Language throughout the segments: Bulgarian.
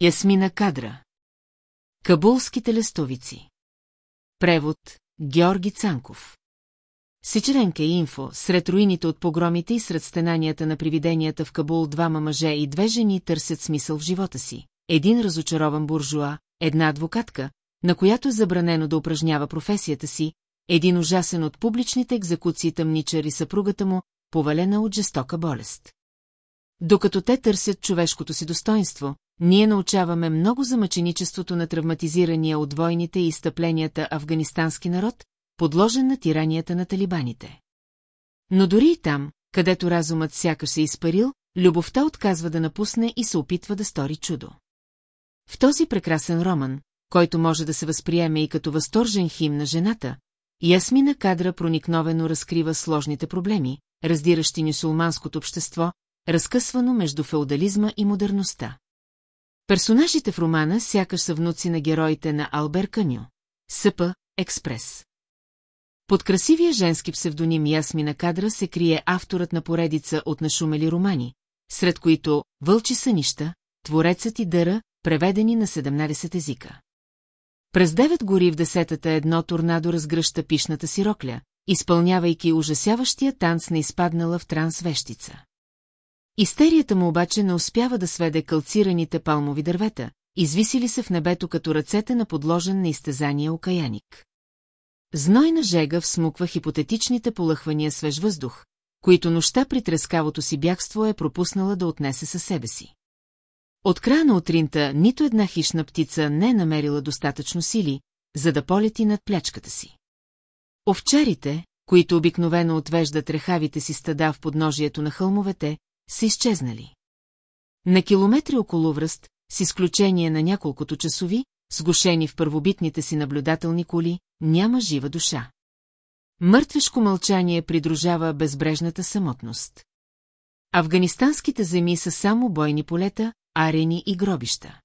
Ясмина Кадра. Кабулските лестовици. Превод Георги Цанков. Сичеренка инфо, сред руините от погромите и сред стенанията на привиденията в Кабул двама мъже и две жени търсят смисъл в живота си. Един разочарован буржуа, една адвокатка, на която е забранено да упражнява професията си, един ужасен от публичните екзекуции тъмничар и съпругата му, повалена от жестока болест. Докато те търсят човешкото си достоинство, ние научаваме много за мъченичеството на травматизирания от войните и изтъпленията афганистански народ, подложен на тиранията на талибаните. Но дори и там, където разумът сякаш се изпарил, любовта отказва да напусне и се опитва да стори чудо. В този прекрасен роман, който може да се възприеме и като възторжен хим на жената, Ясмина Кадра проникновено разкрива сложните проблеми, раздиращи нюсулманското общество, разкъсвано между феодализма и модерността. Персонажите в романа сякаш са внуци на героите на Албер Каню. Съпа, Експрес. Под красивия женски псевдоним Ясмина Кадра се крие авторът на поредица от нашумели романи, сред които Вълчи сънища, Творецът и дъра, преведени на 17 езика. През девет гори в десетата едно торнадо разгръща пишната си рокля, изпълнявайки ужасяващия танц на изпаднала в транс вещица. Истерията му обаче не успява да сведе кълцираните палмови дървета, извисили се в небето като ръцете на подложен на изтезания окаяник. Знойна жега всмуква хипотетичните полъхвания свеж въздух, които нощта при трескавото си бягство е пропуснала да отнесе със себе си. От края на утринта нито една хищна птица не е намерила достатъчно сили, за да полети над плячката си. Овчарите, които обикновено отвеждат рехавите си стада в подножието на хълмовете, са изчезнали. На километри около връст, с изключение на няколкото часови, сгушени в първобитните си наблюдателни коли, няма жива душа. Мъртвешко мълчание придружава безбрежната самотност. Афганистанските земи са само бойни полета, арени и гробища.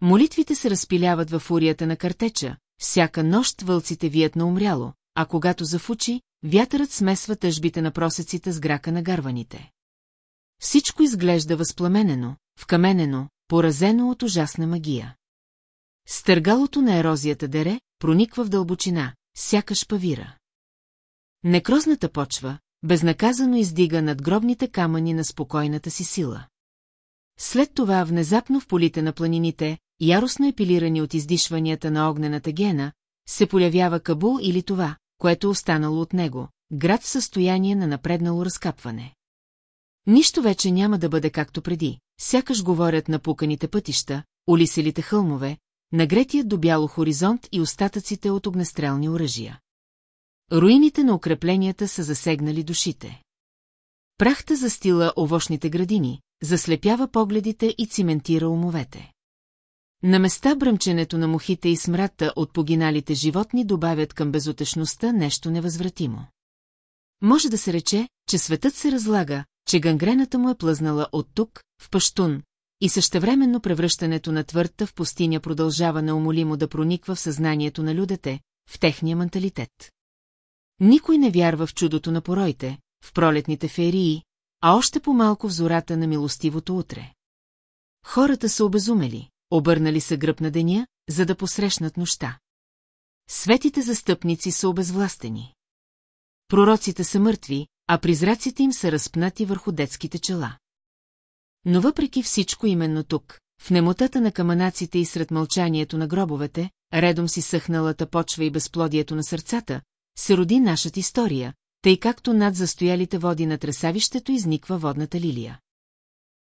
Молитвите се разпиляват във фурията на картеча, всяка нощ вълците вият на умряло, а когато зафучи, вятърът смесва тъжбите на просеците с грака на гарваните. Всичко изглежда възпламенено, вкаменено, поразено от ужасна магия. Стъргалото на ерозията дере, прониква в дълбочина, сякаш павира. Некрозната почва, безнаказано издига над гробните камъни на спокойната си сила. След това внезапно в полите на планините, яростно епилирани от издишванията на огнената гена, се появява Кабул или това, което е останало от него, град в състояние на напреднало разкапване. Нищо вече няма да бъде както преди, сякаш говорят на пуканите пътища, улиселите хълмове, нагретият до бяло хоризонт и остатъците от огнестрелни оръжия. Руините на укрепленията са засегнали душите. Прахта застила овощните градини, заслепява погледите и циментира умовете. На места бръмченето на мухите и смрата от погиналите животни добавят към безутешността нещо невъзвратимо. Може да се рече, че светът се разлага, че гангрената му е плъзнала от тук, в паштун, и същевременно превръщането на твърдта в пустиня продължава неумолимо да прониква в съзнанието на людете, в техния менталитет. Никой не вярва в чудото на пороите, в пролетните ферии, а още по-малко в зората на милостивото утре. Хората са обезумели, обърнали се гръб на деня, за да посрещнат нощта. Светите застъпници са обезвластени. Пророците са мъртви, а призраците им са разпнати върху детските чела. Но въпреки всичко именно тук, в немотата на каманаците и сред мълчанието на гробовете, редом си съхналата почва и безплодието на сърцата, се роди нашата история, тъй както над застоялите води на тресавището изниква водната лилия.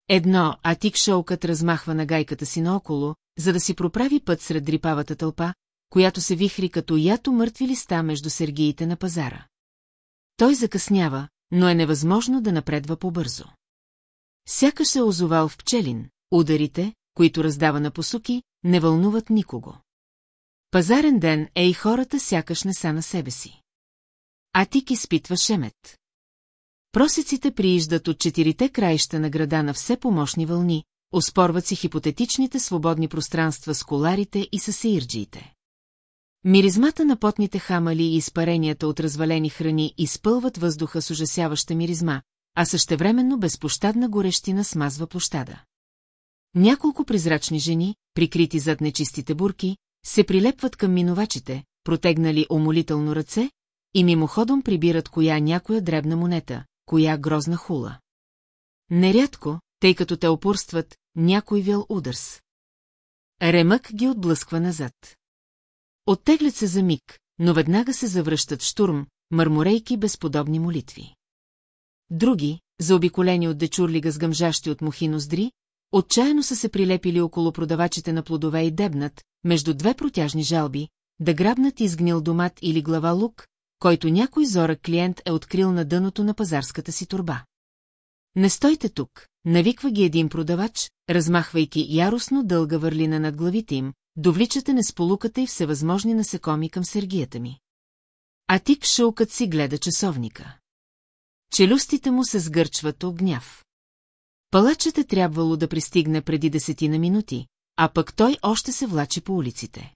Едно, а тик шоукът размахва на гайката си наоколо, за да си проправи път сред дрипавата тълпа, която се вихри като ято мъртви листа между сергиите на пазара. Той закъснява, но е невъзможно да напредва по-бързо. Сякаш се озовал в пчелин, ударите, които раздава на посуки, не вълнуват никого. Пазарен ден е и хората сякаш не са на себе си. Атик изпитва шемет. Просеците прииждат от четирите краища на града на все помощни вълни, оспорват си хипотетичните свободни пространства с коларите и с сеирджиите. Миризмата на потните хамали и изпаренията от развалени храни изпълват въздуха с ужасяваща миризма, а същевременно безпощадна горещина смазва площада. Няколко призрачни жени, прикрити зад нечистите бурки, се прилепват към минувачите, протегнали умолително ръце, и мимоходом прибират коя някоя дребна монета, коя грозна хула. Нерядко, тъй като те опорстват, някой вил удърс. Ремък ги отблъсква назад. Оттеглят се за миг, но веднага се завръщат в штурм, мърморейки безподобни молитви. Други, заобиколени от дечурлига с гъмжащи от мухи ноздри, отчаяно са се прилепили около продавачите на плодове и дебнат, между две протяжни жалби, да грабнат изгнил домат или глава лук, който някой зорък клиент е открил на дъното на пазарската си турба. Не стойте тук, навиква ги един продавач, размахвайки яростно дълга върлина над главите им, довличате несполуката и всевъзможни насекоми към сергията ми. А тик шълкът си гледа часовника. Челюстите му се сгърчват от гняв. Палачът е трябвало да пристигне преди десетина минути, а пък той още се влачи по улиците.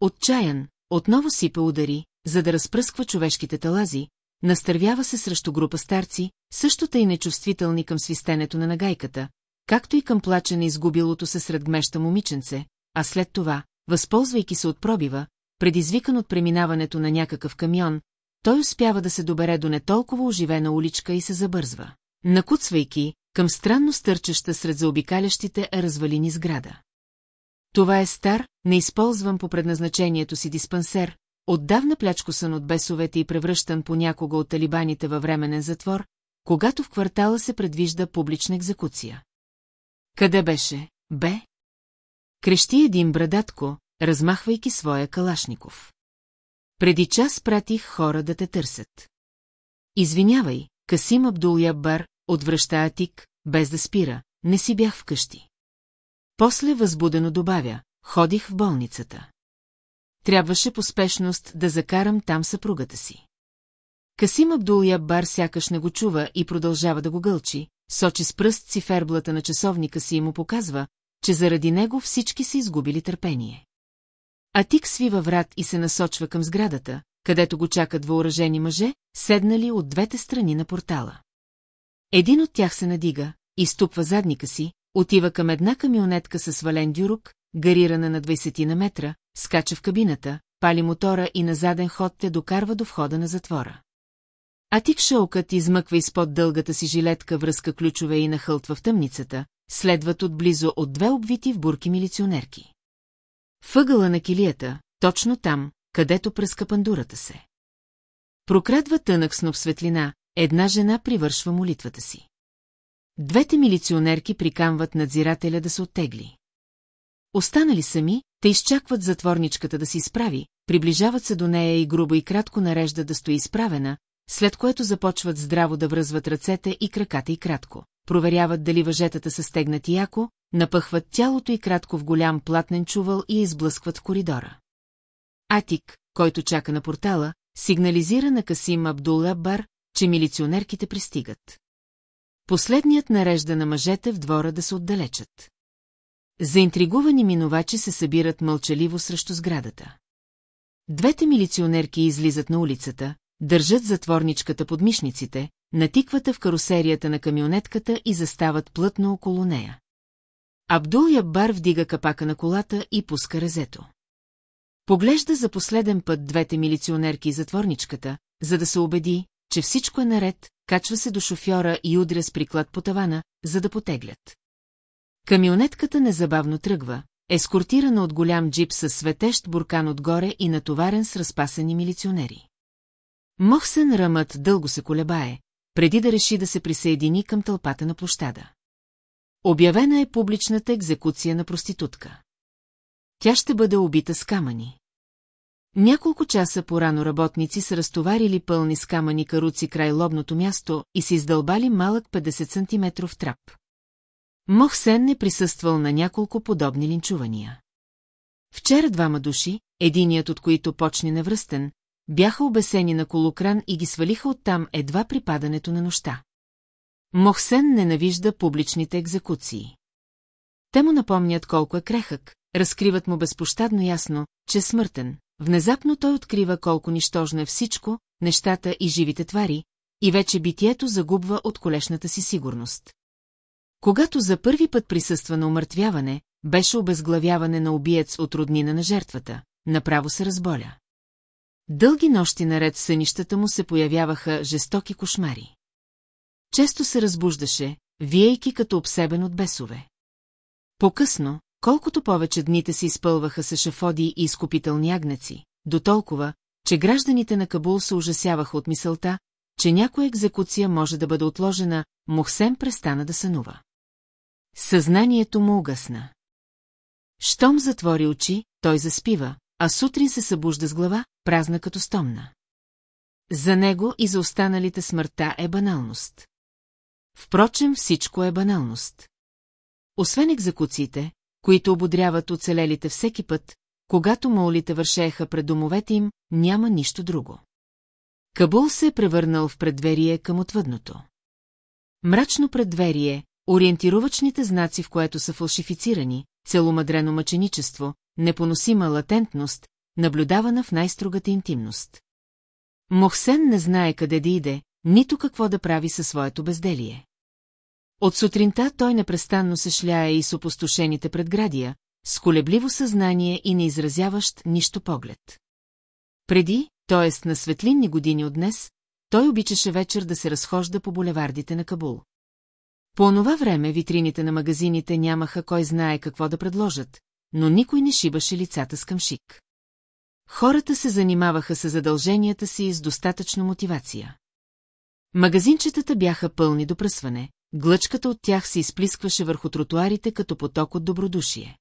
Отчаян, отново сипе удари, за да разпръсква човешките талази, настървява се срещу група старци, същото и нечувствителни към свистенето на нагайката, както и към плача на изгубилото се сред гмеща момиченце, а след това, възползвайки се от пробива, предизвикан от преминаването на някакъв камион, той успява да се добере до не толкова оживена уличка и се забързва, накуцвайки към странно стърчаща сред заобикалящите развалини сграда. Това е стар, неизползван по предназначението си диспансер, отдавна плячкосан от бесовете и превръщан понякога от талибаните във временен затвор, когато в квартала се предвижда публична екзекуция. Къде беше, бе? Крещи един брадатко, размахвайки своя калашников. Преди час пратих хора да те търсят. Извинявай, Касим Абдул Яббар, отвръща Атик, без да спира, не си бях вкъщи. После възбудено добавя, ходих в болницата. Трябваше по спешност да закарам там съпругата си. Касим Абдул Яббар сякаш не го чува и продължава да го гълчи, сочи с пръст циферблата на часовника си и му показва, че заради него всички са изгубили търпение. Атик свива врат и се насочва към сградата, където го чакат въоръжени мъже, седнали от двете страни на портала. Един от тях се надига, изтупва задника си, отива към една камионетка със свален дюрук, гарирана на 20 на метра, скача в кабината, пали мотора и на заден ход те докарва до входа на затвора. Атик шоукът измъква изпод дългата си жилетка връзка ключове и нахълтва в тъмницата, следват отблизо от две обвити в бурки милиционерки. Въгъла на килията, точно там, където пръска пандурата се. Прокрадва тънък сноп светлина, една жена привършва молитвата си. Двете милиционерки прикамват надзирателя да се оттегли. Останали сами, те изчакват затворничката да се изправи, приближават се до нея и грубо и кратко нарежда да стои изправена, след което започват здраво да връзват ръцете и краката и кратко. Проверяват дали въжетата са стегнати яко, напъхват тялото и кратко в голям платнен чувал и изблъскват в коридора. Атик, който чака на портала, сигнализира на Касим Абдулла Бар, че милиционерките пристигат. Последният нарежда на мъжете в двора да се отдалечат. Заинтригувани минувачи се събират мълчаливо срещу сградата. Двете милиционерки излизат на улицата, държат затворничката под мишниците, натиквата в карусерията на камионетката и застават плътно около нея. Абдул Яббар вдига капака на колата и пуска резето. Поглежда за последен път двете милиционерки и затворничката, за да се убеди, че всичко е наред, качва се до шофьора и удря с приклад по тавана, за да потеглят. Камионетката незабавно тръгва, ескортирана от голям джип с светещ буркан отгоре и натоварен с разпасени милиционери. Мохсен Рамът дълго се колебае, преди да реши да се присъедини към тълпата на площада. Обявена е публичната екзекуция на проститутка. Тя ще бъде убита с камъни. Няколко часа порано работници са разтоварили пълни с камъни каруци край лобното място и се издълбали малък 50 см трап. Мохсен не присъствал на няколко подобни линчувания. Вчера двама души, единият от които почни невръстен, бяха обесени на колокран и ги свалиха оттам едва при падането на нощта. Мохсен ненавижда публичните екзекуции. Те му напомнят колко е крехък, разкриват му безпощадно ясно, че е смъртен. Внезапно той открива колко нищожно е всичко, нещата и живите твари, и вече битието загубва от колешната си сигурност. Когато за първи път присъства на умъртвяване, беше обезглавяване на убиец от роднина на жертвата, направо се разболя. Дълги нощи наред в сънищата му се появяваха жестоки кошмари. Често се разбуждаше, виейки като обсебен от бесове. По-късно, колкото повече дните се изпълваха с шафоди и изкупителни агнеци, до толкова, че гражданите на Кабул се ужасяваха от мисълта, че някоя екзекуция може да бъде отложена, Мохсен престана да сънува. Съзнанието му угасна. Щом затвори очи, той заспива, а сутрин се събужда с глава, празна като стомна. За него и за останалите смъртта е баналност. Впрочем, всичко е баналност. Освен екзекуциите, които ободряват оцелелите всеки път, когато маулите вършееха пред домовете им, няма нищо друго. Кабул се е превърнал в предверие към отвъдното. Мрачно предверие, ориентировачните знаци в което са фалшифицирани, целомадрено мъченичество, непоносима латентност, наблюдавана в най-строгата интимност. Мохсен не знае къде да иде, нито какво да прави със своето безделие. От сутринта той непрестанно се шляе и с опустошените предградия, с колебливо съзнание и не изразяващ нищо поглед. Преди, т.е. на светлинни години от днес, той обичаше вечер да се разхожда по булевардите на Кабул. По онова време витрините на магазините нямаха кой знае какво да предложат, но никой не шибаше лицата с къмшик. Хората се занимаваха с задълженията си с достатъчно мотивация. Магазинчетата бяха пълни до пръсване, глъчката от тях се изплискваше върху тротуарите като поток от добродушие.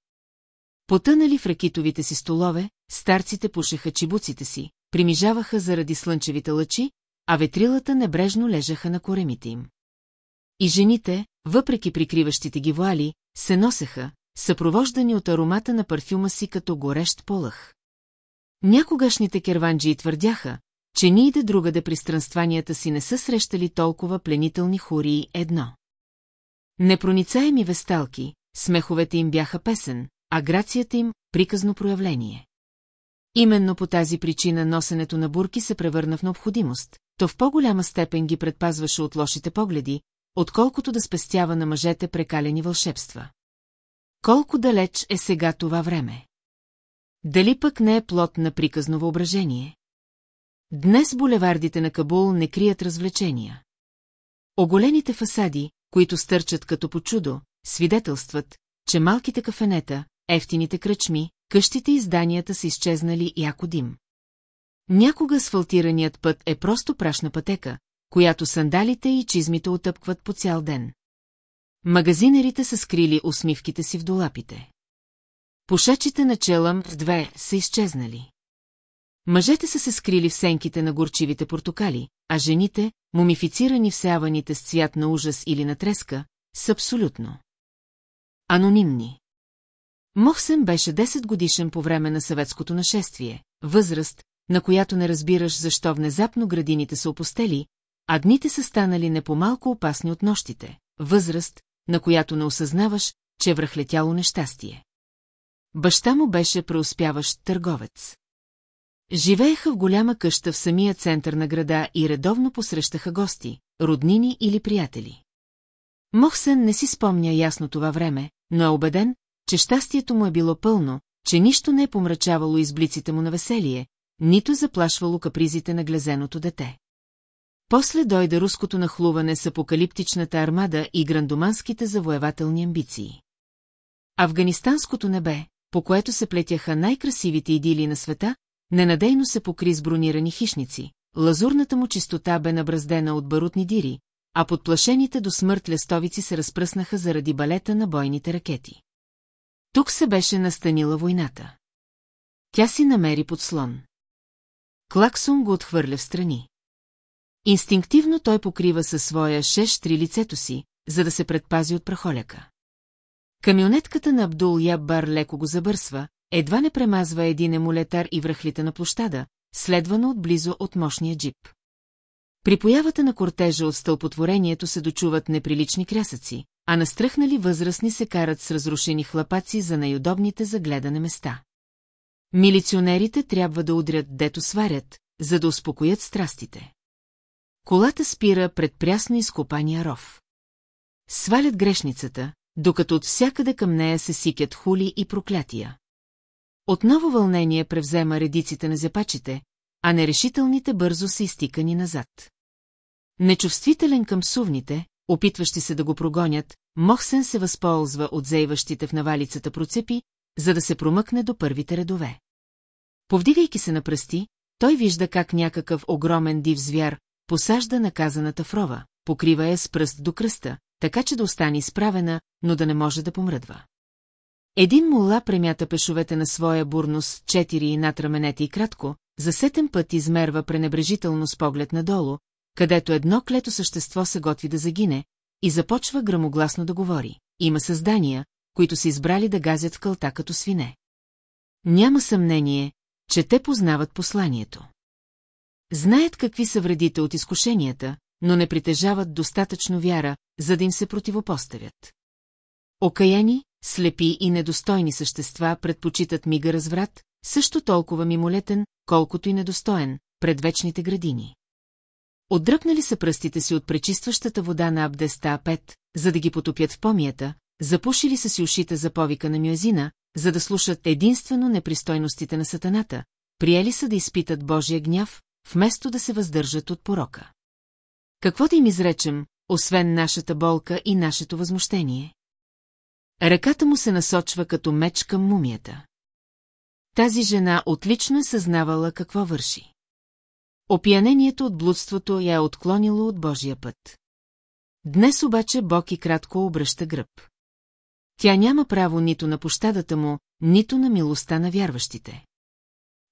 Потънали в ракитовите си столове, старците пушеха чибуците си, примижаваха заради слънчевите лъчи, а ветрилата небрежно лежаха на коремите им. И жените, въпреки прикриващите ги вуали, се носеха, съпровождани от аромата на парфюма си като горещ полъх. Някогашните керванджии твърдяха, че ни да другаде при странстванията си не са срещали толкова пленителни хурии едно. Непроницаеми весталки, смеховете им бяха песен, а грацията им – приказно проявление. Именно по тази причина носенето на бурки се превърна в необходимост, то в по-голяма степен ги предпазваше от лошите погледи, отколкото да спестява на мъжете прекалени вълшебства. Колко далеч е сега това време? Дали пък не е плод на приказно въображение? Днес булевардите на Кабул не крият развлечения. Оголените фасади, които стърчат като по чудо, свидетелстват, че малките кафенета, ефтините кръчми, къщите и зданията са изчезнали яко дим. Някога асфалтираният път е просто прашна пътека, която сандалите и чизмите отъпкват по цял ден. Магазинерите са скрили усмивките си в долапите. Пушачите на челъм в две са изчезнали. Мъжете са се скрили в сенките на горчивите портокали, а жените, мумифицирани в сяваните с цвят на ужас или на треска, са абсолютно. Анонимни. Мохсен беше 10 годишен по време на съветското нашествие, възраст, на която не разбираш защо внезапно градините са опустели, а дните са станали не по-малко опасни от нощите, възраст, на която не осъзнаваш, че е връхлетяло нещастие. Баща му беше преуспяващ търговец. Живееха в голяма къща в самия център на града и редовно посрещаха гости, роднини или приятели. Мохсен не си спомня ясно това време, но е убеден, че щастието му е било пълно, че нищо не е помрачавало изблиците му на веселие, нито заплашвало капризите на глезеното дете. После дойде руското нахлуване с апокалиптичната армада и грандоманските завоевателни амбиции. Афганистанското небе, по което се плетяха най-красивите идили на света, ненадейно се покри с бронирани хищници, лазурната му чистота бе набраздена от барутни дири, а подплашените до смърт лестовици се разпръснаха заради балета на бойните ракети. Тук се беше настанила войната. Тя си намери подслон. Клаксон го отхвърля в страни. Инстинктивно той покрива със своя шеш-три лицето си, за да се предпази от прахоляка. Камионетката на Абдул Яббар леко го забърсва, едва не премазва един емулетар и връхлите на площада, следвано отблизо от мощния джип. При появата на кортежа от стълпотворението се дочуват неприлични крясъци, а настръхнали възрастни се карат с разрушени хлапаци за най-удобните за гледане места. Милиционерите трябва да удрят дето сварят, за да успокоят страстите. Колата спира пред прясно изкопания ров. свалят грешницата, докато от всякъде към нея се сикят хули и проклятия. Отново вълнение превзема редиците на зепачите, а нерешителните бързо са изтикани назад. Нечувствителен към сувните, опитващи се да го прогонят, Мохсен се възползва от заиващите в навалицата процепи, за да се промъкне до първите редове. Повдигайки се на пръсти, той вижда как някакъв огромен див звяр посажда наказаната фрова, покрива я с пръст до кръста, така че да остане изправена, но да не може да помръдва. Един мула премята пешовете на своя бурнос четири и над раменете и кратко, за сетен път измерва пренебрежително с поглед надолу, където едно клето същество се готви да загине, и започва грамогласно да говори. Има създания, които са избрали да газят в кълта като свине. Няма съмнение, че те познават посланието. Знаят какви са вредите от изкушенията, но не притежават достатъчно вяра, за да им се противопоставят. Окаяни, слепи и недостойни същества предпочитат мига разврат, също толкова мимолетен, колкото и недостоен, пред вечните градини. Отдръпнали са пръстите си от пречистващата вода на Абдеста 5, за да ги потопят в помията, запушили са си ушите за повика на мюзина, за да слушат единствено непристойностите на сатаната, приели са да изпитат Божия гняв, вместо да се въздържат от порока. Какво да им изречем, освен нашата болка и нашето възмущение? Ръката му се насочва като меч към мумията. Тази жена отлично е съзнавала какво върши. Опиянението от блудството я е отклонило от Божия път. Днес обаче Бог и кратко обръща гръб. Тя няма право нито на пощадата му, нито на милостта на вярващите.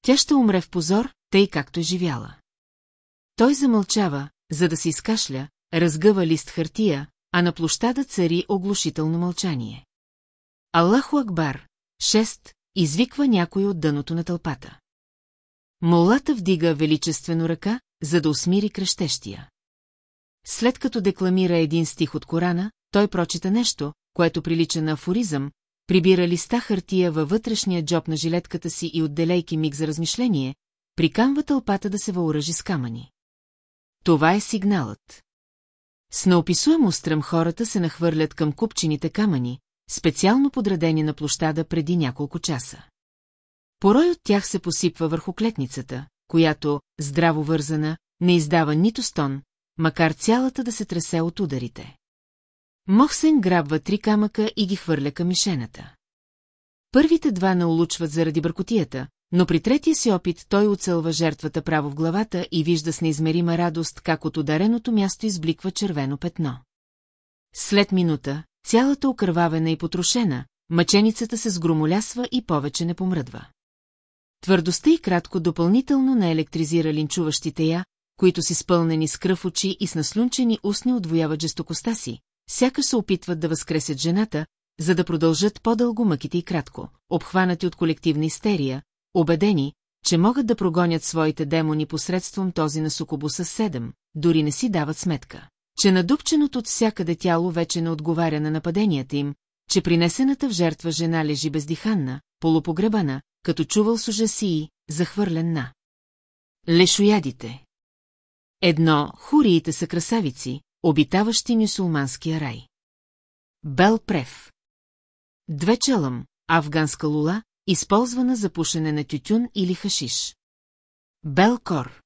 Тя ще умре в позор, тъй както е живяла. Той замълчава, за да се изкашля, разгъва лист хартия, а на площада цари оглушително мълчание. Аллаху Акбар, шест, извиква някой от дъното на тълпата. Молата вдига величествено ръка, за да усмири крещещия. След като декламира един стих от Корана, той прочита нещо, което прилича на афоризъм, прибира листа хартия във вътрешния джоб на жилетката си и отделейки миг за размишление, приканва тълпата да се въоръжи с камъни. Това е сигналът. С неописуемо стръм хората се нахвърлят към купчините камъни, специално подредени на площада преди няколко часа. Порой от тях се посипва върху клетницата, която, здраво вързана, не издава нито стон, макар цялата да се тресе от ударите. Мохсен грабва три камъка и ги хвърля към мишената. Първите два не улучват заради бъркотията, но при третия си опит той оцелва жертвата право в главата и вижда с неизмерима радост как от удареното място избликва червено петно. След минута, цялата окървавена и потрошена, мъченицата се сгромолясва и повече не помръдва. Твърдостта и кратко допълнително не електризира линчуващите я, които си спълнени с кръв очи и с наслюнчени устни отвояват жестокостта си, сякаш се опитват да възкресят жената, за да продължат по-дълго мъките и кратко, обхванати от колективна истерия, убедени, че могат да прогонят своите демони посредством този на сукобуса седем, дори не си дават сметка, че надупченото от всякъде тяло вече не отговаря на нападенията им, че принесената в жертва жена лежи бездиханна, полупогребана, като чувал с ужаси захвърлен на. Лешоядите Едно, хуриите са красавици, обитаващи мюсулманския рай. Бел Прев Две челъм, афганска лула, използвана за пушене на тютюн или хашиш. Белкор.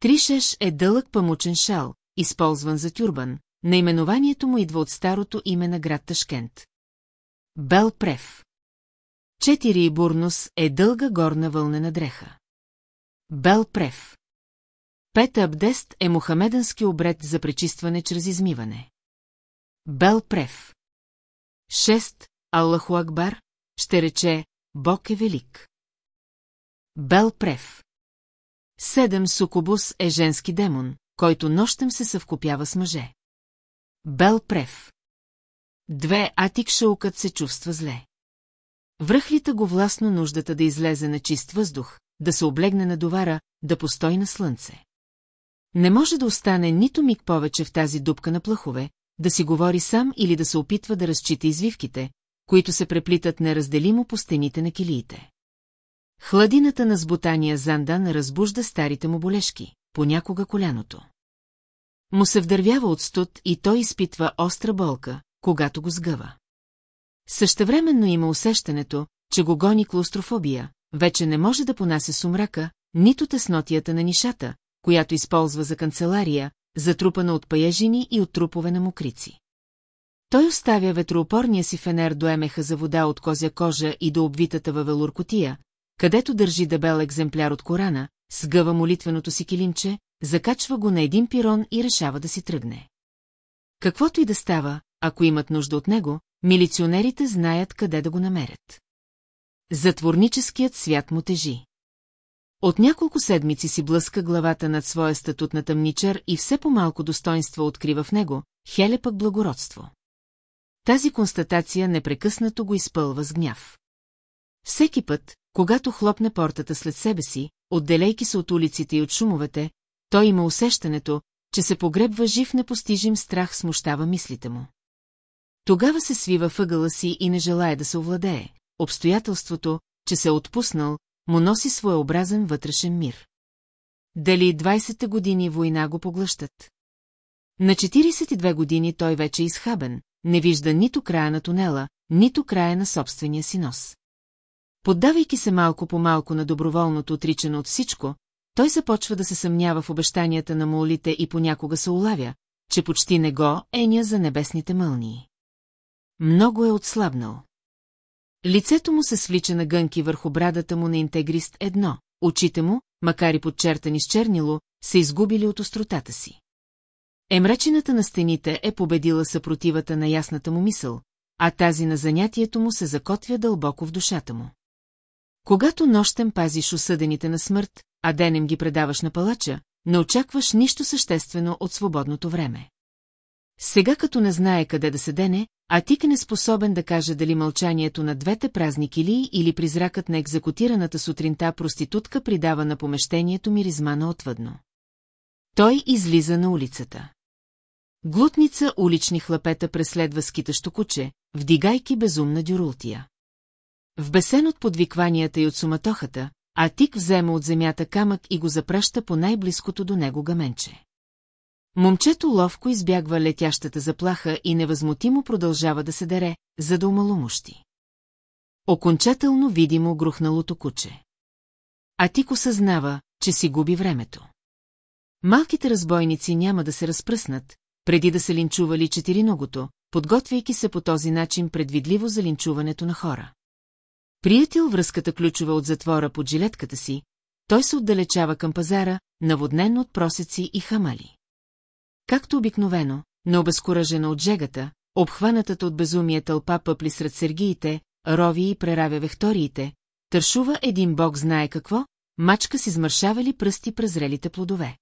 Тришеш е дълъг памучен шал, използван за тюрбан, наименованието му идва от старото име на град Ташкент. Белпрев. Четири бурнус е дълга горна вълнена дреха. Белпрев. Пет абдест е мухамедански обред за пречистване чрез измиване. Белпрев. Шест, Аллаху Акбар, ще рече, Бог е велик. Белпрев. Седем Сукубус е женски демон, който нощем се съвкупява с мъже. Белпрев. Две Атик Шаукът се чувства зле. Връхлита го властно нуждата да излезе на чист въздух, да се облегне на довара, да постои на слънце. Не може да остане нито миг повече в тази дупка на плъхове, да си говори сам или да се опитва да разчита извивките, които се преплитат неразделимо по стените на килиите. Хладината на сбутания Зандан разбужда старите му болешки, понякога коляното. Му се вдървява от студ и той изпитва остра болка, когато го сгъва. Същевременно има усещането, че го гони клаустрофобия, вече не може да понася сумрака, нито теснотията на нишата, която използва за канцелария, затрупана от паяжини и от трупове на мокрици. Той оставя ветроопорния си фенер до емеха за вода от козя кожа и до обвитата във велуркотия, където държи дебел екземпляр от Корана, сгъва молитвеното си килимче, закачва го на един пирон и решава да си тръгне. Каквото и да става, ако имат нужда от него, милиционерите знаят къде да го намерят. Затворническият свят му тежи. От няколко седмици си блъска главата над своя статут на тъмничар и все по-малко достоинство открива в него, хеле пък благородство. Тази констатация непрекъснато го изпълва с гняв. Всеки път, когато хлопне портата след себе си, отделейки се от улиците и от шумовете, той има усещането, че се погребва жив непостижим страх смущава мислите му. Тогава се свива въгъла си и не желая да се овладее. Обстоятелството, че се е отпуснал, му носи своеобразен вътрешен мир. Дали 20-те години война го поглъщат? На 42 години той вече е изхабен, не вижда нито края на тунела, нито края на собствения си нос. Поддавайки се малко по малко на доброволното отричане от всичко, той започва да се съмнява в обещанията на молите и понякога се улавя, че почти не го еня за небесните мълнии. Много е отслабнал. Лицето му се свлича на гънки върху брадата му на интегрист едно, очите му, макар и подчертани с чернило, се изгубили от остротата си. Емрачината на стените е победила съпротивата на ясната му мисъл, а тази на занятието му се закотвя дълбоко в душата му. Когато нощем пазиш осъдените на смърт, а денем ги предаваш на палача, не очакваш нищо съществено от свободното време. Сега като не знае къде да се дене, а Тик не способен да каже дали мълчанието на двете празни килии или призракът на екзекутираната сутринта проститутка придава на помещението миризма на отвъдно. Той излиза на улицата. Глутница улични хлапета преследва скитащо куче, вдигайки безумна дюрултия. В бесен от подвикванията и от суматохата, а Тик взема от земята камък и го запраща по най-близкото до него гаменче. Момчето ловко избягва летящата заплаха и невъзмутимо продължава да се дере, за да умаломощи. Окончателно видимо грухналото куче. А Тик осъзнава, че си губи времето. Малките разбойници няма да се разпръснат, преди да са линчували четириногото, подготвяйки се по този начин предвидливо за линчуването на хора. Приятел връзката ключова от затвора под жилетката си, той се отдалечава към пазара, наводнен от просеци и хамали. Както обикновено, но обезкуражена от жегата, обхванатата от безумие тълпа пъпли сред сергиите, рови и преравя векториите, тършува един бог знае какво, мачка си измършавали пръсти през зрелите плодове.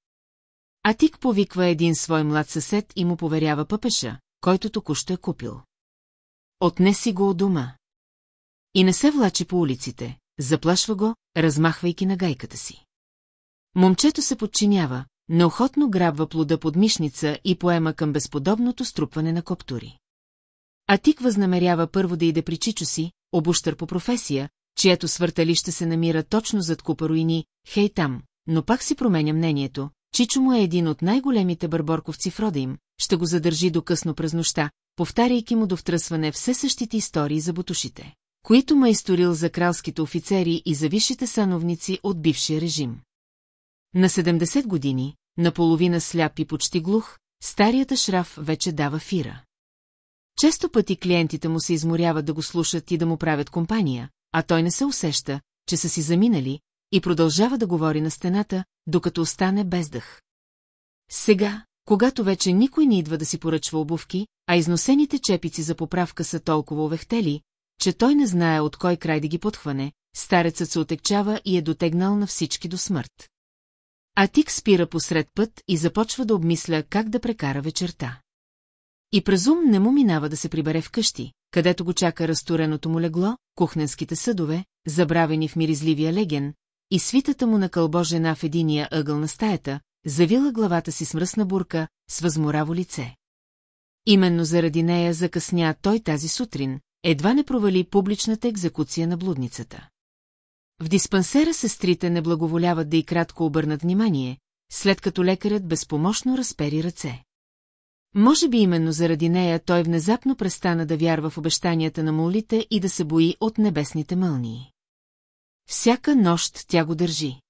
А Тик повиква един свой млад съсед и му поверява пъпеша, който току-що е купил. Отнеси го от дома. И не се влачи по улиците, заплашва го, размахвайки на гайката си. Момчето се подчинява, неохотно грабва плода под мишница и поема към безподобното струпване на коптури. А Тик възнамерява първо да иде при Чичо си, обущър по професия, чието свърталище се намира точно зад купа руини, хей там, но пак си променя мнението, Чичо му е един от най-големите бърборковци в рода им, ще го задържи до късно през нощта, повтаряйки му до втръсване все същите истории за бутушите, които ма изторил за кралските офицери и за висшите сановници от бившия режим. На 70 години, наполовина сляп и почти глух, старията шраф вече дава фира. Често пъти клиентите му се изморяват да го слушат и да му правят компания, а той не се усеща, че са си заминали, и продължава да говори на стената, докато остане без дъх. Сега, когато вече никой не идва да си поръчва обувки, а износените чепици за поправка са толкова овехтели, че той не знае от кой край да ги подхване, старецът се отекчава и е дотегнал на всички до смърт. А Тик спира посред път и започва да обмисля как да прекара вечерта. И презум не му минава да се прибере вкъщи, където го чака разтуреното му легло, кухненските съдове, забравени в миризливия леген, и свитата му на кълбо жена в единия ъгъл на стаята, завила главата си с мръсна бурка, с възмораво лице. Именно заради нея закъсня той тази сутрин, едва не провали публичната екзекуция на блудницата. В диспансера сестрите не благоволяват да и кратко обърнат внимание, след като лекарят безпомощно разпери ръце. Може би именно заради нея той внезапно престана да вярва в обещанията на молите и да се бои от небесните мълнии. Всяка нощ тя го държи.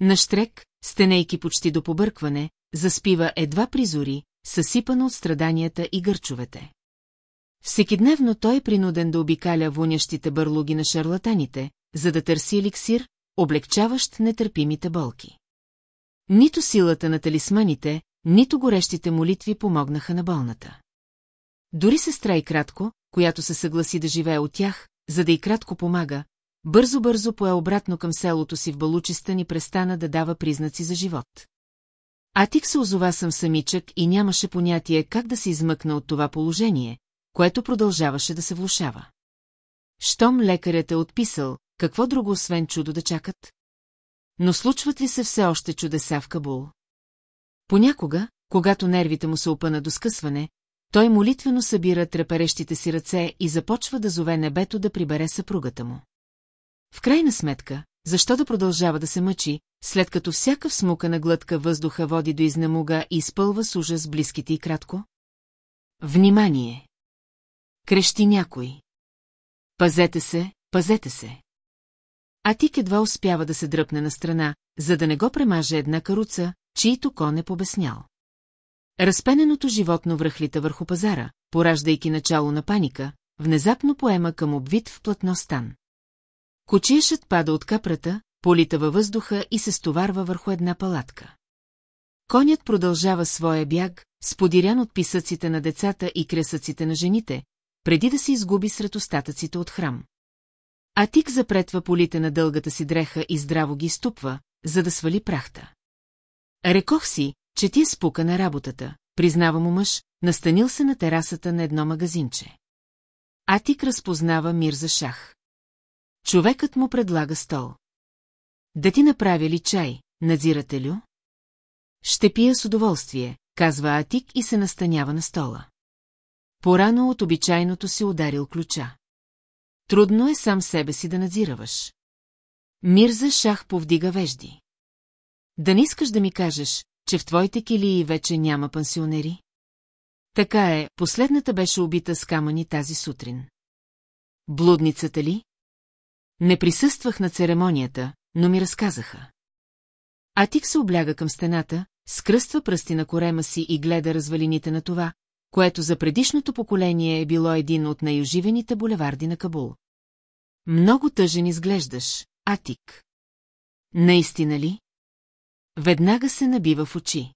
Наштрек, стенейки почти до побъркване, заспива едва призори, съсипано от страданията и гърчовете. Всекидневно той е принуден да обикаля вонящите бърлуги на шарлатаните, за да търси еликсир, облегчаващ нетърпимите болки. Нито силата на талисманите, нито горещите молитви помогнаха на болната. Дори сестра и кратко, която се съгласи да живее от тях, за да и кратко помага, бързо-бързо пое обратно към селото си в Балучистан и престана да дава признаци за живот. Атик се озова съм самичък и нямаше понятие как да се измъкна от това положение, което продължаваше да се влушава. Щом лекарят е отписал, какво друго освен чудо да чакат? Но случват ли се все още чудеса в Кабул? Понякога, когато нервите му се опъна до скъсване, той молитвено събира треперещите си ръце и започва да зове небето да прибере съпругата му. В крайна сметка, защо да продължава да се мъчи, след като всяка всмукана глътка въздуха води до изнемуга и изпълва с ужас близките и кратко? Внимание! Крещи някой. Пазете се, пазете се. А Тик едва успява да се дръпне на страна, за да не го премаже една каруца, чието кон е побеснял. Разпененото животно връхлита върху пазара, пораждайки начало на паника, внезапно поема към обвит в платно стан. Кочиешът пада от капрата, полита във въздуха и се стоварва върху една палатка. Конят продължава своя бяг, сподирян от писъците на децата и кресъците на жените, преди да се изгуби сред остатъците от храм. Атик запретва полите на дългата си дреха и здраво ги ступва, за да свали прахта. Рекох си, че ти е спука на работата, признава му мъж, настанил се на терасата на едно магазинче. Атик разпознава мир за шах. Човекът му предлага стол. Да ти направя ли чай, надзирателю? Ще пия с удоволствие, казва Атик и се настанява на стола. Порано от обичайното си ударил ключа. Трудно е сам себе си да надзираваш. Мирза Шах повдига вежди. Да не искаш да ми кажеш, че в твоите килии вече няма пансионери? Така е, последната беше убита с камъни тази сутрин. Блудницата ли? Не присъствах на церемонията, но ми разказаха. Атик се обляга към стената, скръства пръсти на корема си и гледа развалините на това, което за предишното поколение е било един от най-оживените булеварди на Кабул. Много тъжен изглеждаш, Атик. Наистина ли? Веднага се набива в очи.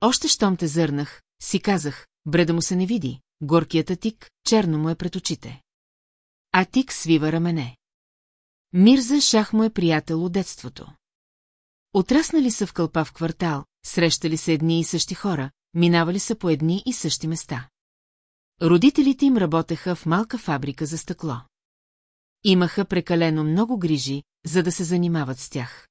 Още щом те зърнах, си казах, бреда му се не види, горкият Атик, черно му е пред очите. Атик свива рамене. Мирза Шах му е приятел от детството. Отраснали са в кълпа в квартал, срещали се едни и същи хора, минавали са по едни и същи места. Родителите им работеха в малка фабрика за стъкло. Имаха прекалено много грижи, за да се занимават с тях.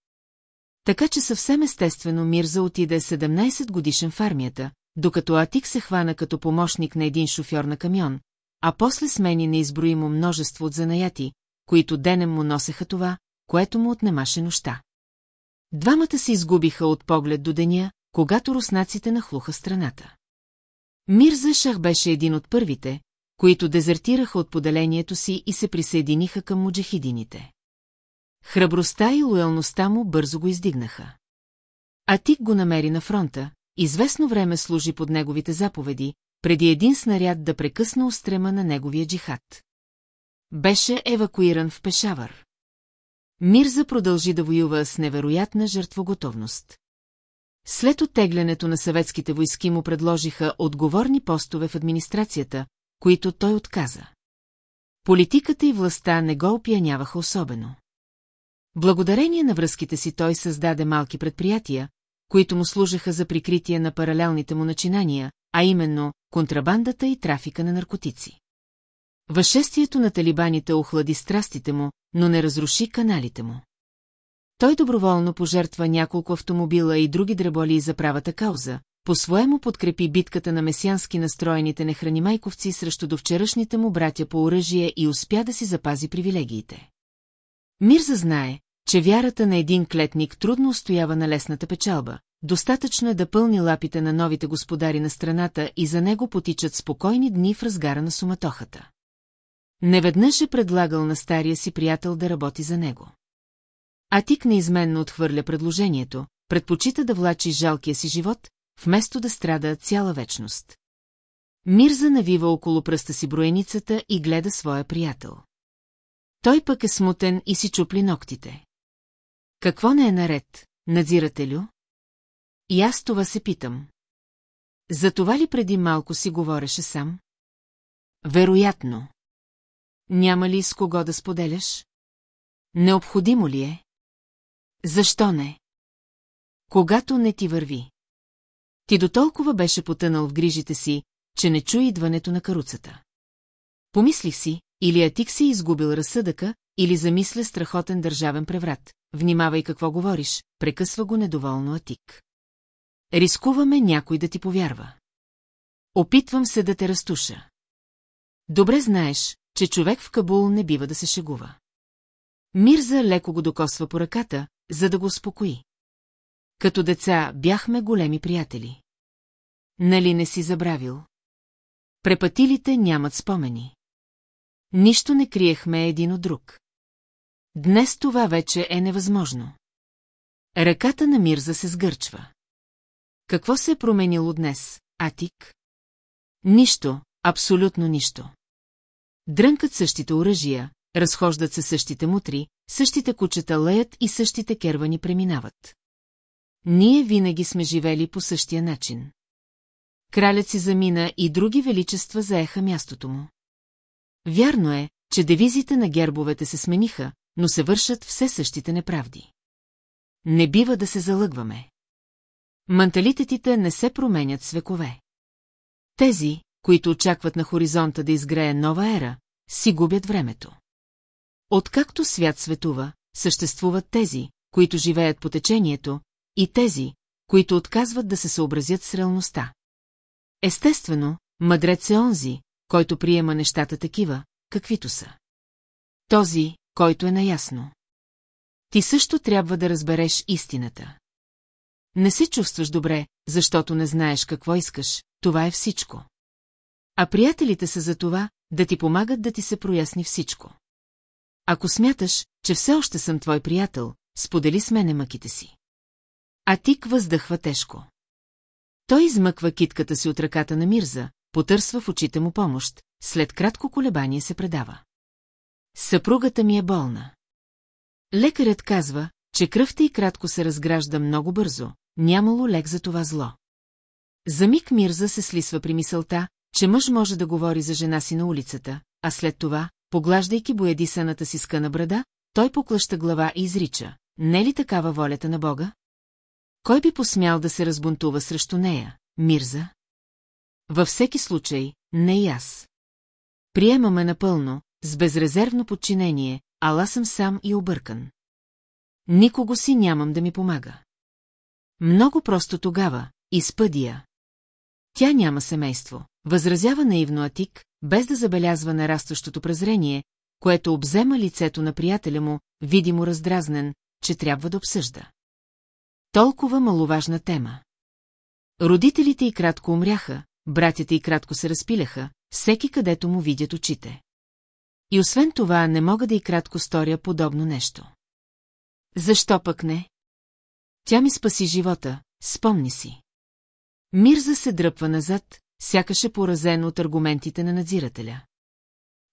Така че съвсем естествено Мирза отиде 17 годишен в армията, докато Атик се хвана като помощник на един шофьор на камион, а после смени неизброимо множество от занаяти, които денем му носеха това, което му отнемаше нощта. Двамата се изгубиха от поглед до деня, когато руснаците нахлуха страната. Мирза Шах беше един от първите, които дезертираха от поделението си и се присъединиха към муджахидините. Храбростта и лоялността му бързо го издигнаха. А Тик го намери на фронта, известно време служи под неговите заповеди, преди един снаряд да прекъсна устрема на неговия джихад. Беше евакуиран в Пешавър. Мирза продължи да воюва с невероятна жертвоготовност. След оттеглянето на съветските войски му предложиха отговорни постове в администрацията, които той отказа. Политиката и властта не го опияняваха особено. Благодарение на връзките си той създаде малки предприятия, които му служаха за прикритие на паралелните му начинания, а именно контрабандата и трафика на наркотици. Възшествието на талибаните охлади страстите му, но не разруши каналите му. Той доброволно пожертва няколко автомобила и други дреболи за правата кауза, по-своему подкрепи битката на месиански настроените нехранимайковци срещу довчерашните му братя по оръжие и успя да си запази привилегиите. Мир зазнае, че вярата на един клетник трудно устоява на лесната печалба. Достатъчно е да пълни лапите на новите господари на страната и за него потичат спокойни дни в разгара на суматохата. Неведнъж е предлагал на стария си приятел да работи за него. А Тик неизменно отхвърля предложението, предпочита да влачи жалкия си живот, вместо да страда цяла вечност. Мирза навива около пръста си броеницата и гледа своя приятел. Той пък е смутен и си чупли ногтите. Какво не е наред, надзирателю? И аз това се питам. За това ли преди малко си говореше сам? Вероятно. Няма ли с кого да споделяш? Необходимо ли е? Защо не? Когато не ти върви. Ти до толкова беше потънал в грижите си, че не чу идването на каруцата. Помислих си, или Атик си изгубил разсъдъка, или замисля страхотен държавен преврат. Внимавай какво говориш, прекъсва го недоволно Атик. Рискуваме някой да ти повярва. Опитвам се да те разтуша. Добре знаеш, че човек в Кабул не бива да се шегува. Мирза леко го докосва по ръката, за да го успокои. Като деца бяхме големи приятели. Нали не си забравил? Препатилите нямат спомени. Нищо не криехме един от друг. Днес това вече е невъзможно. Ръката на Мирза се сгърчва. Какво се е променило днес, Атик? Нищо, абсолютно нищо. Дрънкат същите оръжия, разхождат се същите мутри, същите кучета леят и същите кервани преминават. Ние винаги сме живели по същия начин. Кралят си замина и други величества заеха мястото му. Вярно е, че девизите на гербовете се смениха, но се вършат все същите неправди. Не бива да се залъгваме. Манталитетите не се променят с векове. Тези, които очакват на хоризонта да изгрее нова ера, си губят времето. Откакто свят светува, съществуват тези, които живеят по течението, и тези, които отказват да се съобразят с реалността. Естествено, мъдрец е онзи, който приема нещата такива, каквито са. Този, който е наясно. Ти също трябва да разбереш истината. Не се чувстваш добре, защото не знаеш какво искаш, това е всичко. А приятелите са за това, да ти помагат да ти се проясни всичко. Ако смяташ, че все още съм твой приятел, сподели с мене мъките си. А Тик въздъхва тежко. Той измъква китката си от ръката на Мирза, потърсва в очите му помощ, след кратко колебание се предава. Съпругата ми е болна. Лекарят казва, че кръвта и кратко се разгражда много бързо, нямало лек за това зло. За миг Мирза се слисва при мисълта, че мъж може да говори за жена си на улицата, а след това, поглаждайки боядисаната си скъна брада, той поклаща глава и изрича. Не ли такава волята на Бога? Кой би посмял да се разбунтува срещу нея, Мирза? Във всеки случай, не и аз. Приемаме напълно, с безрезервно подчинение, ала съм сам и объркан. Никого си нямам да ми помага. Много просто тогава, изпъдия. Тя няма семейство, възразява наивно Атик, без да забелязва нарастващото презрение, което обзема лицето на приятеля му, видимо раздразнен, че трябва да обсъжда. Толкова маловажна тема. Родителите и кратко умряха, братята и кратко се разпиляха, всеки където му видят очите. И освен това не мога да и кратко сторя подобно нещо. Защо пък не? Тя ми спаси живота, спомни си. Мирза се дръпва назад, сякаше поразен от аргументите на надзирателя.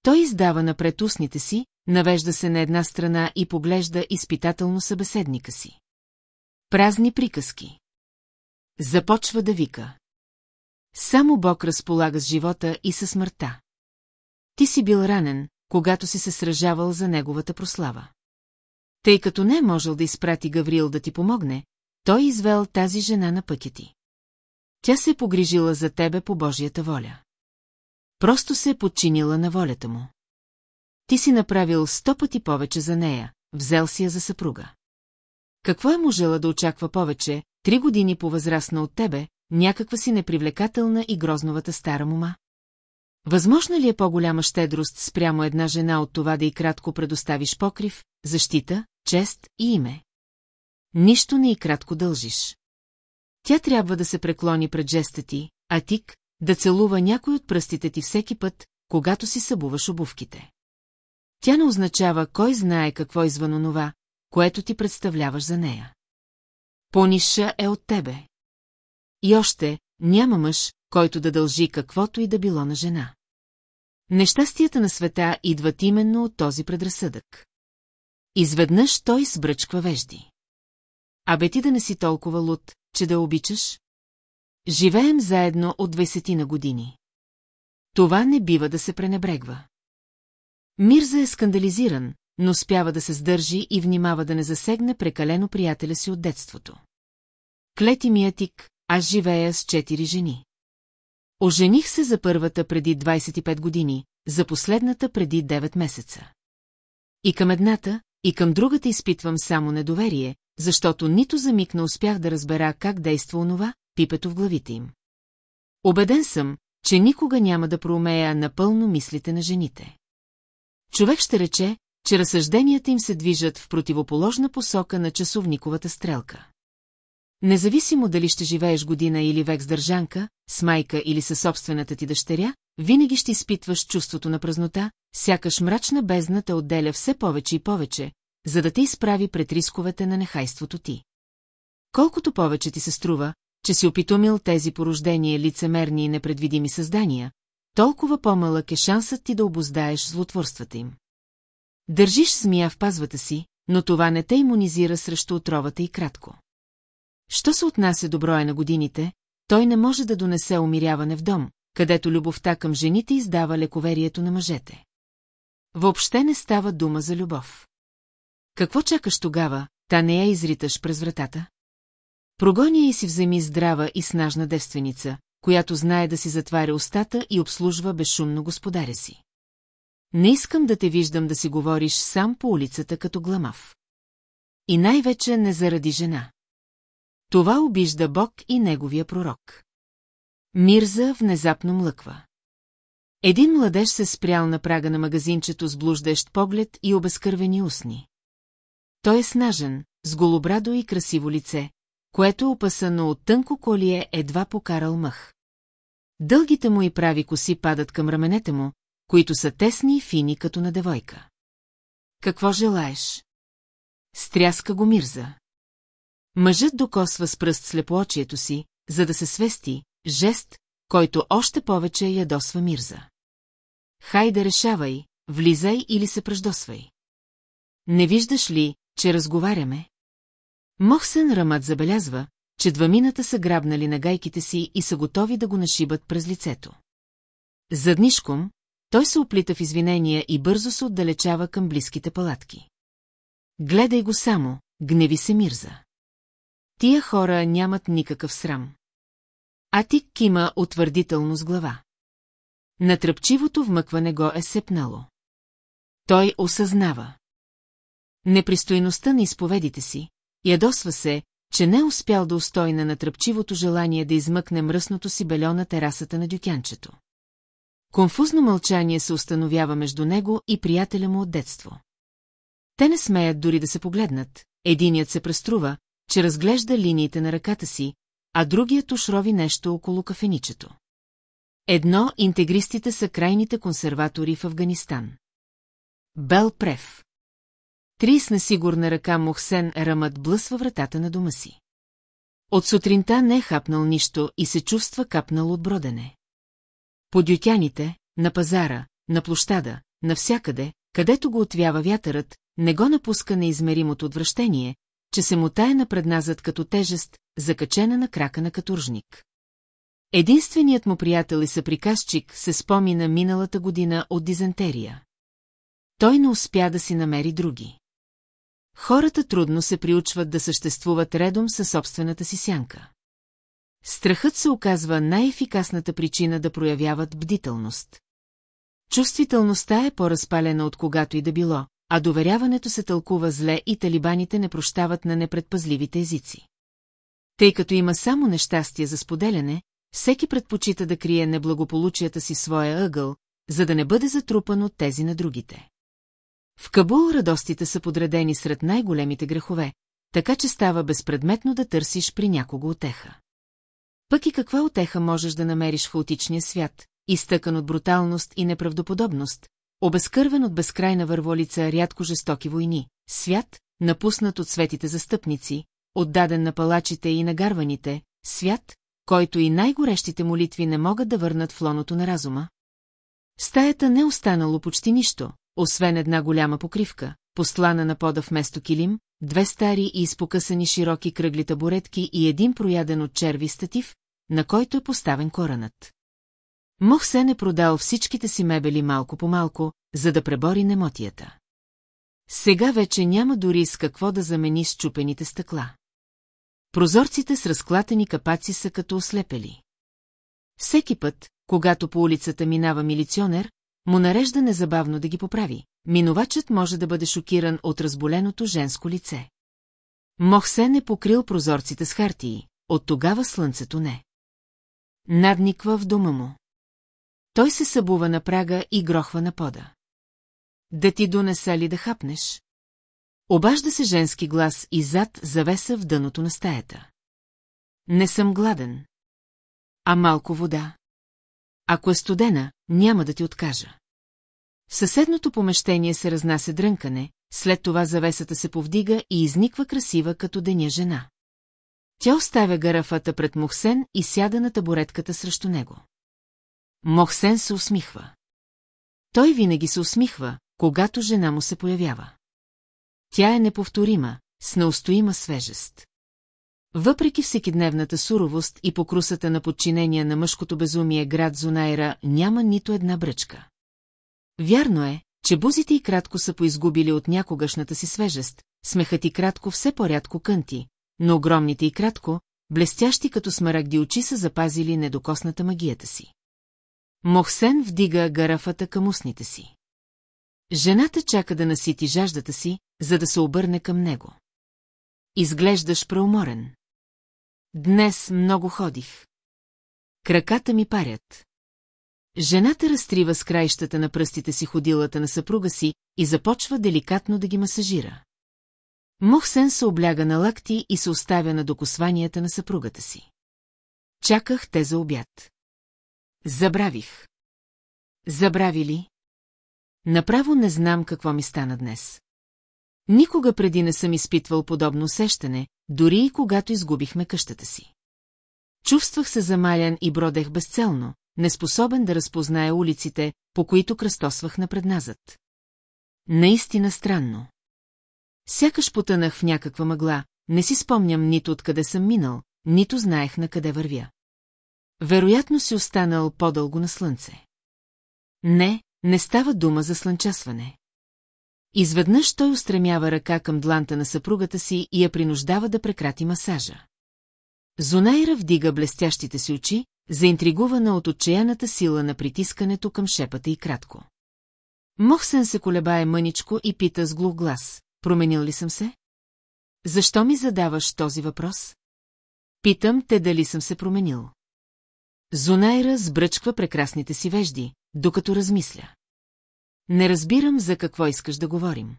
Той издава напред устните си, навежда се на една страна и поглежда изпитателно събеседника си. Празни приказки. Започва да вика. Само Бог разполага с живота и със смъртта. Ти си бил ранен, когато си се сражавал за неговата прослава. Тъй като не е можел да изпрати Гаврил да ти помогне, той извел тази жена на пътя ти. Тя се е погрижила за тебе по Божията воля. Просто се е подчинила на волята му. Ти си направил сто пъти повече за нея, взел си я за съпруга. Какво е можела да очаква повече, три години по-възрастна от тебе, някаква си непривлекателна и грозновата стара мума? Възможно ли е по-голяма щедрост спрямо една жена от това да и кратко предоставиш покрив, защита, чест и име. Нищо не и кратко дължиш. Тя трябва да се преклони пред жеста ти, а тик да целува някой от пръстите ти всеки път, когато си събуваш обувките. Тя не означава кой знае какво извън онова, което ти представляваш за нея. Пониша е от тебе. И още няма мъж, който да дължи каквото и да било на жена. Нещастията на света идват именно от този предразсъдък. Изведнъж той сбръчква вежди. Абе ти да не си толкова луд, че да обичаш? Живеем заедно от 20 на години. Това не бива да се пренебрегва. Мирза е скандализиран, но спява да се сдържи и внимава да не засегне прекалено приятеля си от детството. Клети ми тик, аз живея с четири жени. Ожених се за първата преди 25 години, за последната преди 9 месеца. И към едната, и към другата изпитвам само недоверие, защото нито за миг не успях да разбера как действа онова, пипето в главите им. Обеден съм, че никога няма да проумея напълно мислите на жените. Човек ще рече, че разсъжденията им се движат в противоположна посока на часовниковата стрелка. Независимо дали ще живееш година или век с държанка, с майка или със собствената ти дъщеря, винаги ще изпитваш чувството на празнота, сякаш мрачна бездна те отделя все повече и повече, за да те изправи пред рисковете на нехайството ти. Колкото повече ти се струва, че си опитомил тези порождения лицемерни и непредвидими създания, толкова по-малък е шансът ти да обоздаеш злотворствата им. Държиш змия в пазвата си, но това не те иммунизира срещу отровата и кратко. Що се отнася до броя на годините, той не може да донесе умиряване в дом, където любовта към жените издава лековерието на мъжете. Въобще не става дума за любов. Какво чакаш тогава, та не я изриташ през вратата? Прогоня и си вземи здрава и снажна девственица, която знае да си затваря устата и обслужва безшумно господаря си. Не искам да те виждам да си говориш сам по улицата като гламав. И най-вече не заради жена. Това обижда Бог и неговия пророк. Мирза внезапно млъква. Един младеж се спрял на прага на магазинчето с блуждещ поглед и обезкървени устни. Той е снажен, с голобрадо и красиво лице, което е опасано от тънко колие едва покарал мъх. Дългите му и прави коси падат към раменете му, които са тесни и фини като на девойка. Какво желаеш? Стряска го Мирза. Мъжът докосва с пръст слепоочието си, за да се свести, жест, който още повече ядосва Мирза. Хайде решавай, влизай или се пръждосвай. Не виждаш ли, че разговаряме? Мохсен Рамат забелязва, че двамината са грабнали на гайките си и са готови да го нашибат през лицето. Заднишком, той се оплита в извинения и бързо се отдалечава към близките палатки. Гледай го само, гневи се Мирза. Тия хора нямат никакъв срам. А ти кима утвърдително с глава. Натръпчивото вмъкване го е сепнало. Той осъзнава. Непристойността на изповедите си, ядосва се, че не е успял да устои на натръпчивото желание да измъкне мръсното си бельо на терасата на дюкянчето. Конфузно мълчание се установява между него и приятеля му от детство. Те не смеят дори да се погледнат, единият се преструва, че разглежда линиите на ръката си, а другият ушрови нещо около кафеничето. Едно, интегристите са крайните консерватори в Афганистан. Бел Прев Три с несигурна ръка Мохсен Рамът блъсва вратата на дома си. От сутринта не е хапнал нищо и се чувства капнал от бродене. По дютяните, на пазара, на площада, навсякъде, където го отвява вятърът, не го напуска неизмеримото отвращение, че се мутае напредназът като тежест, закачена на крака на катуржник. Единственият му приятел и съприказчик се спомина миналата година от дизентерия. Той не успя да си намери други. Хората трудно се приучват да съществуват редом със собствената си сянка. Страхът се оказва най-ефикасната причина да проявяват бдителност. Чувствителността е по-разпалена от когато и да било, а доверяването се тълкува зле и талибаните не прощават на непредпазливите езици. Тъй като има само нещастие за споделяне, всеки предпочита да крие неблагополучията си своя ъгъл, за да не бъде затрупан от тези на другите. В Кабул радостите са подредени сред най-големите грехове, така че става безпредметно да търсиш при някого отеха. Пък и каква отеха можеш да намериш в хаотичния свят, изтъкан от бруталност и неправдоподобност, обезкървен от безкрайна върволица рядко жестоки войни, свят, напуснат от светите застъпници, отдаден на палачите и нагарваните, свят, който и най-горещите молитви не могат да върнат в лоното на разума. Стаята не останало почти нищо, освен една голяма покривка, постлана на пода вместо килим, две стари и изпокъсани широки кръгли табуретки и един прояден от черви статив, на който е поставен коранът. Мохсен е продал всичките си мебели малко по малко, за да пребори немотията. Сега вече няма дори с какво да замени счупените стъкла. Прозорците с разклатени капаци са като ослепели. Всеки път, когато по улицата минава милиционер, му нарежда незабавно да ги поправи. Минувачът може да бъде шокиран от разболеното женско лице. Мохсен е покрил прозорците с хартии, от тогава слънцето не. Надниква в дома му. Той се събува на прага и грохва на пода. Да ти донеса ли да хапнеш? Обажда се женски глас и зад завеса в дъното на стаята. Не съм гладен. А малко вода. Ако е студена, няма да ти откажа. В съседното помещение се разнася дрънкане, след това завесата се повдига и изниква красива като деня жена. Тя оставя гарафата пред Мохсен и сяда на табуретката срещу него. Мохсен се усмихва. Той винаги се усмихва, когато жена му се появява. Тя е неповторима, с неустоима свежест. Въпреки всекидневната суровост и покрусата на подчинение на мъжкото безумие град Зунайра няма нито една бръчка. Вярно е, че бузите и кратко са поизгубили от някогашната си свежест, смехът и кратко все по-рядко кънти, но огромните и кратко, блестящи като смарагди очи са запазили недокосната магията си. Мохсен вдига гарафата към устните си. Жената чака да насити жаждата си, за да се обърне към него. Изглеждаш преуморен. Днес много ходих. Краката ми парят. Жената разтрива с краищата на пръстите си ходилата на съпруга си и започва деликатно да ги масажира. Мохсен се обляга на лакти и се оставя на докосванията на съпругата си. Чаках те за обяд. Забравих. Забрави ли? Направо не знам какво ми стана днес. Никога преди не съм изпитвал подобно усещане, дори и когато изгубихме къщата си. Чувствах се замалян и бродех безцелно, неспособен да разпозная улиците, по които кръстосвах напредназът. Наистина странно. Сякаш потънах в някаква мъгла, не си спомням нито откъде съм минал, нито знаех на къде вървя. Вероятно си останал по-дълго на слънце. Не, не става дума за слънчасване. Изведнъж той устремява ръка към дланта на съпругата си и я принуждава да прекрати масажа. Зонайра вдига блестящите си очи, заинтригувана от отчаяната сила на притискането към шепата и кратко. Мохсен се колебае мъничко и пита с глух глас. Променил ли съм се? Защо ми задаваш този въпрос? Питам те дали съм се променил. Зонайра сбръчква прекрасните си вежди, докато размисля. Не разбирам за какво искаш да говорим.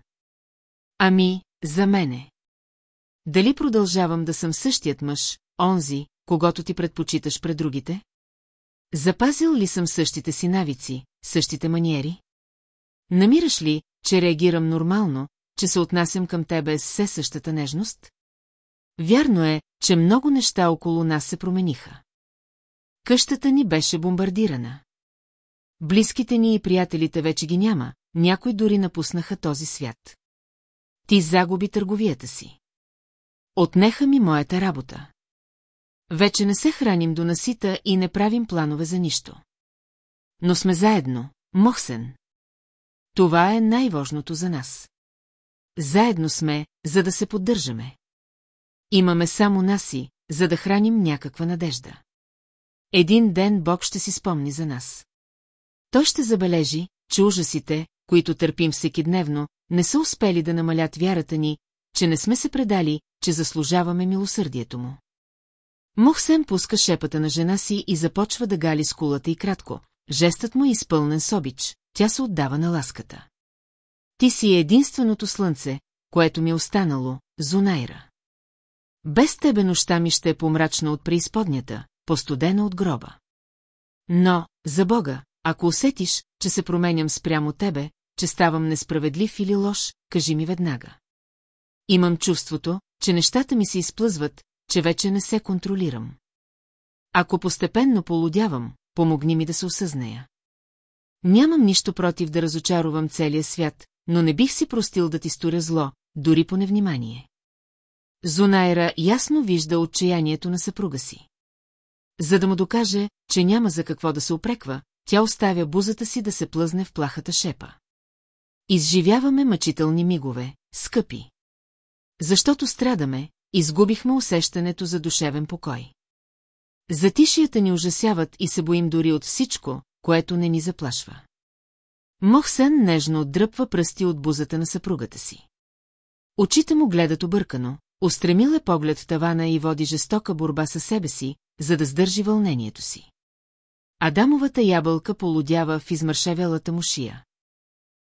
Ами, за мене. Дали продължавам да съм същият мъж, онзи, когато ти предпочиташ пред другите? Запазил ли съм същите си навици, същите маниери? Намираш ли, че реагирам нормално, че се отнасям към тебе с все същата нежност? Вярно е, че много неща около нас се промениха. Къщата ни беше бомбардирана. Близките ни и приятелите вече ги няма, някои дори напуснаха този свят. Ти загуби търговията си. Отнеха ми моята работа. Вече не се храним до насита и не правим планове за нищо. Но сме заедно, Мохсен. Това е най-важното за нас. Заедно сме, за да се поддържаме. Имаме само наси, за да храним някаква надежда. Един ден Бог ще си спомни за нас. Той ще забележи, че ужасите, които търпим всекидневно, не са успели да намалят вярата ни, че не сме се предали, че заслужаваме милосърдието му. Мухсен пуска шепата на жена си и започва да гали скулата и кратко. Жестът му е изпълнен с обич, тя се отдава на ласката. Ти си единственото слънце, което ми е останало, Зунайра. Без тебе нощта ми ще е помрачна от преизподнята, постудена от гроба. Но, за Бога, ако усетиш, че се променям спрямо тебе, че ставам несправедлив или лош, кажи ми веднага. Имам чувството, че нещата ми се изплъзват, че вече не се контролирам. Ако постепенно полудявам, помогни ми да се осъзная. Нямам нищо против да разочаровам целия свят, но не бих си простил да ти сторя зло, дори по невнимание. Зонайра ясно вижда отчаянието на съпруга си. За да му докаже, че няма за какво да се опреква, тя оставя бузата си да се плъзне в плахата шепа. Изживяваме мъчителни мигове, скъпи. Защото страдаме, изгубихме усещането за душевен покой. Затишията ни ужасяват и се боим дори от всичко, което не ни заплашва. Мохсен нежно отдръпва пръсти от бузата на съпругата си. Очите му гледат объркано, устремил е поглед в тавана и води жестока борба със себе си, за да сдържи вълнението си. Адамовата ябълка полудява в измършевялата му шия.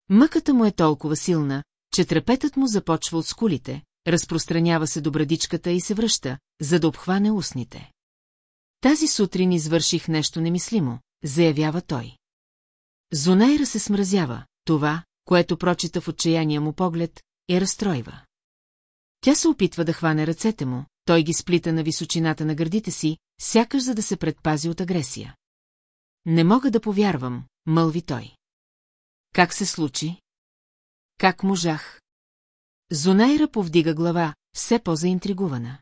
Мъката му е толкова силна, че трепетът му започва от скулите, разпространява се до брадичката и се връща, за да обхване устните. Тази сутрин извърших нещо немислимо, заявява той. Зонайра се смразява, това, което прочита в отчаяния му поглед, е разстройва. Тя се опитва да хване ръцете му, той ги сплита на височината на гърдите си, сякаш за да се предпази от агресия. Не мога да повярвам, мълви той. Как се случи? Как можах? Зонайра повдига глава, все по-заинтригувана.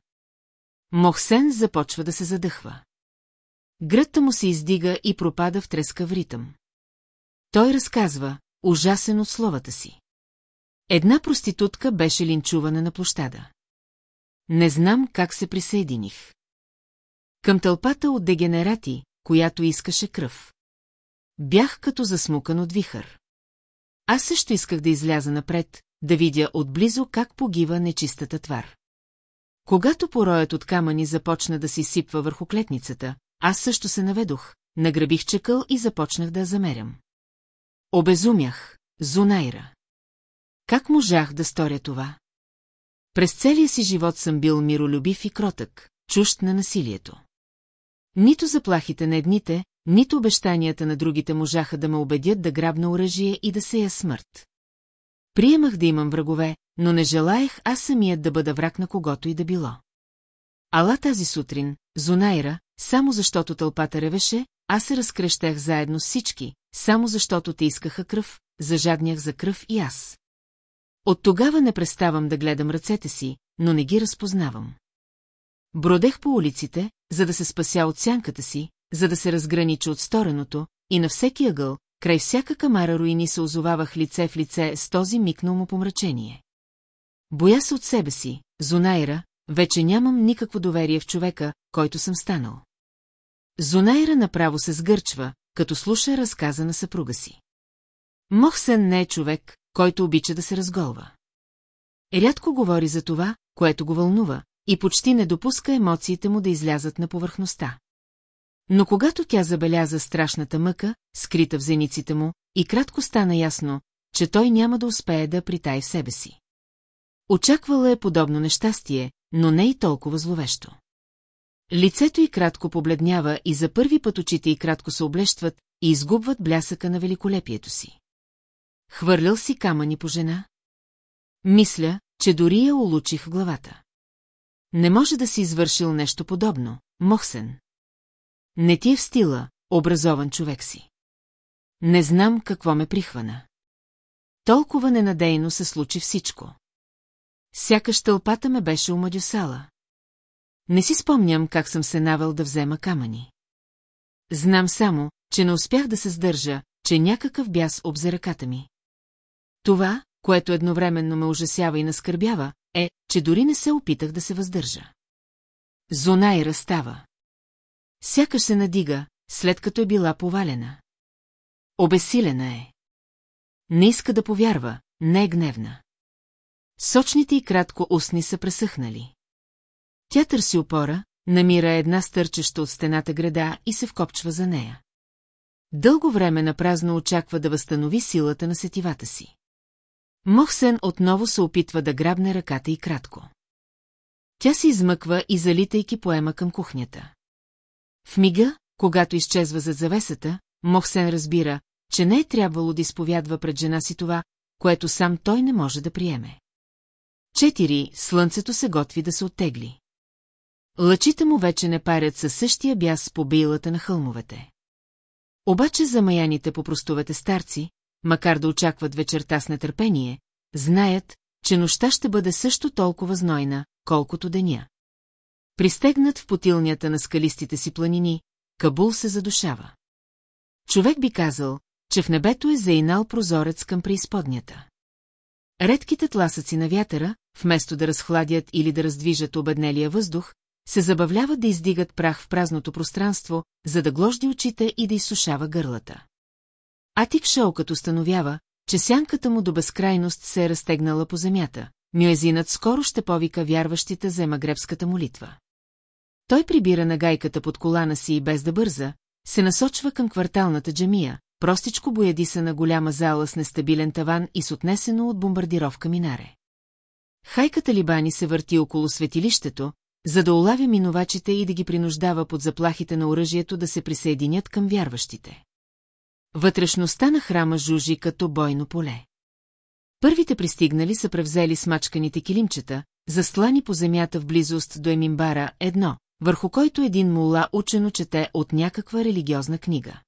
Мохсен започва да се задъхва. Гръдта му се издига и пропада в трескав ритъм. Той разказва, ужасен от словата си. Една проститутка беше линчувана на площада. Не знам как се присъединих. Към тълпата от дегенерати, която искаше кръв. Бях като засмукан от вихър. Аз също исках да изляза напред, да видя отблизо как погива нечистата твар. Когато пороят от камъни започна да си сипва върху клетницата, аз също се наведох, награбих чекъл и започнах да я замерям. Обезумях, Зунайра. Как можах да сторя това? През целия си живот съм бил миролюбив и кротък, чужд на насилието. Нито заплахите на едните, нито обещанията на другите можаха да ме убедят да грабна оръжие и да сея смърт. Приемах да имам врагове, но не желаях аз самият да бъда враг на когото и да било. Ала тази сутрин, Зунайра, само защото тълпата ревеше, аз се разкрещах заедно с всички, само защото те искаха кръв, зажаднях за кръв и аз. От тогава не преставам да гледам ръцете си, но не ги разпознавам. Бродех по улиците, за да се спася от сянката си, за да се разгранича от стореното, и на всеки ъгъл, край всяка камара руини се озовавах лице в лице с този микнал му помрачение. Боя се от себе си, Зонайра, вече нямам никакво доверие в човека, който съм станал. Зонайра направо се сгърчва, като слуша разказа на съпруга си. Мохсен не е човек, който обича да се разголва. Рядко говори за това, което го вълнува, и почти не допуска емоциите му да излязат на повърхността. Но когато тя забеляза страшната мъка, скрита в зениците му, и кратко стана ясно, че той няма да успее да притай в себе си. Очаквала е подобно нещастие, но не и толкова зловещо. Лицето й кратко побледнява и за първи път очите й кратко се облещват и изгубват блясъка на великолепието си. Хвърлял си камъни по жена? Мисля, че дори я улучих в главата. Не може да си извършил нещо подобно, Мохсен. Не ти е в стила, образован човек си. Не знам какво ме прихвана. Толкова ненадейно се случи всичко. Сякаш тълпата ме беше омадюсала. Не си спомням как съм се навел да взема камъни. Знам само, че не успях да се сдържа, че някакъв бяс обзе ръката ми. Това, което едновременно ме ужасява и наскърбява, е, че дори не се опитах да се въздържа. Зона и разстава. Сякаш се надига, след като е била повалена. Обесилена е. Не иска да повярва, не е гневна. Сочните и кратко устни са пресъхнали. Тя търси опора, намира една стърчеща от стената града и се вкопчва за нея. Дълго време напразно очаква да възстанови силата на сетивата си. Мохсен отново се опитва да грабне ръката и кратко. Тя се измъква и залитайки поема към кухнята. В мига, когато изчезва зад завесата, Мохсен разбира, че не е трябвало да изповядва пред жена си това, което сам той не може да приеме. Четири, слънцето се готви да се оттегли. Лъчите му вече не парят със същия бяс по билата на хълмовете. Обаче замаяните по простовете старци, макар да очакват вечерта с нетърпение, знаят, че нощта ще бъде също толкова знойна, колкото деня. Пристегнат в потилнята на скалистите си планини, Кабул се задушава. Човек би казал, че в небето е заинал прозорец към преизподнята. Редките тласъци на вятъра, вместо да разхладят или да раздвижат обеднелия въздух, се забавляват да издигат прах в празното пространство, за да гложди очите и да изсушава гърлата. Атик Шоукът установява, че сянката му до безкрайност се е разтегнала по земята. Мюезинът скоро ще повика вярващите за емагребската молитва. Той прибира на гайката под колана си и без да бърза, се насочва към кварталната джамия, простичко боядисана голяма зала с нестабилен таван и с отнесено от бомбардировка минаре. Хайка Талибани се върти около светилището, за да улавя минувачите и да ги принуждава под заплахите на оръжието да се присъединят към вярващите. Вътрешността на храма жужи като бойно поле. Първите пристигнали са превзели смачканите килимчета, застлани по земята в близост до Емимбара едно, върху който един мула учено чете от някаква религиозна книга.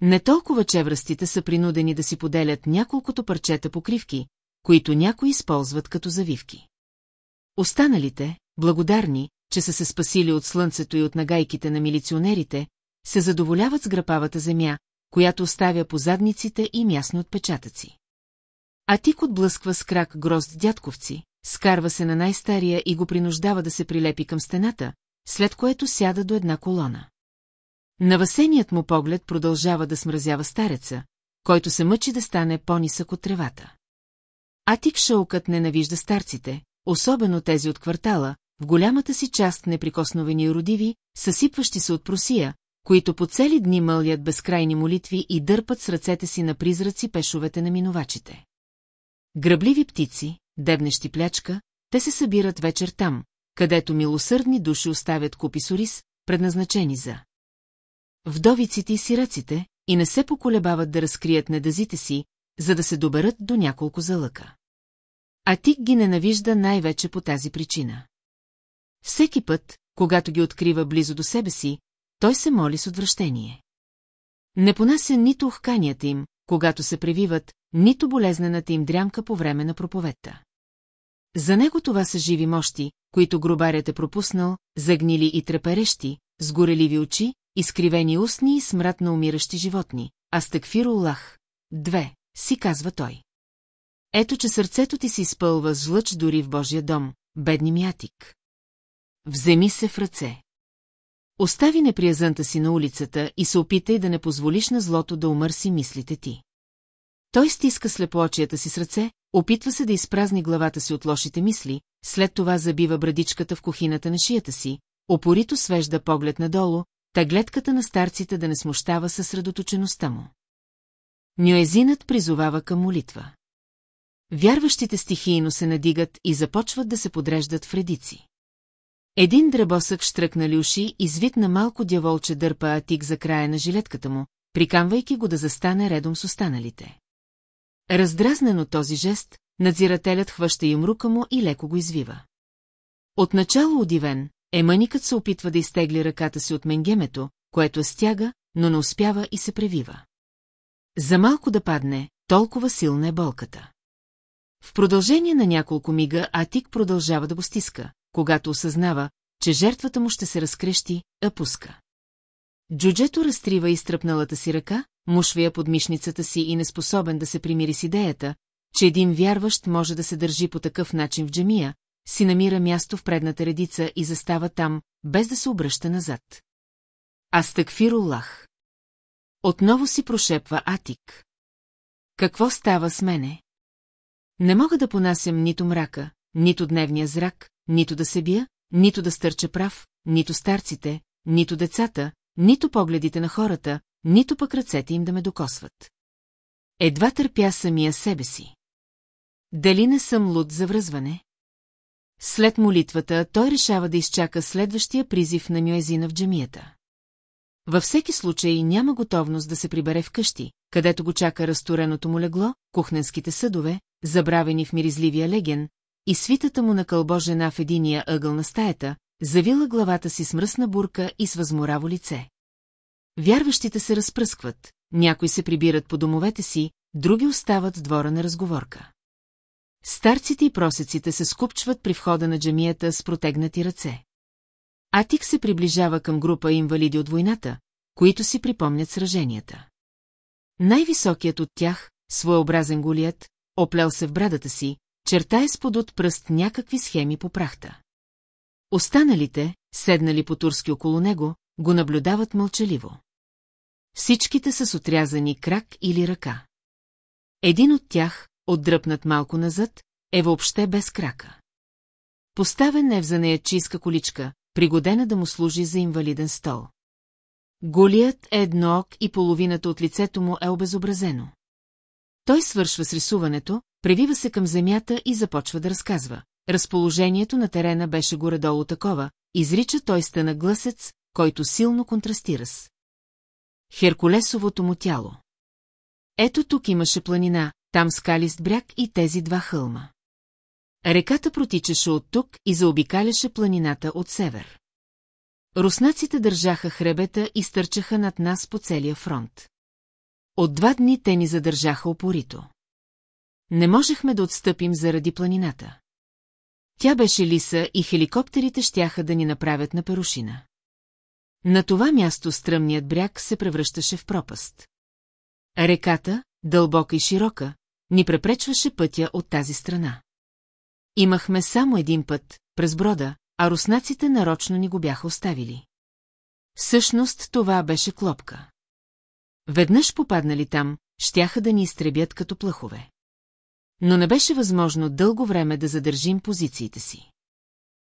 Не толкова чевръстите са принудени да си поделят няколкото парчета покривки, които някои използват като завивки. Останалите, благодарни, че са се спасили от слънцето и от нагайките на милиционерите, се задоволяват с грапавата земя, която оставя по задниците и мясни отпечатъци. А тик отблъсква с крак грозд дядковци, скарва се на най-стария и го принуждава да се прилепи към стената, след което сяда до една колона. Навасеният му поглед продължава да смразява стареца, който се мъчи да стане по-нисък от тревата. Атик Шоукът ненавижда старците, особено тези от квартала, в голямата си част неприкосновени родиви, съсипващи се от просия, които по цели дни мълят безкрайни молитви и дърпат с ръцете си на призраци пешовете на минувачите. Гръбливи птици, дебнещи плячка, те се събират вечер там, където милосърдни души оставят купи сорис, предназначени за вдовиците и сираците, и не се поколебават да разкрият недазите си, за да се доберат до няколко залъка. А Тик ги ненавижда най-вече по тази причина. Всеки път, когато ги открива близо до себе си, той се моли с отвращение. Не понася нито ухканията им, когато се превиват, нито болезнената им дрямка по време на проповедта. За него това са живи мощи, които грубарят е пропуснал, загнили и треперещи, с очи, изкривени устни и смрат на умиращи животни, а стъкфир Аллах. Две, си казва той. Ето, че сърцето ти се изпълва с жлъч дори в Божия дом, бедни мятик. Вземи се в ръце. Остави неприязънта си на улицата и се опитай да не позволиш на злото да умърси мислите ти. Той стиска слепоочията си с ръце, опитва се да изпразни главата си от лошите мисли, след това забива брадичката в кухината на шията си, опорито свежда поглед надолу, та гледката на старците да не смущава съсредоточеността му. Нюезинът призовава към молитва. Вярващите стихийно се надигат и започват да се подреждат в редици. Един дръбосък штръкнали уши и звитна малко дяволче дърпа Атик за края на жилетката му, прикамвайки го да застане редом с останалите. Раздразнен този жест, надзирателят хваща им рука му и леко го извива. Отначало удивен, еманикът се опитва да изтегли ръката си от менгемето, което стяга, но не успява и се превива. За малко да падне, толкова силна е болката. В продължение на няколко мига Атик продължава да го стиска, когато осъзнава, че жертвата му ще се разкрещи, а пуска. Джуджето разтрива изтръпналата си ръка, мушва я под мишницата си и неспособен да се примири с идеята, че един вярващ може да се държи по такъв начин в джамия, си намира място в предната редица и застава там, без да се обръща назад. Астъкфируллах. Отново си прошепва Атик. Какво става с мене? Не мога да понасям нито мрака, нито дневния зрак, нито да се бия, нито да стърча прав, нито старците, нито децата, нито погледите на хората, нито пък ръцете им да ме докосват. Едва търпя самия себе си. Дали не съм луд за връзване? След молитвата той решава да изчака следващия призив на Мюезина в джамията. Във всеки случай няма готовност да се прибере вкъщи, където го чака разтореното му легло, кухненските съдове, забравени в миризливия леген, и свитата му на кълбо жена в единия ъгъл на стаята, завила главата си с мръсна бурка и с възмораво лице. Вярващите се разпръскват, някои се прибират по домовете си, други остават с двора на разговорка. Старците и просеците се скупчват при входа на джамията с протегнати ръце. Атик се приближава към група инвалиди от войната, които си припомнят сраженията. Най-високият от тях, своеобразен голият, оплел се в брадата си, чертае с подот пръст някакви схеми по прахта. Останалите, седнали по турски около него, го наблюдават мълчаливо. Всичките са с отрязани крак или ръка. Един от тях, отдръпнат малко назад, е въобще без крака. Поставен е в занаячийска количка, пригодена да му служи за инвалиден стол. Голият е едноок и половината от лицето му е обезобразено. Той свършва с рисуването, превива се към земята и започва да разказва. Разположението на терена беше горе-долу такова, изрича той стена гласец, който силно контрастира с. Херкулесовото му тяло. Ето тук имаше планина, там скалист бряг и тези два хълма. Реката протичаше от тук и заобикаляше планината от север. Руснаците държаха хребета и стърчаха над нас по целия фронт. От два дни те ни задържаха опорито. Не можехме да отстъпим заради планината. Тя беше лиса и хеликоптерите щяха да ни направят на перушина. На това място стръмният бряг се превръщаше в пропаст. Реката, дълбока и широка, ни препречваше пътя от тази страна. Имахме само един път, през брода, а руснаците нарочно ни го бяха оставили. Всъщност това беше клопка. Веднъж попаднали там, щяха да ни изтребят като плъхове. Но не беше възможно дълго време да задържим позициите си.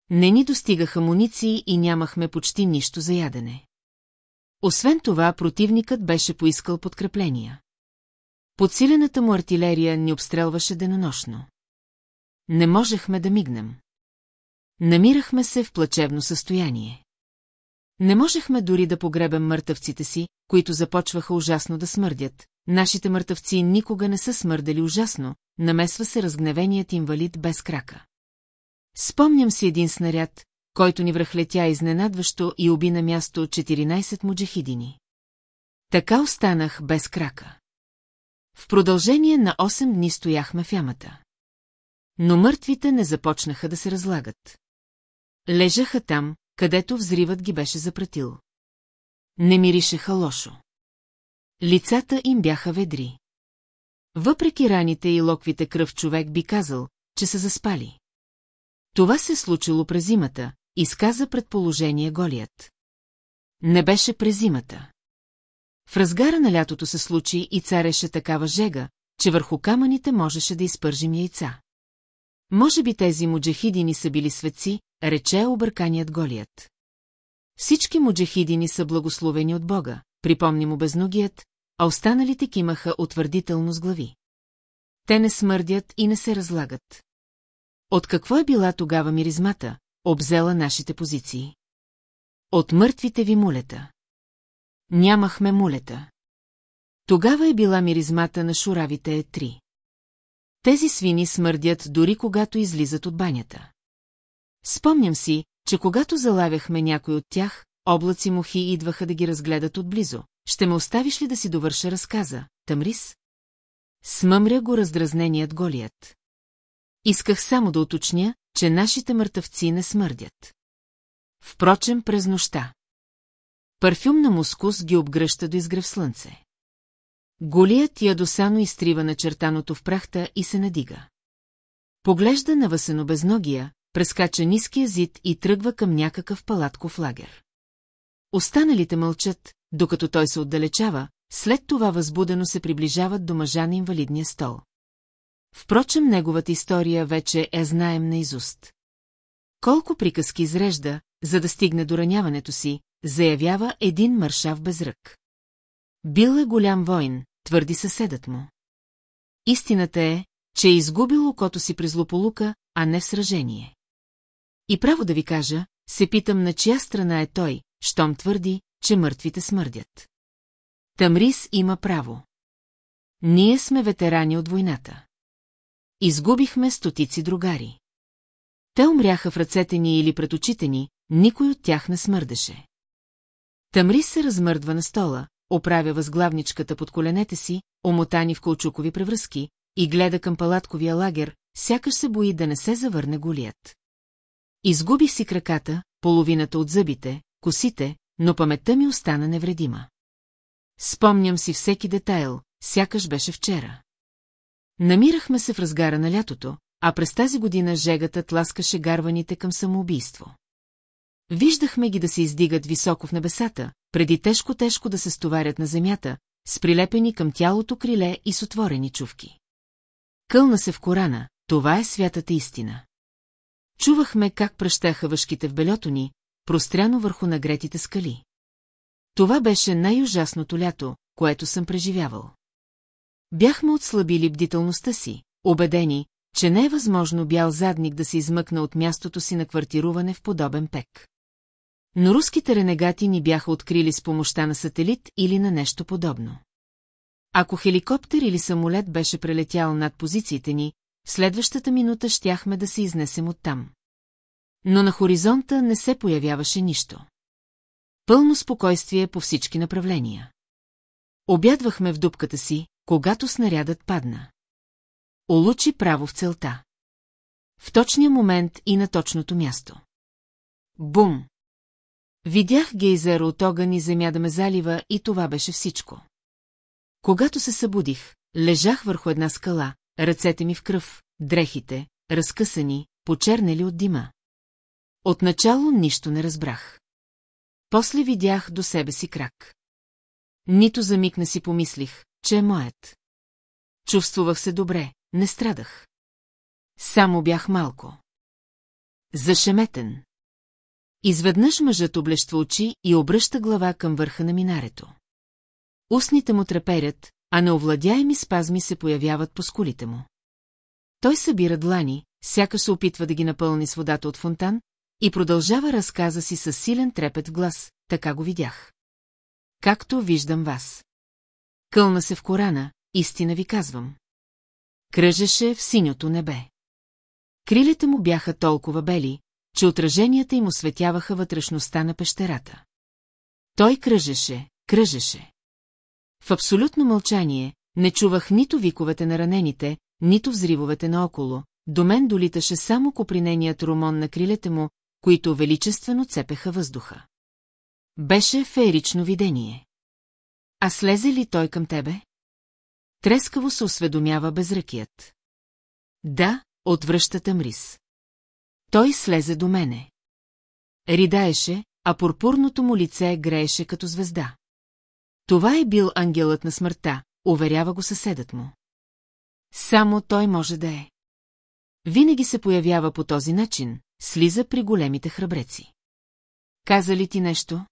Не ни достигаха муниции и нямахме почти нищо за ядене. Освен това, противникът беше поискал подкрепления. Подсилената му артилерия ни обстрелваше денонощно. Не можехме да мигнем. Намирахме се в плачевно състояние. Не можехме дори да погребем мъртъвците си, които започваха ужасно да смърдят. Нашите мъртъвци никога не са смърдали ужасно, намесва се разгневеният инвалид без крака. Спомням си един снаряд, който ни връхлетя изненадващо и уби на място 14 муджахидини. Така останах без крака. В продължение на 8 дни стояхме в ямата. Но мъртвите не започнаха да се разлагат. Лежаха там, където взривът ги беше запратил. Не миришеха лошо. Лицата им бяха ведри. Въпреки раните и локвите кръв човек би казал, че са заспали. Това се случило през зимата, изказа предположение Голият. Не беше през зимата. В разгара на лятото се случи и цареше такава жега, че върху камъните можеше да изпържим яйца. Може би тези муджахидини са били светци, рече обърканият Голият. Всички муджахидини са благословени от Бога, припомни му безногият, а останалите кимаха утвърдително с глави. Те не смърдят и не се разлагат. От какво е била тогава миризмата, обзела нашите позиции? От мъртвите ви мулета. Нямахме мулета. Тогава е била миризмата на шуравите три. Тези свини смърдят дори когато излизат от банята. Спомням си, че когато залавяхме някой от тях, облаци мухи идваха да ги разгледат отблизо. Ще ме оставиш ли да си довърша разказа, Тамрис? Смъмря го раздразненият голият. Исках само да уточня, че нашите мъртъвци не смърдят. Впрочем, през нощта. Парфюм на мускус ги обгръща до изгрев слънце. Голият ядосано изтрива начертаното в прахта и се надига. Поглежда на Васенобезногия, прескача ниския зид и тръгва към някакъв палатков лагер. Останалите мълчат, докато той се отдалечава, след това възбудено се приближават до мъжа на инвалидния стол. Впрочем, неговата история вече е знаем наизуст. Колко приказки изрежда, за да стигне до раняването си, заявява един маршав без рък. Бил е голям войн, твърди съседът му. Истината е, че е изгубил окото си при злополука, а не в сражение. И право да ви кажа, се питам на чия страна е той, щом твърди, че мъртвите смърдят. Тамрис има право. Ние сме ветерани от войната. Изгубихме стотици другари. Те умряха в ръцете ни или пред очите ни, никой от тях не смърдеше. Тамрис се размърдва на стола, оправя възглавничката под коленете си, омотани в колчукови превръзки, и гледа към палатковия лагер, сякаш се бои да не се завърне голият. Изгубих си краката, половината от зъбите, косите, но паметта ми остана невредима. Спомням си всеки детайл, сякаш беше вчера. Намирахме се в разгара на лятото, а през тази година жегата тласкаше гарваните към самоубийство. Виждахме ги да се издигат високо в небесата, преди тежко-тежко да се стоварят на земята, с прилепени към тялото криле и с отворени чувки. Кълна се в Корана, това е святата истина. Чувахме как пръщаха въшките в белето ни, простряно върху нагретите скали. Това беше най-ужасното лято, което съм преживявал. Бяхме отслабили бдителността си, убедени, че не е възможно бял задник да се измъкна от мястото си на квартируване в подобен пек. Но руските ренегати ни бяха открили с помощта на сателит или на нещо подобно. Ако хеликоптер или самолет беше прелетял над позициите ни, следващата минута щяхме да се изнесем оттам. Но на хоризонта не се появяваше нищо. Пълно спокойствие по всички направления. Обядвахме в дупката си, когато снарядът падна. Олучи право в целта. В точния момент и на точното място. Бум! Видях гейзер от огън и земя да ме залива и това беше всичко. Когато се събудих, лежах върху една скала, ръцете ми в кръв, дрехите, разкъсани, почернели от дима. Отначало нищо не разбрах. После видях до себе си крак. Нито за миг не си помислих, че е моят. Чувствувах се добре, не страдах. Само бях малко. Зашеметен. Изведнъж мъжът облещва очи и обръща глава към върха на минарето. Устните му треперят, а неовладяеми спазми се появяват по скулите му. Той събира длани, сякаш се опитва да ги напълни с водата от фонтан, и продължава разказа си със силен трепет глас, така го видях. Както виждам вас. Кълна се в Корана, истина ви казвам. Кръжеше в синьото небе. Крилите му бяха толкова бели, че отраженията им осветяваха вътрешността на пещерата. Той кръжеше, кръжеше. В абсолютно мълчание не чувах нито виковете на ранените, нито взривовете наоколо, до мен долиташе само коприненият ромон на крилете му, които величествено цепеха въздуха. Беше феерично видение. А слезе ли той към тебе? Трескаво се осведомява безръкият. Да, отвръща Тамрис. Той слезе до мене. Ридаеше, а пурпурното му лице грееше като звезда. Това е бил ангелът на смъртта, уверява го съседът му. Само той може да е. Винаги се появява по този начин, слиза при големите храбреци. Каза ли ти нещо?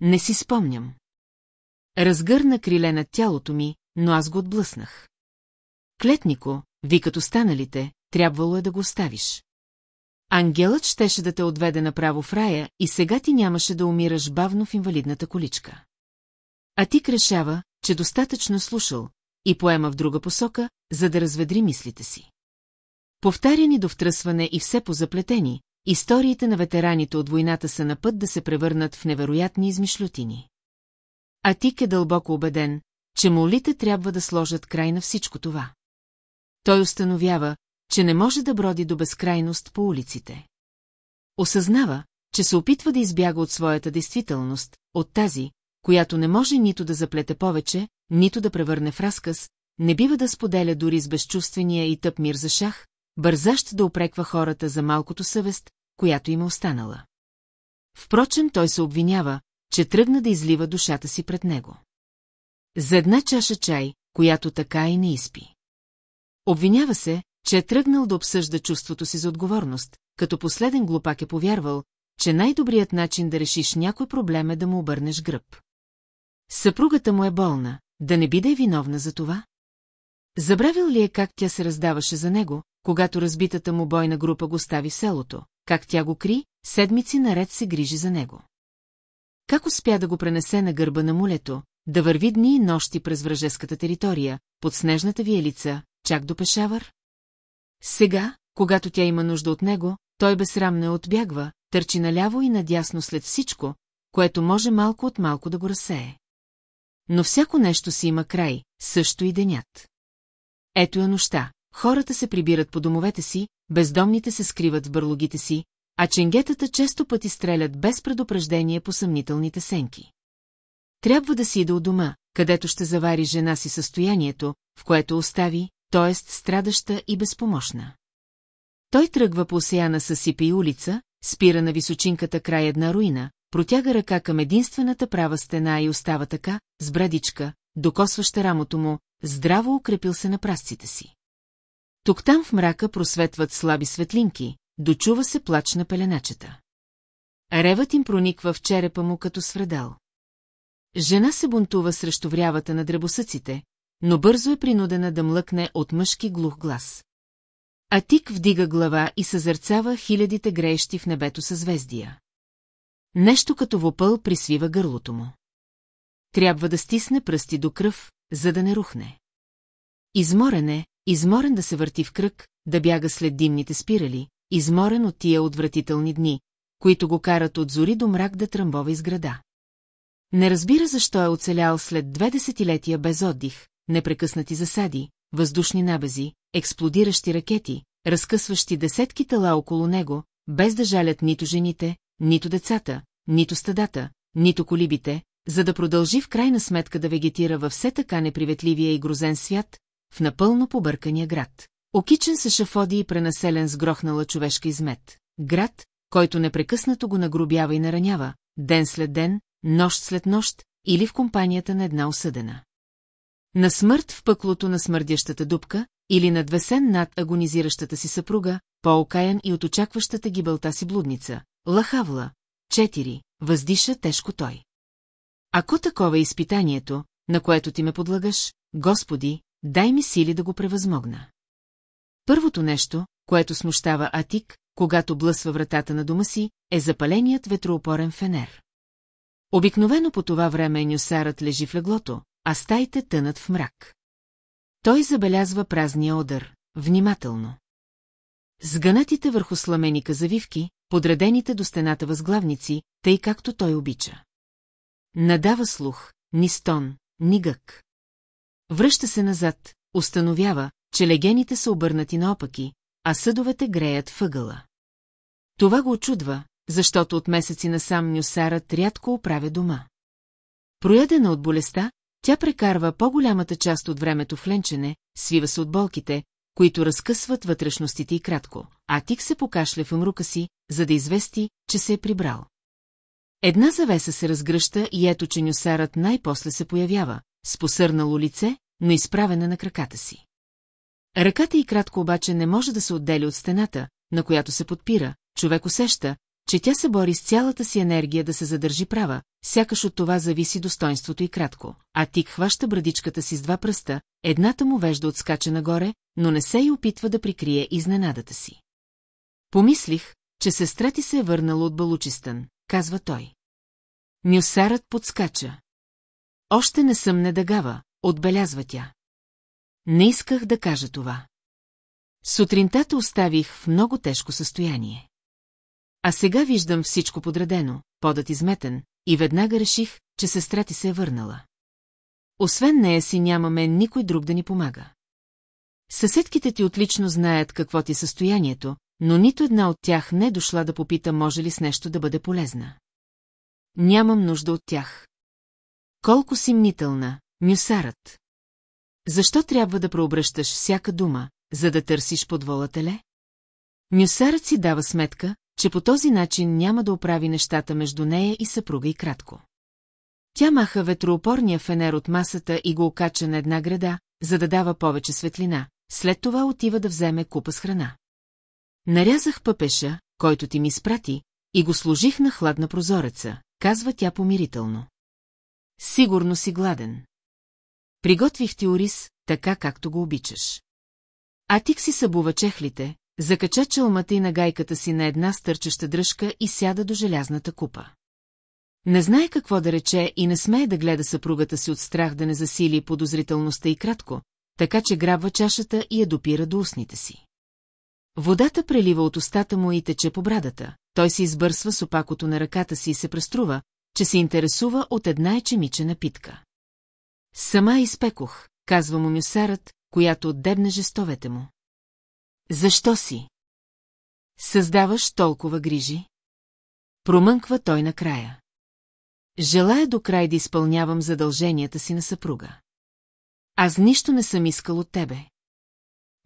Не си спомням. Разгърна криле над тялото ми, но аз го отблъснах. Клетнико, ви като станалите, трябвало е да го оставиш. Ангелът щеше да те отведе направо в рая и сега ти нямаше да умираш бавно в инвалидната количка. А ти крешава, че достатъчно слушал и поема в друга посока, за да разведри мислите си. Повтаряни до втръсване и все позаплетени, историите на ветераните от войната са на път да се превърнат в невероятни измишлютини. А Тик е дълбоко убеден, че молите трябва да сложат край на всичко това. Той установява, че не може да броди до безкрайност по улиците. Осъзнава, че се опитва да избяга от своята действителност, от тази, която не може нито да заплете повече, нито да превърне в разказ, не бива да споделя дори с безчувствения и тъп мир за шах, бързащ да опреква хората за малкото съвест, която им е останала. Впрочем, той се обвинява, че тръгна да излива душата си пред него. За една чаша чай, която така и не изпи. Обвинява се, че е тръгнал да обсъжда чувството си за отговорност, като последен глупак е повярвал, че най-добрият начин да решиш някой проблем е да му обърнеш гръб. Съпругата му е болна, да не биде виновна за това? Забравил ли е как тя се раздаваше за него, когато разбитата му бойна група го стави в селото, как тя го кри, седмици наред се грижи за него. Как успя да го пренесе на гърба на мулето, да върви дни и нощи през вражеската територия, под снежната виелица, чак до Пешавър? Сега, когато тя има нужда от него, той безсрамно я отбягва, търчи наляво и надясно след всичко, което може малко от малко да го разсее. Но всяко нещо си има край, също и денят. Ето е нощта. Хората се прибират по домовете си, бездомните се скриват в бърлогите си, а ченгетата често пъти стрелят без предупреждение по съмнителните сенки. Трябва да си ида от дома, където ще завари жена си състоянието, в което остави, т.е. страдаща и безпомощна. Той тръгва по осеяна със сипи и улица, спира на височинката край една руина, протяга ръка към единствената права стена и остава така, с брадичка, докосваща рамото му, здраво укрепил се на прасците си. Тук-там в мрака просветват слаби светлинки, дочува се плач на пеленачета. Ревът им прониква в черепа му като свредал. Жена се бунтува срещу врявата на дребосъците, но бързо е принудена да млъкне от мъжки глух глас. Атик вдига глава и съзърцава хилядите греещи в небето съзвездия. Нещо като вопъл присвива гърлото му. Трябва да стисне пръсти до кръв, за да не рухне. Изморен е, изморен да се върти в кръг, да бяга след димните спирали, изморен от тия отвратителни дни, които го карат от зори до мрак да тръмбова из града. Не разбира защо е оцелял след две десетилетия без отдих, непрекъснати засади, въздушни набези, експлодиращи ракети, разкъсващи десетки тела около него, без да жалят нито жените, нито децата, нито стадата, нито колибите, за да продължи в крайна сметка да вегетира във все така неприветливия и грозен свят, в напълно побъркания град. Окичен се шафоди и пренаселен с грохнала човешка измет. Град, който непрекъснато го нагрубява и наранява, ден след ден, нощ след нощ или в компанията на една осъдена. На смърт в пъклото на смърдящата дупка или надвесен над агонизиращата си съпруга, по-окаян и от очакващата гибелта си блудница. Лахавла. Четири. Въздиша тежко той. Ако такова е изпитанието, на което ти ме подлагаш, Господи, дай ми сили да го превъзмогна. Първото нещо, което смущава Атик, когато блъсва вратата на дома си, е запаленият ветроопорен фенер. Обикновено по това време нюсарът лежи в леглото, а стаите тънат в мрак. Той забелязва празния одър, внимателно. Сгънатите върху сламеника завивки, подредените до стената възглавници, тъй както той обича. Надава слух, ни стон, ни гък. Връща се назад, установява, че легените са обърнати наопаки, а съдовете греят въгъла. Това го очудва, защото от месеци насам Нюсарът рядко оправя дома. Проядена от болестта, тя прекарва по-голямата част от времето в ленчене, свива се от болките, които разкъсват вътрешностите и кратко, а Тик се покашля в умрука си, за да извести, че се е прибрал. Една завеса се разгръща и ето, че Нюсарът най-после се появява, с посърнало лице, но изправена на краката си. Ръката и кратко обаче не може да се отдели от стената, на която се подпира, човек усеща, че тя се бори с цялата си енергия да се задържи права, сякаш от това зависи достоинството и кратко. А Тик хваща брадичката си с два пръста, едната му вежда отскача нагоре, но не се и опитва да прикрие изненадата си. Помислих, че сестра ти се е върнала от Балучистън, казва той. Нюсарът подскача. Още не съм недагава, отбелязва тя. Не исках да кажа това. Сутринта те оставих в много тежко състояние. А сега виждам всичко подредено, подът изметен, и веднага реших, че сестра ти се е върнала. Освен нея си нямаме никой друг да ни помага. Съседките ти отлично знаят какво ти е състоянието, но нито една от тях не е дошла да попита може ли с нещо да бъде полезна. Нямам нужда от тях. Колко си мнителна, мюсарът. Защо трябва да преобръщаш всяка дума, за да търсиш подволата ле? Мюсарът си дава сметка, че по този начин няма да оправи нещата между нея и съпруга и кратко. Тя маха ветроопорния фенер от масата и го окача на една града, за да дава повече светлина, след това отива да вземе купа с храна. Нарязах пъпеша, който ти ми спрати, и го сложих на хладна прозореца, казва тя помирително. Сигурно си гладен. Приготвих ти ориз, така както го обичаш. Атик си събува чехлите, закача челмата и нагайката си на една стърчеща дръжка и сяда до желязната купа. Не знае какво да рече и не смее да гледа съпругата си от страх да не засили подозрителността и кратко, така че грабва чашата и я допира до устните си. Водата прелива от устата му и тече по брадата, той се избърсва с опакото на ръката си и се преструва, че се интересува от една ечемичена питка. Сама изпекох, казва му мюсарът, която отдебне жестовете му. Защо си? Създаваш толкова грижи? Промънква той накрая. Желая до край да изпълнявам задълженията си на съпруга. Аз нищо не съм искал от тебе.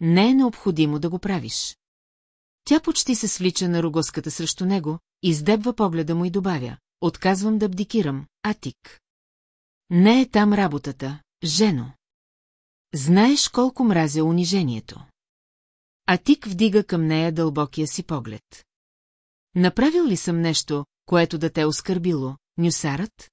Не е необходимо да го правиш. Тя почти се свлича на рогоската срещу него, издебва погледа му и добавя. Отказвам да абдикирам, Атик. Не е там работата, жено. Знаеш колко мразя унижението. Атик вдига към нея дълбокия си поглед. Направил ли съм нещо, което да те оскърбило, нюсарът?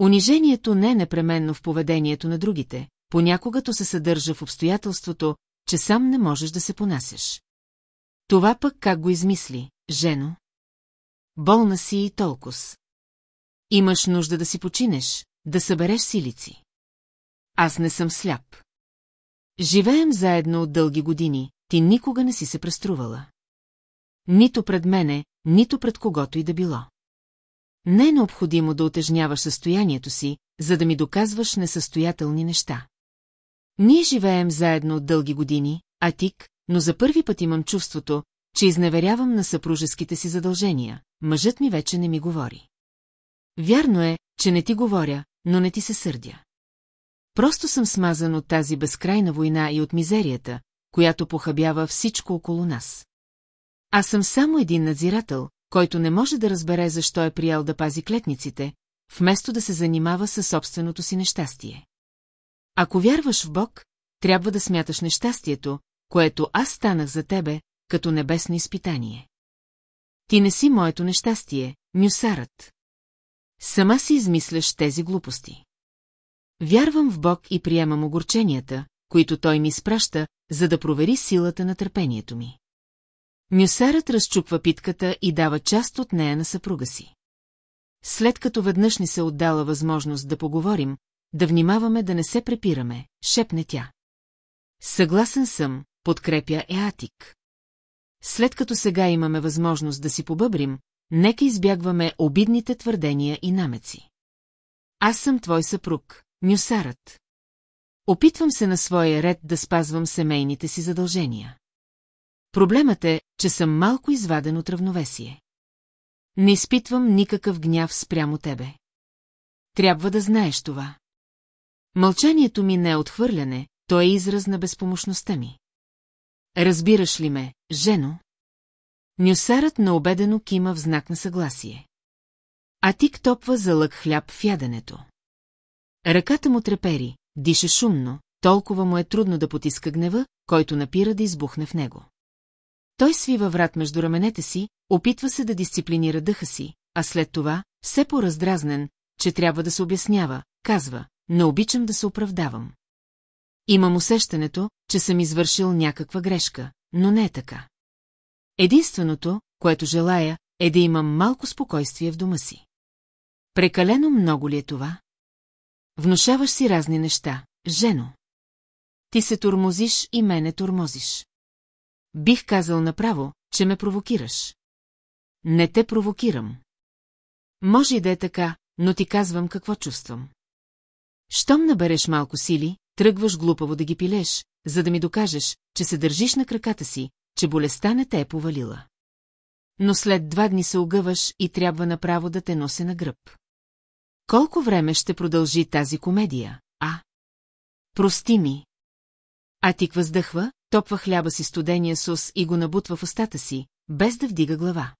Унижението не е непременно в поведението на другите, понякогато се съдържа в обстоятелството, че сам не можеш да се понасяш. Това пък как го измисли, жено? Болна си и толкос. Имаш нужда да си починеш, да събереш силици. Аз не съм сляп. Живеем заедно от дълги години, ти никога не си се преструвала. Нито пред мене, нито пред когото и да било. Не е необходимо да отежняваш състоянието си, за да ми доказваш несъстоятелни неща. Ние живеем заедно от дълги години, а тик, но за първи път имам чувството, че изневерявам на съпружеските си задължения. Мъжът ми вече не ми говори. Вярно е, че не ти говоря, но не ти се сърдя. Просто съм смазан от тази безкрайна война и от мизерията, която похабява всичко около нас. Аз съм само един надзирател, който не може да разбере защо е приял да пази клетниците, вместо да се занимава със собственото си нещастие. Ако вярваш в Бог, трябва да смяташ нещастието, което аз станах за тебе, като небесно изпитание. Ти не си моето нещастие, нюсарът. Сама си измисляш тези глупости. Вярвам в Бог и приемам огорченията, които Той ми изпраща, за да провери силата на търпението ми. Мюсарът разчупва питката и дава част от нея на съпруга си. След като веднъж ни се отдала възможност да поговорим, да внимаваме да не се препираме, шепне тя. Съгласен съм, подкрепя Еатик. След като сега имаме възможност да си побъбрим, нека избягваме обидните твърдения и намеци. Аз съм твой съпруг, Мюсарът. Опитвам се на своя ред да спазвам семейните си задължения. Проблемът е, че съм малко изваден от равновесие. Не изпитвам никакъв гняв спрямо тебе. Трябва да знаеш това. Мълчанието ми не е отхвърляне, то е израз на безпомощността ми. Разбираш ли ме, жено? Нюсарът наобедено кима в знак на съгласие. А тик топва за лък хляб в яденето. Ръката му трепери, диша шумно, толкова му е трудно да потиска гнева, който напира да избухне в него. Той свива врат между раменете си, опитва се да дисциплинира дъха си, а след това, все по-раздразнен, че трябва да се обяснява, казва, не обичам да се оправдавам. Имам усещането, че съм извършил някаква грешка, но не е така. Единственото, което желая, е да имам малко спокойствие в дома си. Прекалено много ли е това? Внушаваш си разни неща, жено. Ти се турмозиш и мене турмозиш. Бих казал направо, че ме провокираш. Не те провокирам. Може и да е така, но ти казвам какво чувствам. Щом набереш малко сили, тръгваш глупаво да ги пилеш, за да ми докажеш, че се държиш на краката си, че болестта не те е повалила. Но след два дни се огъваш и трябва направо да те носи на гръб. Колко време ще продължи тази комедия, а? Прости ми. Атик въздъхва, топва хляба си студения сус и го набутва в устата си, без да вдига глава.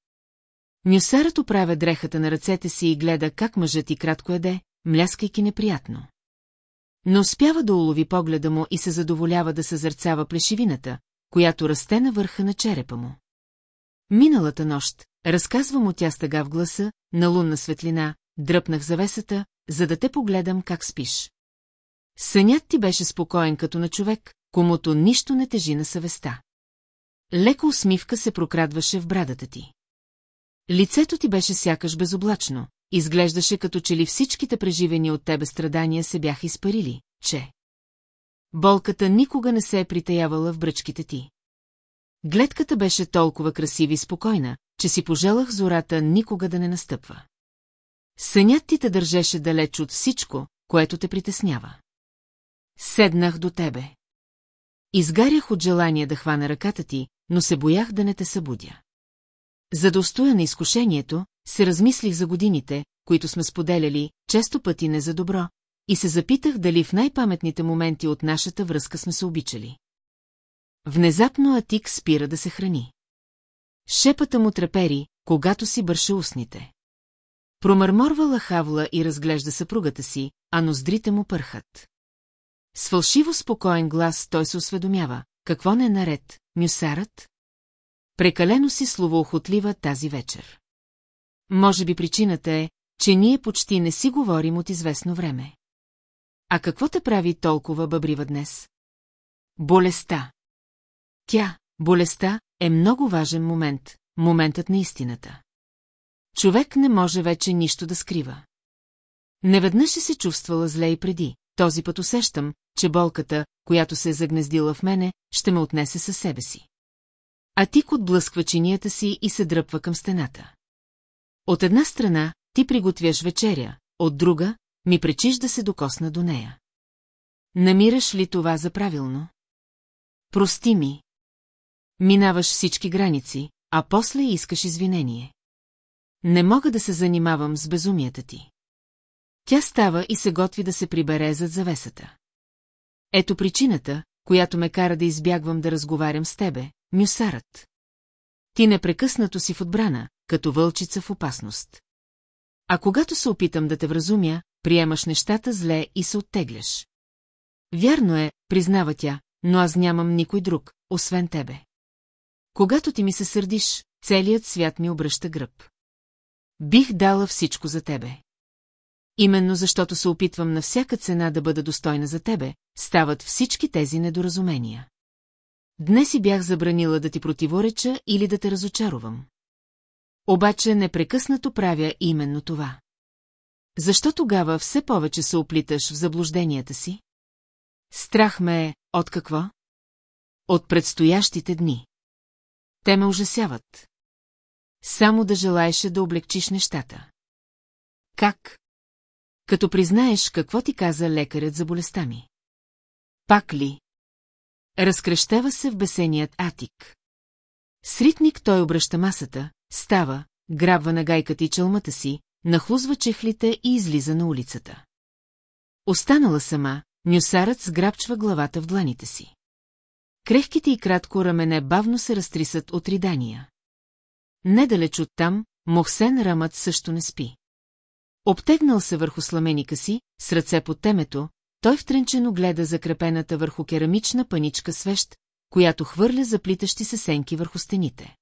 Нюсарът оправя дрехата на ръцете си и гледа как мъжът и кратко еде, мляскайки неприятно. Но успява да улови погледа му и се задоволява да съзърцава плешивината, която расте на върха на черепа му. Миналата нощ, разказва му тя стъга в гласа, на лунна светлина, дръпнах завесата, за да те погледам как спиш. Сънят ти беше спокоен като на човек, комуто нищо не тежи на съвестта. Леко усмивка се прокрадваше в брадата ти. Лицето ти беше сякаш безоблачно, изглеждаше като че ли всичките преживени от тебе страдания се бяха изпарили, че... Болката никога не се е притаявала в бръчките ти. Гледката беше толкова красива и спокойна, че си пожелах зората никога да не настъпва. Сънят ти те държеше далеч от всичко, което те притеснява. Седнах до тебе. Изгарях от желание да хвана ръката ти, но се боях да не те събудя. За да устоя на изкушението, се размислих за годините, които сме споделяли, често пъти не за добро, и се запитах дали в най-паметните моменти от нашата връзка сме се обичали. Внезапно Атик спира да се храни. Шепата му трепери, когато си бърше устните. Промърморва лахавла и разглежда съпругата си, а ноздрите му пърхат. С фалшиво спокоен глас той се осведомява. Какво не е наред, мюсарът? Прекалено си словоохотлива тази вечер. Може би причината е, че ние почти не си говорим от известно време. А какво те прави толкова бъбрива днес? Болестта. Тя, болестта, е много важен момент, моментът на истината. Човек не може вече нищо да скрива. Неведнъж се чувствала зле и преди, този път усещам, че болката, която се е загнездила в мене, ще ме отнесе със себе си. А тик отблъсква чинията си и се дръпва към стената. От една страна, ти приготвяш вечеря, от друга, ми пречиш да се докосна до нея. Намираш ли това за правилно? Прости ми. Минаваш всички граници, а после искаш извинение. Не мога да се занимавам с безумията ти. Тя става и се готви да се прибере зад завесата. Ето причината, която ме кара да избягвам да разговарям с тебе, мюсарът. Ти непрекъснато си в отбрана, като вълчица в опасност. А когато се опитам да те вразумя, приемаш нещата зле и се оттегляш. Вярно е, признава тя, но аз нямам никой друг, освен тебе. Когато ти ми се сърдиш, целият свят ми обръща гръб. Бих дала всичко за тебе. Именно защото се опитвам на всяка цена да бъда достойна за тебе, стават всички тези недоразумения. Днес и бях забранила да ти противореча или да те разочаровам. Обаче непрекъснато правя именно това. Защо тогава все повече се оплиташ в заблужденията си? Страх ме е от какво? От предстоящите дни. Те ме ужасяват. Само да желаеше да облегчиш нещата. Как? Като признаеш какво ти каза лекарят за болестта ми. Пак ли? Разкръщава се в бесеният Атик. Сритник той обръща масата, става, грабва на гайката и челмата си, нахлузва чехлите и излиза на улицата. Останала сама, нюсарът сграбчва главата в дланите си. Крехките и кратко рамене бавно се разтрисат от ридания. Недалеч от там, Мохсен Рамът също не спи. Обтегнал се върху сламеника си, с ръце под темето, той втренчено гледа закрепената върху керамична паничка свещ, която хвърля заплитащи се сенки върху стените.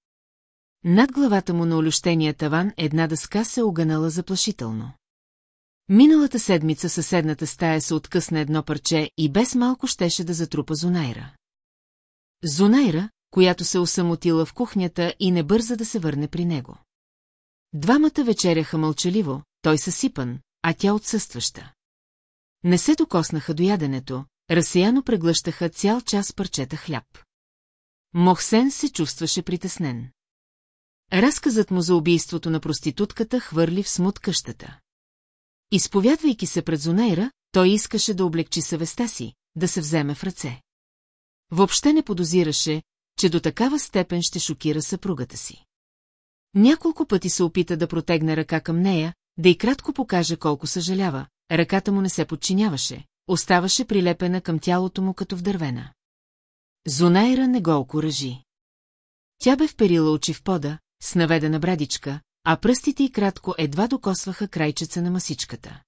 Над главата му на олющения таван една дъска се огънала заплашително. Миналата седмица съседната стая се откъсна едно парче и без малко щеше да затрупа Зонайра. Зонайра, която се осамотила в кухнята и не бърза да се върне при него. Двамата вечеряха мълчаливо, той съсипан, а тя отсъстваща. Не се докоснаха до яденето, разсеяно преглъщаха цял час парчета хляб. Мохсен се чувстваше притеснен. Разказът му за убийството на проститутката хвърли в смут къщата. Изповядвайки се пред Зонейра, той искаше да облегчи съвестта си, да се вземе в ръце. Въобще не подозираше, че до такава степен ще шокира съпругата си. Няколко пъти се опита да протегне ръка към нея, да и кратко покаже колко съжалява, ръката му не се подчиняваше, оставаше прилепена към тялото му като в дървена. Зонайра не го окоръжи. Тя бе вперила очи в пода, с наведена брадичка, а пръстите и кратко едва докосваха крайчеца на масичката.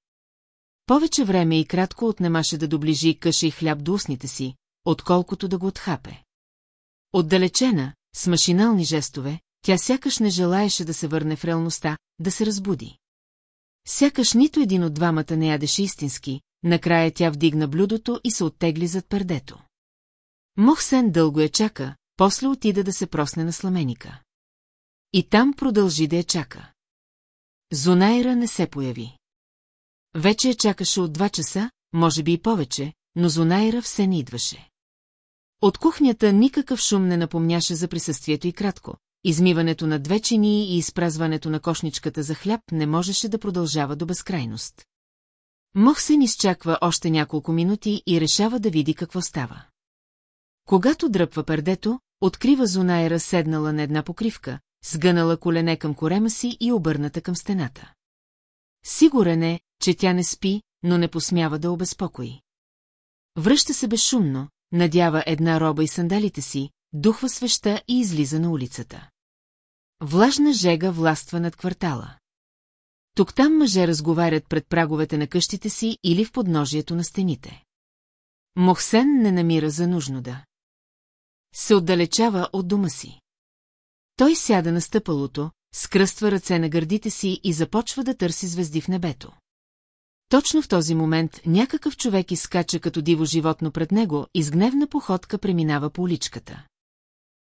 Повече време и кратко отнемаше да доближи къша и хляб до устните си, отколкото да го отхапе. Отдалечена, с машинални жестове, тя сякаш не желаеше да се върне в реалността, да се разбуди. Сякаш нито един от двамата не ядеше истински, накрая тя вдигна блюдото и се оттегли зад пердето. Мохсен дълго я чака, после отида да се просне на сламеника. И там продължи да я чака. Зонайра не се появи. Вече я чакаше от два часа, може би и повече, но Зонайра все не идваше. От кухнята никакъв шум не напомняше за присъствието и кратко. Измиването на две чинии и изпразването на кошничката за хляб не можеше да продължава до безкрайност. Мохсен изчаква още няколко минути и решава да види какво става. Когато дръпва пердето, открива Зонайра седнала на една покривка, сгънала колене към корема си и обърната към стената. Сигурен е, че тя не спи, но не посмява да обезпокои. Връща се безшумно, надява една роба и сандалите си, духва свеща и излиза на улицата. Влажна жега властва над квартала. Тук-там мъже разговарят пред праговете на къщите си или в подножието на стените. Мохсен не намира за нужно да. Се отдалечава от дома си. Той сяда на стъпалото, скръства ръце на гърдите си и започва да търси звезди в небето. Точно в този момент някакъв човек изкача като диво животно пред него и с гневна походка преминава по уличката.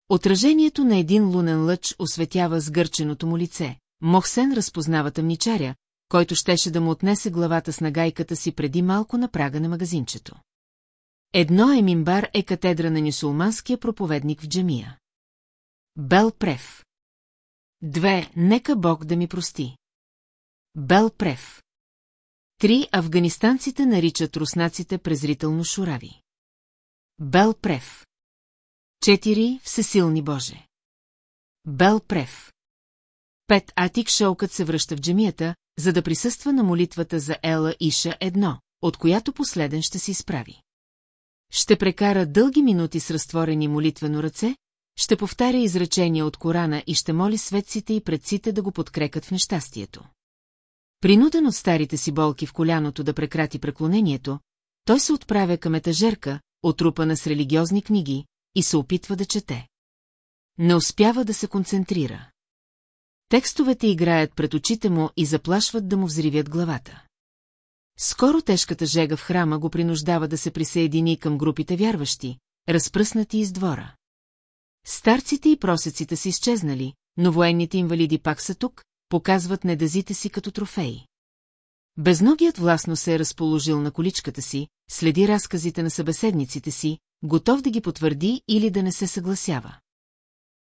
Отражението на един лунен лъч осветява сгърченото му лице. Мохсен разпознава тъмничаря, който щеше да му отнесе главата с нагайката си преди малко на прага на магазинчето. Едно е мимбар е катедра на нюсулманския проповедник в джамия. Бел Прев. Две, нека Бог да ми прости. Бел Прев. Три, афганистанците наричат руснаците презрително шурави. Бел Прев. Четири, всесилни Боже. Бел Прев. Пет, Атик Шаукът се връща в джамията, за да присъства на молитвата за Ела Иша едно, от която последен ще се изправи. Ще прекара дълги минути с разтворени молитвено ръце, ще повтаря изречения от Корана и ще моли светците и предците да го подкрекат в нещастието. Принуден от старите си болки в коляното да прекрати преклонението, той се отправя към етажерка, отрупана с религиозни книги, и се опитва да чете. Не успява да се концентрира. Текстовете играят пред очите му и заплашват да му взривят главата. Скоро тежката жега в храма го принуждава да се присъедини към групите вярващи, разпръснати из двора. Старците и просеците са изчезнали, но военните инвалиди пак са тук, показват недазите си като трофеи. Безногият властно се е разположил на количката си, следи разказите на събеседниците си, готов да ги потвърди или да не се съгласява.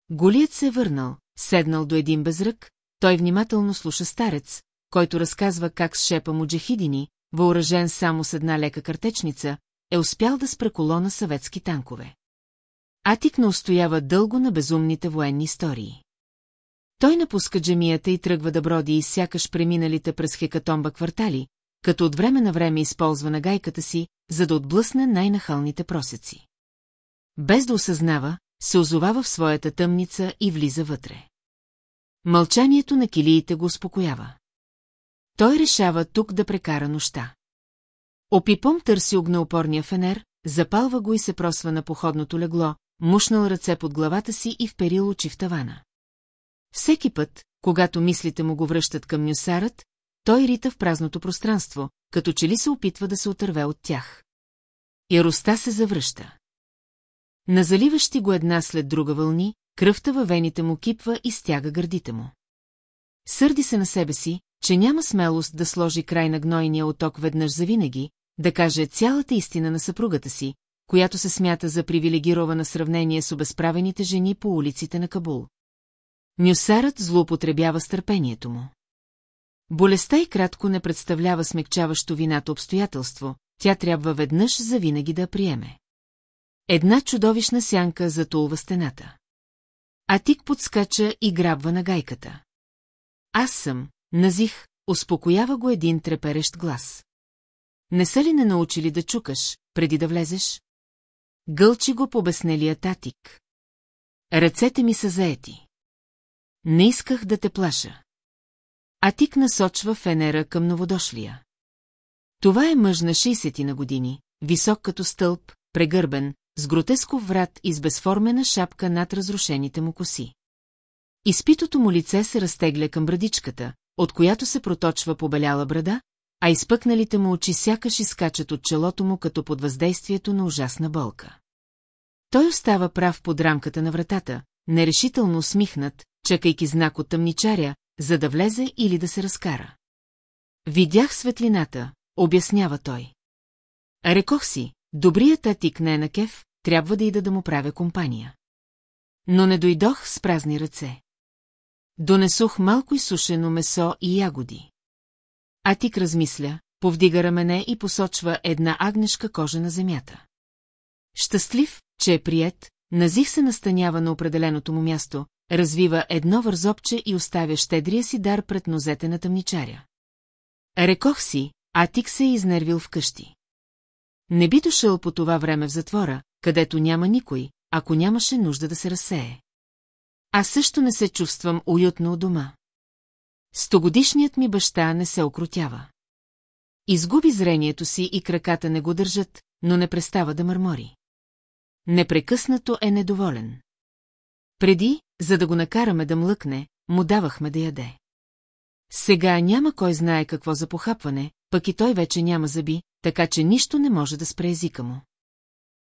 Голият се е върнал, седнал до един безрък, той внимателно слуша старец, който разказва как с шепа му джехидини, въоръжен само с една лека картечница, е успял да спре колона съветски танкове. Атик не устоява дълго на безумните военни истории. Той напуска джемията и тръгва да броди и сякаш преминалите през хекатомба квартали, като от време на време използва на гайката си, за да отблъсне най-нахалните просеци. Без да осъзнава, се озовава в своята тъмница и влиза вътре. Мълчанието на килиите го успокоява. Той решава тук да прекара нощта. Опипом търси огнеопорния фенер, запалва го и се просва на походното легло, мушнал ръце под главата си и вперил очи в тавана. Всеки път, когато мислите му го връщат към нюсарът, той рита в празното пространство, като че ли се опитва да се отърве от тях. Яроста се завръща. На заливащи го една след друга вълни, кръвта във вените му кипва и стяга гърдите му. Сърди се на себе си, че няма смелост да сложи край на гнойния оток веднъж завинаги, да каже цялата истина на съпругата си, която се смята за привилегирована сравнение с обезправените жени по улиците на Кабул. Нюсарът злоупотребява с търпението му. Болестта и кратко не представлява смекчаващо вината обстоятелство, тя трябва веднъж завинаги да приеме. Една чудовищна сянка затулва стената. А тик подскача и грабва на гайката. Аз съм, назих, успокоява го един треперещ глас. Не са ли не научили да чукаш, преди да влезеш? Гълчи го побеснелия татик. Ръцете ми са заети. Не исках да те плаша. Атик насочва фенера към новодошлия. Това е мъж на 60 на години, висок като стълб, прегърбен, с гротесков врат и с безформена шапка над разрушените му коси. Изпитото му лице се разтегля към брадичката, от която се проточва побеляла брада, а изпъкналите му очи сякаш изкачат от челото му като под въздействието на ужасна болка. Той остава прав под рамката на вратата, нерешително усмихнат, чакайки знак от тъмничаря, за да влезе или да се разкара. Видях светлината, обяснява той. Рекох си, добрият атик не е на кеф, трябва да ида да му правя компания. Но не дойдох с празни ръце. Донесох малко изсушено месо и ягоди. Атик размисля, повдига рамене и посочва една агнешка кожа на земята. Щастлив, че е прият, Назих се настанява на определеното му място, развива едно вързопче и оставя щедрия си дар пред нозете на тъмничаря. Рекох си, а Тик се е изнервил вкъщи. Не би дошъл по това време в затвора, където няма никой, ако нямаше нужда да се разсее. Аз също не се чувствам уютно у дома. Стогодишният ми баща не се окротява. Изгуби зрението си и краката не го държат, но не престава да мърмори. Непрекъснато е недоволен. Преди, за да го накараме да млъкне, му давахме да яде. Сега няма кой знае какво за похапване, пък и той вече няма зъби, така че нищо не може да спре езика му.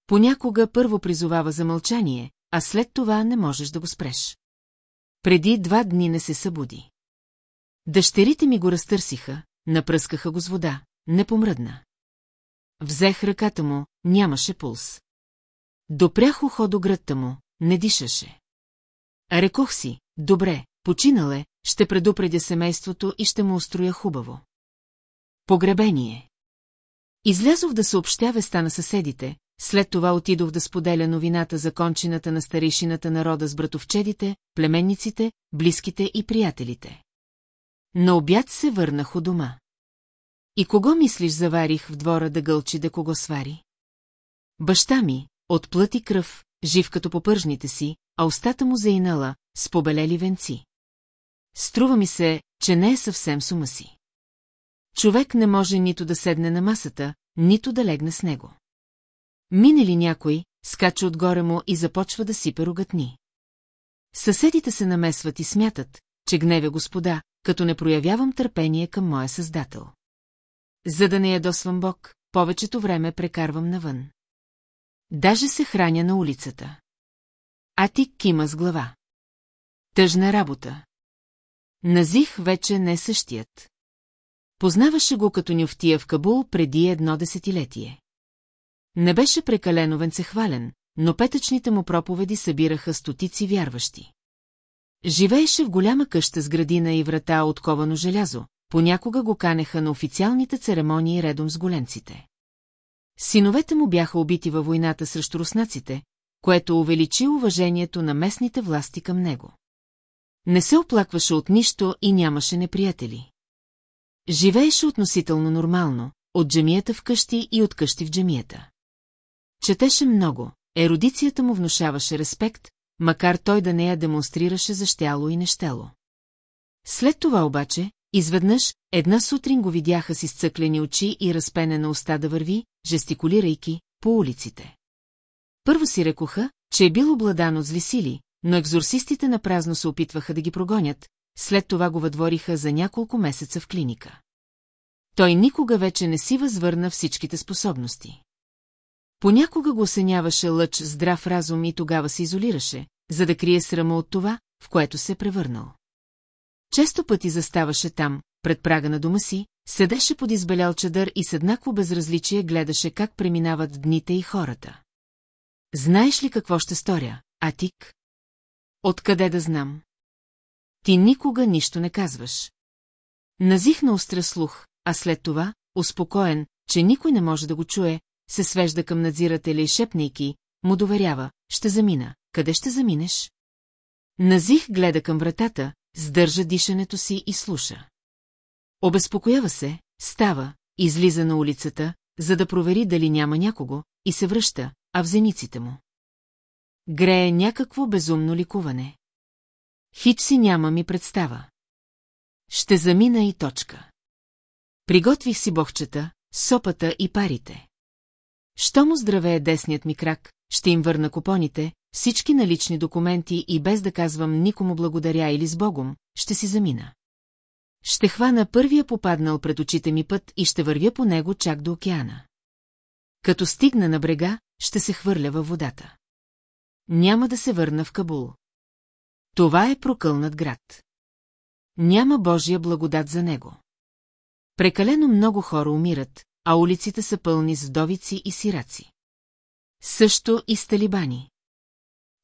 Понякога първо призовава за мълчание, а след това не можеш да го спреш. Преди два дни не се събуди. Дъщерите ми го разтърсиха, напръскаха го с вода, не помръдна. Взех ръката му, нямаше пулс. Допрях ухо до гръдта му, не дишаше. Рекох си, добре, починал е, ще предупредя семейството и ще му устроя хубаво. Погребение. Излязох да съобщя веста на съседите, след това отидох да споделя новината за кончината на старейшината народа с братовчедите, племенниците, близките и приятелите. На обяд се върнах у дома. И кого мислиш заварих в двора да гълчи да кого свари? Баща ми, от плът и кръв, жив като попържните си, а устата му заинала, с побелели венци. Струва ми се, че не е съвсем сума си. Човек не може нито да седне на масата, нито да легне с него. Мине ли някой, скача отгоре му и започва да сипе рогатни. Съседите се намесват и смятат, че гневя господа, като не проявявам търпение към моя създател. За да не ядосвам Бог, повечето време прекарвам навън. Даже се храня на улицата. А ти кима с глава. Тъжна работа. Назих вече не същият. Познаваше го като нюфтия в Кабул преди едно десетилетие. Не беше прекалено венцехвален, но петъчните му проповеди събираха стотици вярващи. Живееше в голяма къща с градина и врата от ковано желязо, понякога го канеха на официалните церемонии редом с голенците. Синовете му бяха убити във войната срещу руснаците, което увеличи уважението на местните власти към него. Не се оплакваше от нищо и нямаше неприятели. Живееше относително нормално, от джамията в къщи и от къщи в джамията. Четеше много, еродицията му внушаваше респект, макар той да не я демонстрираше за щяло и нещело. След това обаче, изведнъж, една сутрин го видяха с изцъклени очи и разпенена уста да върви, жестикулирайки, по улиците. Първо си рекоха, че е бил обладан от зли сили, но екзорсистите на празно се опитваха да ги прогонят, след това го въдвориха за няколко месеца в клиника. Той никога вече не си възвърна всичките способности. Понякога го осеняваше лъч здрав разум и тогава се изолираше, за да крие срама от това, в което се е превърнал. Често пъти заставаше там, пред прага на дома си, седеше под избелял чадър и с еднакво безразличие гледаше как преминават дните и хората. Знаеш ли какво ще сторя, Атик? Откъде да знам? Ти никога нищо не казваш. Назих на остра слух, а след това, успокоен, че никой не може да го чуе, се свежда към надзирателя и шепнейки, му доверява, ще замина. Къде ще заминеш? Назих гледа към вратата, сдържа дишането си и слуша. Обезпокоява се, става, излиза на улицата, за да провери дали няма някого, и се връща, а в зениците му. Грее някакво безумно ликуване. Хич си няма ми представа. Ще замина и точка. Приготвих си бохчета, сопата и парите. Що му здравее десният ми крак, ще им върна купоните, всички налични документи и без да казвам никому благодаря или с Богом, ще си замина. Ще хвана първия попаднал пред очите ми път и ще вървя по него чак до океана. Като стигна на брега, ще се хвърля във водата. Няма да се върна в Кабул. Това е прокълнат град. Няма Божия благодат за него. Прекалено много хора умират, а улиците са пълни с вдовици и сираци. Също и с талибани.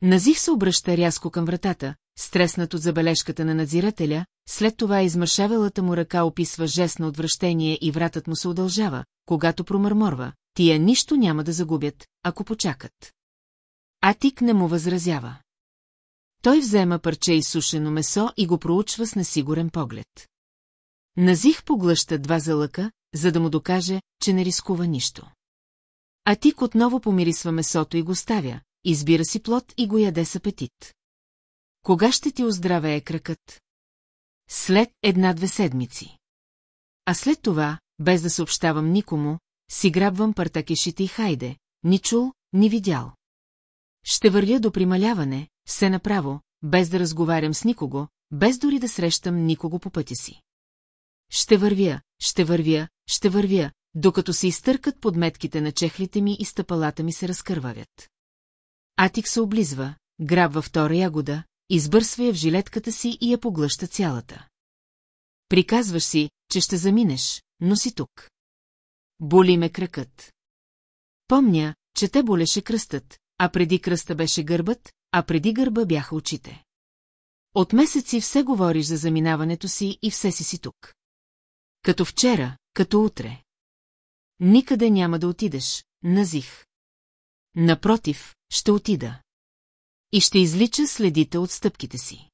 Назив се обръща рязко към вратата, стреснат от забележката на надзирателя, след това измършавелата му ръка описва жест на отвращение и вратът му се удължава, когато промърморва, тия нищо няма да загубят, ако почакат. Атик не му възразява. Той взема парче изсушено месо и го проучва с несигурен поглед. Назих поглъща два залъка, за да му докаже, че не рискува нищо. Атик отново помирисва месото и го ставя, избира си плод и го яде с апетит. Кога ще ти оздравее кракът? След една-две седмици. А след това, без да съобщавам никому, си грабвам партакешите и хайде, ни чул, ни видял. Ще вървя до прималяване, все направо, без да разговарям с никого, без дори да срещам никого по пътя си. Ще вървя, ще вървя, ще вървя, докато се изтъркат подметките на чехлите ми и стъпалата ми се разкървавят. Атик се облизва, грабва втора ягода, избърсва я в жилетката си и я поглъща цялата. Приказваш си, че ще заминеш, но си тук. Боли ме кракът. Помня, че те болеше кръстът, а преди кръста беше гърбът, а преди гърба бяха очите. От месеци все говориш за заминаването си и все си си тук. Като вчера, като утре. Никъде няма да отидеш, назих. Напротив, ще отида. И ще излича следите от стъпките си.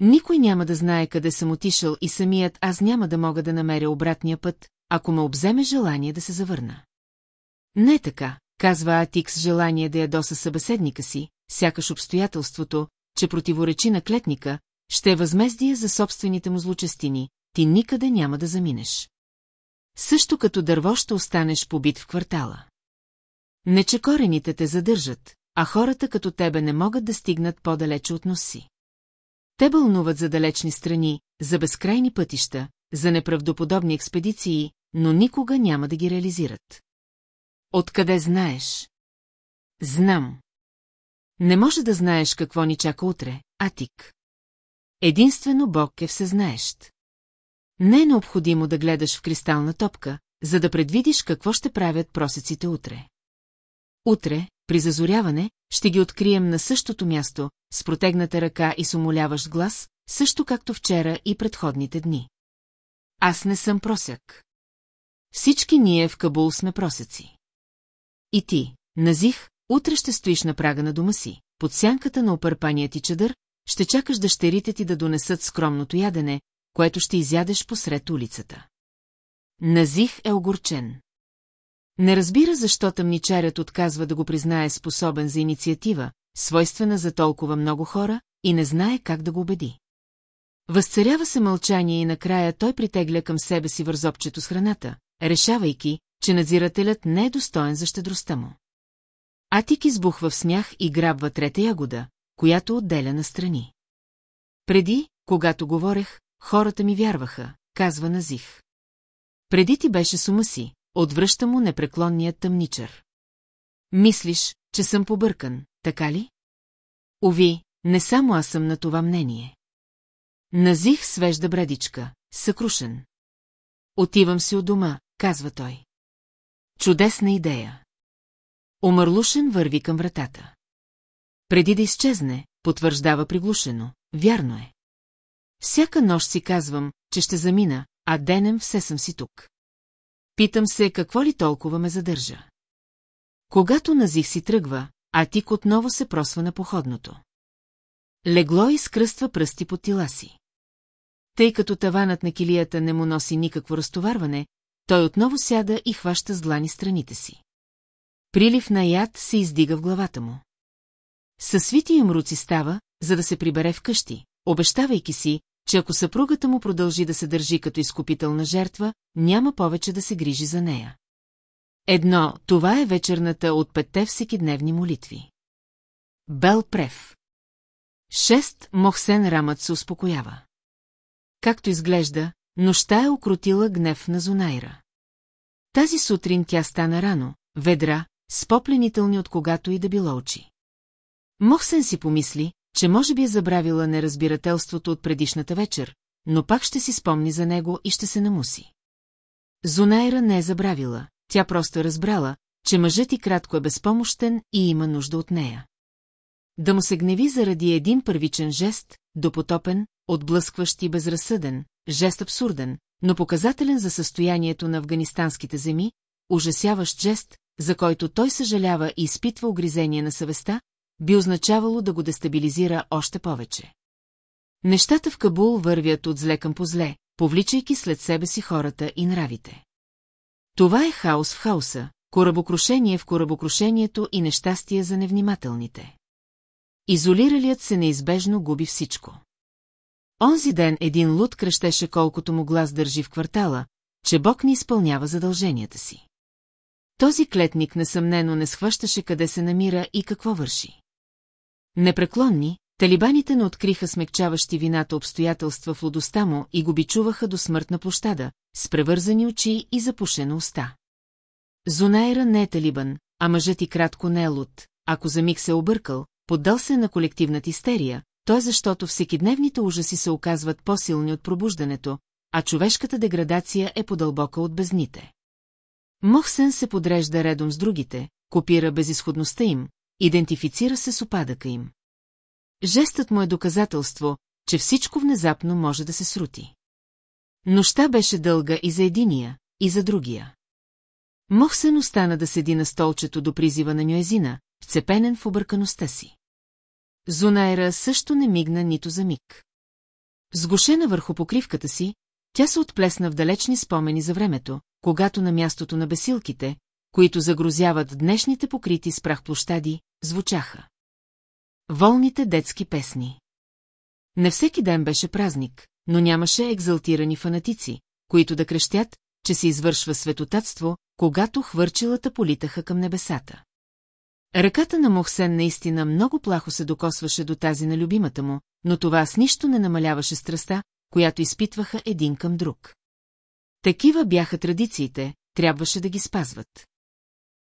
Никой няма да знае къде съм отишъл и самият аз няма да мога да намеря обратния път, ако ме обземе желание да се завърна. Не така, казва Атик с желание да ядоса събеседника си, сякаш обстоятелството, че противоречи на клетника, ще е възмездие за собствените му злочестини, ти никъде няма да заминеш. Също като дърво ще останеш побит в квартала. Не че корените те задържат, а хората като тебе не могат да стигнат по-далече от носи. Те бълнуват за далечни страни, за безкрайни пътища, за неправдоподобни експедиции, но никога няма да ги реализират. Откъде знаеш? Знам. Не може да знаеш какво ни чака утре, Атик. Единствено Бог е всезнаещ. Не е необходимо да гледаш в кристална топка, за да предвидиш какво ще правят просеците утре. Утре, при зазоряване, ще ги открием на същото място, с протегната ръка и с умоляващ глас, също както вчера и предходните дни. Аз не съм просяк. Всички ние в Кабул сме просеци. И ти, Назих, утре ще стоиш на прага на дома си, под сянката на опърпания ти чадър, ще чакаш дъщерите ти да донесат скромното ядене, което ще изядеш посред улицата. Назих е огорчен. Не разбира защо тъмничарят отказва да го признае способен за инициатива, свойствена за толкова много хора, и не знае как да го убеди. Възцарява се мълчание и накрая той притегля към себе си вързопчето с храната, решавайки, че надзирателят не е достоен за щедростта му. Атик избухва в смях и грабва трета ягода, която отделя настрани. Преди, когато говорех, хората ми вярваха, казва Назих. Преди ти беше с ума си, отвръща му непреклонният тъмничър. Мислиш, че съм побъркан, така ли? Ови, не само аз съм на това мнение. Назих свежда бредичка, съкрушен. Отивам си от дома, казва той. Чудесна идея. Омърлушен върви към вратата. Преди да изчезне, потвърждава приглушено, вярно е. Всяка нощ си казвам, че ще замина, а денем все съм си тук. Питам се, какво ли толкова ме задържа. Когато Назих си тръгва, а Тик отново се просва на походното. Легло и скръства пръсти под тила си. Тъй като таванът на килията не му носи никакво разтоварване, той отново сяда и хваща с длани страните си. Прилив на яд се издига в главата му. Със свити им руци става, за да се прибере вкъщи, обещавайки си, че ако съпругата му продължи да се държи като изкупителна жертва, няма повече да се грижи за нея. Едно, това е вечерната от петте всекидневни молитви. Бел Прев. Шест, Мохсен Рамът се успокоява. както изглежда, нощта е окрутила гнев на Зонайра. Тази сутрин тя стана рано, ведра, с от когато и да било очи. Мохсен си помисли, че може би е забравила неразбирателството от предишната вечер, но пак ще си спомни за него и ще се намуси. Зонайра не е забравила, тя просто е разбрала, че мъжът и кратко е безпомощен и има нужда от нея. Да му се гневи заради един първичен жест, допотопен, отблъскващ и безразсъден, жест абсурден, но показателен за състоянието на афганистанските земи, ужасяващ жест, за който той съжалява и изпитва огризение на съвестта, би означавало да го дестабилизира още повече. Нещата в Кабул вървят от зле към позле, повличайки след себе си хората и нравите. Това е хаос в хаоса, корабокрушение в корабокрушението и нещастие за невнимателните. Изолиралият се неизбежно губи всичко. Онзи ден един луд крещеше колкото му глас държи в квартала, че Бог не изпълнява задълженията си. Този клетник несъмнено не схващаше къде се намира и какво върши. Непреклонни, талибаните не откриха смекчаващи вината обстоятелства в лудостта му и го бичуваха до смъртна площада, с превързани очи и запушена уста. Зонайра не е талибан, а мъжът и кратко не е луд. Ако за миг се е объркал, поддал се на колективната истерия, то е защото всекидневните ужаси се оказват по-силни от пробуждането, а човешката деградация е по-дълбока от бездните. Мохсен се подрежда редом с другите, копира безисходността им, идентифицира се с опадъка им. Жестът му е доказателство, че всичко внезапно може да се срути. Нощта беше дълга и за единия, и за другия. Мохсен остана да седи на столчето до призива на Нюезина, вцепенен в объркаността си. Зунайра също не мигна нито за миг. Сгушена върху покривката си, тя се отплесна в далечни спомени за времето, когато на мястото на бесилките, които загрозяват днешните покрити с прах площади, звучаха. Волните детски песни. Не всеки ден беше празник, но нямаше екзалтирани фанатици, които да крещят, че се извършва светотатство, когато хвърчилата политаха към небесата. Ръката на Мохсен наистина много плахо се докосваше до тази на любимата му, но това с нищо не намаляваше страста, която изпитваха един към друг. Такива бяха традициите, трябваше да ги спазват.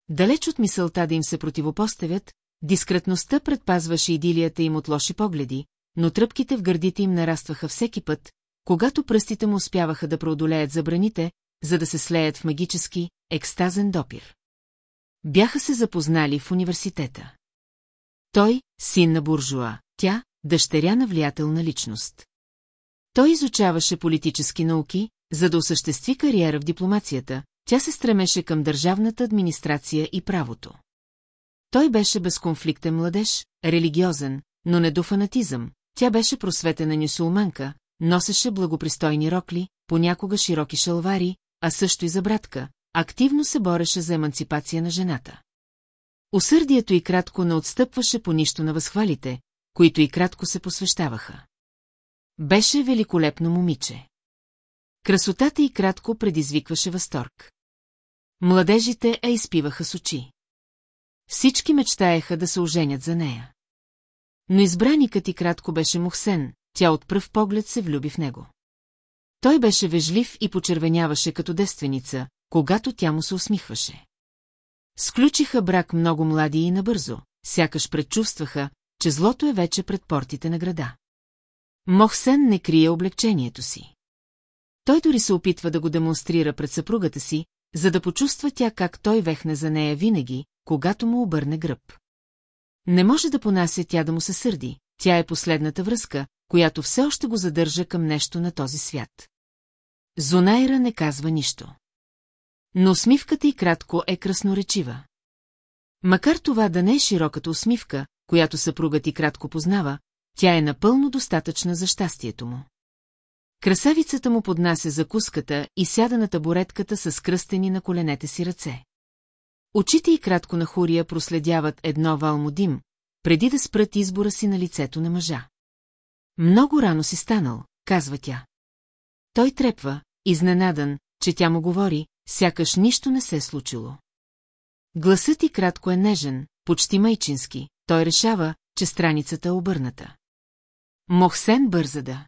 Далеч от мисълта да им се противопоставят, дискретността предпазваше идилията им от лоши погледи, но тръпките в гърдите им нарастваха всеки път, когато пръстите му успяваха да преодолеят забраните, за да се слеят в магически, екстазен допир. Бяха се запознали в университета. Той, син на буржуа, тя, дъщеря на влиятелна личност. Той изучаваше политически науки, за да осъществи кариера в дипломацията, тя се стремеше към държавната администрация и правото. Той беше безконфликтен младеж, религиозен, но не до фанатизъм, тя беше просветена нюсулманка, носеше благопристойни рокли, понякога широки шалвари, а също и за братка, активно се бореше за еманципация на жената. Усърдието и кратко не отстъпваше по нищо на възхвалите, които и кратко се посвещаваха. Беше великолепно момиче. Красотата и кратко предизвикваше възторг. Младежите я изпиваха с очи. Всички мечтаеха да се оженят за нея. Но избраникът и кратко беше Мухсен, тя от пръв поглед се влюби в него. Той беше вежлив и почервеняваше като девственица, когато тя му се усмихваше. Сключиха брак много млади и набързо, сякаш предчувстваха, че злото е вече пред портите на града. Мохсен не крие облегчението си. Той дори се опитва да го демонстрира пред съпругата си, за да почувства тя как той вехне за нея винаги, когато му обърне гръб. Не може да понася тя да му се сърди, тя е последната връзка, която все още го задържа към нещо на този свят. Зонайра не казва нищо. Но усмивката и кратко е красноречива. Макар това да не е широката усмивка, която съпругът и кратко познава, тя е напълно достатъчна за щастието му. Красавицата му поднася закуската и сяда на табуретката с кръстени на коленете си ръце. Очите и кратко на Хурия проследяват едно валмо дим, преди да спрат избора си на лицето на мъжа. Много рано си станал, казва тя. Той трепва, изненадан, че тя му говори, сякаш нищо не се е случило. Гласът и кратко е нежен, почти майчински, той решава, че страницата е обърната. Мохсен бърза да.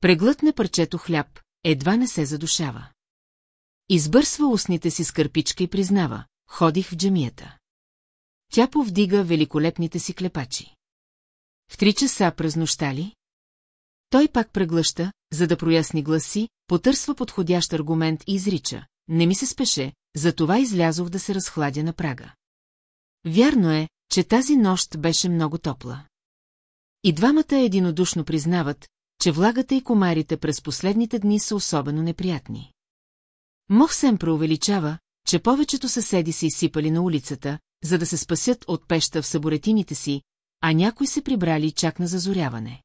Преглътне парчето хляб, едва не се задушава. Избърсва устните си с кърпичка и признава, ходих в джамията. Тя повдига великолепните си клепачи. В три часа през нощта ли? Той пак преглъща, за да проясни гласи, потърсва подходящ аргумент и изрича. Не ми се спеше, затова излязох да се разхладя на прага. Вярно е, че тази нощ беше много топла. И двамата единодушно признават, че влагата и комарите през последните дни са особено неприятни. Мохсен преувеличава, че повечето съседи се изсипали на улицата, за да се спасят от пеща в съборетините си, а някои се прибрали чак на зазоряване.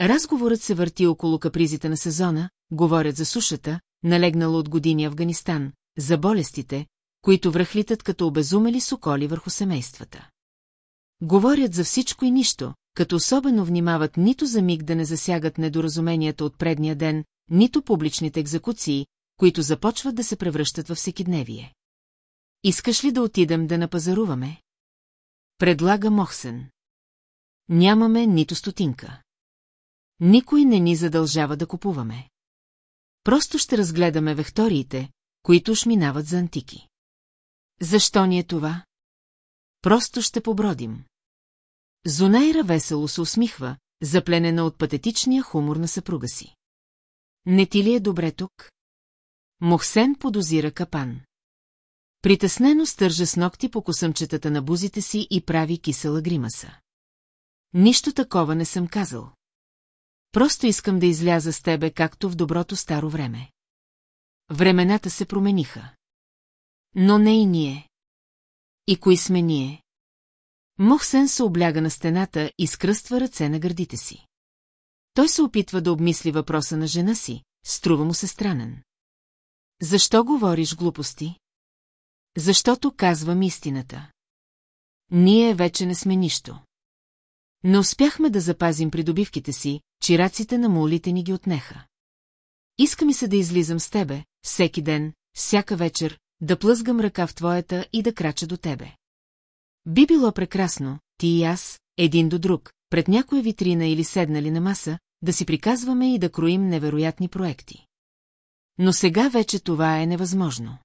Разговорът се върти около капризите на сезона, говорят за сушата, налегнала от години Афганистан, за болестите, които връхлитат като обезумели соколи върху семействата. Говорят за всичко и нищо, като особено внимават нито за миг да не засягат недоразуменията от предния ден, нито публичните екзекуции, които започват да се превръщат във всекидневие. Искаш ли да отидем да напазаруваме? Предлага Мохсен. Нямаме нито стотинка. Никой не ни задължава да купуваме. Просто ще разгледаме векториите, които уж минават за антики. Защо ни е това? Просто ще побродим. Зонайра весело се усмихва, запленена от патетичния хумор на съпруга си. Не ти ли е добре тук? Мохсен подозира капан. Притеснено стържа с ногти по косъмчетата на бузите си и прави кисела гримаса. Нищо такова не съм казал. Просто искам да изляза с тебе, както в доброто старо време. Времената се промениха. Но не и ние. И кои сме ние? Мохсен се обляга на стената и скръства ръце на гърдите си. Той се опитва да обмисли въпроса на жена си, струва му се странен. Защо говориш глупости? Защото казвам истината. Ние вече не сме нищо. Не успяхме да запазим придобивките си, чираците на молите ни ги отнеха. Иска ми се да излизам с тебе, всеки ден, всяка вечер, да плъзгам ръка в твоята и да крача до тебе. Би било прекрасно, ти и аз, един до друг, пред някоя витрина или седнали на маса, да си приказваме и да кроим невероятни проекти. Но сега вече това е невъзможно.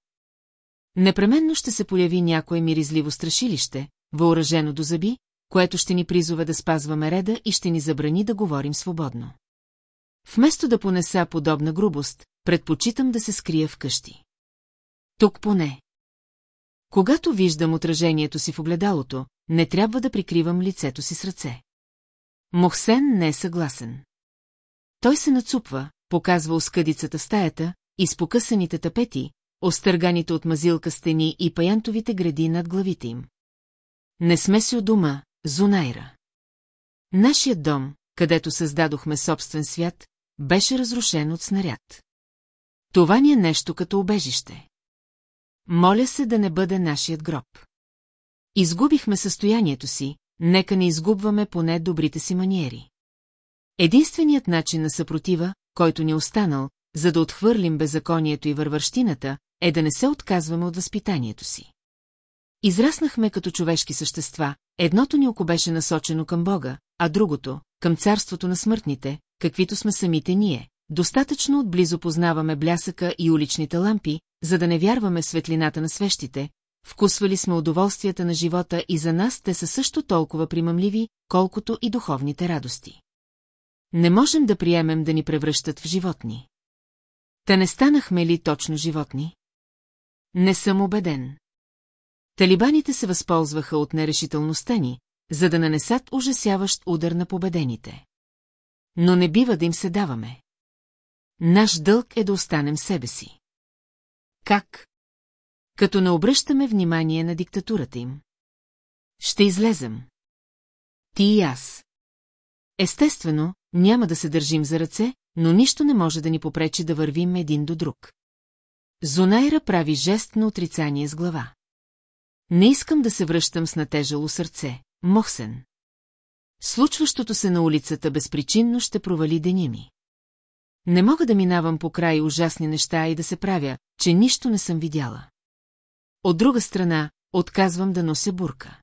Непременно ще се появи някое миризливо страшилище, въоръжено до зъби, което ще ни призове да спазваме реда и ще ни забрани да говорим свободно. Вместо да понеса подобна грубост, предпочитам да се скрия вкъщи. Тук поне. Когато виждам отражението си в огледалото, не трябва да прикривам лицето си с ръце. Мохсен не е съгласен. Той се нацупва, показва оскъдицата стаята, изпокъсаните тапети, остърганите от мазилка стени и паянтовите гради над главите им. Не сме си у дома, Зунайра. Нашият дом, където създадохме собствен свят, беше разрушен от снаряд. Това ни е нещо като обежище. Моля се да не бъде нашият гроб. Изгубихме състоянието си, нека не изгубваме поне добрите си маниери. Единственият начин на съпротива, който ни е останал, за да отхвърлим беззаконието и вървърщината, е да не се отказваме от възпитанието си. Израснахме като човешки същества, едното ни око беше насочено към Бога, а другото – към царството на смъртните, каквито сме самите ние. Достатъчно отблизо познаваме блясъка и уличните лампи, за да не вярваме светлината на свещите, вкусвали сме удоволствията на живота и за нас те са също толкова примамливи, колкото и духовните радости. Не можем да приемем да ни превръщат в животни. Та не станахме ли точно животни? Не съм убеден. Талибаните се възползваха от нерешителността ни, за да нанесат ужасяващ удар на победените. Но не бива да им се даваме. Наш дълг е да останем себе си. Как? Като не обръщаме внимание на диктатурата им. Ще излезем. Ти и аз. Естествено, няма да се държим за ръце, но нищо не може да ни попречи да вървим един до друг. Зонайра прави жест на отрицание с глава. Не искам да се връщам с натежало сърце, Мохсен. Случващото се на улицата безпричинно ще провали деня ми. Не мога да минавам по край ужасни неща и да се правя, че нищо не съм видяла. От друга страна, отказвам да нося бурка.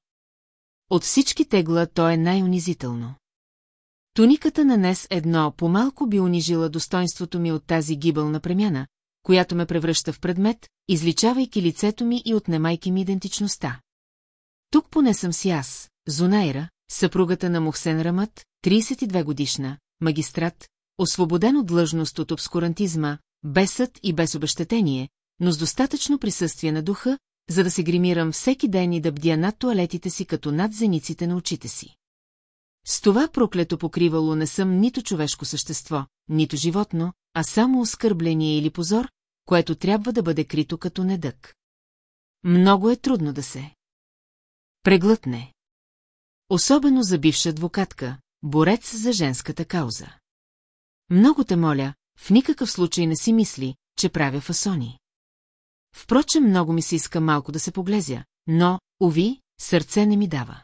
От всички тегла то е най-унизително. Туниката на Нес едно по-малко би унижила достоинството ми от тази гибълна премяна, която ме превръща в предмет, изличавайки лицето ми и отнемайки ми идентичността. Тук поне съм си аз, Зонайра, съпругата на Мухсен Рамът, 32 годишна, магистрат, освободен от длъжност от обскурантизма, без съд и без обещетение, но с достатъчно присъствие на духа, за да се гримирам всеки ден и да бдя над туалетите си като над зениците на очите си. С това проклето покривало не съм нито човешко същество, нито животно, а само оскърбление или позор, което трябва да бъде крито като недък. Много е трудно да се. Преглътне. Особено за бивша адвокатка, борец за женската кауза. Много те моля, в никакъв случай не си мисли, че правя фасони. Впрочем, много ми се иска малко да се поглезя, но, уви, сърце не ми дава.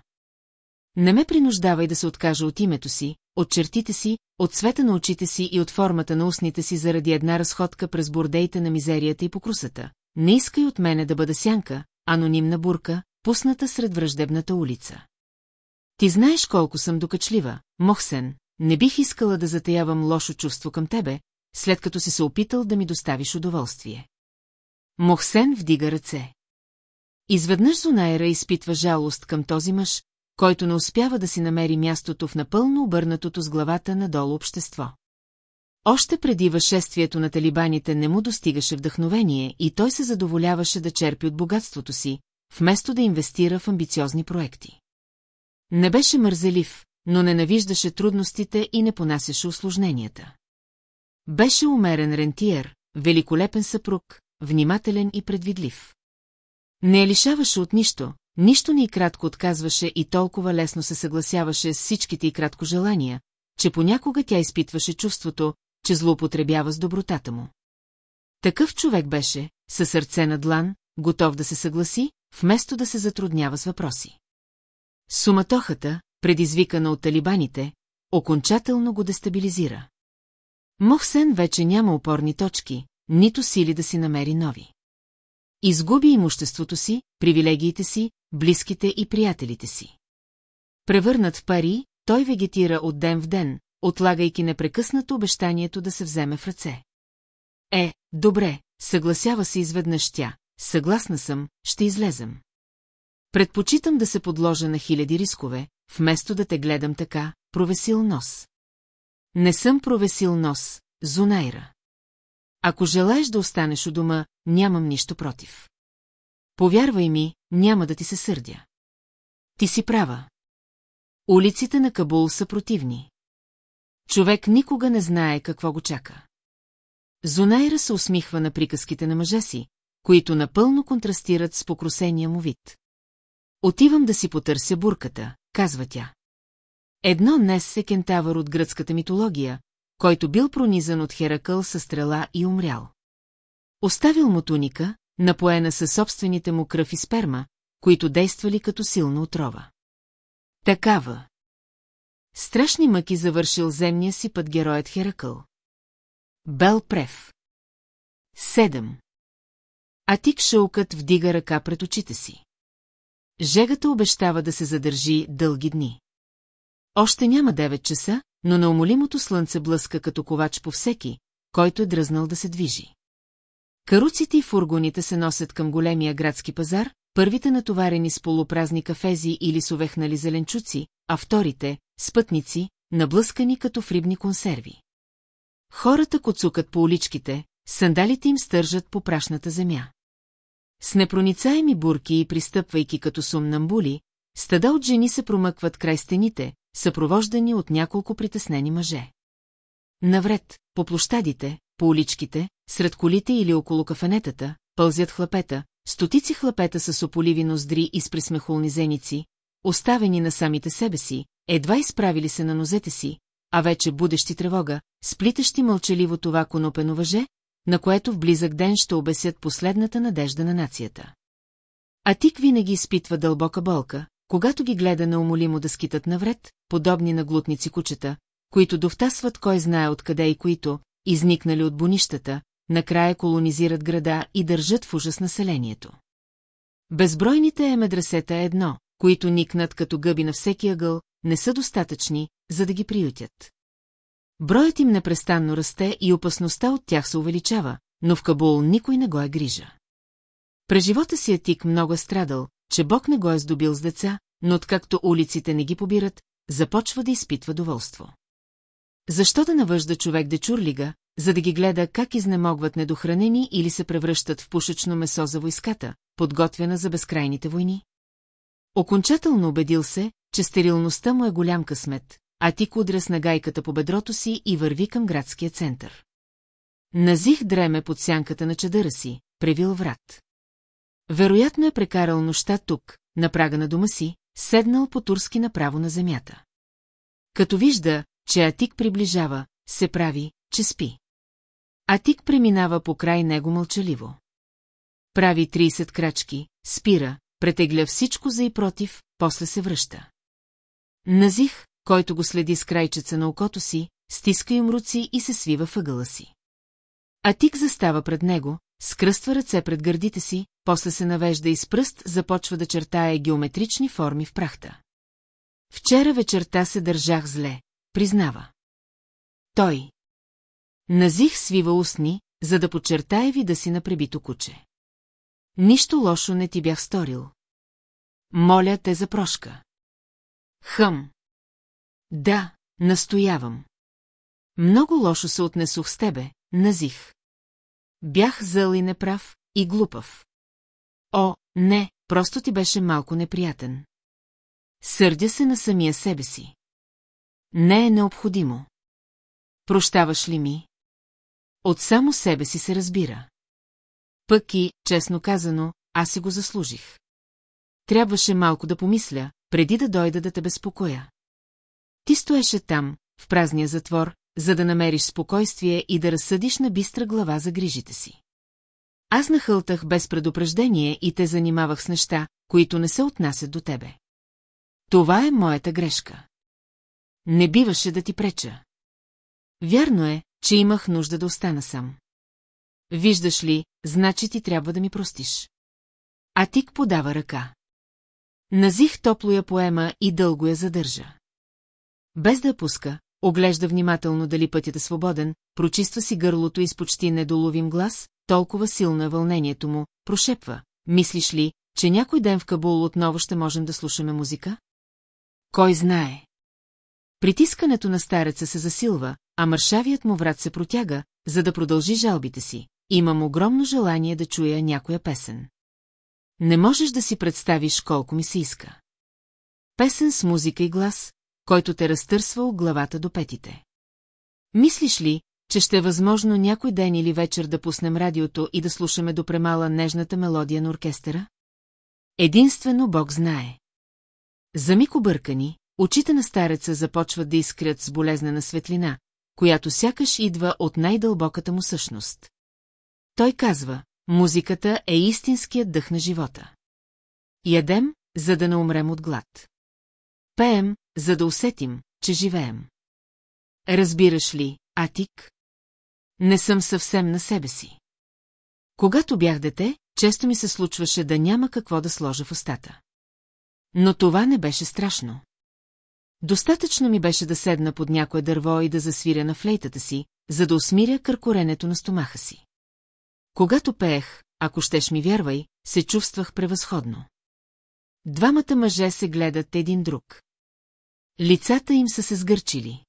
Не ме принуждавай да се откажа от името си, от чертите си, от цвета на очите си и от формата на устните си заради една разходка през бордеите на мизерията и покрусата. Не искай от мене да бъда сянка, анонимна бурка, пусната сред враждебната улица. Ти знаеш колко съм докачлива, Мохсен, не бих искала да затаявам лошо чувство към тебе, след като си се опитал да ми доставиш удоволствие. Мохсен вдига ръце. Изведнъж Зонайра изпитва жалост към този мъж, който не успява да си намери мястото в напълно обърнатото с главата надолу общество. Още преди възшествието на талибаните не му достигаше вдъхновение и той се задоволяваше да черпи от богатството си, вместо да инвестира в амбициозни проекти. Не беше мързелив, но ненавиждаше трудностите и не понасяше осложненията. Беше умерен рентиер, великолепен съпруг, внимателен и предвидлив. Не я лишаваше от нищо, нищо ни и кратко отказваше и толкова лесно се съгласяваше с всичките и кратко желания, че понякога тя изпитваше чувството, че злоупотребява с добротата му. Такъв човек беше, със сърце на длан, готов да се съгласи, вместо да се затруднява с въпроси. Суматохата, предизвикана от талибаните, окончателно го дестабилизира. Мохсен вече няма опорни точки, нито сили да си намери нови. Изгуби имуществото си, привилегиите си, близките и приятелите си. Превърнат в пари, той вегетира от ден в ден, отлагайки непрекъснато обещанието да се вземе в ръце. Е, добре, съгласява се изведнъж тя. Съгласна съм, ще излезем. Предпочитам да се подложа на хиляди рискове, вместо да те гледам така, провесил нос. Не съм провесил нос, Зунайра. Ако желаеш да останеш у дома, нямам нищо против. Повярвай ми, няма да ти се сърдя. Ти си права. Улиците на Кабул са противни. Човек никога не знае какво го чака. Зунайра се усмихва на приказките на мъжа си, които напълно контрастират с покрусения му вид. Отивам да си потърся бурката, казва тя. Едно днес е кентавър от гръцката митология, който бил пронизан от Херакъл със стрела и умрял. Оставил му туника, напоена със собствените му кръв и сперма, които действали като силна отрова. Такава. Страшни мъки завършил земния си път героят Херакъл. Бел Прев. Седем. Атик Шаукът вдига ръка пред очите си. Жегата обещава да се задържи дълги дни. Още няма 9 часа, но неумолимото слънце блъска като ковач по всеки, който е дръзнал да се движи. Каруците и фургоните се носят към големия градски пазар, първите натоварени с полупразни кафези или с увехнали зеленчуци, а вторите – спътници, наблъскани като в рибни консерви. Хората коцукат по уличките, сандалите им стържат по прашната земя. С непроницаеми бурки и пристъпвайки като сумнамбули, стада от жени се промъкват край стените, съпровождани от няколко притеснени мъже. Навред, по площадите, по уличките, сред колите или около кафенетата, пълзят хлапета, стотици хлапета с ополиви ноздри и с присмехулни зеници, оставени на самите себе си, едва изправили се на нозете си, а вече будещи тревога, сплитащи мълчаливо това конопено въже, на което в близък ден ще обесят последната надежда на нацията. А тик винаги изпитва дълбока болка, когато ги гледа неумолимо да скитат навред, подобни на глутници кучета, които довтасват кой знае откъде и които, изникнали от бонищата, накрая колонизират града и държат в ужас населението. Безбройните е медресета е едно, които никнат като гъби на всеки ъгъл, не са достатъчни, за да ги приютят. Броят им непрестанно расте и опасността от тях се увеличава, но в Кабул никой не го е грижа. През живота си Атик много е страдал, че Бог не го е здобил с деца, но откакто улиците не ги побират, започва да изпитва доволство. Защо да навъжда човек дечурлига, за да ги гледа как изнемогват недохранени или се превръщат в пушечно месо за войската, подготвена за безкрайните войни? Окончателно убедил се, че стерилността му е голям късмет, а ти кудря с нагайката по бедрото си и върви към градския център. Назих дреме под сянката на чадъра си, превил врат. Вероятно е прекарал нощта тук, на прага на дома си, седнал по турски направо на земята. Като вижда, че Атик приближава, се прави, че спи. Атик преминава по край него мълчаливо. Прави 30 крачки, спира, претегля всичко за и против, после се връща. Назих, който го следи с крайчеца на окото си, стиска им руци и се свива въгъла си. Атик застава пред него, скръства ръце пред гърдите си, после се навежда и с пръст започва да чертае геометрични форми в прахта. Вчера вечерта се държах зле, признава. Той. Назих свива устни, за да подчертае вида си на пребито куче. Нищо лошо не ти бях сторил. Моля те за прошка. Хъм. Да, настоявам. Много лошо се отнесох с тебе, назих. Бях зъл и неправ, и глупав. О, не, просто ти беше малко неприятен. Сърдя се на самия себе си. Не е необходимо. Прощаваш ли ми? От само себе си се разбира. Пък и, честно казано, аз си го заслужих. Трябваше малко да помисля, преди да дойда да те безпокоя. Ти стоеше там, в празния затвор, за да намериш спокойствие и да разсъдиш на бистра глава за грижите си. Аз нахълтах без предупреждение и те занимавах с неща, които не се отнасят до тебе. Това е моята грешка. Не биваше да ти преча. Вярно е, че имах нужда да остана сам. Виждаш ли, значи ти трябва да ми простиш. А Тик подава ръка. Назих топло я поема и дълго я задържа. Без да пуска, оглежда внимателно дали пътят е свободен, прочиства си гърлото и с почти недоловим глас, толкова силно е вълнението му, прошепва. Мислиш ли, че някой ден в Кабул отново ще можем да слушаме музика? Кой знае? Притискането на стареца се засилва, а мършавият му врат се протяга, за да продължи жалбите си. Имам огромно желание да чуя някоя песен. Не можеш да си представиш колко ми се иска. Песен с музика и глас, който те разтърсва от главата до петите. Мислиш ли, че ще е възможно някой ден или вечер да пуснем радиото и да слушаме до премала нежната мелодия на оркестъра? Единствено Бог знае. За миг объркани, очите на стареца започват да изкрят с болезнена светлина, която сякаш идва от най-дълбоката му същност. Той казва, музиката е истинският дъх на живота. Ядем, за да не умрем от глад. Пеем, за да усетим, че живеем. Разбираш ли, Атик? Не съм съвсем на себе си. Когато бях дете, често ми се случваше да няма какво да сложа в устата. Но това не беше страшно. Достатъчно ми беше да седна под някое дърво и да засвиря на флейтата си, за да усмиря къркоренето на стомаха си. Когато пеех, ако щеш ми вярвай, се чувствах превъзходно. Двамата мъже се гледат един друг. Лицата им са се сгърчили.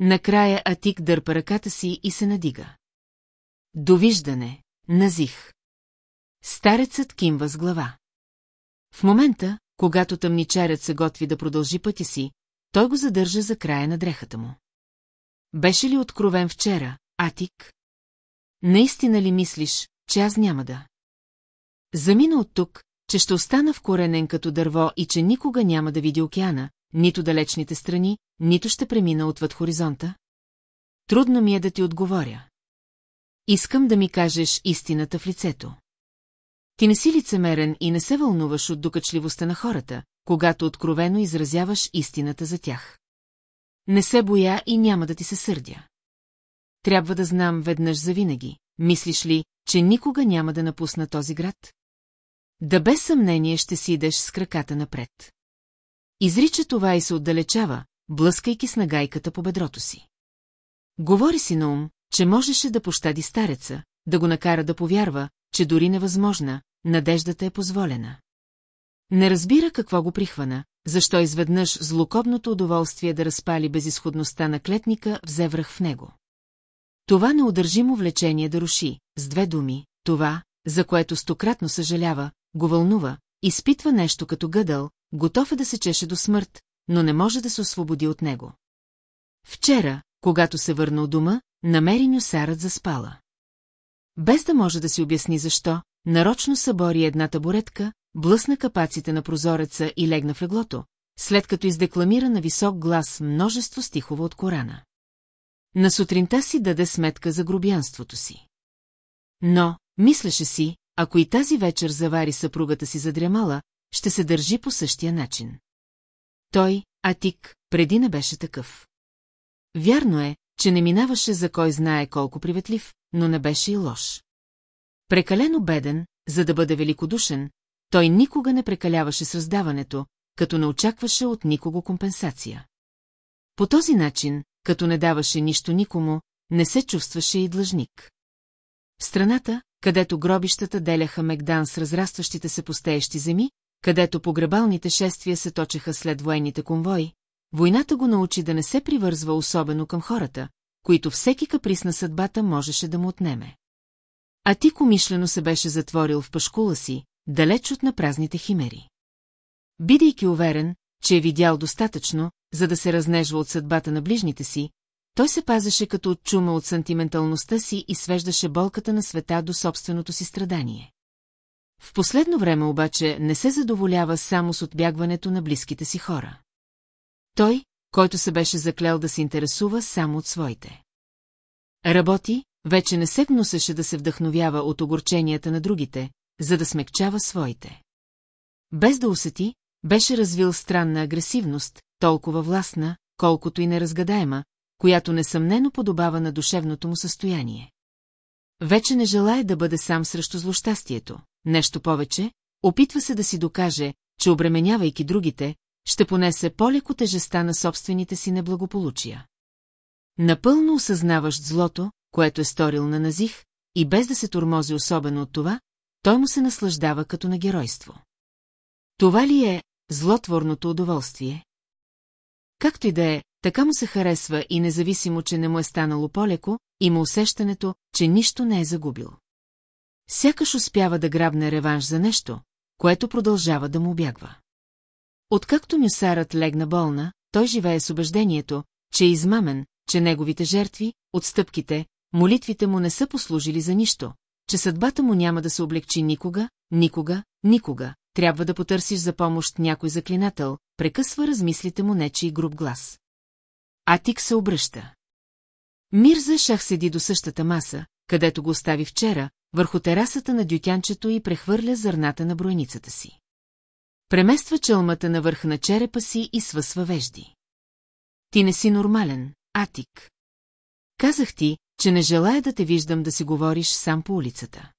Накрая Атик дърпа ръката си и се надига. Довиждане, назих. Старецът кимва с глава. В момента, когато тъмничарят се готви да продължи пътя си, той го задържа за края на дрехата му. Беше ли откровен вчера, Атик? Наистина ли мислиш, че аз няма да? Замина от тук, че ще остана в коренен като дърво и че никога няма да види океана, нито далечните страни, нито ще премина отвъд хоризонта? Трудно ми е да ти отговоря. Искам да ми кажеш истината в лицето. Ти не си лицемерен и не се вълнуваш от докачливостта на хората, когато откровено изразяваш истината за тях. Не се боя и няма да ти се сърдя. Трябва да знам веднъж завинаги, мислиш ли, че никога няма да напусна този град? Да без съмнение ще си идеш с краката напред. Изрича това и се отдалечава, блъскайки с нагайката по бедрото си. Говори си на ум, че можеше да пощади стареца, да го накара да повярва, че дори невъзможна, надеждата е позволена. Не разбира какво го прихвана, защо изведнъж злокобното удоволствие да разпали безисходността на клетника взе връх в него. Това неудържимо влечение да руши, с две думи, това, за което стократно съжалява, го вълнува, изпитва нещо като гъдъл, готов е да се чеше до смърт, но не може да се освободи от него. Вчера, когато се върна от дома, намери нюсарът заспала. Без да може да си обясни защо, нарочно събори една табуретка, блъсна капаците на прозореца и легна в леглото, след като издекламира на висок глас множество стихове от Корана. На сутринта си даде сметка за грубянството си. Но, мислеше си, ако и тази вечер завари съпругата си задрямала, ще се държи по същия начин. Той, Атик, преди не беше такъв. Вярно е, че не минаваше за кой знае колко приветлив, но не беше и лош. Прекалено беден, за да бъде великодушен, той никога не прекаляваше с раздаването, като не очакваше от никого компенсация. По този начин, като не даваше нищо никому, не се чувстваше и длъжник. В страната, където гробищата деляха Мегдан с разрастващите се постеещи земи, където погребалните шествия се точеха след военните конвои, войната го научи да не се привързва особено към хората, които всеки каприз на съдбата можеше да му отнеме. А ти комишлено се беше затворил в пашкула си, далеч от напразните химери. Бидейки уверен, че е видял достатъчно, за да се разнежва от съдбата на ближните си, той се пазеше като от чума от сантименталността си и свеждаше болката на света до собственото си страдание. В последно време обаче не се задоволява само с отбягването на близките си хора. Той, който се беше заклел да се интересува само от своите. Работи, вече не се гнусеше да се вдъхновява от огорченията на другите, за да смекчава своите. Без да усети, беше развил странна агресивност, толкова властна, колкото и неразгадаема, която несъмнено подобава на душевното му състояние. Вече не желая да бъде сам срещу злощастието. Нещо повече, опитва се да си докаже, че обременявайки другите, ще понесе по-леко тежеста на собствените си неблагополучия. Напълно осъзнаващ злото, което е сторил на Назих, и без да се тормози особено от това, той му се наслаждава като на геройство. Това ли е злотворното удоволствие? Както и да е, така му се харесва и независимо, че не му е станало по-леко, има усещането, че нищо не е загубил. Сякаш успява да грабне реванш за нещо, което продължава да му обягва. Откакто мюсарът легна болна, той живее с убеждението, че е измамен, че неговите жертви, отстъпките, молитвите му не са послужили за нищо, че съдбата му няма да се облегчи никога, никога, никога. Трябва да потърсиш за помощ някой заклинател, прекъсва размислите му нечи груб глас. Атик се обръща. Мирза Шах седи до същата маса, където го остави вчера, върху терасата на дютянчето и прехвърля зърната на бройницата си. Премества челмата на върха на черепа си и свъсва вежди. Ти не си нормален, Атик. Казах ти, че не желая да те виждам да си говориш сам по улицата.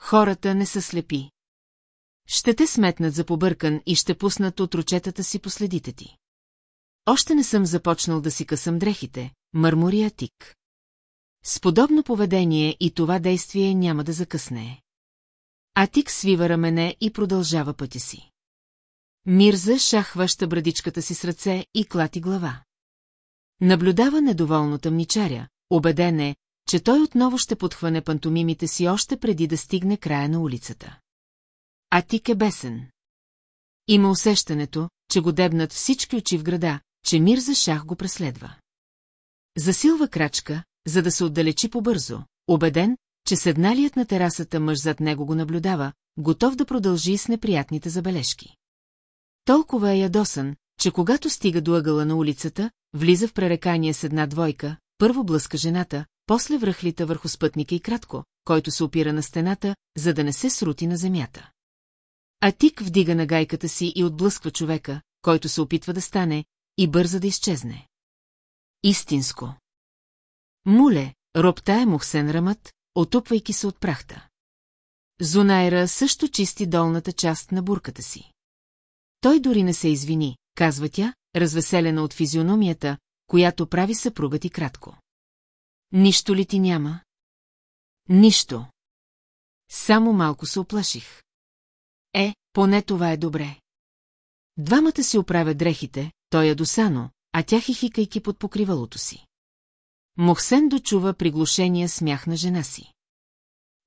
Хората не са слепи. Ще те сметнат за побъркан и ще пуснат от ручетата си последите ти. Още не съм започнал да си късам дрехите, мърмори Атик. С подобно поведение и това действие няма да закъсне. Атик свива рамене и продължава пътя си. Мирза шахваща брадичката си с ръце и клати глава. Наблюдава недоволно тъмничаря, убеден е, че той отново ще подхване пантомимите си още преди да стигне края на улицата. Атик е бесен. Има усещането, че го дебнат всички очи в града, че Мирза Шах го преследва. Засилва крачка, за да се отдалечи побързо, убеден, че седналият на терасата мъж зад него го наблюдава, готов да продължи с неприятните забележки. Толкова е ядосан, че когато стига до ъгъла на улицата, влиза в пререкание с една двойка, първо блъска жената, после връхлита върху спътника и кратко, който се опира на стената, за да не се срути на земята. А Тик вдига на гайката си и отблъсква човека, който се опитва да стане, и бърза да изчезне. Истинско. Муле, ропта е Мухсен Рамът, отупвайки се от прахта. Зунайра също чисти долната част на бурката си. Той дори не се извини, казва тя, развеселена от физиономията, която прави съпруга ти кратко. Нищо ли ти няма? Нищо. Само малко се оплаших. Е, поне това е добре. Двамата си оправя дрехите, той е досано, а тя хихикайки под покривалото си. Мохсен дочува приглушения смях на жена си.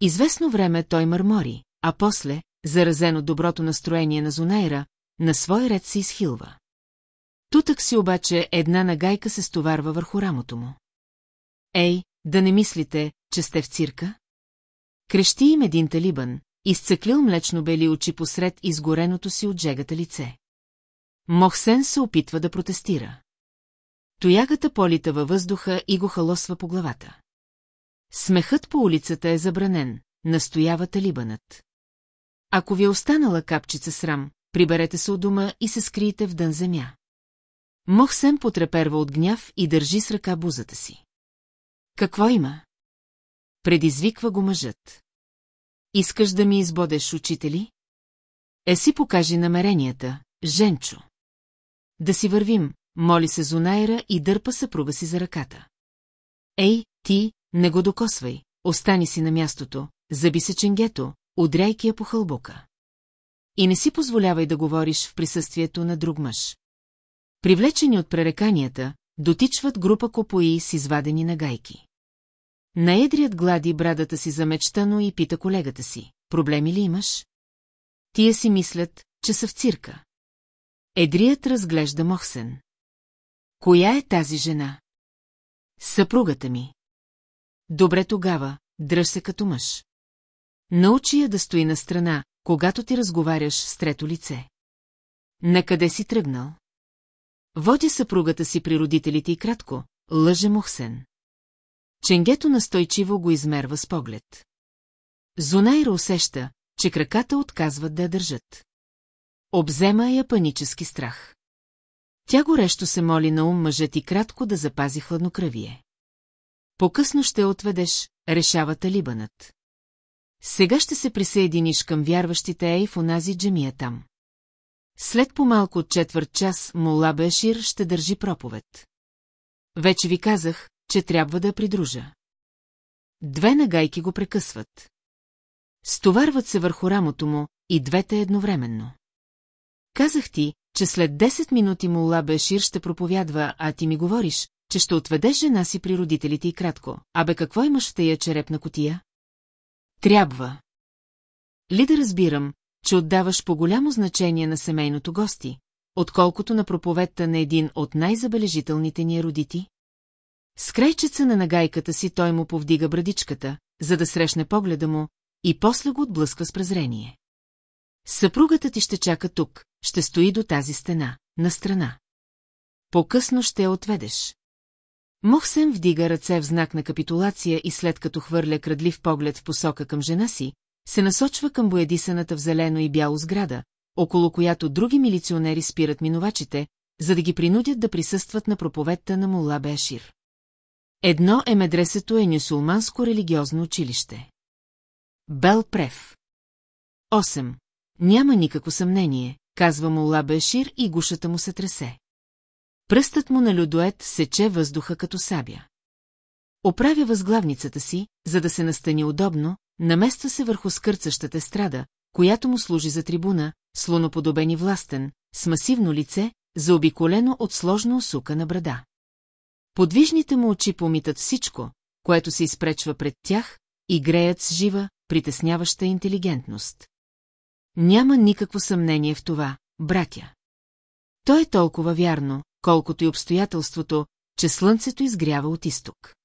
Известно време той мърмори, а после, заразен от доброто настроение на Зунайра, на свой ред се изхилва. Тутък си обаче една нагайка се стоварва върху рамото му. Ей, да не мислите, че сте в цирка? Крещи им един талибан, изцъклил млечно бели очи посред изгореното си от жегата лице. Мохсен се опитва да протестира. Тоягата полита във въздуха и го халосва по главата. Смехът по улицата е забранен, настоява талибанът. Ако ви е останала капчица срам, приберете се от дома и се скриете в дън земя. Мохсен потреперва от гняв и държи с ръка бузата си. Какво има? Предизвиква го мъжът. Искаш да ми избодеш учители? Е си покажи намеренията, Женчо. Да си вървим, моли се Зунайра и дърпа съпруга си за ръката. Ей, ти, не го докосвай, остани си на мястото, заби се ченгето, удряйки я по хълбука. И не си позволявай да говориш в присъствието на друг мъж. Привлечени от пререканията, дотичват група копои с извадени нагайки. Наедрият глади брадата си замечтано и пита колегата си. Проблеми ли имаш? Тия си мислят, че са в цирка. Едрият разглежда Мохсен. Коя е тази жена? Съпругата ми. Добре тогава, дръж се като мъж. Научи я да стои на страна, когато ти разговаряш с трето лице. Накъде си тръгнал? Води съпругата си при родителите и кратко, лъже Мохсен. Ченгето настойчиво го измерва с поглед. Зунайра усеща, че краката отказват да я държат. Обзема я панически страх. Тя горещо се моли на ум мъжът и кратко да запази хладнокръвие. По-късно ще отведеш, решава талибанът. Сега ще се присъединиш към вярващите ей в онази джемия там. След по-малко от четвърт час Мола Бешир ще държи проповед. Вече ви казах, че трябва да я придружа. Две нагайки го прекъсват. Стоварват се върху рамото му и двете едновременно. Казах ти, че след 10 минути Мула Бешир ще проповядва, а ти ми говориш, че ще отведеш жена си при родителите и кратко. Абе какво имаш в тая черепна котия? Трябва. Ли да разбирам, че отдаваш по-голямо значение на семейното гости, отколкото на проповедта на един от най-забележителните ни родити? С крайчеца на нагайката си той му повдига брадичката, за да срещне погледа му, и после го отблъсква с презрение. Съпругата ти ще чака тук, ще стои до тази стена, на страна. По-късно ще я отведеш. Мохсен вдига ръце в знак на капитулация и след като хвърля крадлив поглед в посока към жена си, се насочва към боядисаната в зелено и бяло сграда, около която други милиционери спират минувачите, за да ги принудят да присъстват на проповедта на Мула Бешир. Едно е медресето е нюсулманско религиозно училище. Бел Прев 8. Няма никакво съмнение, казва Мула Бешир и гушата му се тресе. Пръстът му на людоет сече въздуха като сабя. Оправя възглавницата си, за да се настани удобно, намества се върху скърцащата страда, която му служи за трибуна, слоноподобен и властен, с масивно лице, заобиколено от сложна усука на брада. Подвижните му очи помитат всичко, което се изпречва пред тях, и греят с жива, притесняваща интелигентност. Няма никакво съмнение в това, братя. То е толкова вярно, колкото и обстоятелството, че слънцето изгрява от изток.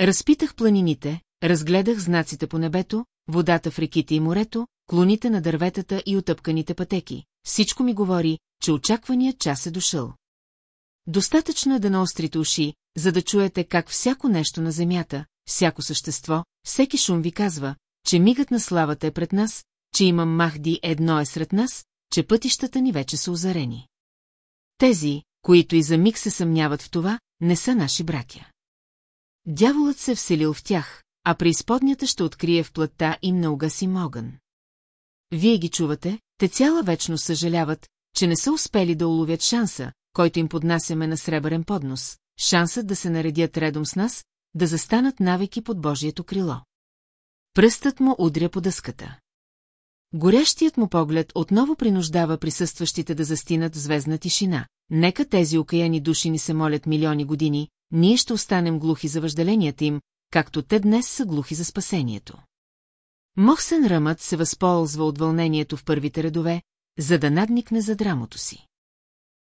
Разпитах планините, разгледах знаците по небето, водата в реките и морето, клоните на дърветата и отъпканите пътеки. Всичко ми говори, че очаквания час е дошъл. Достатъчно е да наострите уши, за да чуете как всяко нещо на земята, всяко същество, всеки шум ви казва, че мигът на славата е пред нас, че имам Махди едно е сред нас, че пътищата ни вече са озарени. Тези, които и за миг се съмняват в това, не са наши братя. Дяволът се вселил в тях, а преизподнята ще открие в плътта им на угасим огън. Вие ги чувате, те цяла вечно съжаляват, че не са успели да уловят шанса, който им поднасяме на сребърен поднос, шансът да се наредят редом с нас, да застанат навеки под Божието крило. Пръстът му удря по дъската. Горящият му поглед отново принуждава присъстващите да застинат в звездна тишина. Нека тези окаяни души ни се молят милиони години, ние ще останем глухи за въжделенията им, както те днес са глухи за спасението. Мохсен Ръмът се възползва от вълнението в първите редове, за да надникне за драмото си.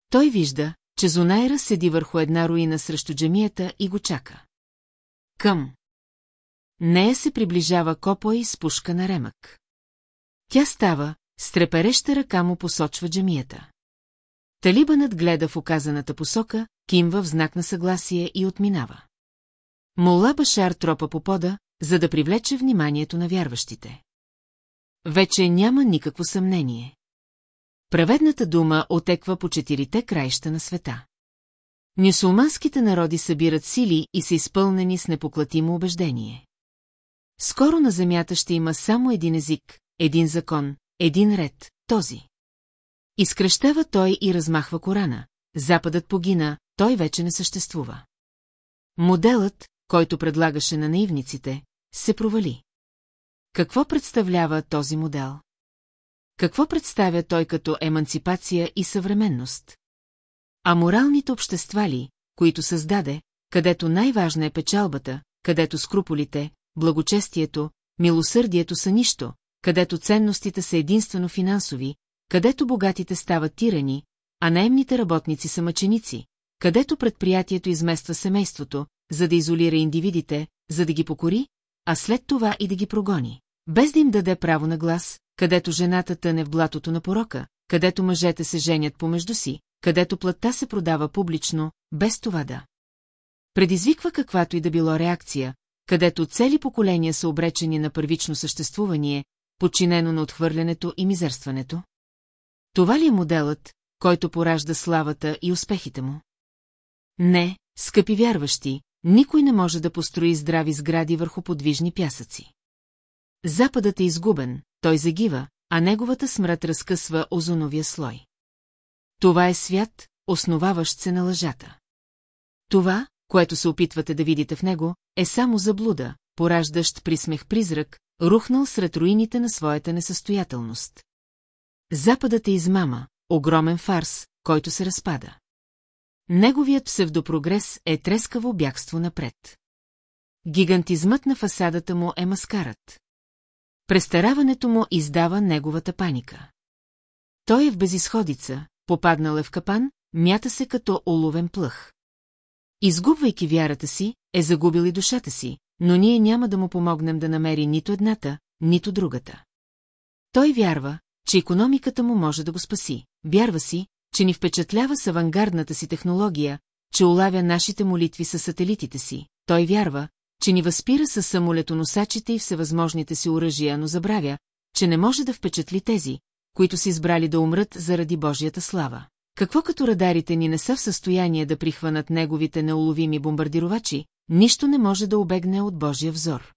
Той вижда, че Зонайра седи върху една руина срещу джемията и го чака. Към. Нея се приближава Копой с пушка на ремък. Тя става, с трепереща ръка му посочва джемията. Талибанът гледа в оказаната посока, кимва в знак на съгласие и отминава. Мола Башар тропа по пода, за да привлече вниманието на вярващите. Вече няма никакво съмнение. Праведната дума отеква по четирите краища на света. Нюсулманските народи събират сили и са изпълнени с непоклатимо убеждение. Скоро на земята ще има само един език, един закон, един ред, този. Изкръщава той и размахва Корана. Западът погина, той вече не съществува. Моделът, който предлагаше на наивниците, се провали. Какво представлява този модел? Какво представя той като еманципация и съвременност? А моралните общества ли, които създаде, където най-важна е печалбата, където скруполите, благочестието, милосърдието са нищо, където ценностите са единствено финансови, където богатите стават тирани, а наемните работници са мъченици, където предприятието измества семейството, за да изолира индивидите, за да ги покори, а след това и да ги прогони. Без да им даде право на глас, където жената тъне в блатото на порока, където мъжете се женят помежду си, където плътта се продава публично, без това да. Предизвиква каквато и да било реакция, където цели поколения са обречени на първично съществувание, подчинено на отхвърлянето и мизерстването? Това ли е моделът, който поражда славата и успехите му? Не, скъпи вярващи, никой не може да построи здрави сгради върху подвижни пясъци. Западът е изгубен, той загива, а неговата смрът разкъсва озоновия слой. Това е свят, основаващ се на лъжата. Това, което се опитвате да видите в него, е само заблуда, пораждащ присмех призрак, рухнал сред руините на своята несъстоятелност. Западът е измама, огромен фарс, който се разпада. Неговият псевдопрогрес е трескаво бягство напред. Гигантизмът на фасадата му е маскарът. Престараването му издава неговата паника. Той е в безисходица, попаднал е в капан, мята се като оловен плъх. Изгубвайки вярата си, е загубил и душата си, но ние няма да му помогнем да намери нито едната, нито другата. Той вярва, че економиката му може да го спаси. Вярва си, че ни впечатлява с авангардната си технология, че улавя нашите молитви с сателитите си. Той вярва, че ни възпира с самолетоносачите и всевъзможните си оръжия, но забравя, че не може да впечатли тези, които си избрали да умрат заради Божията слава. Какво като радарите ни не са в състояние да прихванат неговите неуловими бомбардировачи, нищо не може да обегне от Божия взор.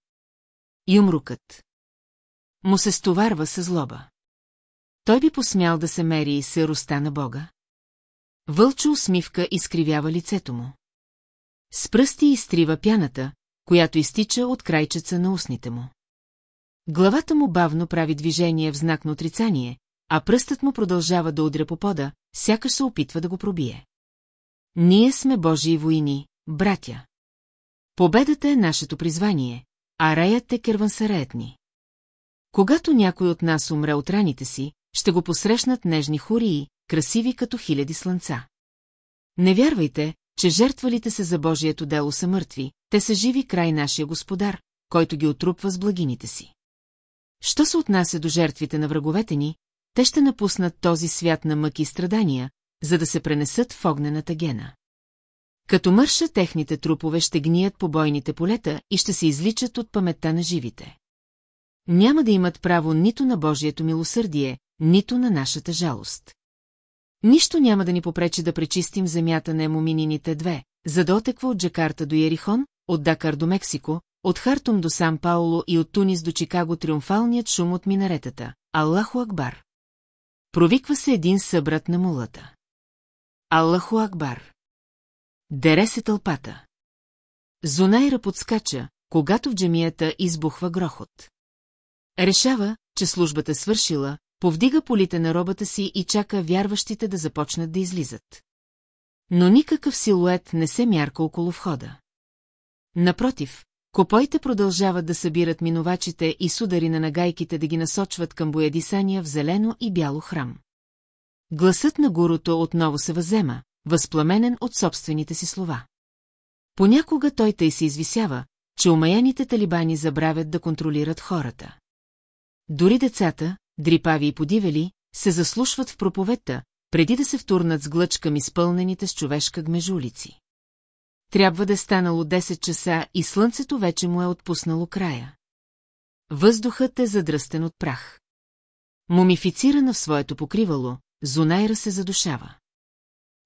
Юмрукът. Му се стоварва с злоба. Той би посмял да се мери и се роста на Бога. Вълчо усмивка изкривява лицето му. С пръсти изтрива пяната, която изтича от крайчеца на устните му. Главата му бавно прави движение в знак на отрицание, а пръстът му продължава да удря по пода, сякаш се опитва да го пробие. Ние сме Божии войни, братя. Победата е нашето призвание, а раят е кервансареят ни. Когато някой от нас умре от раните си, ще го посрещнат нежни хурии, красиви като хиляди слънца. Не вярвайте, че жертвалите се за Божието дело са мъртви, те са живи край нашия господар, който ги отрупва с благините си. Що се отнася до жертвите на враговете ни, те ще напуснат този свят на мъки и страдания, за да се пренесат в огнената гена. Като мърша техните трупове ще гният по бойните полета и ще се изличат от паметта на живите. Няма да имат право нито на Божието милосърдие, нито на нашата жалост. Нищо няма да ни попречи да пречистим земята на емоминините две, за да отеква от Джакарта до Ерихон, от Дакар до Мексико, от Хартум до Сан Пауло и от Тунис до Чикаго триумфалният шум от минаретата. Аллаху Акбар! Провиква се един събрат на мулата. Аллаху Акбар. Дере се тълпата. Зонайра подскача, когато в джамията избухва грохот. Решава, че службата свършила, повдига полите на робата си и чака вярващите да започнат да излизат. Но никакъв силует не се мярка около входа. Напротив, копоите продължават да събират минувачите и судари на нагайките да ги насочват към боядисания в зелено и бяло храм. Гласът на гурото отново се възема, възпламенен от собствените си слова. Понякога той тъй се извисява, че умаяните талибани забравят да контролират хората. Дори децата, дрипави и подивели, се заслушват в проповедта, преди да се втурнат с глъч към изпълнените с човешка гмежулици. Трябва да е станало 10 часа и слънцето вече му е отпуснало края. Въздухът е задръстен от прах. Мумифицирана в своето покривало, Зонайра се задушава.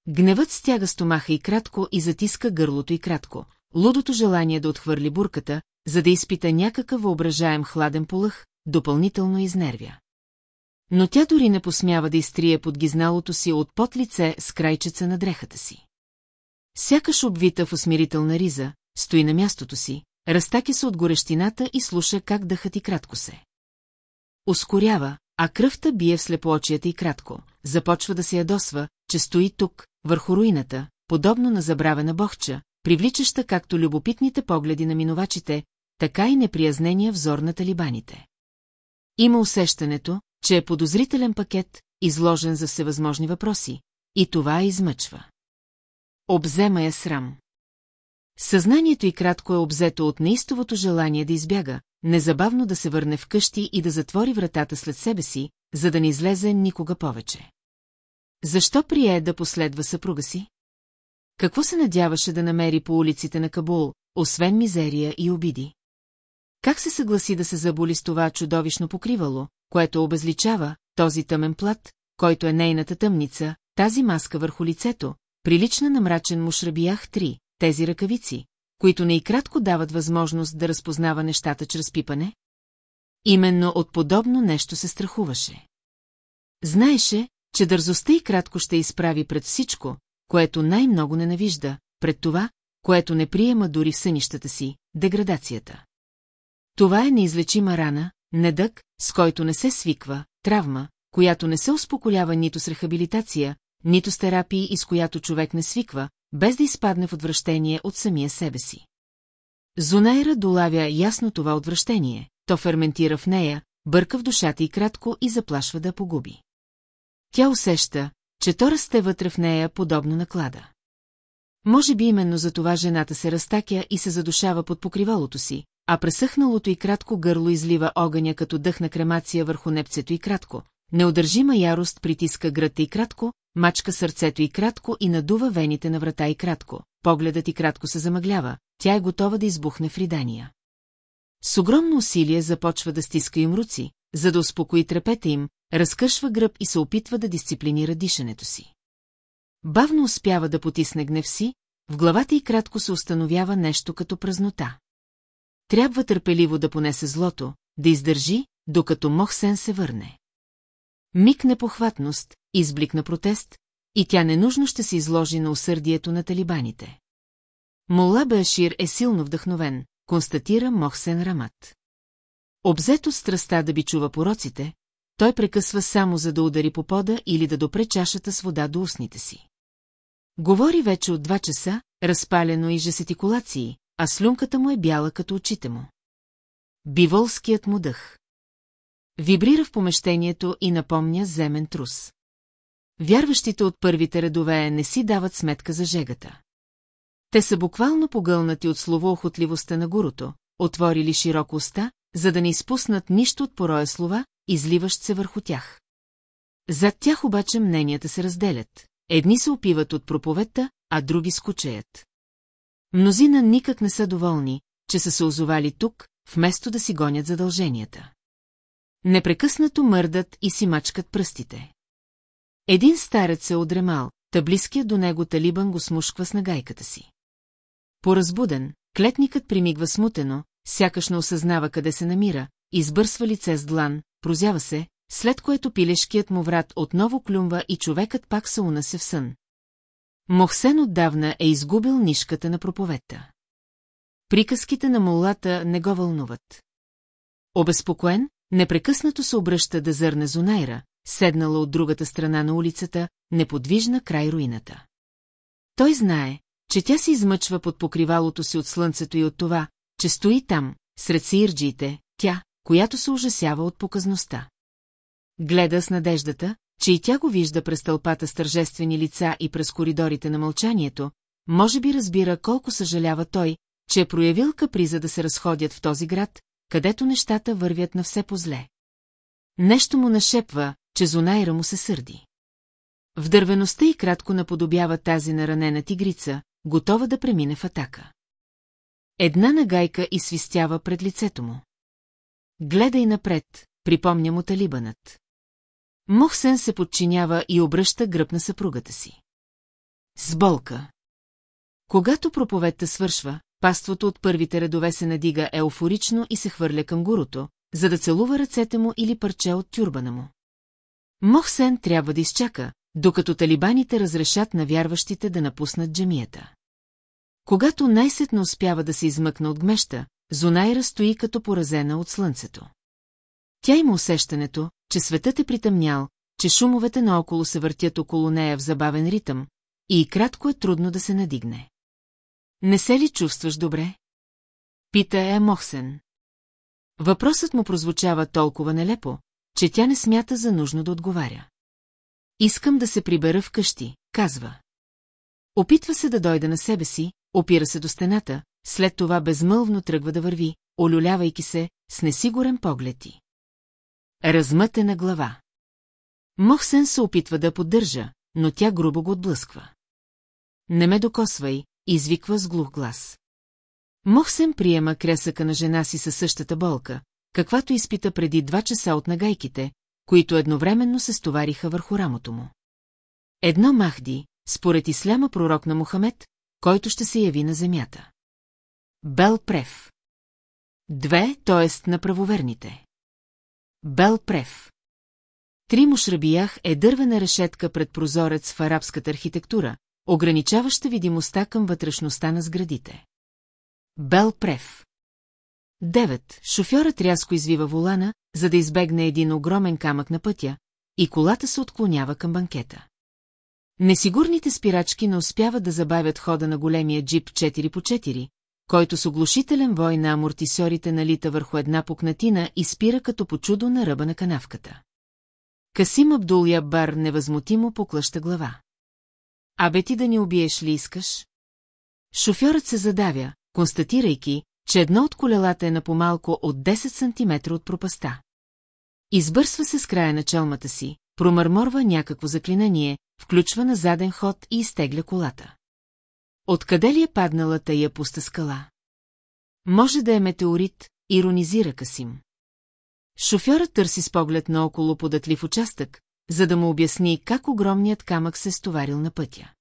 Гневът стяга стомаха и кратко и затиска гърлото и кратко. Лудото желание да отхвърли бурката, за да изпита някакъв въображаем хладен полъх, допълнително изнервя. Но тя дори не посмява да изтрие под гизналото си от под лице с крайчеца на дрехата си. Сякаш обвита в усмирителна риза, стои на мястото си, разтаки се от горещината и слуша как дъхът и кратко се. Ускорява, а кръвта бие в слепоочията и кратко, започва да се ядосва, че стои тук, върху руината, подобно на забравена бохча, привличаща както любопитните погледи на минувачите, така и неприязнения взор на талибаните. Има усещането, че е подозрителен пакет, изложен за всевъзможни въпроси, и това измъчва. Обзема я срам. Съзнанието и кратко е обзето от неистовото желание да избяга, незабавно да се върне вкъщи и да затвори вратата след себе си, за да не излезе никога повече. Защо прие да последва съпруга си? Какво се надяваше да намери по улиците на Кабул, освен мизерия и обиди? Как се съгласи да се заболи с това чудовищно покривало, което обезличава, този тъмен плат, който е нейната тъмница, тази маска върху лицето, прилична на мрачен мушрабиях три, тези ръкавици, които не и кратко дават възможност да разпознава нещата чрез пипане? Именно от подобно нещо се страхуваше. Знаеше, че дързостта и кратко ще изправи пред всичко, което най-много ненавижда, пред това, което не приема дори в сънищата си, деградацията. Това е неизлечима рана, недък, с който не се свиква, травма, която не се успокоява нито с рехабилитация, нито с терапии и с която човек не свиква, без да изпадне в отвращение от самия себе си. Зонайра долавя ясно това отвращение, то ферментира в нея, бърка в душата и кратко и заплашва да погуби. Тя усеща, че то расте вътре в нея подобно на клада. Може би именно за това жената се разтакя и се задушава под покривалото си, а пресъхналото и кратко гърло излива огъня като дъх на кремация върху непцето и кратко. Неудържима ярост притиска гръдта и кратко, мачка сърцето и кратко и надува вените на врата и кратко. Погледът и кратко се замъглява, тя е готова да избухне в ридания. С огромно усилие започва да стиска им руци, за да успокои трепета им, разкършва гръб и се опитва да дисциплинира дишането си. Бавно успява да потисне гнев си, в главата и кратко се установява нещо като празнота. Трябва търпеливо да понесе злото, да издържи, докато Мохсен се върне. Миг непохватност, изблик на протест, и тя ненужно ще се изложи на усърдието на талибаните. Мола Башир е силно вдъхновен, констатира Мохсен Рамат. Обзето страста да бичува пороците, той прекъсва само за да удари по пода или да допре чашата с вода до устните си. Говори вече от два часа, разпалено и жесетикулации, а слюнката му е бяла като очите му. Биволският му дъх. Вибрира в помещението и напомня земен трус. Вярващите от първите редове не си дават сметка за жегата. Те са буквално погълнати от словоохотливостта на гурото, отворили широко уста, за да не изпуснат нищо от пороя слова, изливащ се върху тях. Зад тях обаче мненията се разделят. Едни се опиват от проповедта, а други скучеят. Мнозина никак не са доволни, че са се озовали тук, вместо да си гонят задълженията. Непрекъснато мърдат и си мачкат пръстите. Един старец е одремал, та близкият до него талибан го смушква с нагайката си. Поразбуден, клетникът примигва смутено, сякаш не осъзнава къде се намира, избърсва лице с длан, прозява се, след което пилешкият му врат отново клюмва и човекът пак се унася в сън. Мохсен отдавна е изгубил нишката на проповедта. Приказките на молата не го вълнуват. Обезпокоен, непрекъснато се обръща да зърне Зонайра, седнала от другата страна на улицата, неподвижна край руината. Той знае, че тя се измъчва под покривалото си от слънцето и от това, че стои там, сред сирджиите, тя, която се ужасява от показността. Гледа с надеждата, че и тя го вижда през тълпата с тържествени лица и през коридорите на мълчанието, може би разбира колко съжалява той, че е проявил каприза да се разходят в този град, където нещата вървят на все по-зле. Нещо му нашепва, че Зонайра му се сърди. В дървеността и кратко наподобява тази на ранена тигрица, готова да премине в атака. Една нагайка свистява пред лицето му. Гледай напред, припомня му талибанът. Мухсен се подчинява и обръща гръб на съпругата си. С болка. Когато проповедта свършва, паството от първите редове се надига еуфорично и се хвърля към гурото, за да целува ръцете му или парче от тюрбана му. Мохсен трябва да изчака, докато талибаните разрешат на вярващите да напуснат джемията. Когато най-сетно успява да се измъкне от гмеща, Зонайра стои като поразена от слънцето. Тя има усещането, че светът е притъмнял, че шумовете наоколо се въртят около нея в забавен ритъм, и кратко е трудно да се надигне. Не се ли чувстваш добре? Пита е Мохсен. Въпросът му прозвучава толкова нелепо, че тя не смята за нужно да отговаря. Искам да се прибера вкъщи, казва. Опитва се да дойде на себе си, опира се до стената, след това безмълвно тръгва да върви, олюлявайки се, с несигурен поглед и. Размътена глава. Мохсен се опитва да поддържа, но тя грубо го отблъсква. Не ме докосвай, извиква с глух глас. Мохсен приема кресъка на жена си със същата болка, каквато изпита преди два часа от нагайките, които едновременно се стовариха върху рамото му. Едно Махди, според исляма пророк на Мохамед, който ще се яви на земята. Бел Прев. Две, т.е. на правоверните. Бел Прев. Три мушрабиях е дървена решетка пред прозорец в арабската архитектура, ограничаваща видимостта към вътрешността на сградите. Бел Прев. Девет. Шофьорът рязко извива волана, за да избегне един огромен камък на пътя, и колата се отклонява към банкета. Несигурните спирачки не успяват да забавят хода на големия джип 4 по 4, който с оглушителен вой на амортисорите налита върху една пукнатина и спира като по чудо на ръба на канавката. Касим Абдул Яббар невъзмутимо поклаща глава. Абе ти да ни убиеш ли искаш? Шофьорът се задавя, констатирайки, че едно от колелата е на помалко от 10 см от пропаста. Избърсва се с края на челмата си, промърморва някакво заклинание, включва на заден ход и изтегля колата. Откъде ли е паднала тая пуста скала? Може да е метеорит, иронизира Касим. Шофьорът търси с поглед наоколо податлив участък, за да му обясни как огромният камък се стоварил на пътя.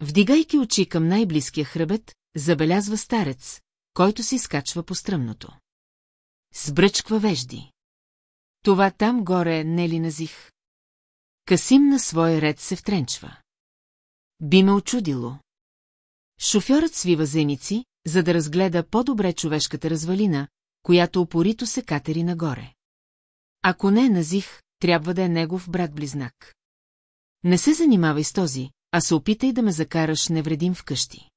Вдигайки очи към най-близкия хребет, забелязва старец, който се изкачва по стръмното. Сбръчква вежди. Това там горе не ли назих? Касим на свой ред се втренчва. Би ме очудило. Шофьорът свива зеници, за да разгледа по-добре човешката развалина, която опорито се катери нагоре. Ако не е назих, трябва да е негов брат-близнак. Не се занимавай с този, а се опитай да ме закараш невредим вкъщи.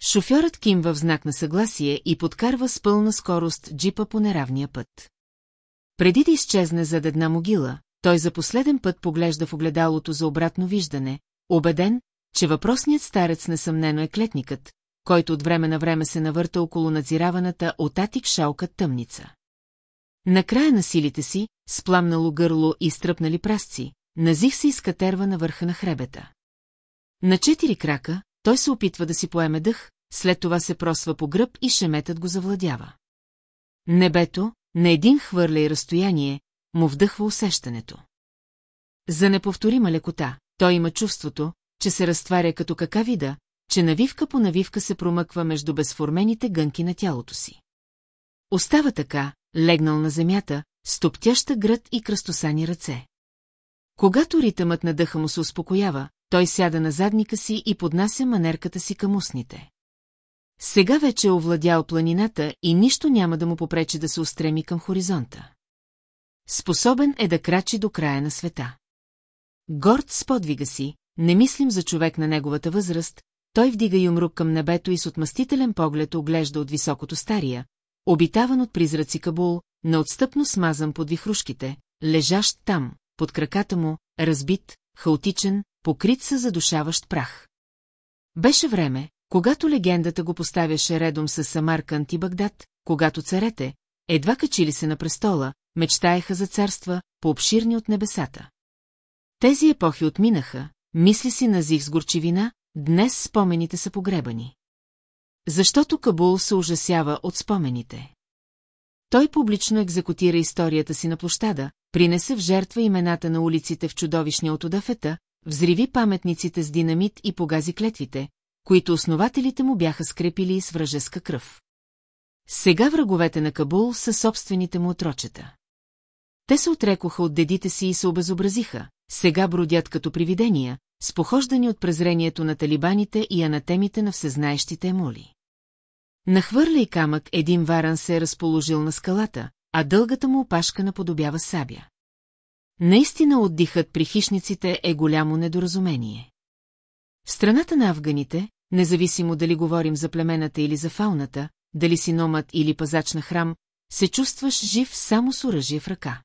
Шофьорът кимва в знак на съгласие и подкарва с пълна скорост джипа по неравния път. Преди да изчезне зад една могила, той за последен път поглежда в огледалото за обратно виждане, убеден, че въпросният старец несъмнено е клетникът, който от време на време се навърта около надзираваната от Атик шалка тъмница. Накрая на силите си, с пламнало гърло и стръпнали прасци, назих се изкатерва на върха на хребета. На четири крака, той се опитва да си поеме дъх, след това се просва по гръб и шеметът го завладява. Небето, на един хвърля и разстояние, му вдъхва усещането. За неповторима лекота, той има чувството, че се разтваря като какавида, че навивка по навивка се промъква между безформените гънки на тялото си. Остава така, легнал на земята, стоптяща град и кръстосани ръце. Когато ритъмът на дъха му се успокоява, той сяда на задника си и поднася манерката си към устните. Сега вече е овладял планината и нищо няма да му попречи да се устреми към хоризонта. Способен е да крачи до края на света. Горд с подвига си, не мислим за човек на неговата възраст, той вдига юмрук към небето и с отмъстителен поглед оглежда от високото стария, обитаван от призраци Кабул, неотстъпно смазан под вихрушките, лежащ там, под краката му, разбит, хаотичен, покрит със задушаващ прах. Беше време, когато легендата го поставяше редом с Самаркант и Багдад, когато царете, едва качили се на престола, мечтаеха за царства, по-обширни от небесата. Тези епохи отминаха, мисли си Назих с горчивина, днес спомените са погребани. Защото Кабул се ужасява от спомените. Той публично екзекутира историята си на площада, принесе в жертва имената на улиците в чудовищния от Удафета, взриви паметниците с динамит и погази клетвите, които основателите му бяха скрепили с вражеска кръв. Сега враговете на Кабул са собствените му отрочета. Те се отрекоха от дедите си и се обезобразиха, сега бродят като привидения, спохождани от презрението на талибаните и анатемите на всезнаещите емули. Нахвърля и камък един варан се е разположил на скалата, а дългата му опашка наподобява сабя. Наистина отдихът при хищниците е голямо недоразумение. В страната на афганите, независимо дали говорим за племената или за фауната, дали си номът или пазач на храм, се чувстваш жив само с оръжие в ръка.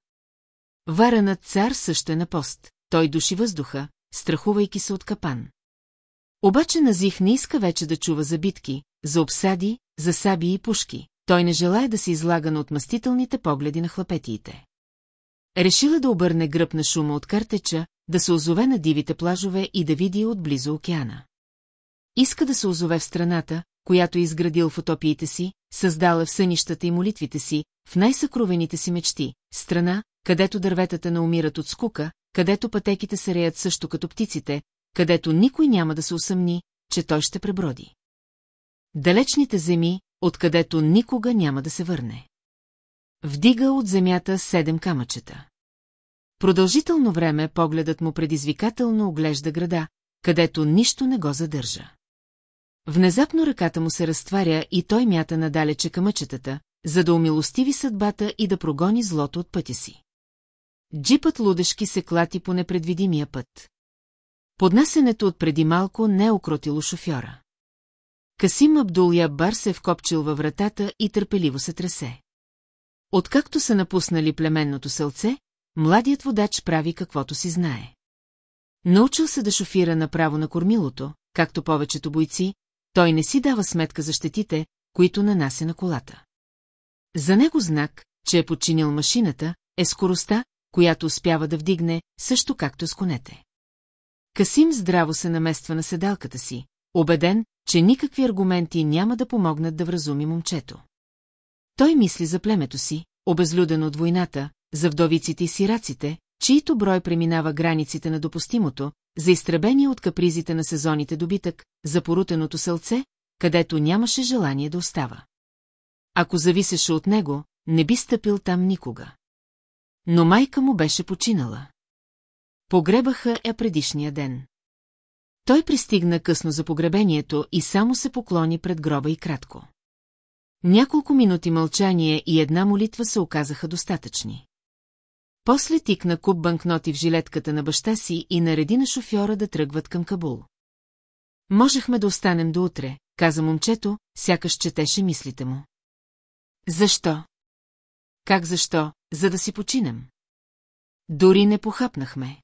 Варанът цар също е на пост, той души въздуха, страхувайки се от капан. Обаче Назих не иска вече да чува за битки, за обсади, за саби и пушки, той не желая да се излага на отмъстителните погледи на хлапетиите. Решила да обърне гръб на шума от картеча, да се озове на дивите плажове и да види отблизо океана. Иска да се озове в страната, която е изградил в утопиите си, създала в сънищата и молитвите си, в най-съкровените си мечти, страна, където дърветата не умират от скука, където пътеките се реят също като птиците, където никой няма да се усъмни, че той ще преброди. Далечните земи, откъдето никога няма да се върне. Вдига от земята седем камъчета. Продължително време погледът му предизвикателно оглежда града, където нищо не го задържа. Внезапно ръката му се разтваря и той мята надалече камъчетата, за да умилостиви съдбата и да прогони злото от пътя си. Джипът лудешки се клати по непредвидимия път. Поднасенето от преди малко не е окротило шофьора. Касим Абдул Ябар се е вкопчил във вратата и търпеливо се тресе. Откакто са напуснали племенното селце, младият водач прави каквото си знае. Научил се да шофира направо на кормилото, както повечето бойци, той не си дава сметка за щетите, които нанася на колата. За него знак, че е подчинил машината, е скоростта, която успява да вдигне, също както с конете. Касим здраво се намества на седалката си, убеден, че никакви аргументи няма да помогнат да вразуми момчето. Той мисли за племето си, обезлюден от войната, за вдовиците и сираците, чието брой преминава границите на допустимото, за изтребение от капризите на сезоните добитък, за порутеното сълце, където нямаше желание да остава. Ако зависеше от него, не би стъпил там никога. Но майка му беше починала. Погребаха я предишния ден. Той пристигна късно за погребението и само се поклони пред гроба и кратко. Няколко минути мълчание и една молитва се оказаха достатъчни. После тикна куп банкноти в жилетката на баща си и нареди на шофьора да тръгват към Кабул. Можехме да останем до утре, каза момчето, сякаш четеше мислите му. Защо? Как защо, за да си починем? Дори не похапнахме.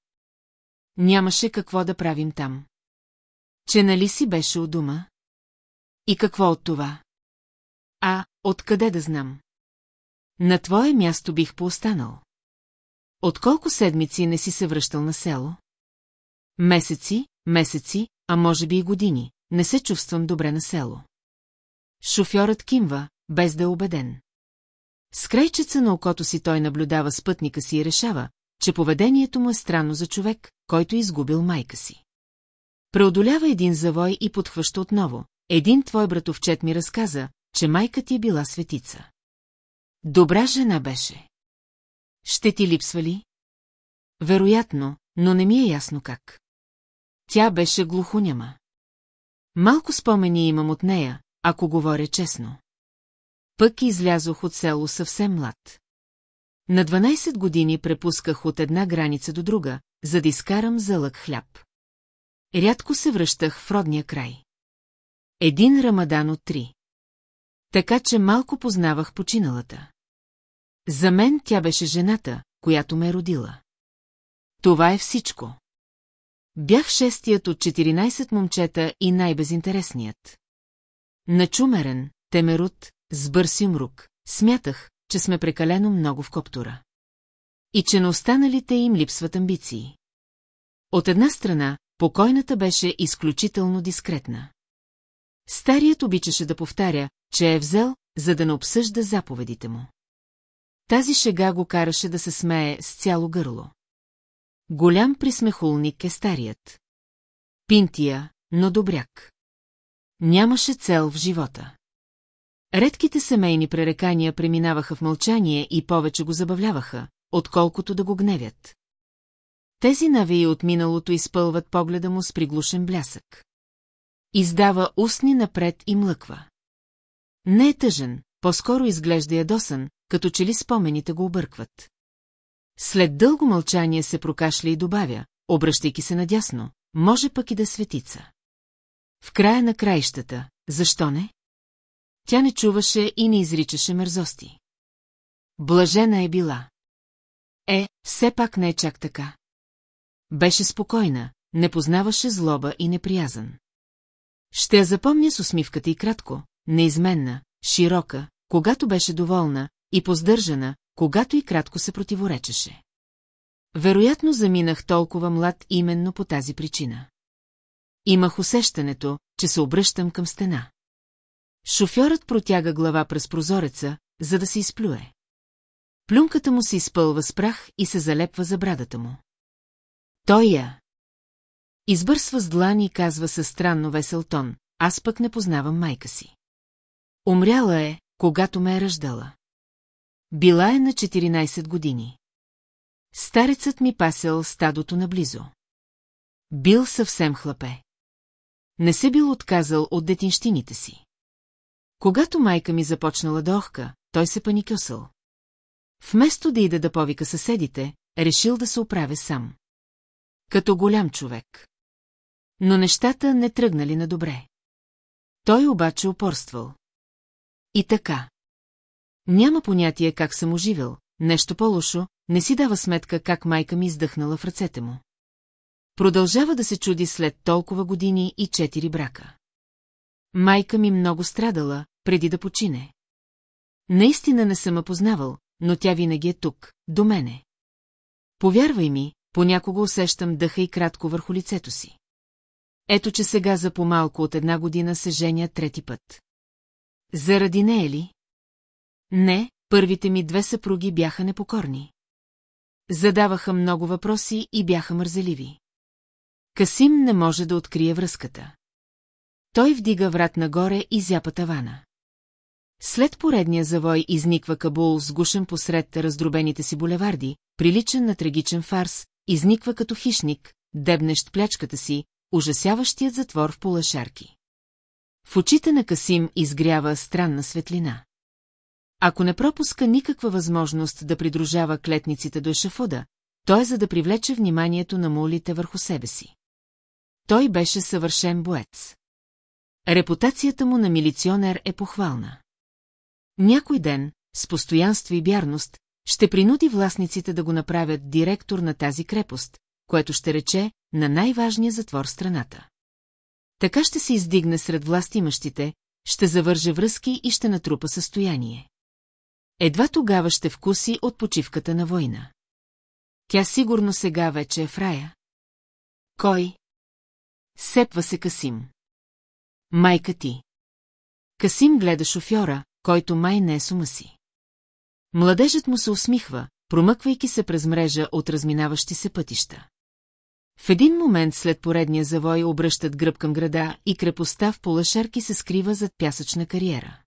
Нямаше какво да правим там. Че нали си беше у дома? И какво от това? А, откъде да знам? На твое място бих поостанал. От колко седмици не си се връщал на село? Месеци, месеци, а може би и години, не се чувствам добре на село. Шофьорът кимва, без да е убеден. С крайчеца на окото си той наблюдава спътника си и решава, че поведението му е странно за човек, който е изгубил майка си. Преодолява един завой и подхваща отново. Един твой братовчет ми разказа, че майка ти е била светица. Добра жена беше. Ще ти липсва ли? Вероятно, но не ми е ясно как. Тя беше глухоняма. Малко спомени имам от нея, ако говоря честно. Пък излязох от село съвсем млад. На 12 години препусках от една граница до друга, за да изкарам залък хляб. Рядко се връщах в родния край. Един рамадан от три. Така че малко познавах починалата. За мен тя беше жената, която ме е родила. Това е всичко. Бях шестият от 14 момчета и най-безинтересният. Начумерен, темерут, с бърз юмрук, смятах, че сме прекалено много в коптура. И че на останалите им липсват амбиции. От една страна, покойната беше изключително дискретна. Старият обичаше да повтаря, че е взел, за да не обсъжда заповедите му. Тази шега го караше да се смее с цяло гърло. Голям присмехулник е старият. Пинтия, но добряк. Нямаше цел в живота. Редките семейни пререкания преминаваха в мълчание и повече го забавляваха, отколкото да го гневят. Тези навии от миналото изпълват погледа му с приглушен блясък. Издава устни напред и млъква. Не е тъжен, по-скоро изглежда ядосан, като че ли спомените го объркват. След дълго мълчание се прокашля и добавя, обръщайки се надясно, може пък и да светица. В края на краищата, защо не? Тя не чуваше и не изричаше мерзости. Блажена е била. Е, все пак не е чак така. Беше спокойна, не познаваше злоба и неприязан. Ще я запомня с усмивката и кратко, неизменна, широка, когато беше доволна, и поздържана, когато и кратко се противоречеше. Вероятно заминах толкова млад именно по тази причина. Имах усещането, че се обръщам към стена. Шофьорът протяга глава през прозореца, за да се изплюе. Плюнката му се изпълва с прах и се залепва за брадата му. Той я. Избърсва с длани и казва със странно весел тон, аз пък не познавам майка си. Умряла е, когато ме е ръждала. Била е на 14 години. Старецът ми пасел стадото наблизо. Бил съвсем хлапе. Не се бил отказал от детинщините си. Когато майка ми започнала да охка, той се паникосъл. Вместо да иде да повика съседите, решил да се оправя сам. Като голям човек. Но нещата не тръгнали на добре. Той обаче упорствал. И така. Няма понятие как съм оживил, нещо по-лошо, не си дава сметка как майка ми издъхнала в ръцете му. Продължава да се чуди след толкова години и четири брака. Майка ми много страдала, преди да почине. Наистина не съм познавал, но тя винаги е тук, до мене. Повярвай ми, понякога усещам дъха и кратко върху лицето си. Ето, че сега за по-малко от една година се женя трети път. Заради нея ли? Не, първите ми две съпруги бяха непокорни. Задаваха много въпроси и бяха мързеливи. Касим не може да открие връзката. Той вдига врат нагоре и зяпа тавана. След поредния завой изниква Кабул сгушен посред раздробените си булеварди, приличен на трагичен фарс, изниква като хищник, дебнещ плячката си, ужасяващият затвор в полашарки. В очите на Касим изгрява странна светлина. Ако не пропуска никаква възможност да придружава клетниците до ешафуда, то е за да привлече вниманието на мулите върху себе си. Той беше съвършен боец. Репутацията му на милиционер е похвална. Някой ден, с постоянство и вярност, ще принуди властниците да го направят директор на тази крепост, което ще рече на най-важния затвор страната. Така ще се издигне сред властимащите, ще завърже връзки и ще натрупа състояние. Едва тогава ще вкуси от почивката на война. Тя сигурно сега вече е в рая. Кой? Сепва се Касим. Майка ти. Касим гледа шофьора, който май не е сума си. Младежът му се усмихва, промъквайки се през мрежа от разминаващи се пътища. В един момент след поредния завой обръщат гръб към града и крепостта в полашарки се скрива зад пясъчна кариера.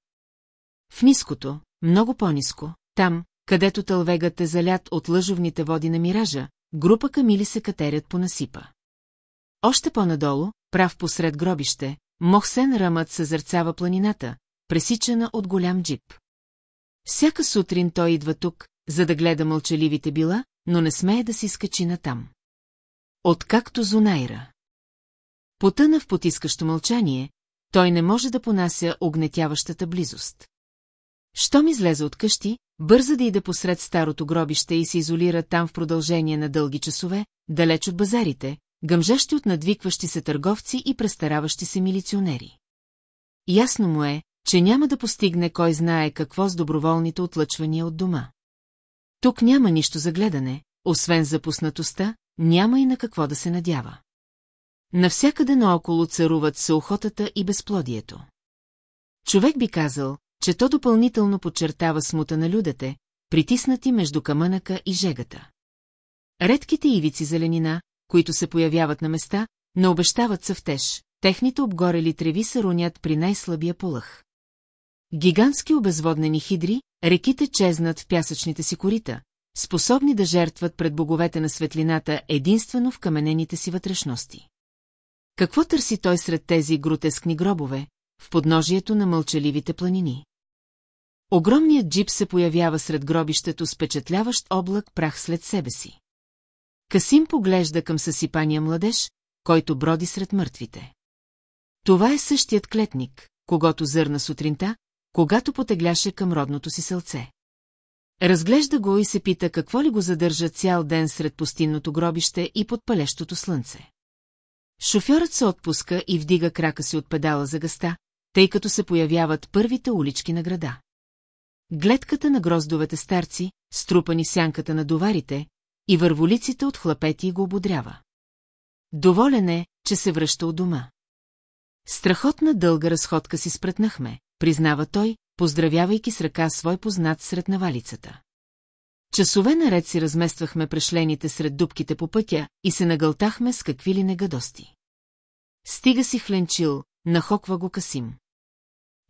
В ниското, много по-ниско, там, където тълвегът е залят от лъжовните води на миража, група камили се катерят по насипа. Още по-надолу, прав посред гробище, Мохсен Рамът съзърцава планината, пресичана от голям джип. Всяка сутрин той идва тук, за да гледа мълчаливите била, но не смее да си скачи натам. Откакто Зунайра. Потъна в потискащо мълчание, той не може да понася огнетяващата близост. Щом излезе от къщи, бърза да иде посред старото гробище и се изолира там в продължение на дълги часове, далеч от базарите, гъмжащи от надвикващи се търговци и престараващи се милиционери. Ясно му е, че няма да постигне кой знае какво с доброволните отлъчвания от дома. Тук няма нищо за гледане, освен запуснатостта, няма и на какво да се надява. Навсякъде наоколо царуват съохотата и безплодието. Човек би казал, че то допълнително подчертава смута на людете, притиснати между камънака и жегата. Редките ивици зеленина, които се появяват на места, не обещават съвтеж, техните обгорели треви се рунят при най-слабия полъх. Гигантски обезводнени хидри, реките чезнат в пясъчните си корита, способни да жертват пред боговете на светлината единствено в каменените си вътрешности. Какво търси той сред тези гротескни гробове, в подножието на мълчаливите планини? Огромният джип се появява сред гробището с впечатляващ облак прах след себе си. Касим поглежда към съсипания младеж, който броди сред мъртвите. Това е същият клетник, когато зърна сутринта, когато потегляше към родното си сълце. Разглежда го и се пита какво ли го задържа цял ден сред пустинното гробище и под палещото слънце. Шофьорът се отпуска и вдига крака си от педала за гъста, тъй като се появяват първите улички на града. Гледката на гроздовете старци, струпани сянката на доварите, и върволиците от хлапети го ободрява. Доволен е, че се връща от дома. Страхотна дълга разходка си спретнахме, признава той, поздравявайки с ръка свой познат сред навалицата. Часове наред си размествахме прешлените сред дубките по пътя и се нагълтахме с какви ли негадости. Стига си хленчил, нахоква го Касим.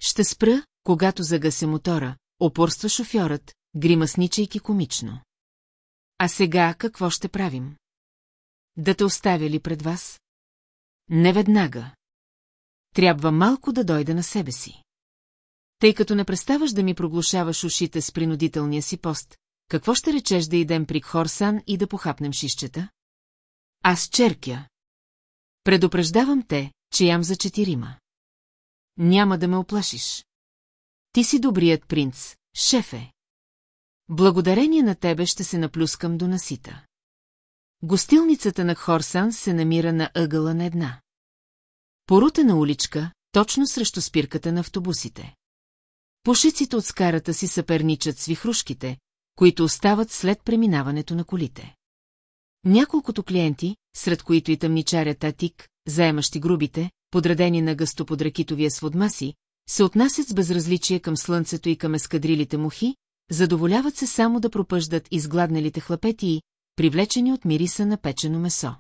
Ще спра, когато загасе мотора, опорства шофьорът, гримасничайки комично. А сега какво ще правим? Да те оставя ли пред вас? Не веднага. Трябва малко да дойде на себе си. Тъй като не преставаш да ми проглушаваш ушите с принудителния си пост, какво ще речеш да идем при Хорсан и да похапнем шишчета? Аз черкя. Предупреждавам те, че ям за четирима. Няма да ме оплашиш. Ти си добрият принц, шефе. Благодарение на тебе ще се наплюскам до насита. Гостилницата на Хорсан се намира на ъгъла на една. Порутена уличка, точно срещу спирката на автобусите. Пушиците от скарата си съперничат с вихрушките, които остават след преминаването на колите. Няколкото клиенти, сред които и тъмничарят Атик, заемащи грубите, подредени на гъсто под ракитовия сводмаси, се отнасят с безразличие към слънцето и към ескадрилите мухи, задоволяват се само да пропъждат изгладнелите хлапети привлечени от мириса на печено месо.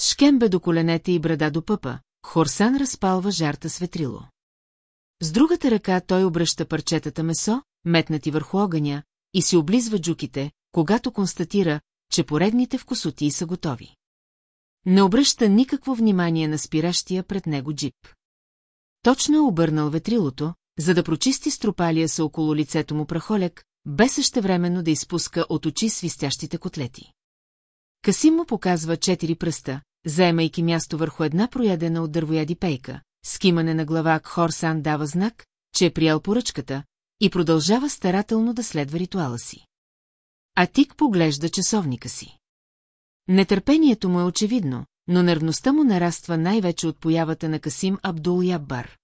Шкембе до коленете и брада до пъпа, Хорсан разпалва жарта светрило. С другата ръка той обръща парчетата месо, метнати върху огъня, и си облизва джуките, когато констатира, че поредните вкусоти са готови. Не обръща никакво внимание на спиращия пред него джип. Точно е обърнал ветрилото, за да прочисти стропалия се около лицето му прахоляк, без същевременно да изпуска от очи свистящите котлети. Касим му показва четири пръста, заемайки място върху една проядена от дървояди пейка, скимане на глава Хорсан дава знак, че е приял поръчката и продължава старателно да следва ритуала си. А Тик поглежда часовника си. Нетърпението му е очевидно, но нервността му нараства най-вече от появата на Касим Абдул Яббар.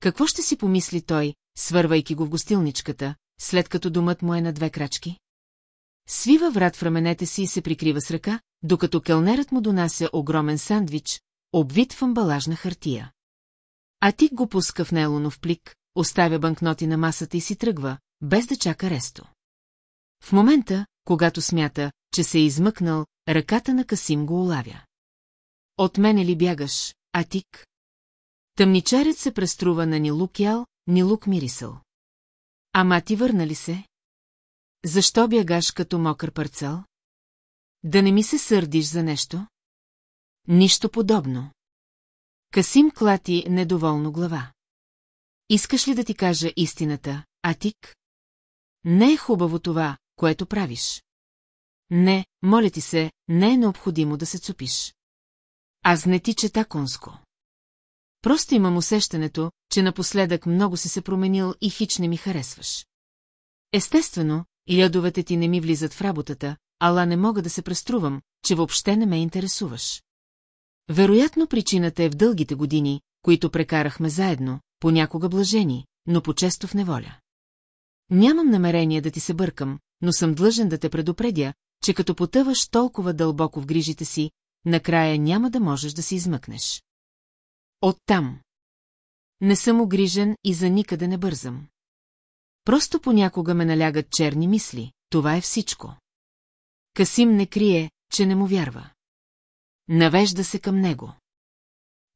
Какво ще си помисли той, свървайки го в гостилничката, след като думът му е на две крачки? Свива врат в раменете си и се прикрива с ръка, докато келнерът му донася огромен сандвич, обвит в амбалажна хартия. А Тик го пуска в нейлонов плик, оставя банкноти на масата и си тръгва, без да чака ресто. В момента, когато смята, че се е измъкнал, ръката на Касим го улавя. От мене ли бягаш, Атик? Тъмничарят се преструва на ни лук ял, ни лук мирисъл. Ама ти върна ли се? Защо бягаш като мокър парцел? Да не ми се сърдиш за нещо? Нищо подобно. Касим клати недоволно глава. Искаш ли да ти кажа истината, Атик? Не е хубаво това, което правиш. Не, моля ти се, не е необходимо да се цупиш. Аз не ти чета конско. Просто имам усещането, че напоследък много си се променил и хич не ми харесваш. Естествено, ядовете ти не ми влизат в работата, ала не мога да се преструвам, че въобще не ме интересуваш. Вероятно причината е в дългите години, които прекарахме заедно, понякога блажени, но по-често в неволя. Нямам намерение да ти се бъркам, но съм длъжен да те предупредя, че като потъваш толкова дълбоко в грижите си, накрая няма да можеш да се измъкнеш. Оттам. Не съм огрижен и за никъде не бързам. Просто понякога ме налягат черни мисли, това е всичко. Касим не крие, че не му вярва. Навежда се към него.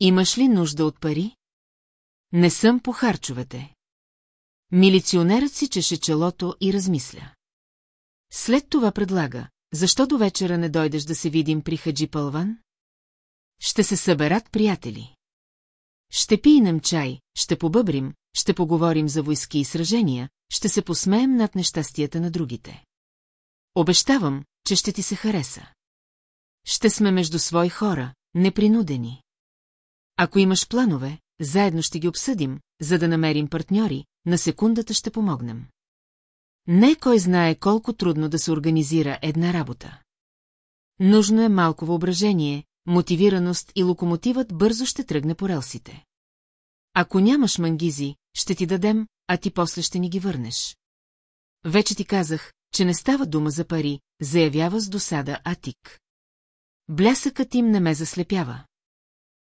Имаш ли нужда от пари? Не съм по харчовете. Милиционерът си чеше челото и размисля. След това предлага, защо до вечера не дойдеш да се видим при Хаджи Пълван? Ще се съберат приятели. Ще пийнем чай, ще побъбрим, ще поговорим за войски и сражения, ще се посмеем над нещастията на другите. Обещавам, че ще ти се хареса. Ще сме между свои хора, непринудени. Ако имаш планове, заедно ще ги обсъдим, за да намерим партньори, на секундата ще помогнем. Не кой знае колко трудно да се организира една работа. Нужно е малко въображение, мотивираност и локомотивът бързо ще тръгне по релсите. Ако нямаш мангизи, ще ти дадем, а ти после ще ни ги върнеш. Вече ти казах, че не става дума за пари, заявява с досада Атик. Блясъкът им не ме заслепява.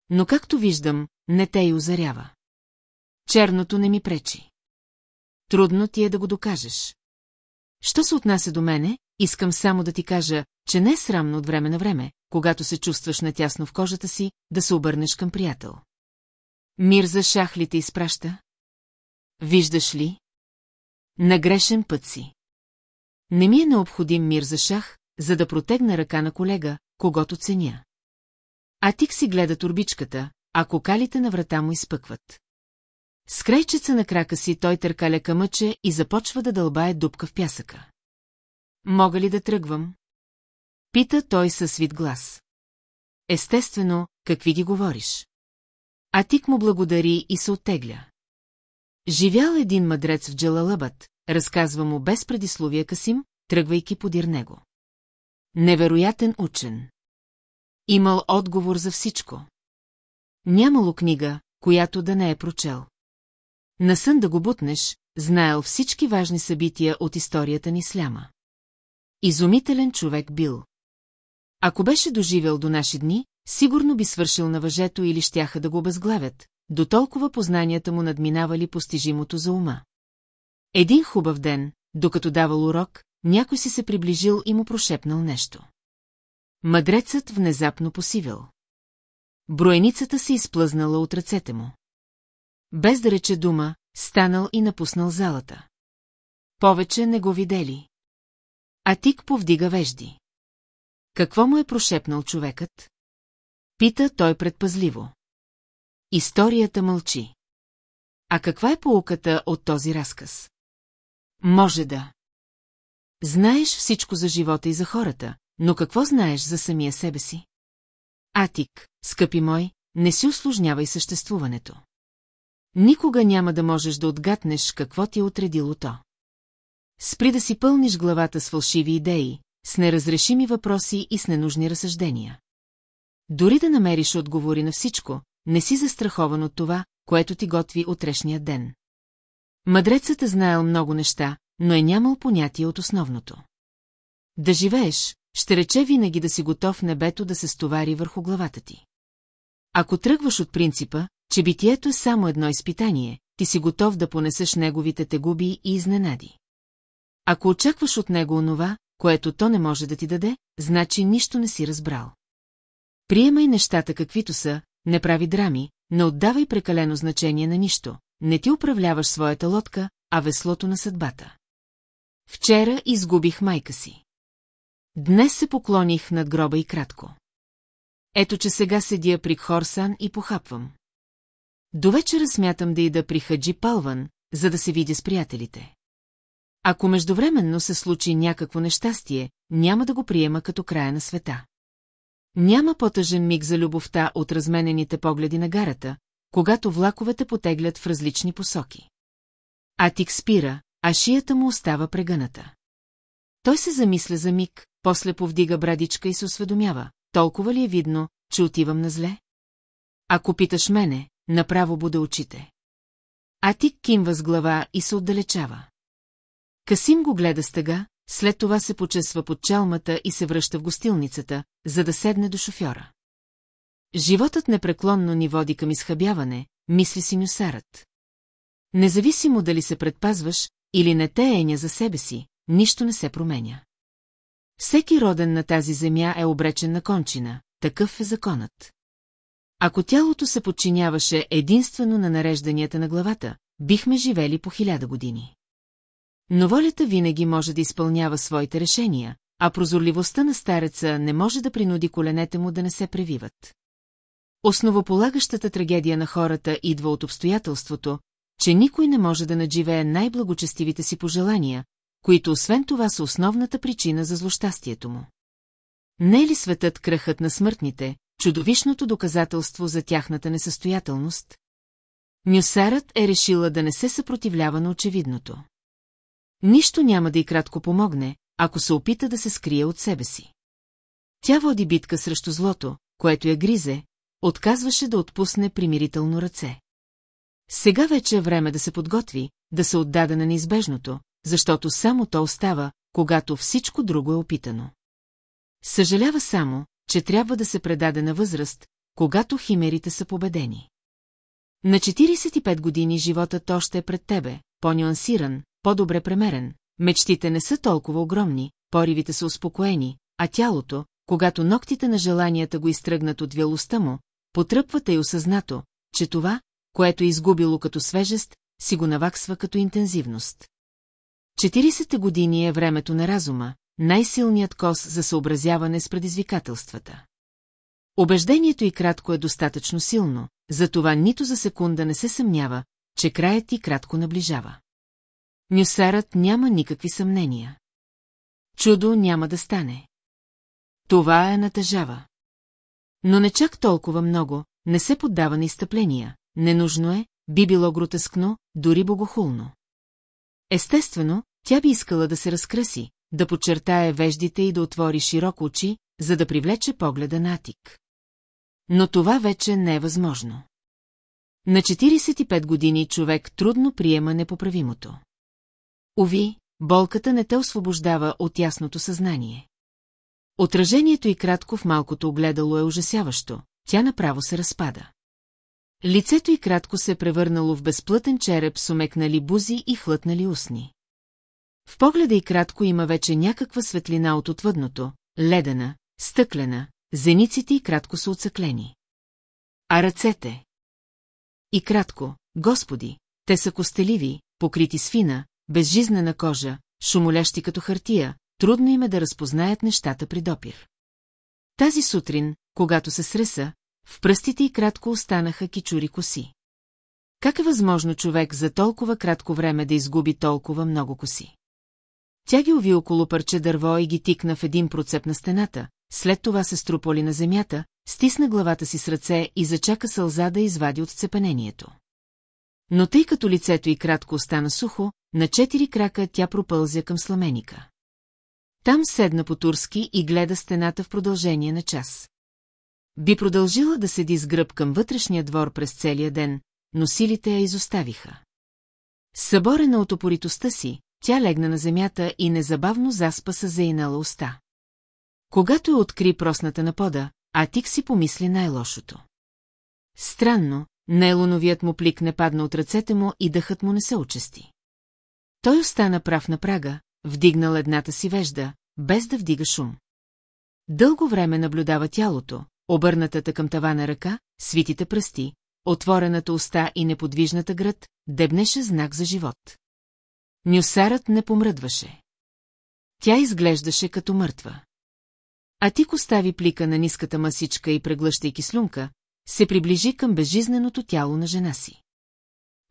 Но както виждам, не те и озарява. Черното не ми пречи. Трудно ти е да го докажеш. Що се отнася до мене, искам само да ти кажа, че не е срамно от време на време, когато се чувстваш натясно в кожата си, да се обърнеш към приятел. Мир за шахлите изпраща? Виждаш ли? На грешен път си. Не ми е необходим мир за шах, за да протегна ръка на колега, когато ценя. А тик си гледа турбичката, а кокалите на врата му изпъкват. С крайчеца на крака си той търкаля камъче и започва да дълбае дупка в пясъка. Мога ли да тръгвам? Пита той със свит глас. Естествено, какви ги говориш? А тик му благодари и се оттегля. Живял един мъдрец в Джалалъбът, разказва му без предисловия Касим, тръгвайки подир него. Невероятен учен. Имал отговор за всичко. Нямало книга, която да не е прочел. На сън да го бутнеш, знаел всички важни събития от историята ни сляма. Изумителен човек бил. Ако беше доживел до наши дни, сигурно би свършил на въжето или щяха да го обезглавят, до толкова познанията му надминавали постижимото за ума. Един хубав ден, докато давал урок, някой си се приближил и му прошепнал нещо. Мъдрецът внезапно посивел. Броеницата се изплъзнала от ръцете му. Без да рече дума, станал и напуснал залата. Повече не го видели. А Тик повдига вежди. Какво му е прошепнал човекът? Пита той предпазливо. Историята мълчи. А каква е поуката от този разказ? Може да. Знаеш всичко за живота и за хората, но какво знаеш за самия себе си? Атик, скъпи мой, не си усложнявай съществуването. Никога няма да можеш да отгатнеш какво ти е отредило то. Спри да си пълниш главата с фалшиви идеи, с неразрешими въпроси и с ненужни разсъждения. Дори да намериш отговори на всичко, не си застрахован от това, което ти готви утрешния ден. Мъдрецът е знаел много неща, но е нямал понятие от основното. Да живееш, ще рече винаги да си готов небето да се стовари върху главата ти. Ако тръгваш от принципа, че битието е само едно изпитание, ти си готов да понесеш неговите тегуби и изненади. Ако очакваш от него онова, което то не може да ти даде, значи нищо не си разбрал. Приемай нещата каквито са, не прави драми, не отдавай прекалено значение на нищо, не ти управляваш своята лодка, а веслото на съдбата. Вчера изгубих майка си. Днес се поклоних над гроба и кратко. Ето, че сега седя при Хорсан и похапвам. До вечера смятам да ида при Хаджи Палван, за да се видя с приятелите. Ако междувременно се случи някакво нещастие, няма да го приема като края на света. Няма по-тъжен миг за любовта от разменените погледи на гарата, когато влаковете потеглят в различни посоки. Атик спира, а шията му остава прегъната. Той се замисля за миг, после повдига брадичка и се осведомява. Толкова ли е видно, че отивам на зле? Ако питаш мене, направо буде очите. Атик кимва с глава и се отдалечава. Касим го гледа стъга, след това се почесва под чалмата и се връща в гостилницата, за да седне до шофьора. Животът непреклонно ни води към изхабяване, мисли си нюсарът. Независимо дали се предпазваш или не те еня за себе си, нищо не се променя. Всеки роден на тази земя е обречен на кончина, такъв е законът. Ако тялото се подчиняваше единствено на нарежданията на главата, бихме живели по хиляда години. Но волята винаги може да изпълнява своите решения, а прозорливостта на стареца не може да принуди коленете му да не се превиват. Основополагащата трагедия на хората идва от обстоятелството, че никой не може да надживее най-благочестивите си пожелания, които освен това са основната причина за злощастието му. Не е ли светът кръхът на смъртните, чудовищното доказателство за тяхната несъстоятелност? Нюсарът е решила да не се съпротивлява на очевидното. Нищо няма да и кратко помогне, ако се опита да се скрие от себе си. Тя води битка срещу злото, което я гризе, отказваше да отпусне примирително ръце. Сега вече е време да се подготви, да се отдаде на неизбежното, защото само то остава, когато всичко друго е опитано. Съжалява само, че трябва да се предаде на възраст, когато химерите са победени. На 45 години животът още е пред тебе, по-нюансиран, по-добре премерен, мечтите не са толкова огромни, поривите са успокоени, а тялото, когато ногтите на желанията го изтръгнат от вялостта му, потръпвате и осъзнато, че това, което е изгубило като свежест, си го наваксва като интензивност. 40-те години е времето на разума, най-силният кос за съобразяване с предизвикателствата. Обеждението и кратко е достатъчно силно, затова нито за секунда не се съмнява, че краят ти кратко наближава. Нюсарът няма никакви съмнения. Чудо няма да стане. Това е натъжава. Но не чак толкова много, не се поддава на изтъпления, ненужно е, би било гротескно, дори богохулно. Естествено, тя би искала да се разкраси, да подчертае веждите и да отвори широко очи, за да привлече погледа на Атик. Но това вече не е възможно. На 45 години човек трудно приема непоправимото. Ови, болката не те освобождава от ясното съзнание. Отражението и кратко в малкото огледало е ужасяващо, тя направо се разпада. Лицето й кратко се е превърнало в безплътен череп с умекнали бузи и хлътнали устни. В погледа и кратко има вече някаква светлина от отвъдното, ледена, стъклена, зениците и кратко са отсъклени. А ръцете? И кратко, господи, те са костеливи, покрити с фина, безжизнена кожа, шумолящи като хартия, трудно им е да разпознаят нещата при допир. Тази сутрин, когато се среса, в пръстите й кратко останаха кичури коси. Как е възможно човек за толкова кратко време да изгуби толкова много коси? Тя ги уви около парче дърво и ги тикна в един процеп на стената, след това се струполи на земята, стисна главата си с ръце и зачака сълза да извади от сцепенението. Но тъй като лицето й кратко остана сухо, на четири крака тя пропълзя към сламеника. Там седна по-турски и гледа стената в продължение на час. Би продължила да седи с гръб към вътрешния двор през целия ден, но силите я изоставиха. Съборена от опоритостта си, тя легна на земята и незабавно заспа с заинала уста. Когато я откри просната на пода, Атик си помисли най-лошото. Странно, нейлоновият му плик не падна от ръцете му и дъхът му не се очисти. Той остана прав на прага, вдигнал едната си вежда, без да вдига шум. Дълго време наблюдава тялото, обърнатата към тавана ръка, свитите пръсти, отворената уста и неподвижната гръд, дебнеше знак за живот. Нюсарът не помръдваше. Тя изглеждаше като мъртва. А Тик остави плика на ниската масичка и преглъщайки слюнка, се приближи към безжизненото тяло на жена си.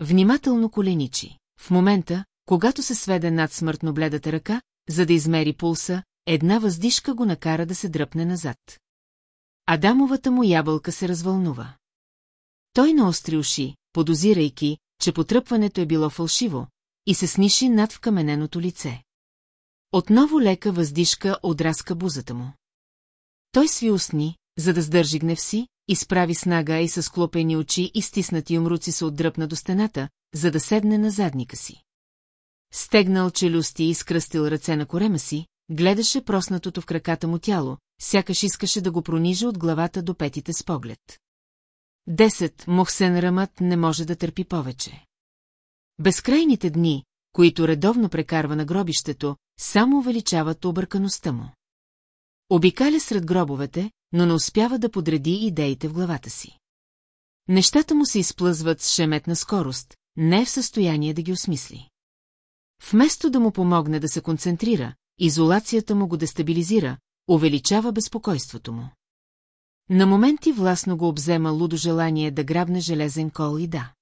Внимателно коленичи. В момента, когато се сведе над смъртно бледата ръка, за да измери пулса, една въздишка го накара да се дръпне назад. Адамовата му ябълка се развълнува. Той наостри уши, подозирайки, че потръпването е било фалшиво, и се сниши над вкамененото лице. Отново лека въздишка отраска бузата му. Той сви устни, за да сдържи гнев си, изправи снага и с клопени очи и стиснати умруци се отдръпна до стената, за да седне на задника си. Стегнал челюсти и скръстил ръце на корема си, гледаше проснатото в краката му тяло, сякаш искаше да го пронижи от главата до петите с поглед. Десет Мохсен Рамът не може да търпи повече. Безкрайните дни, които редовно прекарва на гробището, само увеличават объркаността му. Обикаля сред гробовете, но не успява да подреди идеите в главата си. Нещата му се изплъзват с шеметна скорост, не е в състояние да ги осмисли. Вместо да му помогне да се концентрира, изолацията му го дестабилизира, увеличава безпокойството му. На моменти властно го обзема лудо желание да грабне железен кол и да.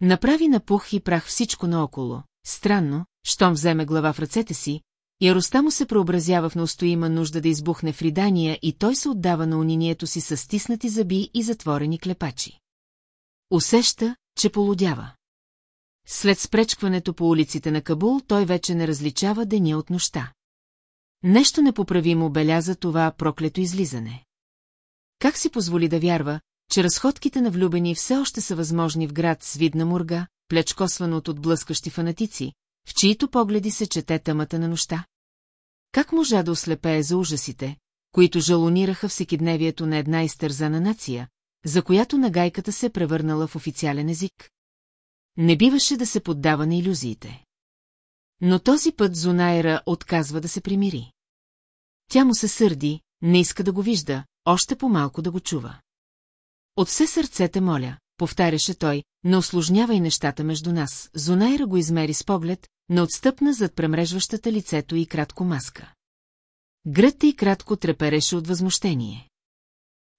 Направи на пух и прах всичко наоколо. Странно, щом вземе глава в ръцете си, яростта му се преобразява в неустоима нужда да избухне в ридания и той се отдава на унинието си с стиснати зъби и затворени клепачи. Усеща, че полудява. След спречкването по улиците на Кабул той вече не различава деня от нощта. Нещо непоправимо беляза това проклето излизане. Как си позволи да вярва, че разходките на влюбени все още са възможни в град с видна мурга, плечкосвано от отблъскащи фанатици, в чието погледи се чете тъмата на нощта? Как можа да ослепее за ужасите, които жалонираха всекидневието на една изтързана нация, за която нагайката се превърнала в официален език? Не биваше да се поддава на иллюзиите. Но този път Зонайра отказва да се примири. Тя му се сърди, не иска да го вижда, още по-малко да го чува. От все сърце те моля, повтаряше той, не осложнявай нещата между нас. Зонайра го измери с поглед, не отстъпна зад премрежващата лицето и кратко маска. Гръдта и кратко трепереше от възмущение.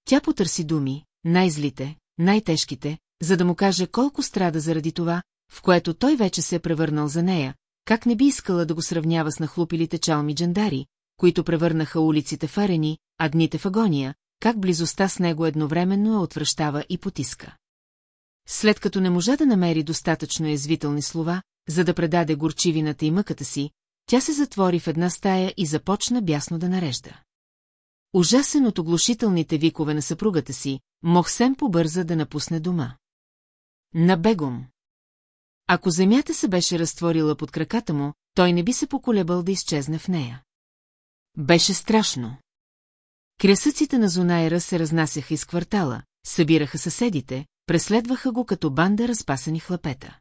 Тя потърси думи, най-злите, най-тежките, за да му каже колко страда заради това, в което той вече се е превърнал за нея, как не би искала да го сравнява с нахлупилите чалми джандари, които превърнаха улиците в арени, а дните в агония, как близостта с него едновременно я отвръщава и потиска. След като не можа да намери достатъчно язвителни слова, за да предаде горчивината и мъката си, тя се затвори в една стая и започна бясно да нарежда. Ужасен от оглушителните викове на съпругата си, Мохсен побърза да напусне дома. На бегом. Ако земята се беше разтворила под краката му, той не би се поколебал да изчезне в нея. Беше страшно. Крясъците на Зонайра се разнасяха из квартала, събираха съседите, преследваха го като банда разпасани хлапета.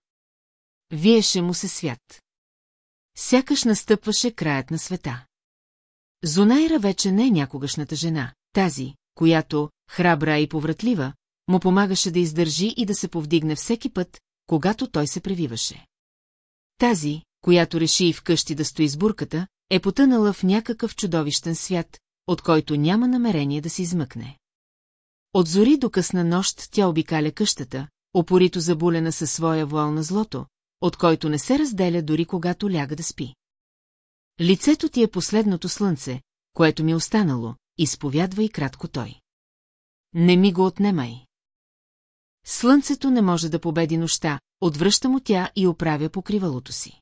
Виеше му се свят. Сякаш настъпваше краят на света. Зонайра вече не е някогашната жена, тази, която, храбра и повратлива, му помагаше да издържи и да се повдигне всеки път, когато той се превиваше. Тази, която реши и вкъщи да стои с бурката, е потънала в някакъв чудовищен свят, от който няма намерение да се измъкне. От зори до късна нощ тя обикаля къщата, опорито забулена със своя вуал на злото, от който не се разделя дори когато ляга да спи. Лицето ти е последното слънце, което ми е останало, изповядва и кратко той. Не ми го отнемай. Слънцето не може да победи нощта, отвръща му тя и оправя покривалото си.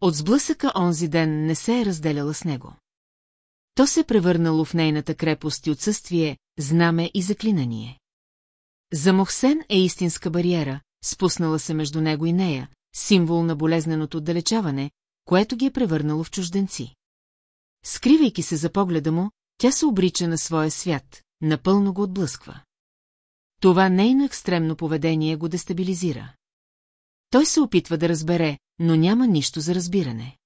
От сблъсъка онзи ден не се е разделяла с него. То се е превърнало в нейната крепост и отсъствие, знаме и заклинание. За Мохсен е истинска бариера, спуснала се между него и нея, символ на болезненото отдалечаване, което ги е превърнало в чужденци. Скривайки се за погледа му, тя се обрича на своя свят, напълно го отблъсква. Това нейно екстремно поведение го дестабилизира. Той се опитва да разбере, но няма нищо за разбиране.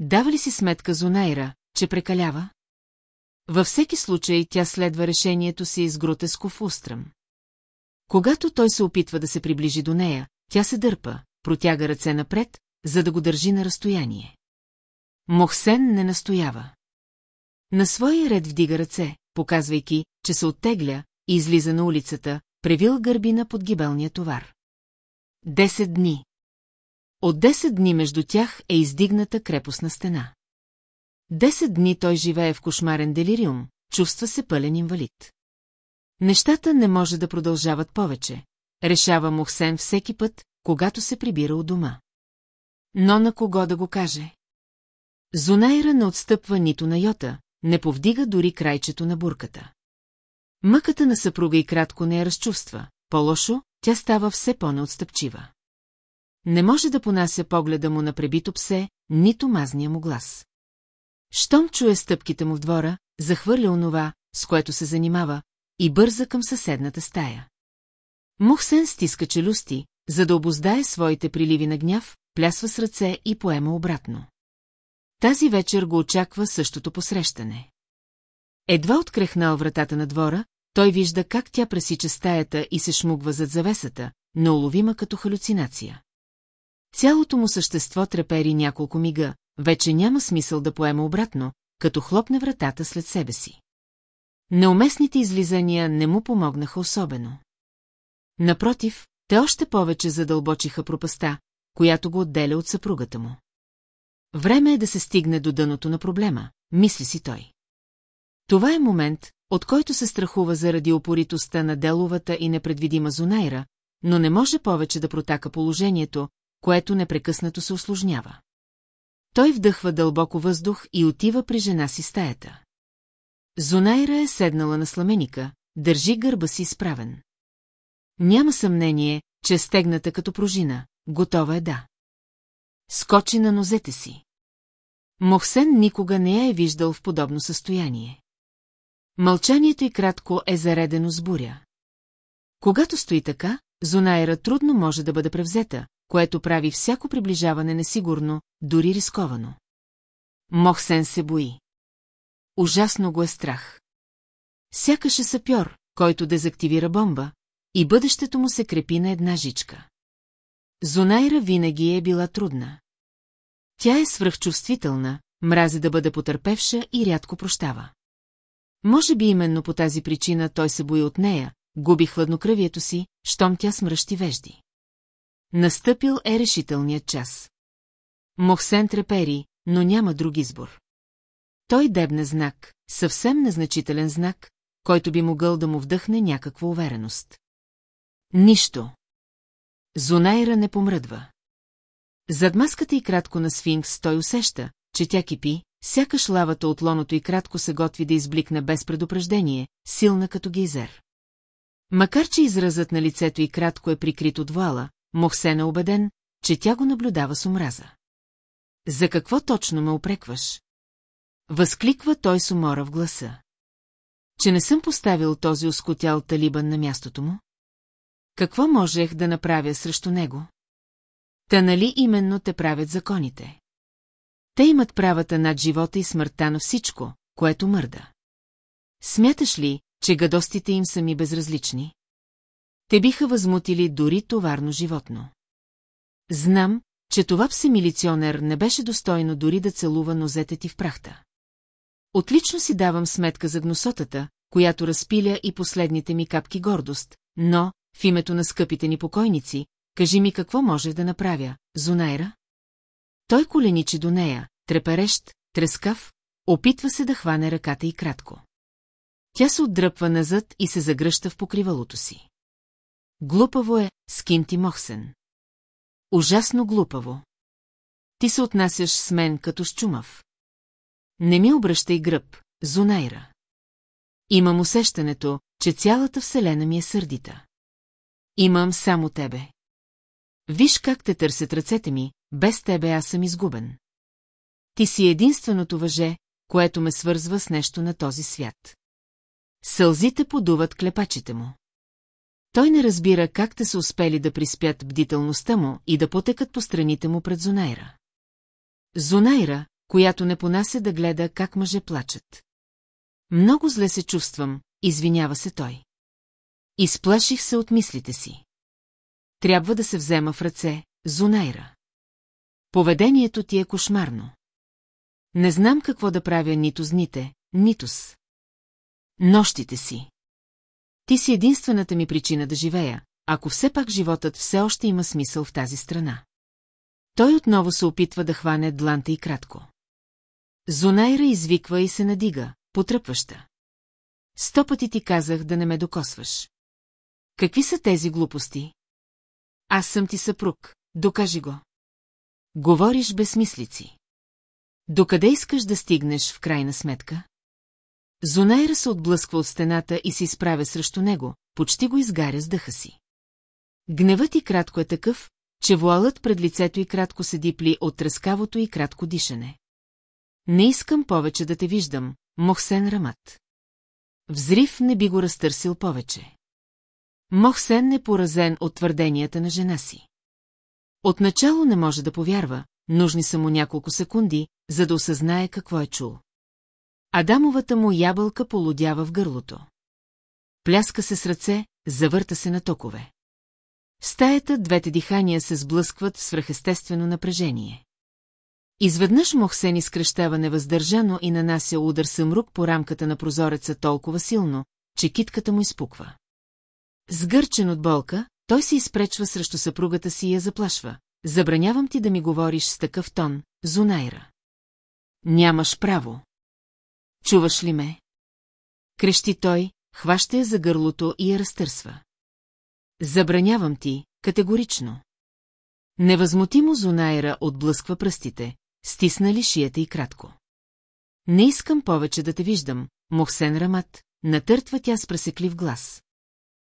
Дава ли си сметка Зонайра, че прекалява? Във всеки случай тя следва решението си из гротесков устръм. Когато той се опитва да се приближи до нея, тя се дърпа, протяга ръце напред, за да го държи на разстояние. Мохсен не настоява. На своя ред вдига ръце, показвайки, че се оттегля и излиза на улицата, превил гърбина под гибелния товар. Десет дни. От 10 дни между тях е издигната крепостна стена. Десет дни той живее в кошмарен делириум, чувства се пълен инвалид. Нещата не може да продължават повече, решава Мохсен всеки път, когато се прибира от дома. Но на кого да го каже? Зонайра не отстъпва нито на йота, не повдига дори крайчето на бурката. Мъката на съпруга и кратко не я разчувства, по-лошо, тя става все по-неотстъпчива. Не може да понася погледа му на пребито псе, нито мазния му глас. Щом чуе стъпките му в двора, захвърля онова, с което се занимава, и бърза към съседната стая. Мухсен стиска челюсти, за да обоздае своите приливи на гняв, плясва с ръце и поема обратно. Тази вечер го очаква същото посрещане. Едва открехнал вратата на двора, той вижда как тя пресича стаята и се шмугва зад завесата, неуловима като халюцинация. Цялото му същество трепери няколко мига, вече няма смисъл да поема обратно, като хлопне вратата след себе си. Неуместните излизания не му помогнаха особено. Напротив, те още повече задълбочиха пропаста, която го отделя от съпругата му. Време е да се стигне до дъното на проблема, мисли си той. Това е момент, от който се страхува заради опоритостта на деловата и непредвидима зонайра, но не може повече да протака положението, което непрекъснато се осложнява. Той вдъхва дълбоко въздух и отива при жена си стаята. Зонайра е седнала на сламеника, държи гърба си изправен. Няма съмнение, че е стегната като пружина, готова е да. Скочи на нозете си. Мохсен никога не я е виждал в подобно състояние. Мълчанието и кратко е заредено с буря. Когато стои така, Зонайра трудно може да бъде превзета, което прави всяко приближаване несигурно, дори рисковано. Мохсен се бои. Ужасно го е страх. Сякаш е сапьор, който дезактивира бомба, и бъдещето му се крепи на една жичка. Зонайра винаги е била трудна. Тя е свръхчувствителна, мрази да бъде потърпевша и рядко прощава. Може би именно по тази причина той се бои от нея, губи хладнокръвието си, щом тя смръщи вежди. Настъпил е решителният час. Мохсен трепери, но няма друг избор. Той дебне знак, съвсем незначителен знак, който би могъл да му вдъхне някаква увереност. Нищо. Зонайра не помръдва. Зад маската и кратко на сфинкс той усеща, че тя кипи, сякаш лавата от лоното и кратко се готви да избликне без предупреждение, силна като гейзер. Макар че изразът на лицето и кратко е прикрит от вуала, Мохсен е убеден, че тя го наблюдава с омраза. За какво точно ме опрекваш? Възкликва той с умора в гласа. Че не съм поставил този оскотял талибан на мястото му? Какво можех да направя срещу него? Та нали именно те правят законите? Те имат правата над живота и смъртта на всичко, което мърда. Смяташ ли, че гадостите им са ми безразлични? Те биха възмутили дори товарно животно. Знам, че това псемилиционер не беше достойно дори да целува нозете ти в прахта. Отлично си давам сметка за гносотата, която разпиля и последните ми капки гордост, но, в името на скъпите ни покойници, кажи ми какво може да направя, Зонайра? Той коленичи до нея, треперещ, трескав, опитва се да хване ръката и кратко. Тя се отдръпва назад и се загръща в покривалото си. Глупаво е, Скинти Мохсен. Ужасно глупаво. Ти се отнасяш с мен като с чумав. Не ми обръщай гръб, Зонайра. Имам усещането, че цялата вселена ми е сърдита. Имам само тебе. Виж как те търсят ръцете ми, без тебе аз съм изгубен. Ти си единственото въже, което ме свързва с нещо на този свят. Сълзите подуват клепачите му. Той не разбира как те са успели да приспят бдителността му и да потекат по страните му пред Зонайра. Зонайра, която не понася да гледа как мъже плачат. Много зле се чувствам, извинява се той. Изплаших се от мислите си. Трябва да се взема в ръце, Зонайра. Поведението ти е кошмарно. Не знам какво да правя нито с дните, нито с... Нощите си. Ти си единствената ми причина да живея, ако все пак животът все още има смисъл в тази страна. Той отново се опитва да хване дланта и кратко. Зонайра извиква и се надига, потръпваща. Сто пъти ти казах да не ме докосваш. Какви са тези глупости? Аз съм ти съпруг, докажи го. Говориш безсмислици. Докъде искаш да стигнеш в крайна сметка? Зонайра се отблъсква от стената и се изправя срещу него, почти го изгаря с дъха си. Гневът и кратко е такъв, че вуалът пред лицето и кратко се дипли от трескавото и кратко дишане. Не искам повече да те виждам, Мохсен Рамат. Взрив не би го разтърсил повече. Мохсен е поразен от твърденията на жена си. Отначало не може да повярва, нужни са му няколко секунди, за да осъзнае какво е чул. Адамовата му ябълка полудява в гърлото. Пляска се с ръце, завърта се на токове. В стаята двете дихания се сблъскват в свръхестествено напрежение. Изведнъж Мохсен изкръщава невъздържано и нанася удар съмрук по рамката на прозореца толкова силно, че китката му изпуква. Сгърчен от болка, той се изпречва срещу съпругата си и я заплашва. Забранявам ти да ми говориш с такъв тон, Зунайра. Нямаш право. Чуваш ли ме? Крещи той, хваща я за гърлото и я разтърсва. Забранявам ти, категорично. Невъзмутимо Зунайра отблъсква пръстите, стиснали шията и кратко. Не искам повече да те виждам, Мохсен Рамат, натъртва тя с пресеклив глас.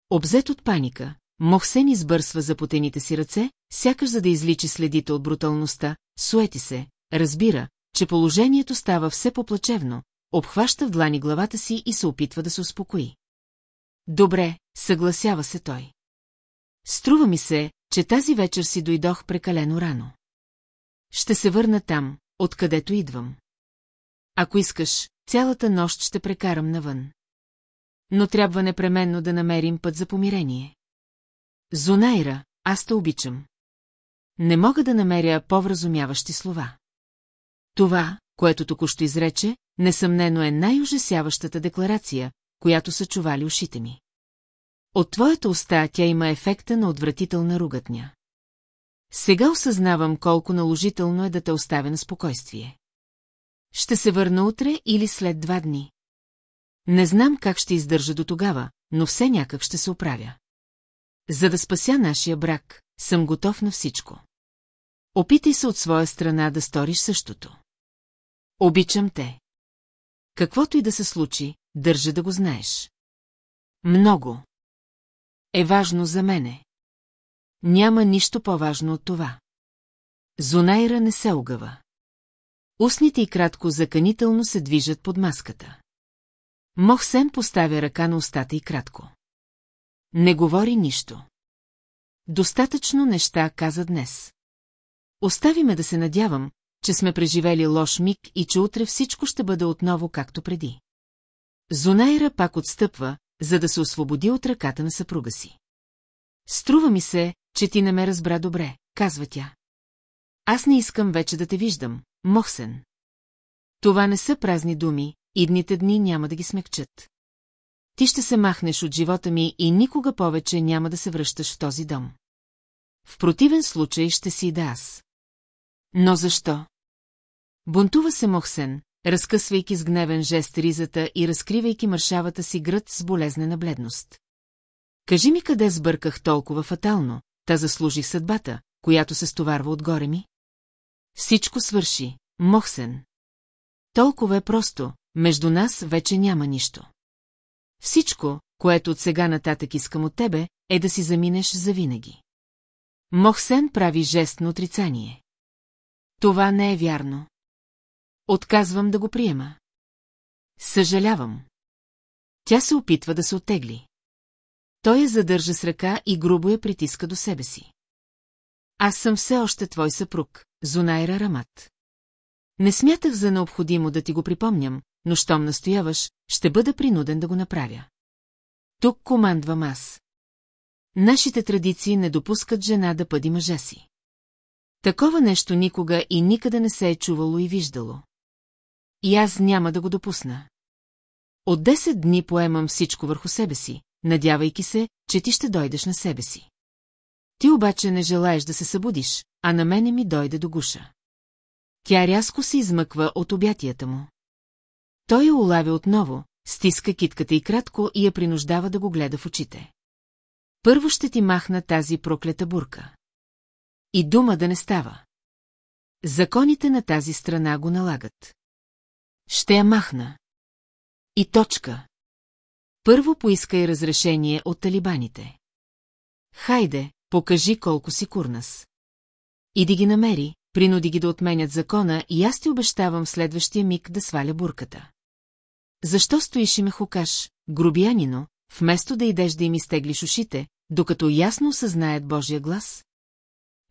Обзет от паника, Мохсен избърсва за потените си ръце, сякаш за да изличи следите от бруталността, суети се, разбира, че положението става все по-плачевно, обхваща в длани главата си и се опитва да се успокои. Добре, съгласява се той. Струва ми се, че тази вечер си дойдох прекалено рано. Ще се върна там, откъдето идвам. Ако искаш, цялата нощ ще прекарам навън. Но трябва непременно да намерим път за помирение. Зонайра, аз те обичам. Не мога да намеря по-вразумяващи слова. Това, което току-що изрече, несъмнено е най-ужасяващата декларация, която са чували ушите ми. От твоята уста тя има ефекта на отвратителна ругатня. Сега осъзнавам колко наложително е да те оставя на спокойствие. Ще се върна утре или след два дни. Не знам как ще издържа до тогава, но все някак ще се оправя. За да спася нашия брак, съм готов на всичко. Опитай се от своя страна да сториш същото. Обичам те. Каквото и да се случи, държа да го знаеш. Много. Е важно за мене. Няма нищо по-важно от това. Зонайра не се огъва. Устните и кратко заканително се движат под маската. Мохсен поставя ръка на устата и кратко. Не говори нищо. Достатъчно неща каза днес. Остави ме да се надявам, че сме преживели лош миг и че утре всичко ще бъде отново както преди. Зонайра пак отстъпва, за да се освободи от ръката на съпруга си. Струва ми се, че ти не ме разбра добре, казва тя. Аз не искам вече да те виждам, Мохсен. Това не са празни думи, идните дни няма да ги смекчат. Ти ще се махнеш от живота ми и никога повече няма да се връщаш в този дом. В противен случай ще си и да аз. Но защо? Бунтува се Мохсен, разкъсвайки с гневен жест ризата и разкривайки мършавата си гръд с болезнена бледност. Кажи ми къде сбърках толкова фатално, та заслужих съдбата, която се стоварва отгоре ми? Всичко свърши, Мохсен. Толкова е просто, между нас вече няма нищо. Всичко, което от сега нататък искам от тебе, е да си заминеш завинаги. Мохсен прави жест на отрицание. Това не е вярно. Отказвам да го приема. Съжалявам. Тя се опитва да се оттегли. Той я задържа с ръка и грубо я притиска до себе си. Аз съм все още твой съпруг, Зонайра Рамат. Не смятах за необходимо да ти го припомням, но щом настояваш, ще бъда принуден да го направя. Тук командвам аз. Нашите традиции не допускат жена да пъди мъжа си. Такова нещо никога и никъде не се е чувало и виждало. и аз няма да го допусна. От 10 дни поемам всичко върху себе си, надявайки се, че ти ще дойдеш на себе си. Ти обаче не желаеш да се събудиш, а на мене ми дойде до гуша. Тя рязко се измъква от обятията му. Той я улавя отново, стиска китката и кратко и я принуждава да го гледа в очите. Първо ще ти махна тази проклета бурка. И дума да не става. Законите на тази страна го налагат. Ще я махна. И точка. Първо поискай разрешение от талибаните. Хайде, покажи колко си курнас. Иди ги намери, принуди ги да отменят закона и аз ти обещавам следващия миг да сваля бурката. Защо стоиш и ме хукаш, грубиянино, вместо да идеш да им изтеглиш ушите, докато ясно осъзнаят Божия глас?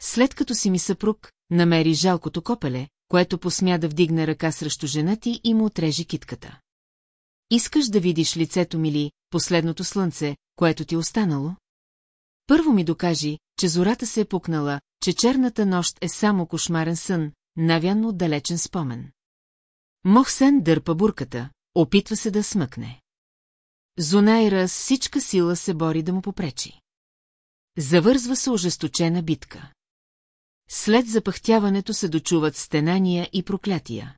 След като си ми съпруг, намери жалкото копеле, което посмя да вдигне ръка срещу жена ти и му отрежи китката. Искаш да видиш лицето ми ли, последното слънце, което ти е останало? Първо ми докажи, че зората се е пукнала, че черната нощ е само кошмарен сън, навян от далечен спомен. Мохсен дърпа бурката, опитва се да смъкне. Зонайра с всичка сила се бори да му попречи. Завързва се ожесточена битка. След запахтяването се дочуват стенания и проклятия.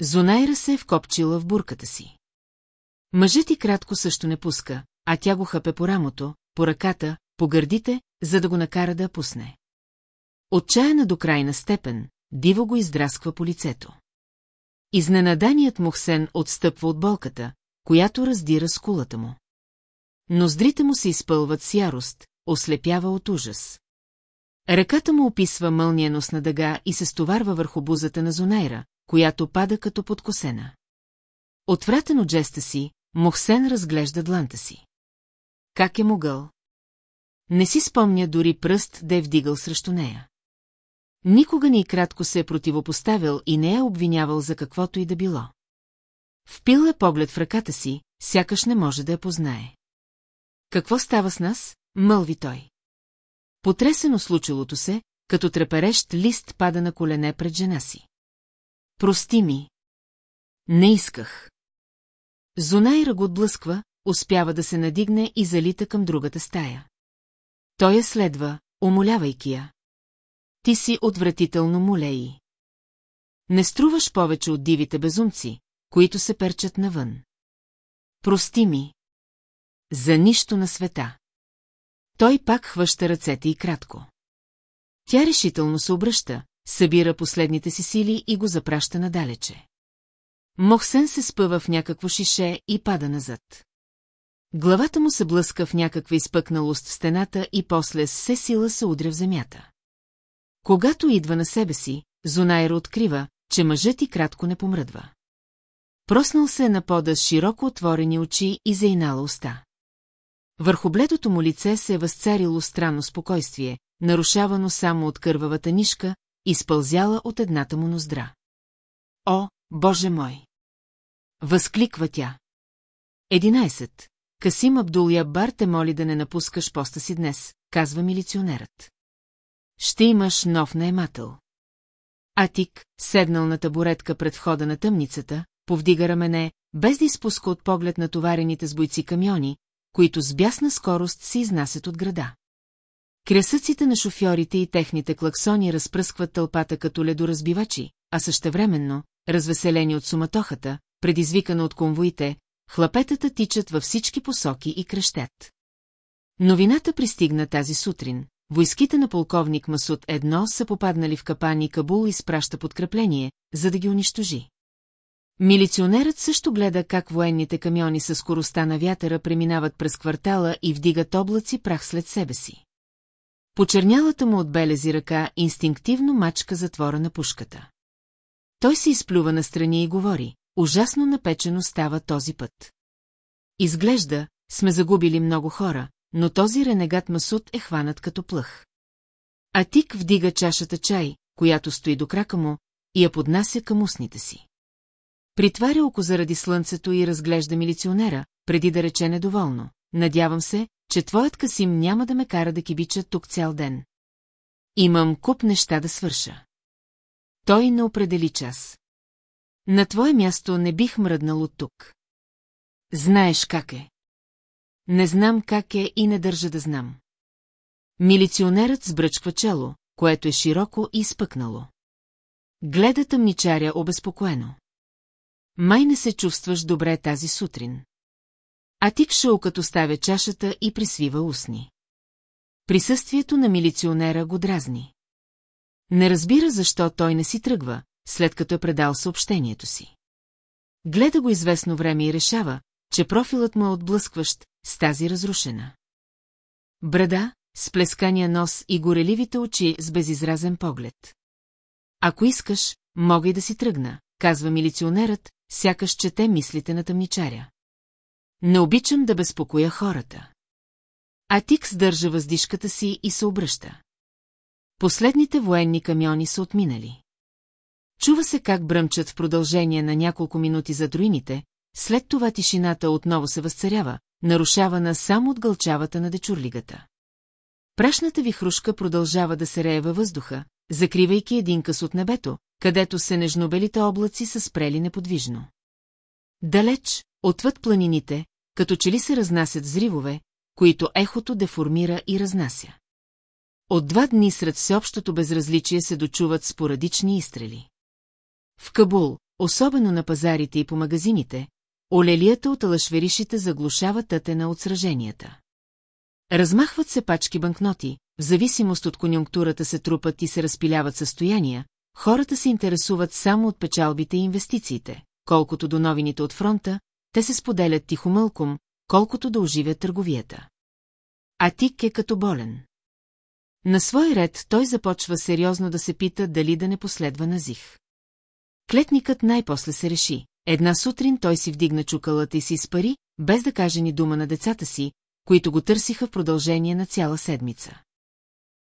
Зонайра се е вкопчила в бурката си. Мъжът и кратко също не пуска, а тя го хапе по рамото, по ръката, по гърдите, за да го накара да пусне. Отчаяна до крайна степен, диво го издрасква по лицето. Изненаданият Мухсен отстъпва от болката, която раздира скулата му. Ноздрите му се изпълват с ярост, ослепява от ужас. Ръката му описва мълниеносна дъга и се стоварва върху бузата на Зонайра, която пада като подкосена. Отвратен от жеста си, Мохсен разглежда дланта си. Как е могъл? Не си спомня дори пръст да е вдигал срещу нея. Никога ни кратко се е противопоставил и не е обвинявал за каквото и да било. Впил е поглед в ръката си, сякаш не може да я познае. Какво става с нас? Мълви той. Потресено случилото се, като треперещ лист пада на колене пред жена си. Прости ми. Не исках. Зонайра го отблъсква, успява да се надигне и залита към другата стая. Той я следва, умолявайки я. Ти си отвратително молеи. Не струваш повече от дивите безумци, които се перчат навън. Прости ми. За нищо на света. Той пак хваща ръцете и кратко. Тя решително се обръща, събира последните си сили и го запраща надалече. Мохсен се спъва в някакво шише и пада назад. Главата му се блъска в някаква изпъкналост в стената и после с все сила се удря в земята. Когато идва на себе си, Зонайра открива, че мъжът и кратко не помръдва. Проснал се на пода с широко отворени очи и заинала уста. Върху бледото му лице се е възцарило странно спокойствие, нарушавано само от кървавата нишка, изпълзяла от едната му ноздра. О, Боже мой! Възкликва тя. Единайсет. Касим Абдулия Бар те моли да не напускаш поста си днес, казва милиционерът. Ще имаш нов наемател. Атик, седнал на табуретка пред входа на тъмницата, повдига рамене, без да изпуска от поглед на товарените с бойци камиони, които с бясна скорост се изнасят от града. Крясъците на шофьорите и техните клаксони разпръскват тълпата като ледоразбивачи, а същевременно, развеселени от суматохата, предизвикана от конвоите, хлапетата тичат във всички посоки и крещят. Новината пристигна тази сутрин. Войските на полковник Масуд едно са попаднали в капани Кабул и спраща подкрепление, за да ги унищожи. Милиционерът също гледа как военните камиони със скоростта на вятъра преминават през квартала и вдигат облаци прах след себе си. Почернялата му от белези ръка инстинктивно мачка затвора на пушката. Той се изплюва настрани и говори, ужасно напечено става този път. Изглежда, сме загубили много хора, но този ренегат Масуд е хванат като плъх. Атик вдига чашата чай, която стои до крака му, и я поднася към устните си. Притваря око заради слънцето и разглежда милиционера, преди да рече недоволно. Надявам се, че твоят Касим няма да ме кара да кибича тук цял ден. Имам куп неща да свърша. Той не определи час. На твое място не бих мръднал от тук. Знаеш как е. Не знам как е и не държа да знам. Милиционерът сбръчква чело, което е широко и изпъкнало. Гледа тъмничаря обезпокоено. Май не се чувстваш добре тази сутрин. А тик като ставя чашата и присвива устни. Присъствието на милиционера го дразни. Не разбира защо той не си тръгва, след като е предал съобщението си. Гледа го известно време и решава, че профилът му е отблъскващ с тази разрушена. Брада, с плескания нос и гореливите очи с безизразен поглед. Ако искаш, мога и да си тръгна, казва милиционерът, сякаш чете мислите на тъмничаря. Не обичам да безпокоя хората. А Тикс държа въздишката си и се обръща. Последните военни камиони са отминали. Чува се как бръмчат в продължение на няколко минути за друините, след това тишината отново се възцарява, нарушавана само от гълчавата на дечурлигата. Прашната вихрушка продължава да се рее във въздуха, закривайки един къс от небето, където се нежнобелите облаци са спрели неподвижно. Далеч, отвъд планините, като че ли се разнасят взривове, които ехото деформира и разнася. От два дни сред всеобщото безразличие се дочуват спорадични изстрели. В Кабул, особено на пазарите и по магазините, олелията от алашверишите заглушава тътена от сраженията. Размахват се пачки банкноти, в зависимост от конюнктурата се трупат и се разпиляват състояния, хората се интересуват само от печалбите и инвестициите, колкото до новините от фронта, те се споделят тихомълком, колкото да оживят търговията. А Тик е като болен. На свой ред той започва сериозно да се пита дали да не последва назих. Клетникът най-после се реши. Една сутрин той си вдигна чукалата и си изпари, без да каже ни дума на децата си, които го търсиха в продължение на цяла седмица.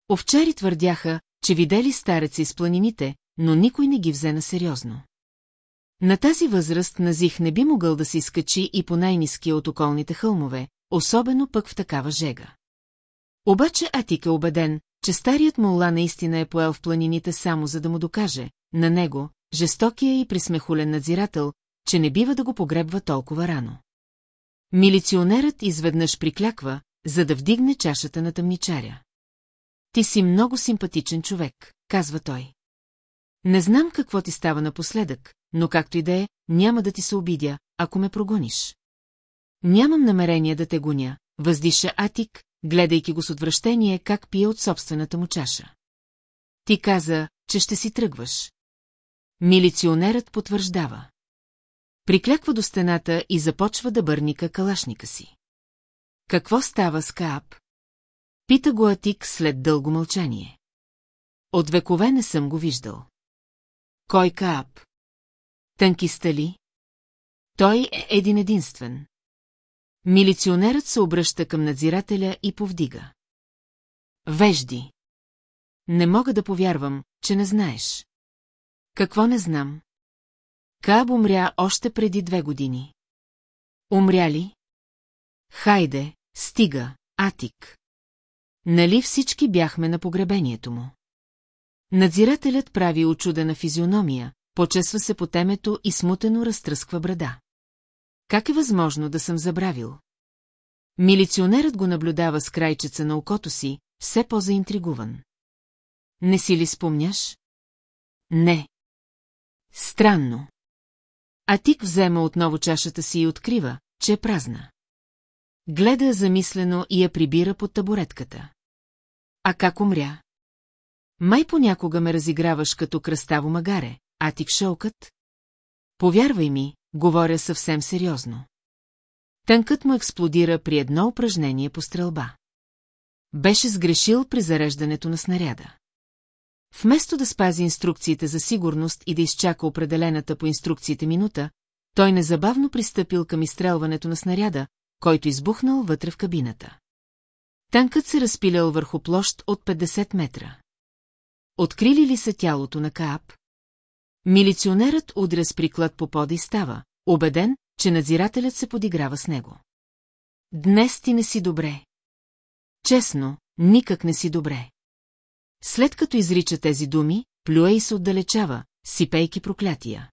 Овчари твърдяха, че видели стареца из планините, но никой не ги взе на сериозно. На тази възраст Назих не би могъл да се изкачи и по най-низкия от околните хълмове, особено пък в такава жега. Обаче Атик е убеден, че старият мулла наистина е поел в планините само за да му докаже, на него, жестокия и присмехулен надзирател, че не бива да го погребва толкова рано. Милиционерът изведнъж прикляква, за да вдигне чашата на тъмничаря. Ти си много симпатичен човек, казва той. Не знам какво ти става напоследък, но както и да е, няма да ти се обидя, ако ме прогониш. Нямам намерение да те гоня, въздиша Атик, гледайки го с отвращение как пие от собствената му чаша. Ти каза, че ще си тръгваш. Милиционерът потвърждава. Прикляква до стената и започва да бърника калашника си. Какво става с Каап? Пита го Атик след дълго мълчание. От векове не съм го виждал. Кой Каап? Танкиста ли? Той е един единствен. Милиционерът се обръща към надзирателя и повдига. Вежди. Не мога да повярвам, че не знаеш. Какво не знам? Каб умря още преди две години. Умря ли? Хайде, стига, Атик. Нали всички бяхме на погребението му? Надзирателят прави очудена физиономия, почесва се по темето и смутено разтръсква брада. Как е възможно да съм забравил? Милиционерът го наблюдава с крайчеца на окото си, все по-заинтригуван. Не си ли спомняш? Не. Странно. А Тик взема отново чашата си и открива, че е празна. Гледа замислено и я прибира под табуретката. А как умря? Май понякога ме разиграваш като кръставо магаре, а Тик шълкът? Повярвай ми, говоря съвсем сериозно. Тънкът му експлодира при едно упражнение по стрелба. Беше сгрешил при зареждането на снаряда. Вместо да спази инструкциите за сигурност и да изчака определената по инструкциите минута, той незабавно пристъпил към изстрелването на снаряда, който избухнал вътре в кабината. Танкът се разпилял върху площ от 50 метра. Открили ли са тялото на Каап? Милиционерът удря с приклад по пода и става, убеден, че надзирателят се подиграва с него. Днес ти не си добре. Честно, никак не си добре. След като изрича тези думи, плюе и се отдалечава, сипейки проклятия.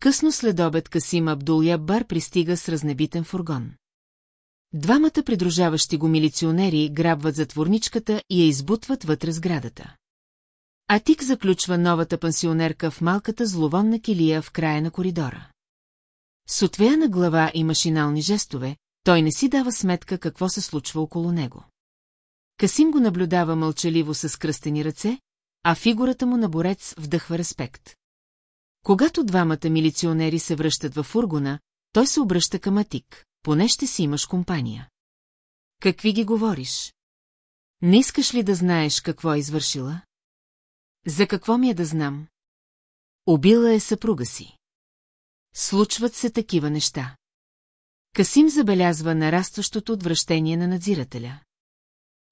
Късно след обед Касим Абдуля Бар пристига с разнебитен фургон. Двамата придружаващи го милиционери грабват затворничката и я избутват вътре сградата. Атик заключва новата пансионерка в малката зловонна килия в края на коридора. С отвеяна глава и машинални жестове, той не си дава сметка какво се случва около него. Касим го наблюдава мълчаливо с кръстени ръце, а фигурата му на борец вдъхва респект. Когато двамата милиционери се връщат във фургона, той се обръща към Атик, поне ще си имаш компания. Какви ги говориш? Не искаш ли да знаеш какво е извършила? За какво ми е да знам? Убила е съпруга си. Случват се такива неща. Касим забелязва нарастващото отвращение на надзирателя.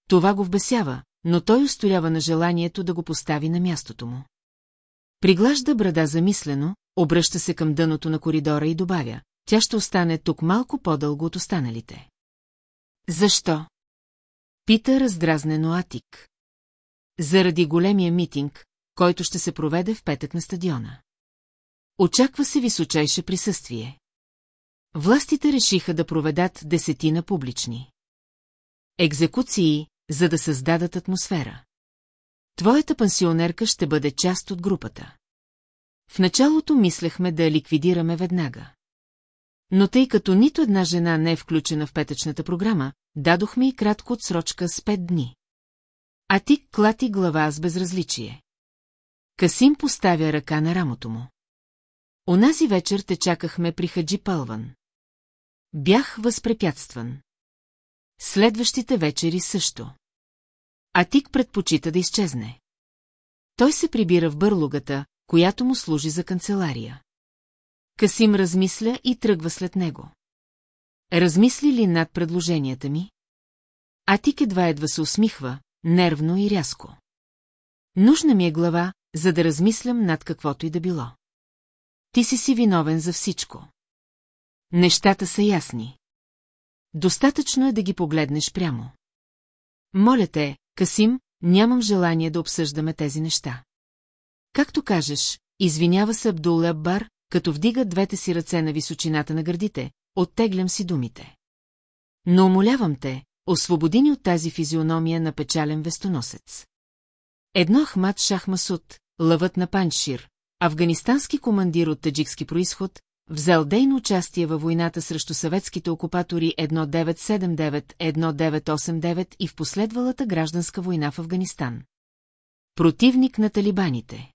Това го вбесява, но той устоява на желанието да го постави на мястото му. Приглажда брада замислено, обръща се към дъното на коридора и добавя, тя ще остане тук малко по-дълго от останалите. Защо? Пита раздразнено Атик. Заради големия митинг, който ще се проведе в петък на стадиона. Очаква се височайше присъствие. Властите решиха да проведат десетина публични. Екзекуции, за да създадат атмосфера. Твоята пансионерка ще бъде част от групата. В началото мислехме да я ликвидираме веднага. Но тъй като нито една жена не е включена в петъчната програма, дадохме и кратко отсрочка с пет дни. А ти клати глава с безразличие. Касим поставя ръка на рамото му. Онази вечер те чакахме при Хаджи Пълван. Бях възпрепятстван. Следващите вечери също. Атик предпочита да изчезне. Той се прибира в бърлугата, която му служи за канцелария. Касим размисля и тръгва след него. Размисли ли над предложенията ми? Атик едва едва се усмихва, нервно и рязко. Нужна ми е глава, за да размислям над каквото и да било. Ти си си виновен за всичко. Нещата са ясни. Достатъчно е да ги погледнеш прямо. Моля те, Касим, нямам желание да обсъждаме тези неща. Както кажеш, извинява се Абдул Аббар, като вдига двете си ръце на височината на гърдите, оттеглям си думите. Но умолявам те, освободи ни от тази физиономия на печален вестоносец. Едно Ахмад Шах Масуд, лъвът на Паншир, афганистански командир от таджикски происход, взел дейно участие във войната срещу съветските окупатори 1979-1989 и в последвалата гражданска война в Афганистан. Противник на талибаните.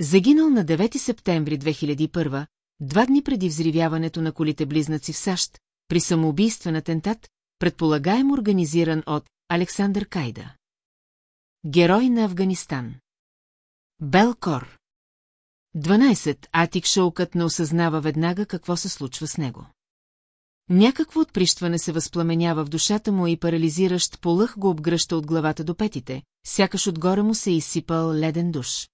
Загинал на 9 септември 2001, два дни преди взривяването на колите близнаци в САЩ, при самоубийствен атентат, предполагаем организиран от Александър Кайда. Герой на Афганистан. Белкор. 12. Атик Шоукът не осъзнава веднага какво се случва с него. Някакво отприщване се възпламенява в душата му и парализиращ полъх го обгръща от главата до петите, сякаш отгоре му се изсипал леден душ.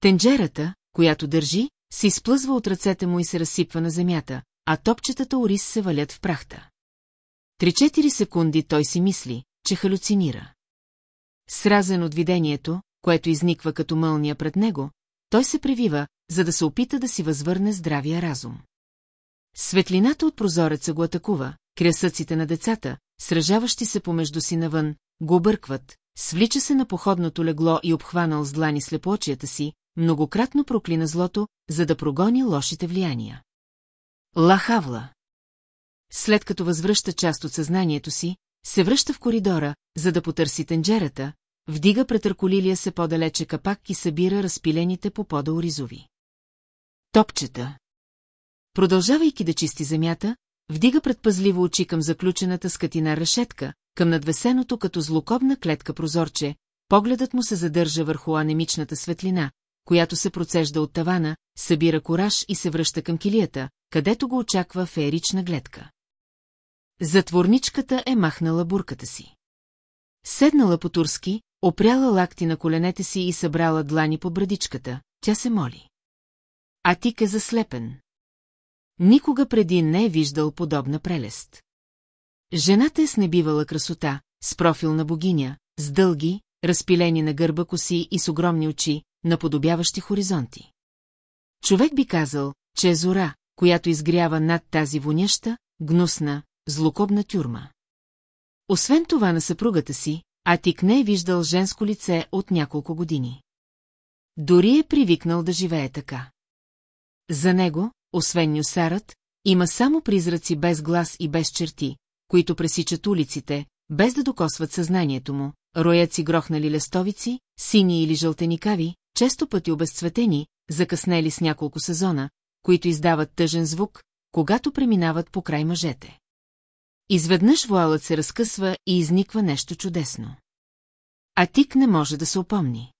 Тенджерата, която държи, се изплъзва от ръцете му и се разсипва на земята, а топчетата ориз се валят в прахта. Три-четири секунди той си мисли, че халюцинира. Сразен от видението, което изниква като мълния пред него, той се превива, за да се опита да си възвърне здравия разум. Светлината от прозореца го атакува, крясъците на децата, сражаващи се помежду си навън, го объркват, свлича се на походното легло и обхванал с длани слепоочията си, многократно проклина злото, за да прогони лошите влияния. Лахавла. След като възвръща част от съзнанието си, се връща в коридора, за да потърси тенджерата, вдига претърколилия се по-далече капак и събира разпилените по пода оризови. Топчета. Продължавайки да чисти земята, вдига предпазливо очи към заключената скатина решетка, към надвесеното като злокобна клетка прозорче, погледът му се задържа върху анемичната светлина, която се процежда от тавана, събира кораж и се връща към килията, където го очаква феерична гледка. Затворничката е махнала бурката си. Седнала по турски, опряла лакти на коленете си и събрала длани по брадичката, тя се моли. А тик е заслепен. Никога преди не е виждал подобна прелест. Жената е с небивала красота, с профил на богиня, с дълги, разпилени на гърба коси и с огромни очи, наподобяващи хоризонти. Човек би казал, че е зора, която изгрява над тази воняща, гнусна, злокобна тюрма. Освен това на съпругата си, Атик не е виждал женско лице от няколко години. Дори е привикнал да живее така. За него, освен Нюсарът, има само призраци без глас и без черти, които пресичат улиците, без да докосват съзнанието му, роят грохнали лестовици, сини или жълтеникави, често пъти обезцветени, закъснели с няколко сезона, които издават тъжен звук, когато преминават по край мъжете. Изведнъж вуалът се разкъсва и изниква нещо чудесно. А Тик не може да се опомни.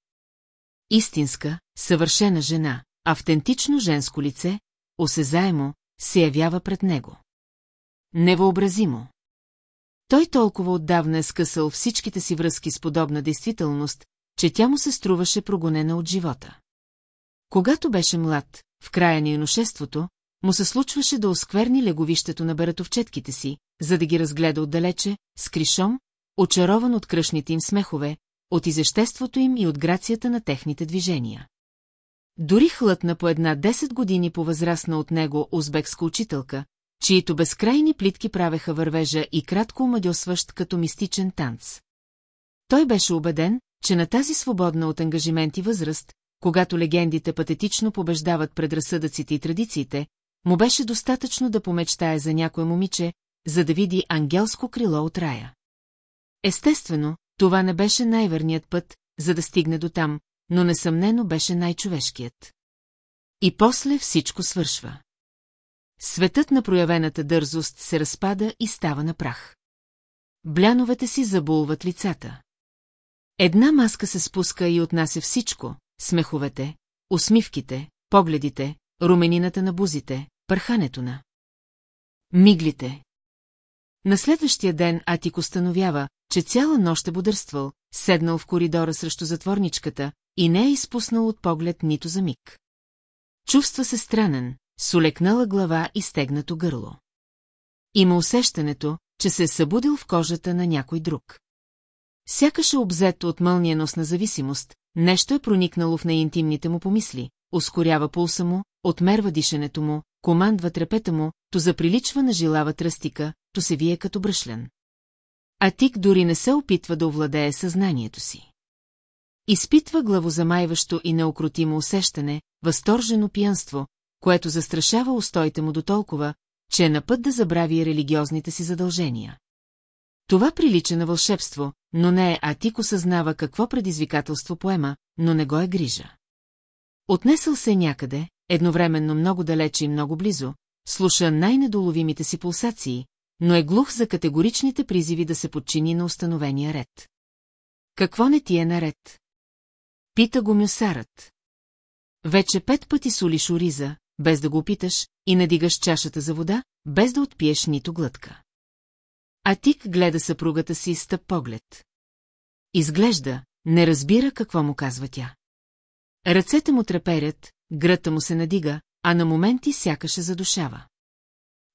Истинска, съвършена жена, автентично женско лице, осезаемо, се явява пред него. Невъобразимо. Той толкова отдавна е скъсал всичките си връзки с подобна действителност, че тя му се струваше прогонена от живота. Когато беше млад, в края на юношеството, му се случваше да оскверни леговището на бератовчетките си, за да ги разгледа отдалече, с кришом, очарован от кръшните им смехове, от изеществото им и от грацията на техните движения. Дори хлътна по една 10 години по-възрастна от него узбекска учителка, чието безкрайни плитки правеха вървежа и кратко омадьосващ като мистичен танц. Той беше убеден, че на тази свободна от ангажименти възраст, когато легендите патетично побеждават предразсъдъците и традициите, му беше достатъчно да помечтае за някое момиче, за да види ангелско крило от рая. Естествено, това не беше най-верният път, за да стигне до там, но несъмнено беше най-човешкият. И после всичко свършва. Светът на проявената дързост се разпада и става на прах. Бляновете си забулват лицата. Една маска се спуска и отнася всичко, смеховете, усмивките, погледите, руменината на бузите, пърхането на миглите. На следващия ден Атик установява, че цяла нощ е бодърствал, седнал в коридора срещу затворничката и не е изпуснал от поглед нито за миг. Чувства се странен, с улекнала глава и стегнато гърло. Има усещането, че се е събудил в кожата на някой друг. Сякаш е обзет от мълниеносна зависимост, нещо е проникнало в неинтимните му помисли, ускорява пулса му, отмерва дишането му, командва трепета му, то заприличва на жилава тръстика, то се вие като бръшлен. А Тик дори не се опитва да овладее съзнанието си. Изпитва главозамайващо и неукротимо усещане, възторжено пиянство, което застрашава устоите му до толкова, че е на път да забрави религиозните си задължения. Това прилича на вълшебство, но не е Атик осъзнава какво предизвикателство поема, но не го е грижа. Отнесъл се някъде, едновременно много далече и много близо, слуша най-недоловимите си пулсации, но е глух за категоричните призиви да се подчини на установения ред. Какво не ти е наред? Пита го мюсарът. Вече пет пъти солиш ориза, без да го опиташ, и надигаш чашата за вода, без да отпиеш нито глътка. А Тик гледа съпругата си с тъп поглед. Изглежда, не разбира какво му казва тя. Ръцете му треперят, гръта му се надига, а на моменти сякаше задушава.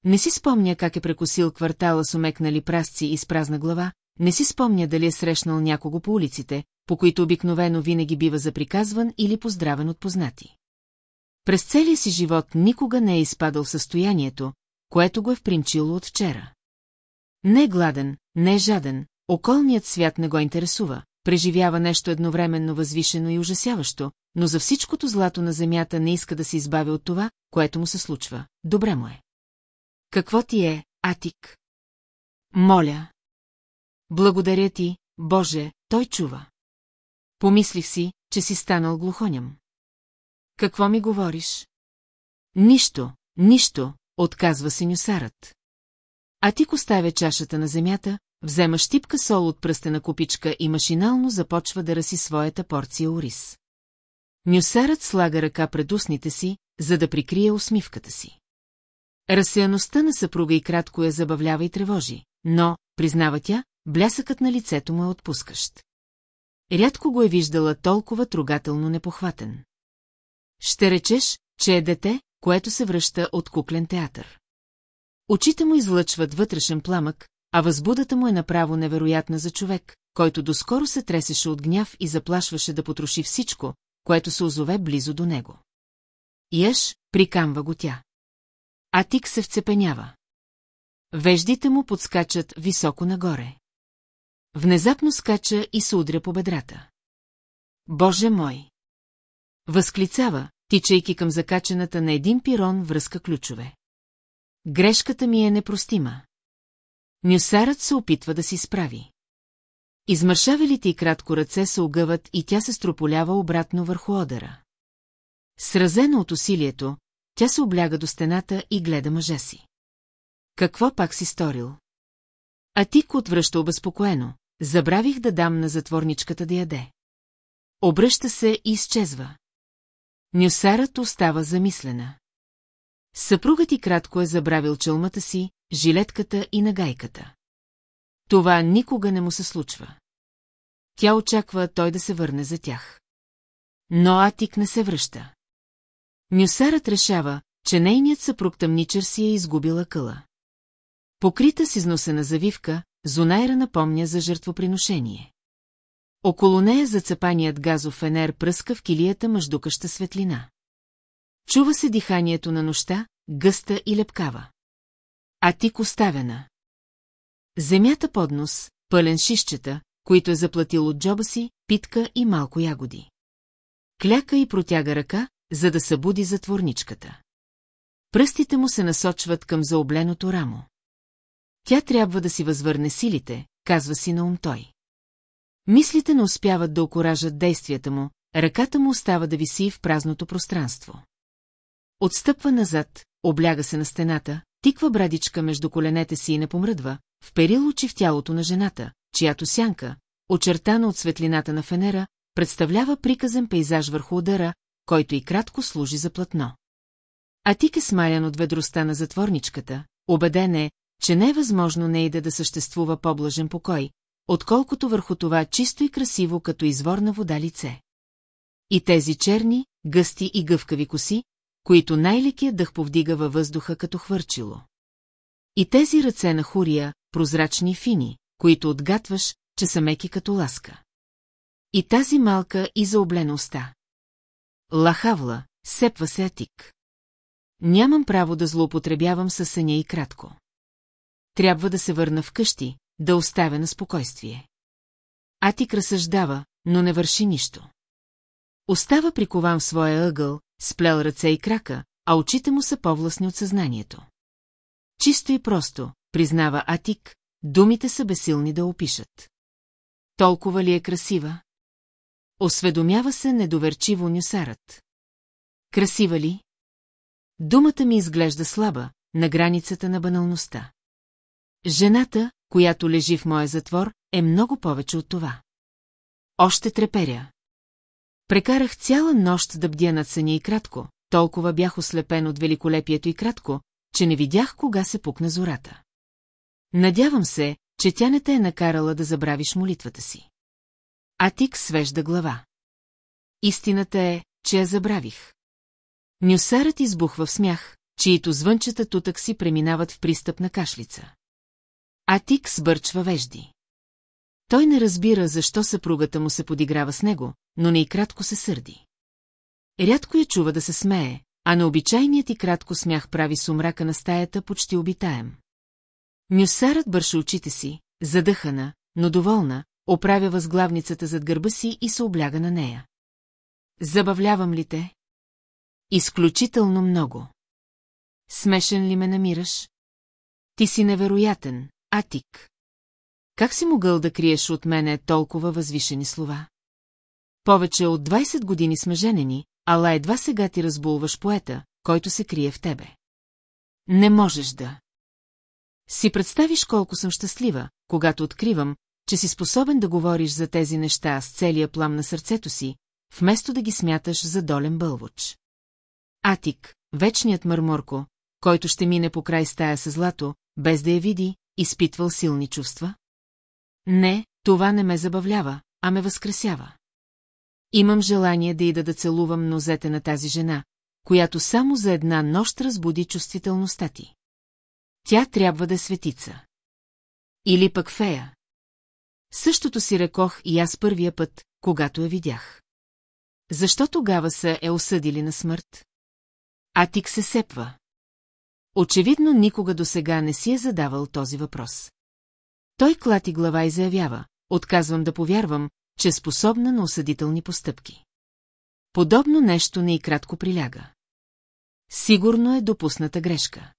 Не си спомня как е прекусил квартала с омекнали прасци и с празна глава, не си спомня дали е срещнал някого по улиците, по които обикновено винаги бива заприказван или поздравен от познати. През целия си живот никога не е изпадал в състоянието, което го е впринчило от вчера. Не е гладен, не е жаден, околният свят не го интересува, преживява нещо едновременно възвишено и ужасяващо, но за всичкото злато на земята не иска да се избави от това, което му се случва. Добре му е. Какво ти е, Атик? Моля. Благодаря ти, Боже, той чува. Помислих си, че си станал глухоням. Какво ми говориш? Нищо, нищо, отказва се нюсарът. А ти оставя чашата на земята, взема щипка сол от пръстена купичка и машинално започва да раси своята порция ориз. Нюсарът слага ръка пред устните си, за да прикрие усмивката си. Разсеяността на съпруга и кратко я забавлява и тревожи, но, признава тя, блясъкът на лицето му е отпускащ. Рядко го е виждала толкова трогателно непохватен. Ще речеш, че е дете, което се връща от куклен театър. Очите му излъчват вътрешен пламък, а възбудата му е направо невероятна за човек, който доскоро се тресеше от гняв и заплашваше да потроши всичко, което се озове близо до него. яш, прикамва го тя. Атик се вцепенява. Веждите му подскачат високо нагоре. Внезапно скача и се удря по бедрата. Боже мой! Възклицава, тичайки към закачената на един пирон връзка ключове. Грешката ми е непростима. Нюсарът се опитва да си справи. Измършавелите и кратко ръце се огъват и тя се строполява обратно върху одера. Сразена от усилието, тя се обляга до стената и гледа мъжа си. Какво пак си сторил? А Тик отвръща обезпокоено. Забравих да дам на затворничката да яде. Обръща се и изчезва. Нюсарът остава замислена. Съпругът и кратко е забравил челмата си, жилетката и нагайката. Това никога не му се случва. Тя очаква той да се върне за тях. Но Атик не се връща. Нюсарът решава, че нейният съпруг тъмничър си е изгубила къла. Покрита с износена завивка, Зонайра напомня за жертвоприношение. Около нея зацепаният газов фенер пръска в килията мъждукаща светлина. Чува се диханието на нощта, гъста и лепкава. А ти оставена. Земята под нос, пълен шишчета, които е заплатил от джоба си, питка и малко ягоди. Кляка и протяга ръка, за да събуди затворничката. Пръстите му се насочват към заобленото рамо. Тя трябва да си възвърне силите, казва си на ум той. Мислите не успяват да окоражат действията му, ръката му остава да виси в празното пространство. Отстъпва назад, обляга се на стената, тиква брадичка между коленете си и не помръдва, вперил очи в тялото на жената, чиято сянка, очертана от светлината на фенера, представлява приказен пейзаж върху удара, който и кратко служи за платно. А тик е смаян от ведростта на затворничката, убеден е, че не е възможно нейда да съществува по-блажен покой, отколкото върху това чисто и красиво като изворна вода лице. И тези черни, гъсти и гъвкави коси, които най-лекият дъх повдига във въздуха като хвърчило. И тези ръце на хурия, прозрачни фини, които отгатваш, че са меки като ласка. И тази малка и заоблена уста. Лахавла, сепва се Атик. Нямам право да злоупотребявам със съня и кратко. Трябва да се върна вкъщи, да оставя на спокойствие. Атик разсъждава, но не върши нищо. Остава прикован в своя ъгъл, сплел ръце и крака, а очите му са повластни от съзнанието. Чисто и просто, признава Атик, думите са безсилни да опишат. Толкова ли е красива? Осведомява се недоверчиво нюсарът. Красива ли? Думата ми изглежда слаба, на границата на баналността. Жената, която лежи в моя затвор, е много повече от това. Още треперя. Прекарах цяла нощ да бдя над съня и кратко, толкова бях ослепен от великолепието и кратко, че не видях кога се пукна зората. Надявам се, че тя не те е накарала да забравиш молитвата си. Атик свежда глава. Истината е, че я забравих. Нюсарът избухва в смях, чието звънчета тутък си преминават в пристъп на кашлица. Атик сбърчва вежди. Той не разбира защо съпругата му се подиграва с него, но не и кратко се сърди. Рядко я чува да се смее, а на обичайният и кратко смях прави сумрака на стаята почти обитаем. Нюсарът бърше очите си, задъхана, но доволна, оправя възглавницата зад гърба си и се обляга на нея. Забавлявам ли те? Изключително много. Смешен ли ме намираш? Ти си невероятен, Атик. Как си могъл да криеш от мене толкова възвишени слова? Повече от 20 години сме женени, ала едва сега ти разбулваш поета, който се крие в тебе. Не можеш да. Си представиш колко съм щастлива, когато откривам, че си способен да говориш за тези неща с целия плам на сърцето си, вместо да ги смяташ за долен бълвоч. Атик, вечният мърморко, който ще мине по край стая с злато, без да я види, изпитвал силни чувства? Не, това не ме забавлява, а ме възкресява. Имам желание да ида да целувам нозете на тази жена, която само за една нощ разбуди чувствителността ти. Тя трябва да е светица. Или пък фея. Същото си рекох и аз първия път, когато я видях. Защо тогава са е осъдили на смърт? Атик се сепва. Очевидно никога до сега не си е задавал този въпрос. Той клати глава и заявява, отказвам да повярвам, че е способна на осъдителни постъпки. Подобно нещо не и кратко приляга. Сигурно е допусната грешка.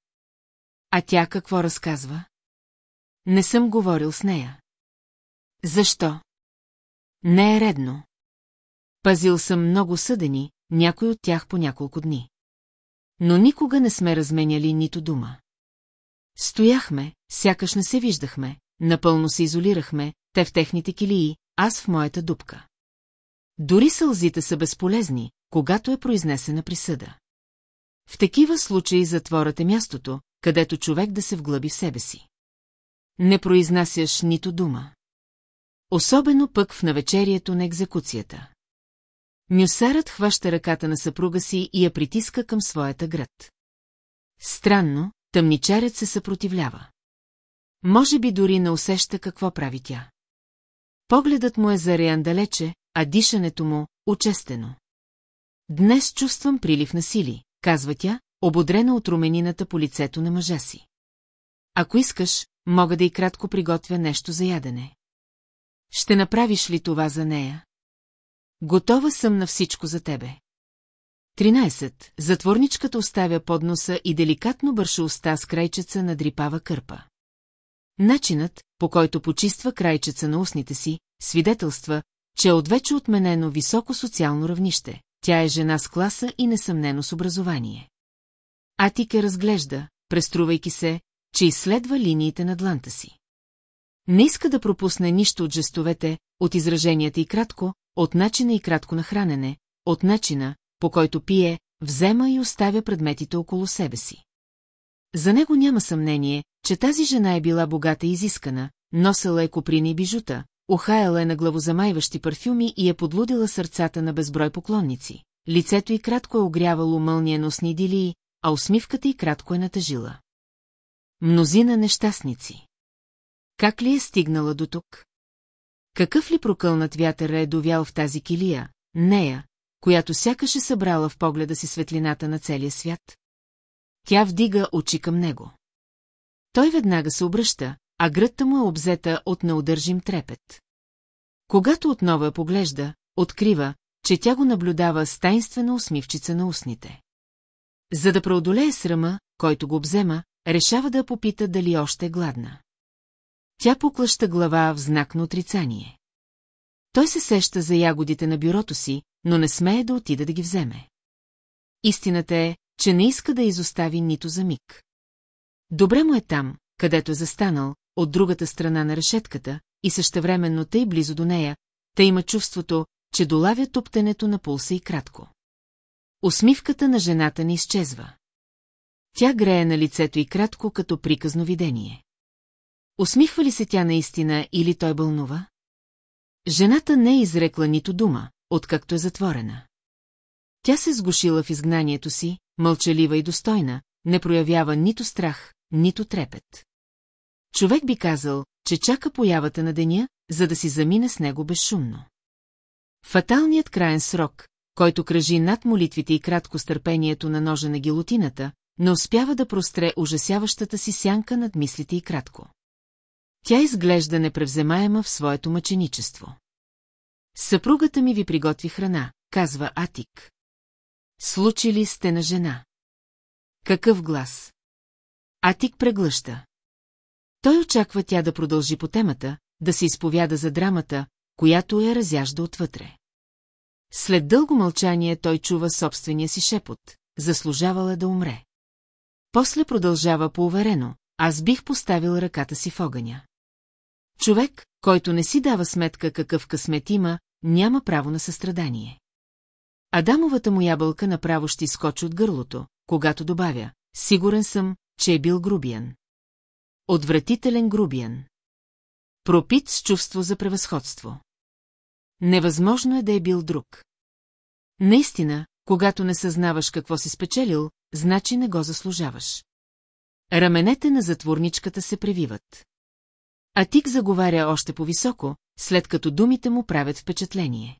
А тя какво разказва? Не съм говорил с нея. Защо? Не е редно. Пазил съм много съдени, някой от тях по няколко дни. Но никога не сме разменяли нито дума. Стояхме, сякаш не се виждахме, напълно се изолирахме, те в техните килии, аз в моята дупка. Дори сълзите са безполезни, когато е произнесена присъда. В такива случаи затворът е мястото, където човек да се вглъби в себе си. Не произнасяш нито дума. Особено пък в навечерието на екзекуцията. Мюсарът хваща ръката на съпруга си и я притиска към своята град. Странно, тъмничарят се съпротивлява. Може би дори не усеща какво прави тя. Погледът му е зареян далече, а дишането му – учестено. Днес чувствам прилив на сили, казва тя, ободрена от руменината по лицето на мъжа си. Ако искаш, мога да и кратко приготвя нещо за ядене. Ще направиш ли това за нея? Готова съм на всичко за тебе. 13. Затворничката оставя под носа и деликатно бърша уста с крайчеца на дрипава кърпа. Начинът, по който почиства крайчеца на устните си, свидетелства, че е отвече отменено високо социално равнище. Тя е жена с класа и несъмнено с образование. Атика разглежда, преструвайки се, че изследва линиите на дланта си. Не иска да пропусне нищо от жестовете, от израженията и кратко, от начина и кратко на хранене, от начина, по който пие, взема и оставя предметите около себе си. За него няма съмнение, че тази жена е била богата и изискана, носела е коприни и бижута, ухаяла е на главозамайващи парфюми и е подлудила сърцата на безброй поклонници. Лицето й кратко е огрявало мълниеносни идилии, а усмивката й кратко е натъжила. Мнозина нещастници. Как ли е стигнала до тук? Какъв ли прокълнат вятър е довял в тази килия, нея, която сякаш е събрала в погледа си светлината на целия свят? Тя вдига очи към него. Той веднага се обръща, а гръдта му е обзета от неудържим трепет. Когато отново я поглежда, открива, че тя го наблюдава с тайнствена усмивчица на устните. За да преодолее срама, който го обзема, решава да попита дали още е гладна. Тя поклаща глава в знак на отрицание. Той се сеща за ягодите на бюрото си, но не смее да отида да ги вземе. Истината е, че не иска да изостави нито за миг. Добре му е там, където е застанал, от другата страна на решетката, и същевременно тъй близо до нея, тъй има чувството, че долавя топтенето на пулса и кратко. Усмивката на жената не изчезва. Тя грее на лицето и кратко като приказно видение. Усмихва ли се тя наистина или той бълнува? Жената не е изрекла нито дума, откакто е затворена. Тя се сгушила в изгнанието си, мълчалива и достойна, не проявява нито страх, нито трепет. Човек би казал, че чака появата на деня, за да си замине с него безшумно. Фаталният краен срок, който кръжи над молитвите и кратко стърпението на ножа на гилотината, не успява да простре ужасяващата си сянка над мислите и кратко. Тя изглежда непревземаема в своето мъченичество. Съпругата ми ви приготви храна, казва Атик. Случили сте на жена. Какъв глас? Атик преглъща. Той очаква тя да продължи по темата, да се изповяда за драмата, която я разяжда отвътре. След дълго мълчание той чува собствения си шепот, заслужавала да умре. После продължава поуверено, аз бих поставил ръката си в огъня. Човек, който не си дава сметка какъв късмет има, няма право на състрадание. Адамовата му ябълка направо ще изкочи от гърлото, когато добавя, сигурен съм, че е бил грубиян. Отвратителен грубиян. Пропит с чувство за превъзходство. Невъзможно е да е бил друг. Наистина, когато не съзнаваш какво си спечелил, значи не го заслужаваш. Раменете на затворничката се превиват. А Тик заговаря още по-високо, след като думите му правят впечатление.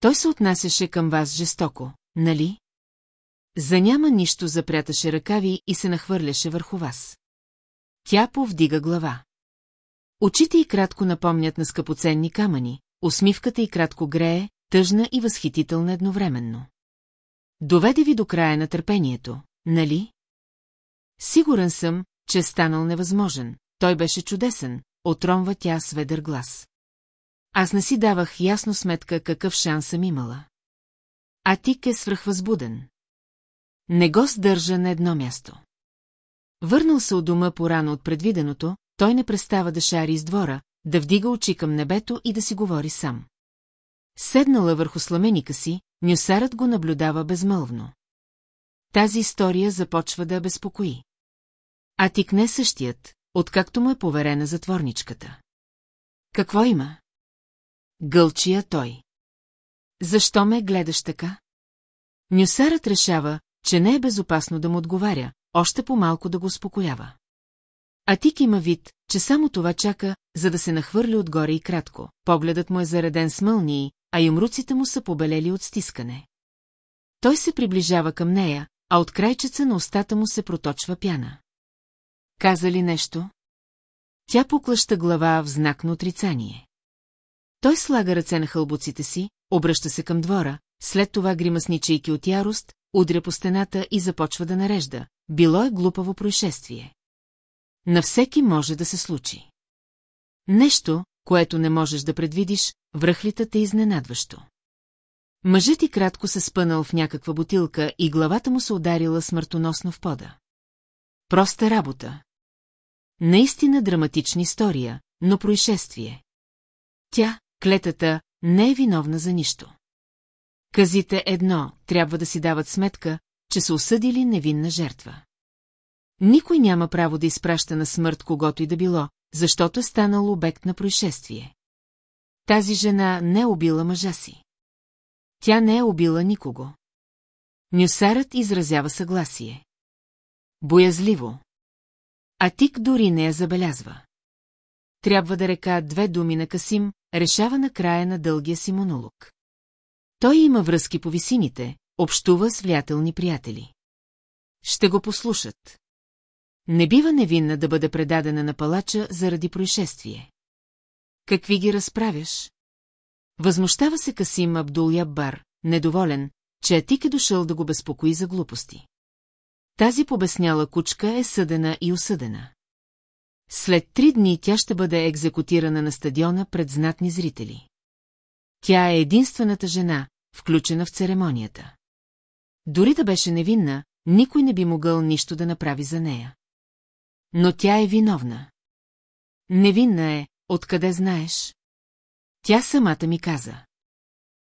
Той се отнасяше към вас жестоко, нали? За няма нищо запряташе ръкави и се нахвърляше върху вас. Тя повдига глава. Очите й кратко напомнят на скъпоценни камъни, усмивката й кратко грее, тъжна и възхитителна едновременно. Доведе ви до края на търпението, нали? Сигурен съм, че е станал невъзможен. Той беше чудесен, отромва тя с ведър глас. Аз не си давах ясно сметка какъв шанс съм имала. А Тик е свръхвъзбуден. Не го сдържа на едно място. Върнал се от дома порано от предвиденото, той не престава да шари из двора, да вдига очи към небето и да си говори сам. Седнала върху сламеника си, нюсарът го наблюдава безмълвно. Тази история започва да безпокои. А тик не същият, откакто му е поверена затворничката. Какво има? Гълчия той. Защо ме гледаш така? Нюсарът решава, че не е безопасно да му отговаря, още по-малко да го успокоява. А Тик има вид, че само това чака, за да се нахвърли отгоре и кратко. Погледът му е зареден с мълнии, а юмруците му са побелели от стискане. Той се приближава към нея, а от крайчеца на устата му се проточва пяна. Каза ли нещо? Тя поклаща глава в знак на отрицание. Той слага ръце на хълбуците си, обръща се към двора, след това гримасничайки от ярост, удря по стената и започва да нарежда. Било е глупаво происшествие. На всеки може да се случи. Нещо, което не можеш да предвидиш, връхлитът е изненадващо. Мъжът и кратко се спънал в някаква бутилка и главата му се ударила смъртоносно в пода. Проста работа. Наистина драматична история, но происшествие. Тя, клетата, не е виновна за нищо. Казите едно, трябва да си дават сметка, че са осъдили невинна жертва. Никой няма право да изпраща на смърт когото и да било, защото е станал обект на происшествие. Тази жена не е убила мъжа си. Тя не е убила никого. Нюсарът изразява съгласие. Боязливо. А Тик дори не я забелязва. Трябва да река две думи на Касим, решава на края на дългия си монолог. Той има връзки по висините, общува с влиятелни приятели. Ще го послушат. Не бива невинна да бъде предадена на палача заради происшествие. Какви ги разправяш? Възмущава се Касим Абдул Яббар, недоволен, че Атик е дошъл да го безпокои за глупости. Тази побесняла кучка е съдена и осъдена. След три дни тя ще бъде екзекутирана на стадиона пред знатни зрители. Тя е единствената жена, включена в церемонията. Дори да беше невинна, никой не би могъл нищо да направи за нея. Но тя е виновна. Невинна е, откъде знаеш? Тя самата ми каза.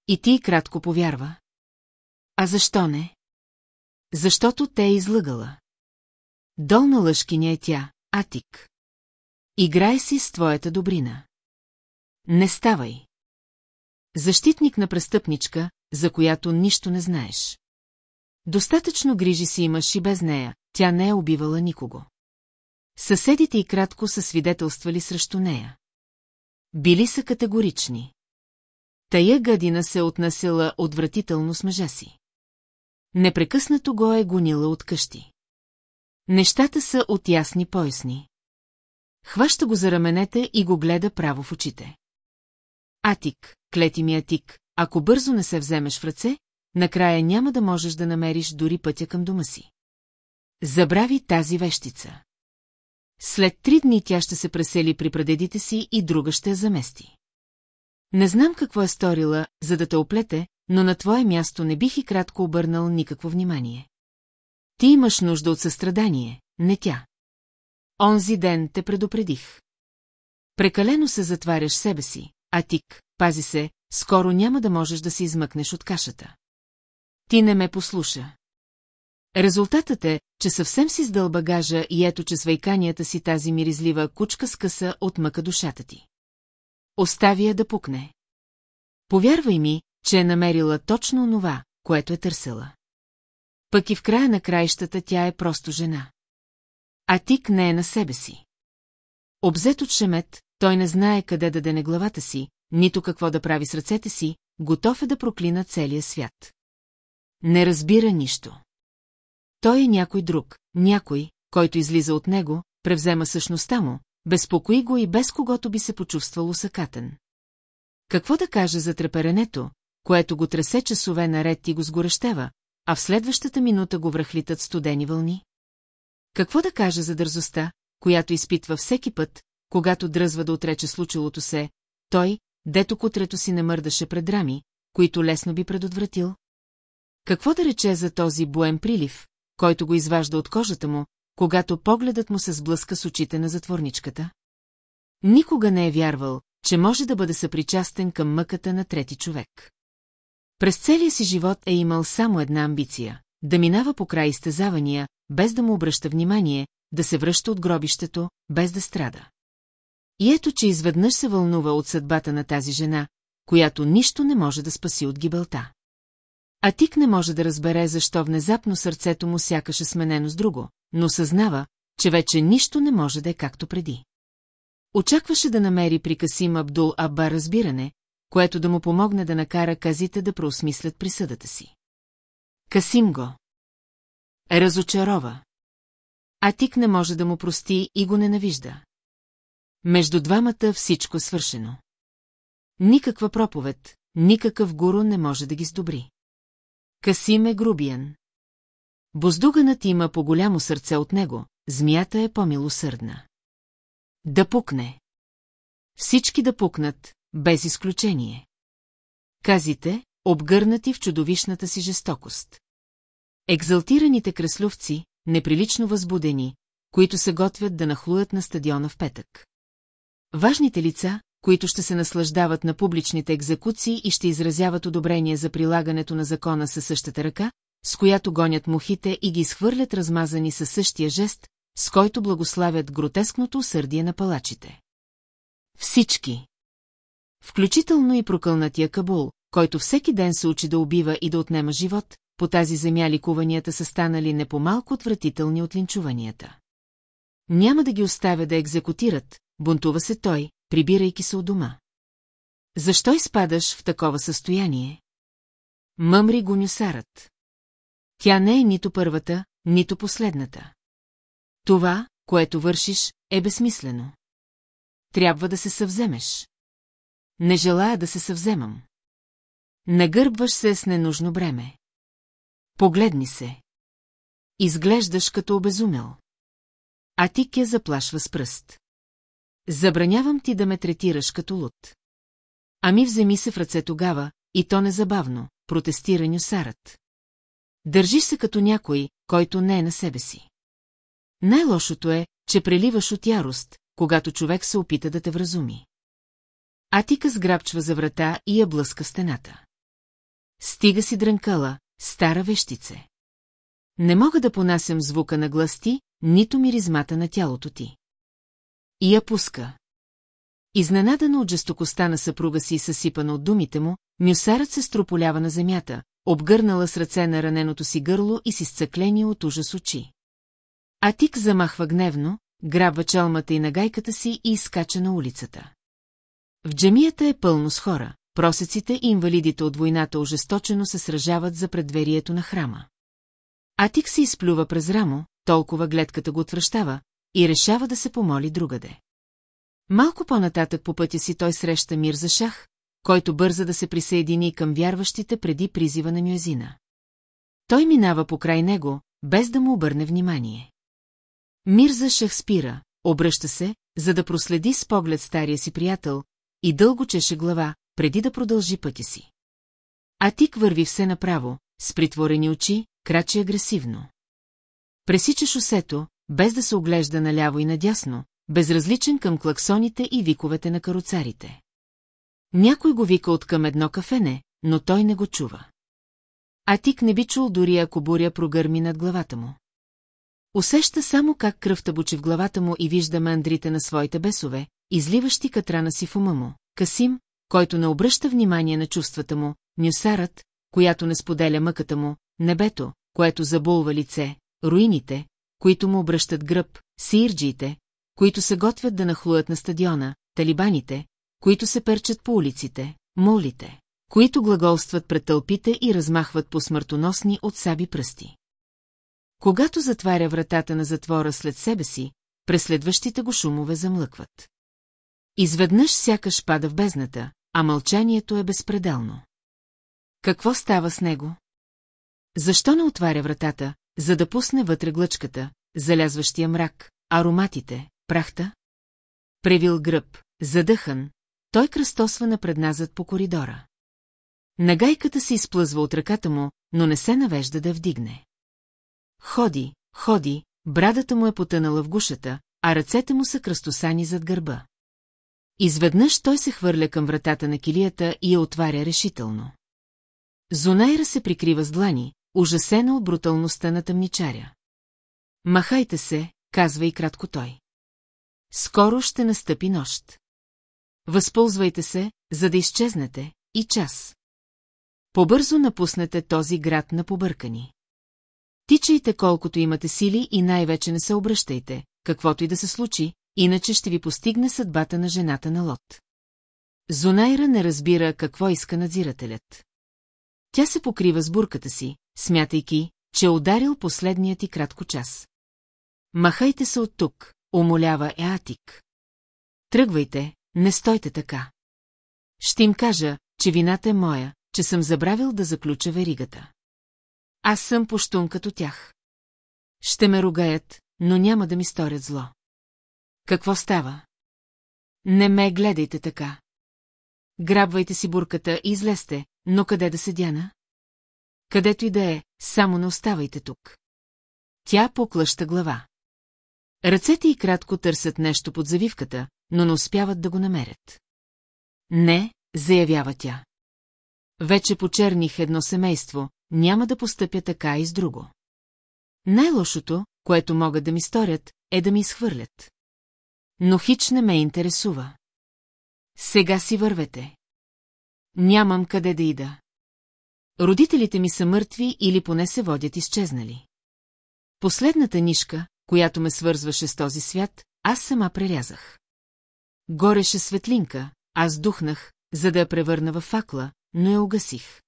И ти кратко повярва. А защо не? Защото те е излъгала. Долна лъжкиня е тя, Атик. Играй си с твоята добрина. Не ставай. Защитник на престъпничка, за която нищо не знаеш. Достатъчно грижи си имаш и без нея, тя не е убивала никого. Съседите и кратко са свидетелствали срещу нея. Били са категорични. Тая гадина се отнасяла отвратително с мъжа си. Непрекъснато го е гонила от къщи. Нещата са от ясни поясни. Хваща го за раменете и го гледа право в очите. Атик, клети ми Атик, ако бързо не се вземеш в ръце, накрая няма да можеш да намериш дори пътя към дома си. Забрави тази вещица. След три дни тя ще се пресели при прадедите си и друга ще я замести. Не знам какво е сторила, за да те оплете, но на твое място не бих и кратко обърнал никакво внимание. Ти имаш нужда от състрадание, не тя. Онзи ден те предупредих. Прекалено се затваряш себе си, а тик, пази се, скоро няма да можеш да се измъкнеш от кашата. Ти не ме послуша. Резултатът е, че съвсем си сдъл багажа и ето, че свайканията си тази миризлива кучка скъса от мъка душата ти. Остави я да пукне. Повярвай ми, че е намерила точно онова, което е търсила. Пък и в края на краищата тя е просто жена. А тик не е на себе си. Обзет от шемет, той не знае къде да дене главата си, нито какво да прави с ръцете си, готов е да проклина целия свят. Не разбира нищо. той е някой друг, някой, който излиза от него, превзема същността му, безпокои го и без когото би се почувствал усъкатен. Какво да каже за треперенето, което го тресе часове наред и го сгорещева, а в следващата минута го връхлитат студени вълни? Какво да каже за дързостта, която изпитва всеки път, когато дръзва да отрече случилото се, той, дето кутрето си не мърдаше пред рами, които лесно би предотвратил? Какво да рече за този буен прилив, който го изважда от кожата му, когато погледът му се сблъска с очите на затворничката? Никога не е вярвал, че може да бъде съпричастен към мъката на трети човек. През целия си живот е имал само една амбиция – да минава по край изтезавания, без да му обръща внимание, да се връща от гробището, без да страда. И ето, че изведнъж се вълнува от съдбата на тази жена, която нищо не може да спаси от гибелта. А Тик не може да разбере защо внезапно сърцето му сякаше сменено с друго, но съзнава, че вече нищо не може да е както преди. Очакваше да намери при Касим Абдул Абба разбиране, което да му помогне да накара казите да проосмислят присъдата си. Касим го. Разочарова. А Тик не може да му прости и го ненавижда. Между двамата всичко свършено. Никаква проповед, никакъв гуру не може да ги сдобри. Касим е грубиян. Боздуганът има по-голямо сърце от него, змията е по-милосърдна. Да пукне. Всички да пукнат, без изключение. Казите, обгърнати в чудовищната си жестокост. Екзалтираните кресловци, неприлично възбудени, които се готвят да нахлуят на стадиона в петък. Важните лица, които ще се наслаждават на публичните екзекуции и ще изразяват одобрение за прилагането на закона със същата ръка, с която гонят мухите и ги изхвърлят размазани със същия жест, с който благославят гротескното усърдие на палачите. Всички. Включително и прокълнатия Кабул, който всеки ден се учи да убива и да отнема живот, по тази земя ликуванията са станали не по-малко отвратителни от линчуванията. Няма да ги оставя да екзекутират, бунтува се той, прибирайки се от дома. Защо изпадаш в такова състояние? Мъмри го нюсарът. Тя не е нито първата, нито последната. Това, което вършиш, е безсмислено. Трябва да се съвземеш. Не желая да се съвземам. Нагърбваш се с ненужно бреме. Погледни се. Изглеждаш като обезумел. А ти ке заплашва с пръст. Забранявам ти да ме третираш като луд. Ами вземи се в ръце тогава, и то незабавно, протестира нюсарът. Държиш се като някой, който не е на себе си. Най-лошото е, че преливаш от ярост, когато човек се опита да те вразуми. Атика сграбчва за врата и я блъска стената. Стига си дрънкала, стара вещице. Не мога да понасям звука на гласти, нито миризмата на тялото ти. И я пуска. Изненадана от жестокостта на съпруга си съсипана от думите му, мюсарът се строполява на земята, обгърнала с ръце на раненото си гърло и си сцъклени от ужас очи. Атик замахва гневно, грабва челмата и нагайката си и изкача на улицата. В джемията е пълно с хора, просеците и инвалидите от войната ожесточено се сражават за предверието на храма. Атик се изплюва през рамо, толкова гледката го отвръщава, и решава да се помоли другаде. Малко по-нататък по пътя си той среща Мир за шах, който бърза да се присъедини към вярващите преди призива на Мюзина. Той минава покрай него, без да му обърне внимание. Мирза шах спира, обръща се, за да проследи с поглед стария си приятел, и дълго чеше глава, преди да продължи пътя си. А тик върви все направо, с притворени очи, крачи агресивно. Пресича шосето, без да се оглежда наляво и надясно, безразличен към клаксоните и виковете на каруцарите. Някой го вика от към едно кафене, но той не го чува. А Тик не би чул дори ако буря прогърми над главата му. Усеща само как кръвта бучи в главата му и вижда мандрите на своите бесове, изливащи катрана си в ума му. Касим, който не обръща внимание на чувствата му, Нюсарът, която не споделя мъката му, небето, което забулва лице, руините, които му обръщат гръб, сирджиите, които се готвят да нахлуят на стадиона, талибаните, които се перчат по улиците, молите, които глаголстват пред тълпите и размахват по смъртоносни от саби пръсти. Когато затваря вратата на затвора след себе си, преследващите го шумове замлъкват. Изведнъж сякаш пада в бездната, а мълчанието е безпределно. Какво става с него? Защо не отваря вратата, за да пусне вътре глъчката, залязващия мрак, ароматите, прахта? Превил гръб, задъхан, той кръстосва напредназад по коридора. Нагайката се изплъзва от ръката му, но не се навежда да вдигне. Ходи, ходи, брадата му е потънала в гушата, а ръцете му са кръстосани зад гърба. Изведнъж той се хвърля към вратата на килията и я отваря решително. Зонайра се прикрива с длани, ужасена от бруталността на тъмничаря. Махайте се, казва и кратко той. Скоро ще настъпи нощ. Възползвайте се, за да изчезнете, и час. Побързо напуснете този град на побъркани. Тичайте колкото имате сили и най-вече не се обръщайте, каквото и да се случи, иначе ще ви постигне съдбата на жената на Лот. Зонайра не разбира какво иска надзирателят. Тя се покрива с бурката си, смятайки, че е ударил последният и кратко час. Махайте се от тук, умолява Еатик. Тръгвайте, не стойте така. Ще им кажа, че вината е моя, че съм забравил да заключа веригата. Аз съм пощун като тях. Ще ме ругаят, но няма да ми сторят зло. Какво става? Не ме гледайте така. Грабвайте си бурката и излезте, но къде да се дяна? Където и да е, само не оставайте тук. Тя поклъща глава. Ръцете й кратко търсят нещо под завивката, но не успяват да го намерят. Не, заявява тя. Вече почерних едно семейство, няма да постъпя така и с друго. Най-лошото, което могат да ми сторят, е да ми изхвърлят. Но хич не ме интересува. Сега си вървете. Нямам къде да ида. Родителите ми са мъртви или поне се водят изчезнали. Последната нишка, която ме свързваше с този свят, аз сама прерязах. Гореше светлинка, аз духнах, за да я превърна в факла, но я огасих.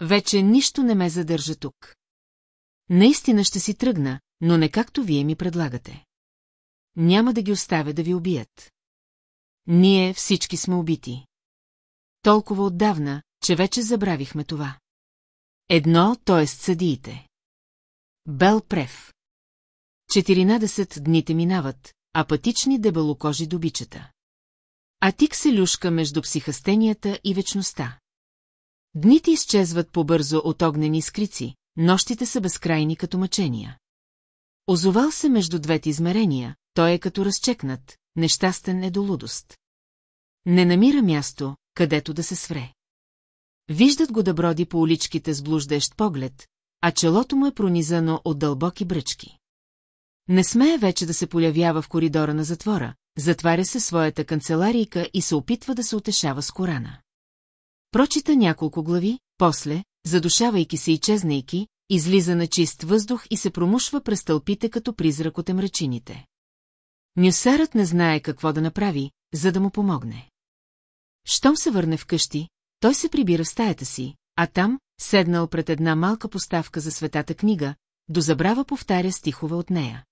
Вече нищо не ме задържа тук. Наистина ще си тръгна, но не както вие ми предлагате. Няма да ги оставя да ви убият. Ние всички сме убити. Толкова отдавна, че вече забравихме това. Едно, т.е. съдиите. Бел Прев. 14 дните минават, апатични дебелокожи добичата. А тик се люшка между психастенията и вечността. Дните изчезват побързо от огнени скрици, нощите са безкрайни като мъчения. Озовал се между двете измерения, той е като разчекнат, нещастен е до лудост. Не намира място, където да се свре. Виждат го да броди по уличките с блуждещ поглед, а челото му е пронизано от дълбоки бръчки. Не смее вече да се появява в коридора на затвора, затваря се своята канцеларийка и се опитва да се утешава с Корана. Прочита няколко глави, после, задушавайки се и чезнейки, излиза на чист въздух и се промушва през тълпите като призрак от емрачините. Нюсарът не знае какво да направи, за да му помогне. Щом се върне вкъщи, той се прибира в стаята си, а там, седнал пред една малка поставка за светата книга, до забрава повтаря стихове от нея.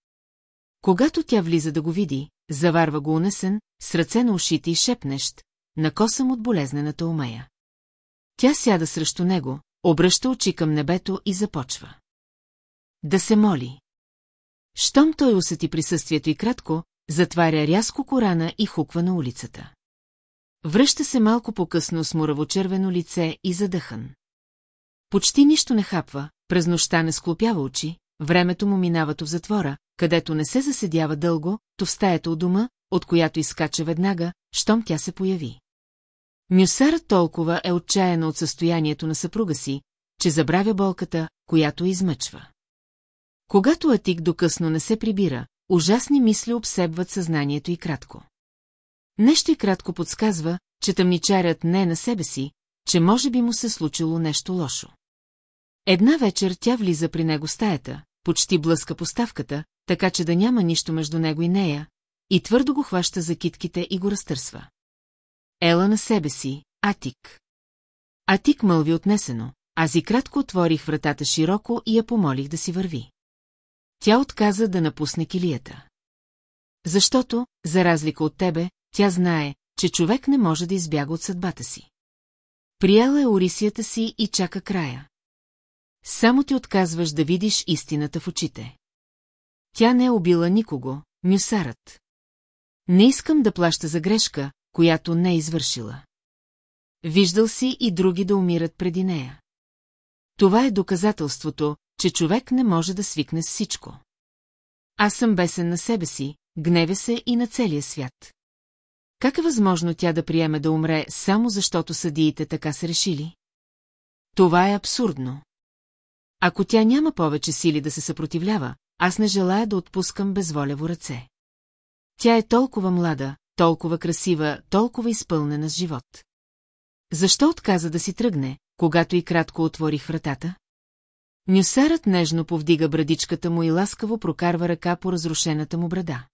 Когато тя влиза да го види, заварва го унесен, с ръце на ушите и шепнещ, накосам от болезнената умея. Тя сяда срещу него, обръща очи към небето и започва. Да се моли. Щом той усети присъствието и кратко, затваря рязко корана и хуква на улицата. Връща се малко по-късно с муравочервено лице и задъхан. Почти нищо не хапва, през нощта не склопява очи, времето му минава то в затвора, където не се заседява дълго, то в стаята от дома, от която изкача веднага, щом тя се появи. Мюсарът толкова е отчаяна от състоянието на съпруга си, че забравя болката, която измъчва. Когато Атик докъсно не се прибира, ужасни мисли обсебват съзнанието и кратко. Нещо и кратко подсказва, че тъмничарят не е на себе си, че може би му се случило нещо лошо. Една вечер тя влиза при него стаята, почти блъска поставката, така че да няма нищо между него и нея, и твърдо го хваща за китките и го разтърсва. Ела на себе си, Атик. Атик мълви отнесено, аз и кратко отворих вратата широко и я помолих да си върви. тя отказа да напусне килията. Защото, за разлика от тебе, тя знае, че човек не може да избяга от съдбата си. Приела е орисията си и чака края. Само ти отказваш да видиш истината в очите. Тя не е убила никого, мюсарът. Не искам да плаща за грешка, която не е извършила. Виждал си и други да умират преди нея. Това е доказателството, че човек не може да свикне с всичко. Аз съм бесен на себе си, гневя се и на целия свят. Как е възможно тя да приеме да умре, само защото съдиите така са решили? Това е абсурдно. Ако тя няма повече сили да се съпротивлява, аз не желая да отпускам безволево ръце. Тя е толкова млада, толкова красива, толкова изпълнена с живот. Защо отказа да си тръгне, когато и кратко отворих вратата? Нюсарът нежно повдига брадичката му и ласкаво прокарва ръка по разрушената му брада.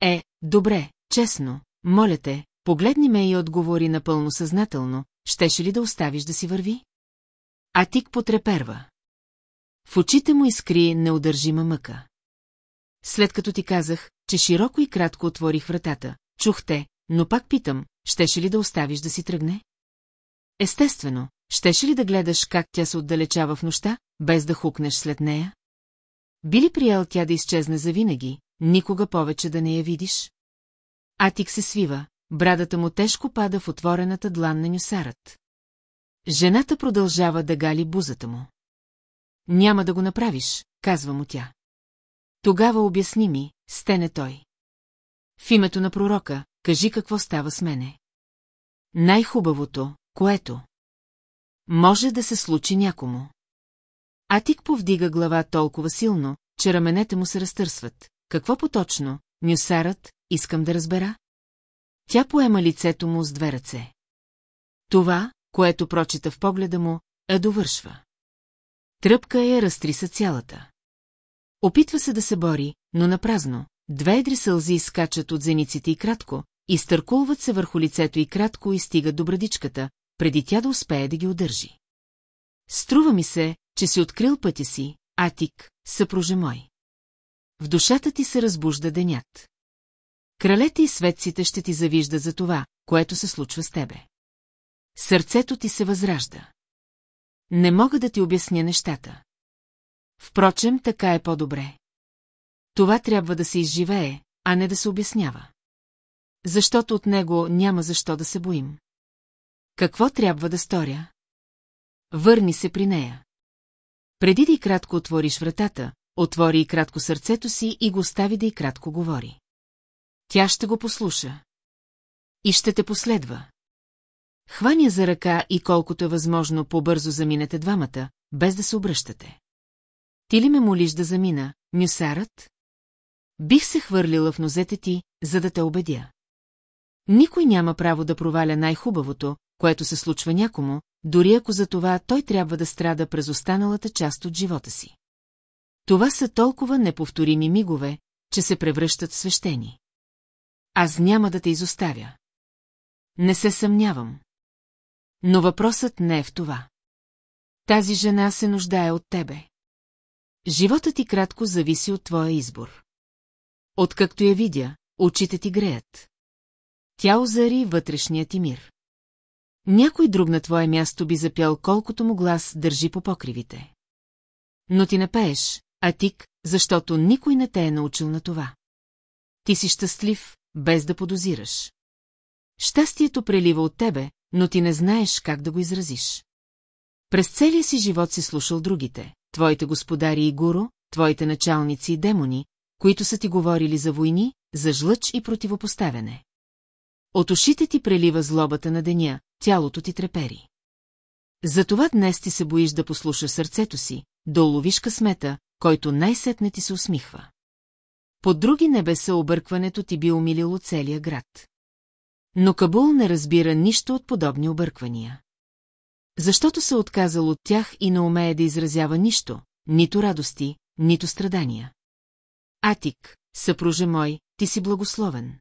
Е, добре, честно, моля те, погледни ме и отговори напълно съзнателно, щеше ли да оставиш да си върви? А тик потреперва. В очите му изкри неудържима мъка. След като ти казах, че широко и кратко отворих вратата, чух те, но пак питам, щеше ли да оставиш да си тръгне? Естествено, щеше ли да гледаш как тя се отдалечава в нощта, без да хукнеш след нея? Би ли приял тя да изчезне завинаги, никога повече да не я видиш? Атик се свива, брадата му тежко пада в отворената длан на нюсарът. Жената продължава да гали бузата му. Няма да го направиш, казва му тя. Тогава обясни ми, стене той. В името на пророка, кажи какво става с мене. Най-хубавото, което може да се случи някому. Атик повдига глава толкова силно, че раменете му се разтърсват. Какво поточно, нюсарът, искам да разбера? Тя поема лицето му с две ръце. Това, което прочита в погледа му, е довършва. Тръпка я разтриса цялата. Опитва се да се бори, но напразно. Две едри сълзи изкачат от зениците и кратко, изтъркулват се върху лицето и кратко и стигат до брадичката, преди тя да успее да ги удържи. Струва ми се, че си открил пътя си, Атик, съпруже мой. В душата ти се разбужда денят. Кралете и светците ще ти завижда за това, което се случва с тебе. Сърцето ти се възражда. Не мога да ти обясня нещата. Впрочем, така е по-добре. Това трябва да се изживее, а не да се обяснява. Защото от него няма защо да се боим. Какво трябва да сторя? Върни се при нея. Преди да и кратко отвориш вратата, отвори и кратко сърцето си и го остави да и кратко говори. Тя ще го послуша. И ще те последва. Хваня за ръка и колкото е възможно по-бързо заминете двамата, без да се обръщате. Ти ли ме молиш да замина, мюсарът? Бих се хвърлила в нозете ти, за да те убедя. Никой няма право да проваля най-хубавото, което се случва някому, дори ако за това той трябва да страда през останалата част от живота си. Това са толкова неповторими мигове, че се превръщат в свещени. Аз няма да те изоставя. Не се съмнявам. Но въпросът не е в това. Тази жена се нуждае от тебе. Животът ти кратко зависи от твоя избор. Откакто я видя, очите ти греят. Тя озари вътрешния ти мир. Някой друг на твое място би запял колкото му глас държи по покривите. Но ти не пееш, а тик, защото никой не те е научил на това. Ти си щастлив, без да подозираш. Щастието прелива от тебе, но ти не знаеш как да го изразиш. През целия си живот си слушал другите, твоите господари и гуру, твоите началници и демони, които са ти говорили за войни, за жлъч и противопоставяне. От ушите ти прелива злобата на деня, тялото ти трепери. Затова днес ти се боиш да послушаш сърцето си, да уловиш късмета, който най-сетне ти се усмихва. По други небеса объркването ти би умилило целия град. Но Кабул не разбира нищо от подобни обърквания. Защото се отказал от тях и не умее да изразява нищо, нито радости, нито страдания. Атик, съпруже мой, ти си благословен.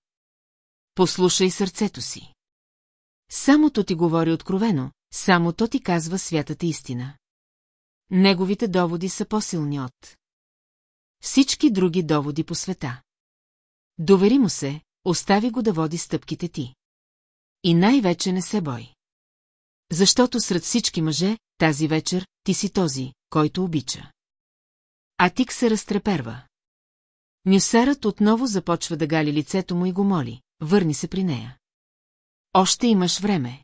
Послушай сърцето си. Само то ти говори откровено, само то ти казва святата истина. Неговите доводи са по-силни от. Всички други доводи по света. Довери му се, остави го да води стъпките ти. И най-вече не се бой. Защото сред всички мъже, тази вечер, ти си този, който обича. А тик се разтреперва. Нюсарът отново започва да гали лицето му и го моли, върни се при нея. Още имаш време.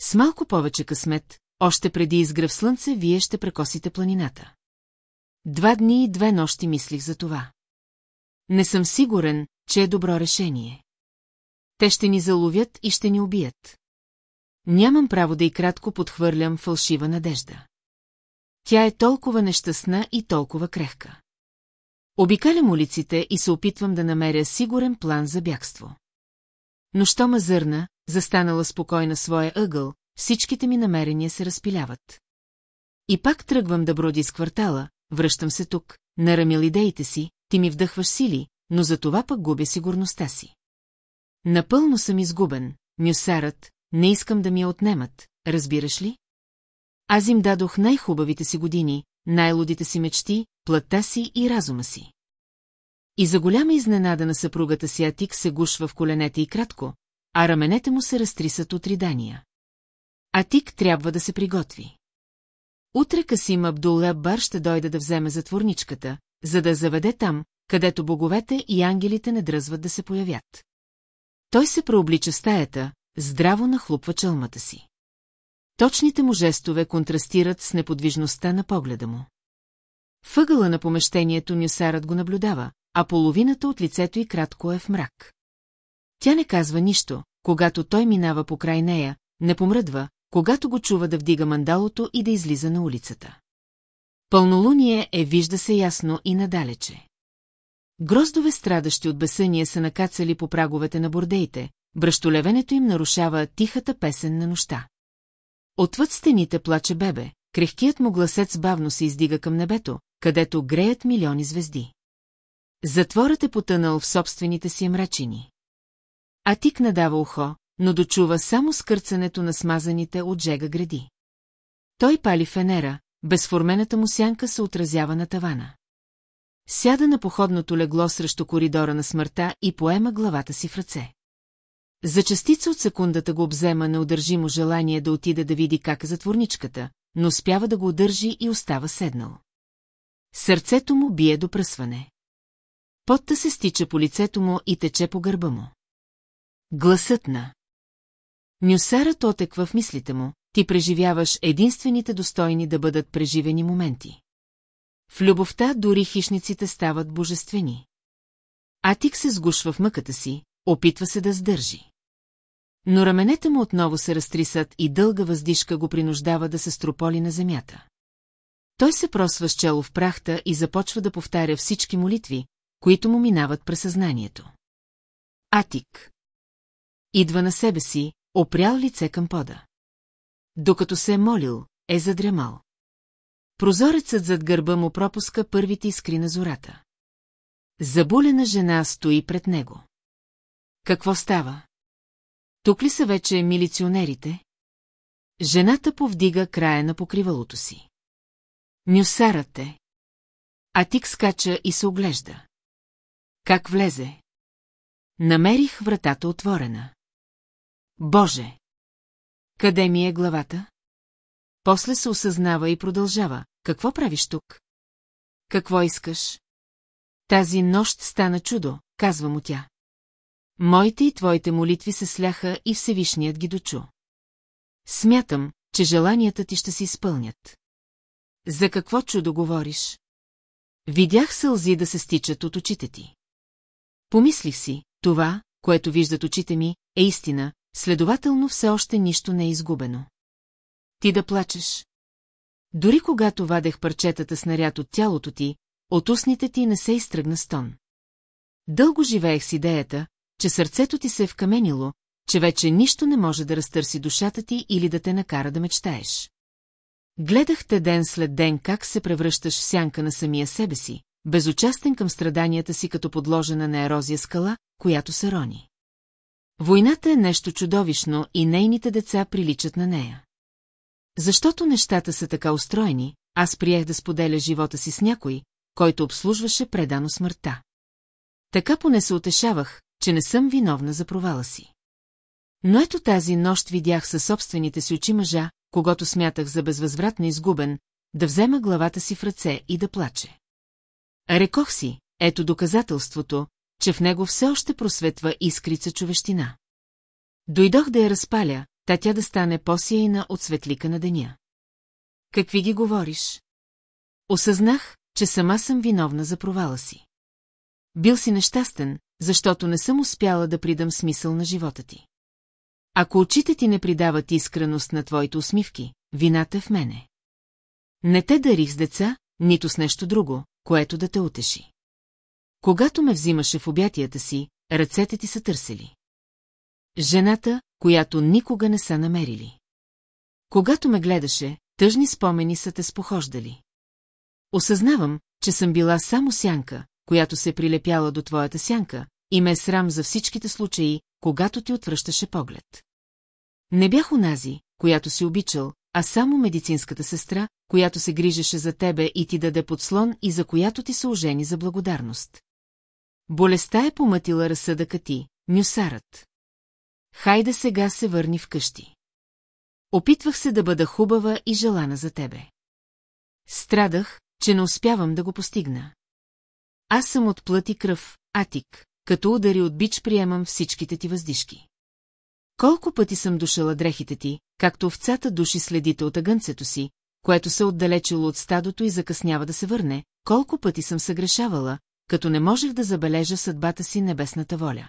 С малко повече късмет, още преди изгръв слънце, вие ще прекосите планината. Два дни и две нощи мислих за това. Не съм сигурен, че е добро решение. Те ще ни заловят и ще ни убият. Нямам право да и кратко подхвърлям фалшива надежда. Тя е толкова нещастна и толкова крехка. Обикалям улиците и се опитвам да намеря сигурен план за бягство. Но що ма зърна, застанала спокойна своя ъгъл, всичките ми намерения се разпиляват. И пак тръгвам да броди с квартала, връщам се тук, нарамил идеите си, ти ми вдъхваш сили, но за това пък губя сигурността си. Напълно съм изгубен, мюсарът, не искам да ми я отнемат, разбираш ли? Аз им дадох най-хубавите си години, най-лудите си мечти, плътта си и разума си. И за голяма изненада на съпругата си Атик се гушва в коленете и кратко, а раменете му се разтрисат от ридания. Атик трябва да се приготви. Утре Касим Абдулла Бар ще дойде да вземе затворничката, за да заведе там, където боговете и ангелите не дръзват да се появят. Той се преоблича стаята, здраво нахлупва чълмата си. Точните му жестове контрастират с неподвижността на погледа му. Въгъла на помещението Нюсарът го наблюдава, а половината от лицето й кратко е в мрак. Тя не казва нищо, когато той минава по край нея, не помръдва, когато го чува да вдига мандалото и да излиза на улицата. Пълнолуние е вижда се ясно и надалече. Гроздове страдащи от бесъния са накацали по праговете на бордеите, бръщолевенето им нарушава тихата песен на нощта. Отвъд стените плаче бебе, крехкият му гласец бавно се издига към небето, където греят милиони звезди. Затворът е потънал в собствените си мрачини. А тик надава ухо, но дочува само скърцането на смазаните от жега гради. Той пали фенера, безформената му сянка се отразява на тавана. Сяда на походното легло срещу коридора на смъртта и поема главата си в ръце. За частица от секундата го обзема неудържимо желание да отиде да види как е затворничката, но успява да го удържи и остава седнал. Сърцето му бие до пръсване. Потта се стича по лицето му и тече по гърба му. Гласът на Нюсарът отеква в мислите му, ти преживяваш единствените достойни да бъдат преживени моменти. В любовта дори хищниците стават божествени. Атик се сгушва в мъката си, опитва се да сдържи. Но раменете му отново се разтрисат и дълга въздишка го принуждава да се строполи на земята. Той се просва с чело в прахта и започва да повтаря всички молитви, които му минават през съзнанието. Атик. Идва на себе си, опрял лице към пода. Докато се е молил, е задремал. Прозорецът зад гърба му пропуска първите искри на зората. Забулена жена стои пред него. Какво става? Тук ли са вече милиционерите? Жената повдига края на покривалото си. Нюсарът е. А тик скача и се оглежда. Как влезе? Намерих вратата отворена. Боже! Къде ми е главата? После се осъзнава и продължава. Какво правиш тук? Какво искаш? Тази нощ стана чудо, казва му тя. Моите и твоите молитви се сляха и Всевишният ги дочу. Смятам, че желанията ти ще се изпълнят. За какво чудо говориш? Видях сълзи да се стичат от очите ти. Помислих си, това, което виждат очите ми, е истина, следователно все още нищо не е изгубено. Ти да плачеш. Дори когато вадех парчетата снаряд от тялото ти, от устните ти не се изтръгна стон. Дълго живеех с идеята, че сърцето ти се е вкаменило, че вече нищо не може да разтърси душата ти или да те накара да мечтаеш. Гледах те ден след ден как се превръщаш в сянка на самия себе си, безучастен към страданията си като подложена на ерозия скала, която се рони. Войната е нещо чудовищно и нейните деца приличат на нея. Защото нещата са така устроени, аз приех да споделя живота си с някой, който обслужваше предано смъртта. Така поне се утешавах, че не съм виновна за провала си. Но ето тази нощ видях със собствените си очи мъжа, когато смятах за безвъзвратно изгубен, да взема главата си в ръце и да плаче. Рекох си, ето доказателството, че в него все още просветва искрица човещина. Дойдох да я разпаля, та тя да стане по-сияйна от светлика на деня. Какви ги говориш? Осъзнах, че сама съм виновна за провала си. Бил си нещастен, защото не съм успяла да придам смисъл на живота ти. Ако очите ти не придават искреност на твоите усмивки, вината е в мене. Не те дарих с деца, нито с нещо друго, което да те утеши. Когато ме взимаше в обятията си, ръцете ти са търсили. Жената, която никога не са намерили. Когато ме гледаше, тъжни спомени са те спохождали. Осъзнавам, че съм била само сянка, която се прилепяла до твоята сянка, и ме е срам за всичките случаи, когато ти отвръщаше поглед. Не бях унази, която си обичал, а само медицинската сестра, която се грижеше за тебе и ти даде подслон и за която ти се ожени за благодарност. Болестта е помътила разсъдъка ти, нюсарът. Хайде сега се върни вкъщи. Опитвах се да бъда хубава и желана за тебе. Страдах, че не успявам да го постигна. Аз съм от плът и кръв, Атик, като удари от бич приемам всичките ти въздишки. Колко пъти съм душала дрехите ти, както овцата души следите от агънцето си, което се отдалечило от стадото и закъснява да се върне, колко пъти съм съгрешавала, като не можех да забележа съдбата си небесната воля.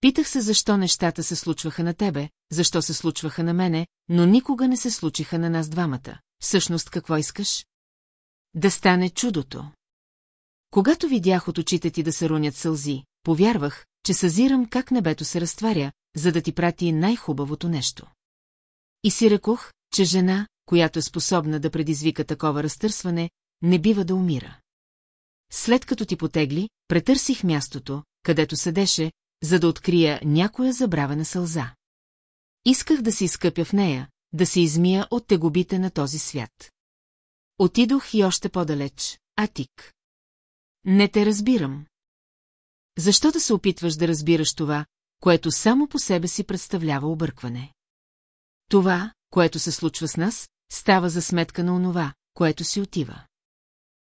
Питах се защо нещата се случваха на тебе, защо се случваха на мене, но никога не се случиха на нас двамата. Всъщност какво искаш? Да стане чудото. Когато видях от очите ти да се рунят сълзи, повярвах, че съзирам как небето се разтваря, за да ти прати най-хубавото нещо. И си рекох, че жена, която е способна да предизвика такова разтърсване, не бива да умира. След като ти потегли, претърсих мястото, където седеше, за да открия някоя забравена сълза. Исках да се изкъпя в нея, да се измия от тегобите на този свят. Отидох и още по-далеч, Атик. Не те разбирам. Защо да се опитваш да разбираш това, което само по себе си представлява объркване? Това, което се случва с нас, става за сметка на онова, което си отива.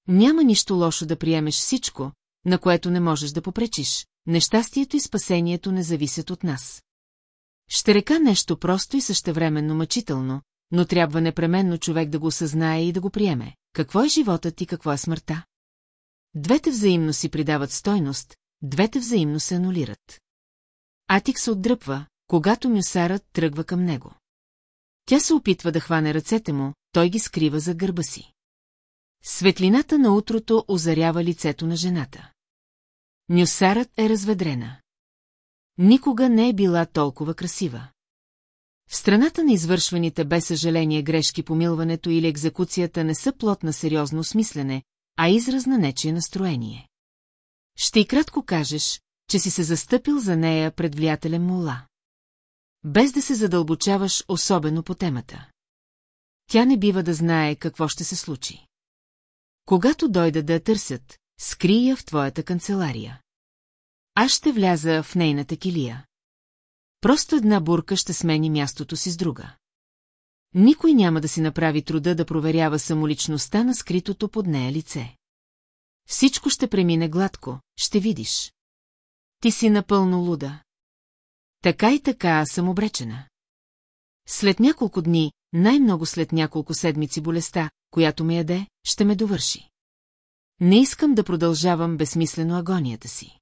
Няма нищо лошо да приемеш всичко, на което не можеш да попречиш. Нещастието и спасението не зависят от нас. Ще река нещо просто и същевременно мъчително, но трябва непременно човек да го осъзнае и да го приеме. Какво е животът и какво е смъртта? Двете взаимно си придават стойност, двете взаимно се анулират. Атик се отдръпва, когато мюсарът тръгва към него. Тя се опитва да хване ръцете му, той ги скрива за гърба си. Светлината на утрото озарява лицето на жената. Нюсарът е разведрена. Никога не е била толкова красива. В страната на извършваните без съжаление грешки помилването или екзекуцията не са плод на сериозно осмислене, а израз на нечие настроение. Ще и кратко кажеш, че си се застъпил за нея пред влиятелен мула. Без да се задълбочаваш особено по темата. Тя не бива да знае какво ще се случи. Когато дойда да я търсят, скри я в твоята канцелария. Аз ще вляза в нейната килия. Просто една бурка ще смени мястото си с друга. Никой няма да си направи труда да проверява самоличността на скритото под нея лице. Всичко ще премине гладко, ще видиш. Ти си напълно луда. Така и така аз съм обречена. След няколко дни, най-много след няколко седмици болестта, която ме яде, ще ме довърши. Не искам да продължавам безсмислено агонията си.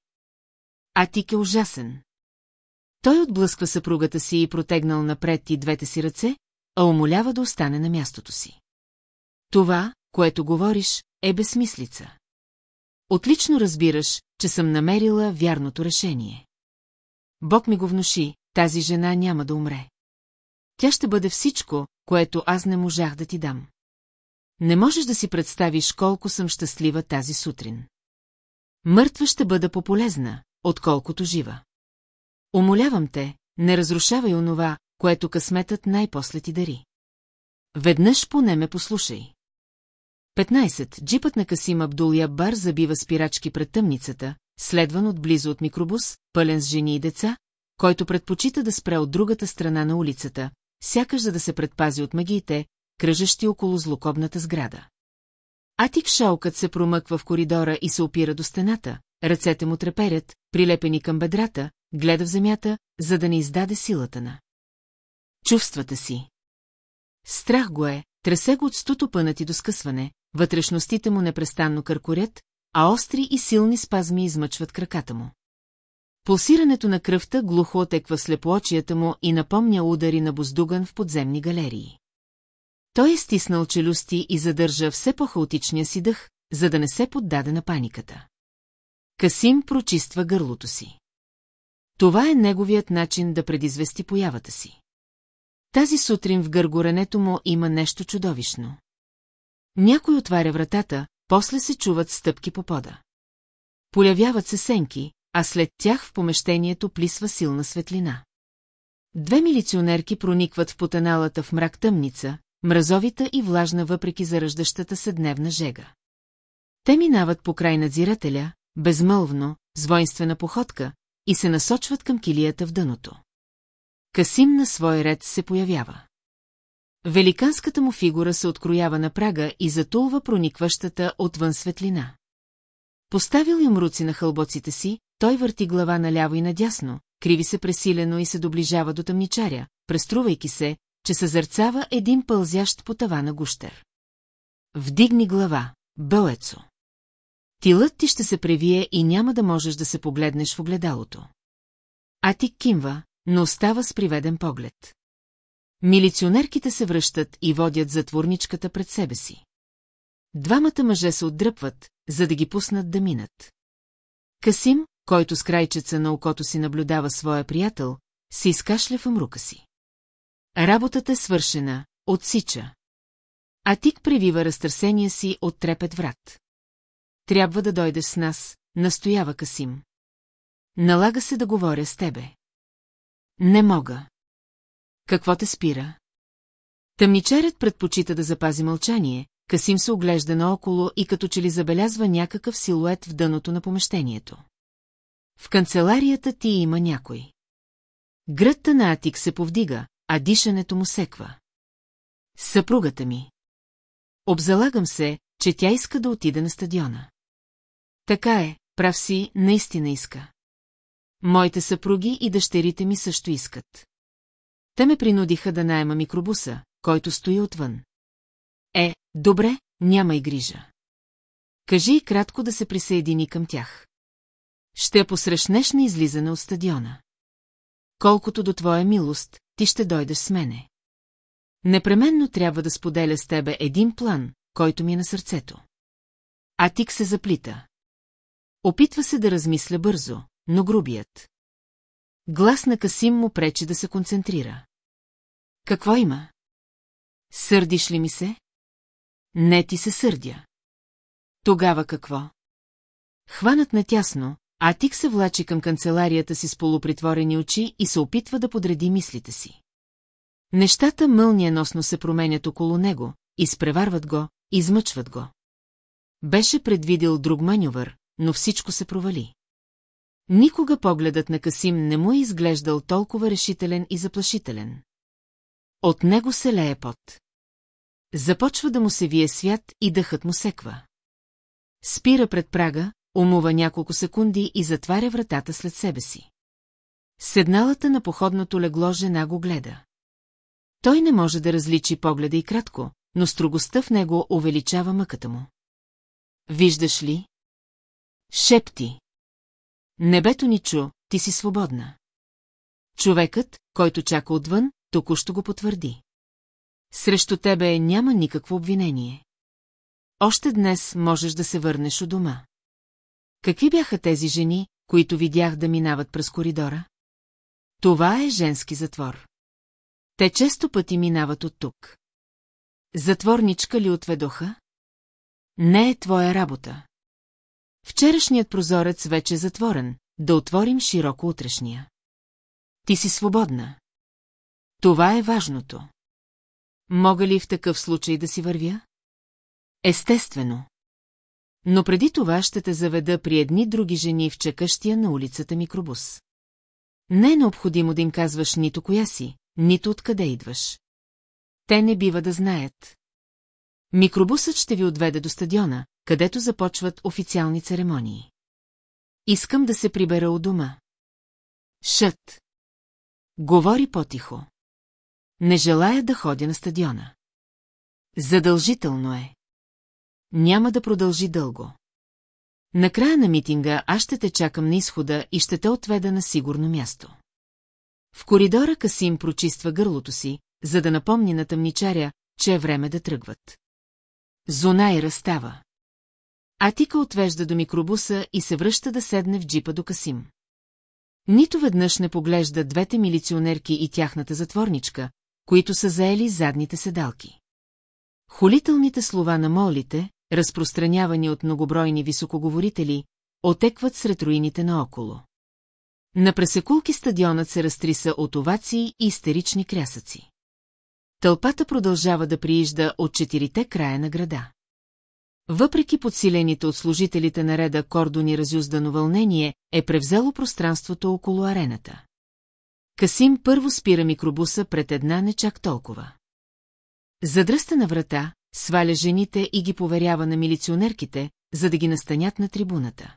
А ти е ужасен. Той отблъсква съпругата си и протегнал напред и двете си ръце, а умолява да остане на мястото си. Това, което говориш, е безсмислица. Отлично разбираш, че съм намерила вярното решение. Бог ми го внуши, тази жена няма да умре. Тя ще бъде всичко, което аз не можах да ти дам. Не можеш да си представиш колко съм щастлива тази сутрин. Мъртва ще бъда пополезна, отколкото жива. Умолявам те, не разрушавай онова, което късметът най-после ти дари. Веднъж поне ме послушай. 15. Джипът на Касим Абдулия Бар забива спирачки пред тъмницата, следван отблизо от микробус, пълен с жени и деца, който предпочита да спре от другата страна на улицата, сякаш за да се предпази от магиите, кръжещи около злокобната сграда. Атик Шаукът се промъква в коридора и се опира до стената, ръцете му треперят, прилепени към бедрата, гледа в земята, за да не издаде силата на. Чувствата си. Страх го е, тресе го от стото пънати до скъсване, вътрешностите му непрестанно къркорят, а остри и силни спазми измъчват краката му. Пулсирането на кръвта глухо отеква слепоочията му и напомня удари на буздуган в подземни галерии. Той е стиснал челюсти и задържа все по-хаотичния си дъх, за да не се поддаде на паниката. Касим прочиства гърлото си. Това е неговият начин да предизвести появата си. Тази сутрин в гъргоренето му има нещо чудовищно. Някой отваря вратата, после се чуват стъпки по пода. Полявяват се сенки, а след тях в помещението плисва силна светлина. Две милиционерки проникват в потаналата в мрак тъмница, мразовита и влажна въпреки зараждащата се дневна жега. Те минават по край надзирателя, безмълвно, с воинствена походка, и се насочват към килията в дъното. Касим на свой ред се появява. Великанската му фигура се откроява на прага и затулва проникващата отвън светлина. Поставил им руци на хълбоците си, той върти глава наляво и надясно, криви се пресилено и се доближава до тъмничаря, преструвайки се, че съзърцава един пълзящ по тавана гущер. Вдигни глава, бълецо. Тилът ти ще се превие и няма да можеш да се погледнеш в огледалото. А ти кимва, но остава с приведен поглед. Милиционерките се връщат и водят затворничката пред себе си. Двамата мъже се отдръпват, за да ги пуснат да минат. Касим, който с крайчеца на окото си наблюдава своя приятел, се изкашля в мрука си. Работата е свършена, отсича. А тик превива разтърсения си от трепет врат. Трябва да дойдеш с нас, настоява Касим. Налага се да говоря с тебе. Не мога. Какво те спира? Тъмничарят предпочита да запази мълчание, Касим се оглежда наоколо и като че ли забелязва някакъв силует в дъното на помещението. В канцеларията ти има някой. Гръдта на Атик се повдига, а дишането му секва. Съпругата ми. Обзалагам се, че тя иска да отиде на стадиона. Така е, прав си, наистина иска. Моите съпруги и дъщерите ми също искат. Те ме принудиха да найема микробуса, който стои отвън. Е, добре, няма и грижа. Кажи и кратко да се присъедини към тях. Ще посрещнеш на излизане от стадиона. Колкото до твоя милост, ти ще дойдеш с мене. Непременно трябва да споделя с тебе един план, който ми е на сърцето. А тик се заплита. Опитва се да размисля бързо, но грубият. Глас на Касим му пречи да се концентрира. Какво има? Сърдиш ли ми се? Не ти се сърдя. Тогава какво? Хванат натясно, а Тик се влачи към канцеларията си с полупритворени очи и се опитва да подреди мислите си. Нещата мълниеносно се променят около него, изпреварват го, измъчват го. Беше предвидил друг манювър, но всичко се провали. Никога погледът на Касим не му е изглеждал толкова решителен и заплашителен. От него се лее пот. Започва да му се вие свят и дъхът му секва. Спира пред прага, умува няколко секунди и затваря вратата след себе си. Седналата на походното легло жена го гледа. Той не може да различи погледа и кратко, но строгостта в него увеличава мъката му. Виждаш ли? Шепти. Небето ни чу, ти си свободна. Човекът, който чака отвън, току-що го потвърди. Срещу тебе няма никакво обвинение. Още днес можеш да се върнеш у дома. Какви бяха тези жени, които видях да минават през коридора? Това е женски затвор. Те често пъти минават от тук. Затворничка ли отведоха? Не е твоя работа. Вчерашният прозорец вече е затворен, да отворим широко утрешния. Ти си свободна. Това е важното. Мога ли в такъв случай да си вървя? Естествено. Но преди това ще те заведа при едни други жени в чекащия на улицата микробус. Не е необходимо да им казваш нито коя си, нито откъде идваш. Те не бива да знаят. Микробусът ще ви отведе до стадиона, където започват официални церемонии. Искам да се прибера от дома. Шът. Говори по-тихо. Не желая да ходя на стадиона. Задължително е. Няма да продължи дълго. Накрая на митинга аз ще те чакам на изхода и ще те отведа на сигурно място. В коридора Касим прочиства гърлото си, за да напомни на тъмничаря, че е време да тръгват. Зона и разстава. Атика отвежда до микробуса и се връща да седне в джипа до Касим. Нито веднъж не поглежда двете милиционерки и тяхната затворничка, които са заели задните седалки. Холителните слова на молите, разпространявани от многобройни високоговорители, отекват сред руините наоколо. На пресекулки стадионът се разтриса от овации и истерични крясъци. Тълпата продължава да приижда от четирите края на града. Въпреки подсилените от служителите на реда кордони разюздано вълнение, е превзело пространството около арената. Касим първо спира микробуса пред една не чак толкова. Задръста на врата, сваля жените и ги поверява на милиционерките, за да ги настанят на трибуната.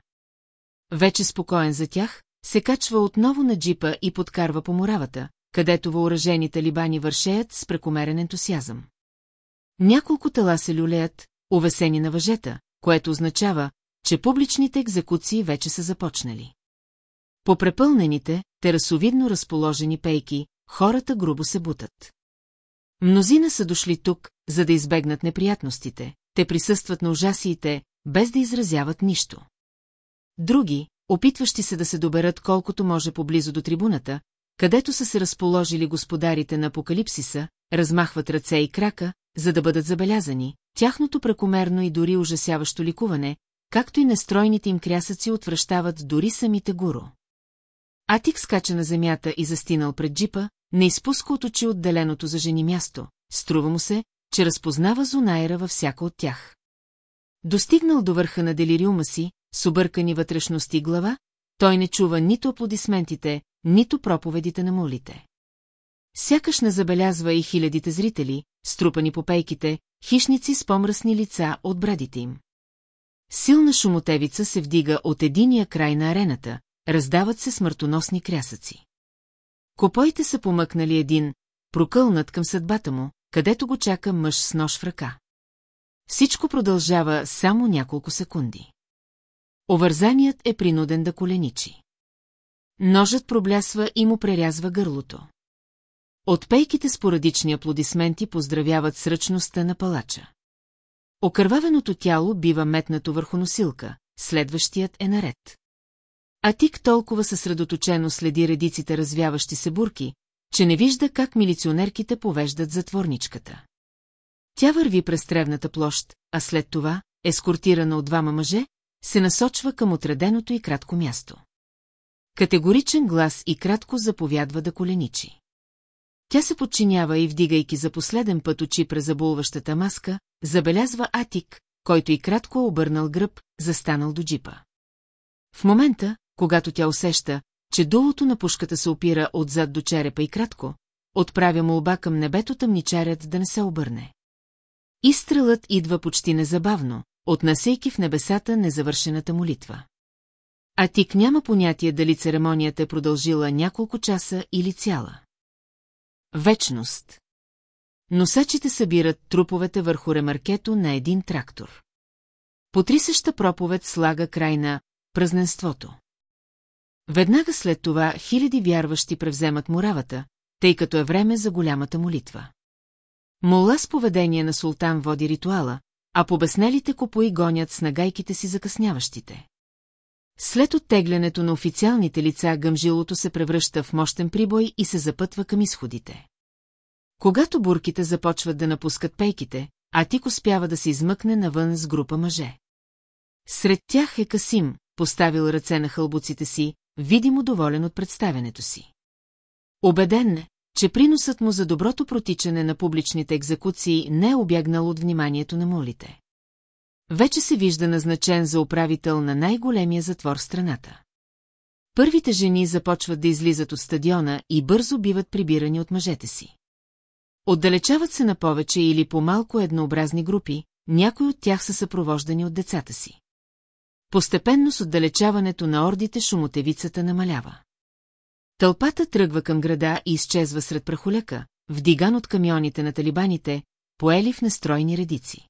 Вече спокоен за тях, се качва отново на джипа и подкарва по муравата, където въоръжените либани вършеят с прекомерен ентусиазъм. Няколко тела се люлеят, увесени на въжета, което означава, че публичните екзекуции вече са започнали. По препълнените, терасовидно разположени пейки, хората грубо се бутат. Мнозина са дошли тук, за да избегнат неприятностите, те присъстват на ужасиите, без да изразяват нищо. Други, опитващи се да се доберат колкото може поблизо до трибуната, където са се разположили господарите на апокалипсиса, размахват ръце и крака, за да бъдат забелязани, тяхното прекомерно и дори ужасяващо ликуване, както и нестройните им крясъци отвръщават дори самите гуру. Атик скача на земята и застинал пред джипа, не изпуска от очи отделеното за жени място, струва му се, че разпознава Зонайра във всяка от тях. Достигнал до върха на делириума си, с объркани вътрешности глава, той не чува нито аплодисментите, нито проповедите на молите. Сякаш не забелязва и хилядите зрители, струпани по пейките, хищници с помръсни лица от брадите им. Силна шумотевица се вдига от единия край на арената, раздават се смъртоносни крясъци. Копоите са помъкнали един, прокълнат към съдбата му, където го чака мъж с нож в ръка. Всичко продължава само няколко секунди. Овързаният е принуден да коленичи. Ножът проблясва и му прерязва гърлото. От пейките спорадични аплодисменти поздравяват сръчността на палача. Окървавеното тяло бива метнато върху носилка, следващият е наред. А Тик толкова съсредоточено следи редиците развяващи се бурки, че не вижда как милиционерките повеждат затворничката. Тя върви през тревната площ, а след това, ескортирана от двама мъже, се насочва към отреденото и кратко място. Категоричен глас и кратко заповядва да коленичи. Тя се подчинява и вдигайки за последен път очи през забулващата маска, забелязва Атик, който и кратко е обърнал гръб, застанал до джипа. В момента, когато тя усеща, че дулото на пушката се опира отзад до черепа и кратко, отправя молба към небето тъмничарят да не се обърне. Изстрелът идва почти незабавно, отнасейки в небесата незавършената молитва. А Тик няма понятие дали церемонията е продължила няколко часа или цяла. Вечност. Носачите събират труповете върху ремаркето на един трактор. Потрисаща проповед слага край на празненството. Веднага след това хиляди вярващи превземат муравата, тъй като е време за голямата молитва. Мола с поведение на султан води ритуала, а побеснелите копои гонят с нагайките си закъсняващите. След оттеглянето на официалните лица гъмжилото се превръща в мощен прибой и се запътва към изходите. Когато бурките започват да напускат пейките, Атик успява да се измъкне навън с група мъже. Сред тях е Касим, поставил ръце на хълбуците си, видимо доволен от представенето си. Обеден е, че приносът му за доброто протичане на публичните екзекуции не е обягнал от вниманието на молите. Вече се вижда назначен за управител на най-големия затвор в страната. Първите жени започват да излизат от стадиона и бързо биват прибирани от мъжете си. Отдалечават се на повече или по-малко еднообразни групи, някои от тях са съпровождани от децата си. Постепенно с отдалечаването на ордите шумотевицата намалява. Тълпата тръгва към града и изчезва сред прахоляка, вдиган от камионите на талибаните, поели в нестройни редици.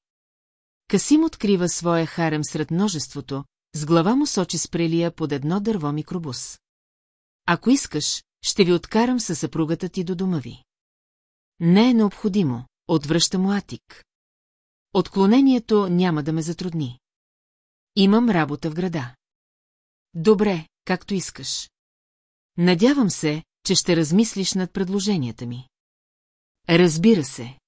Касим открива своя харем сред множеството, с глава му сочи спрелия под едно дърво микробус. Ако искаш, ще ви откарам със съпругата ти до дома ви. Не е необходимо, отвръща му Атик. Отклонението няма да ме затрудни. Имам работа в града. Добре, както искаш. Надявам се, че ще размислиш над предложенията ми. Разбира се.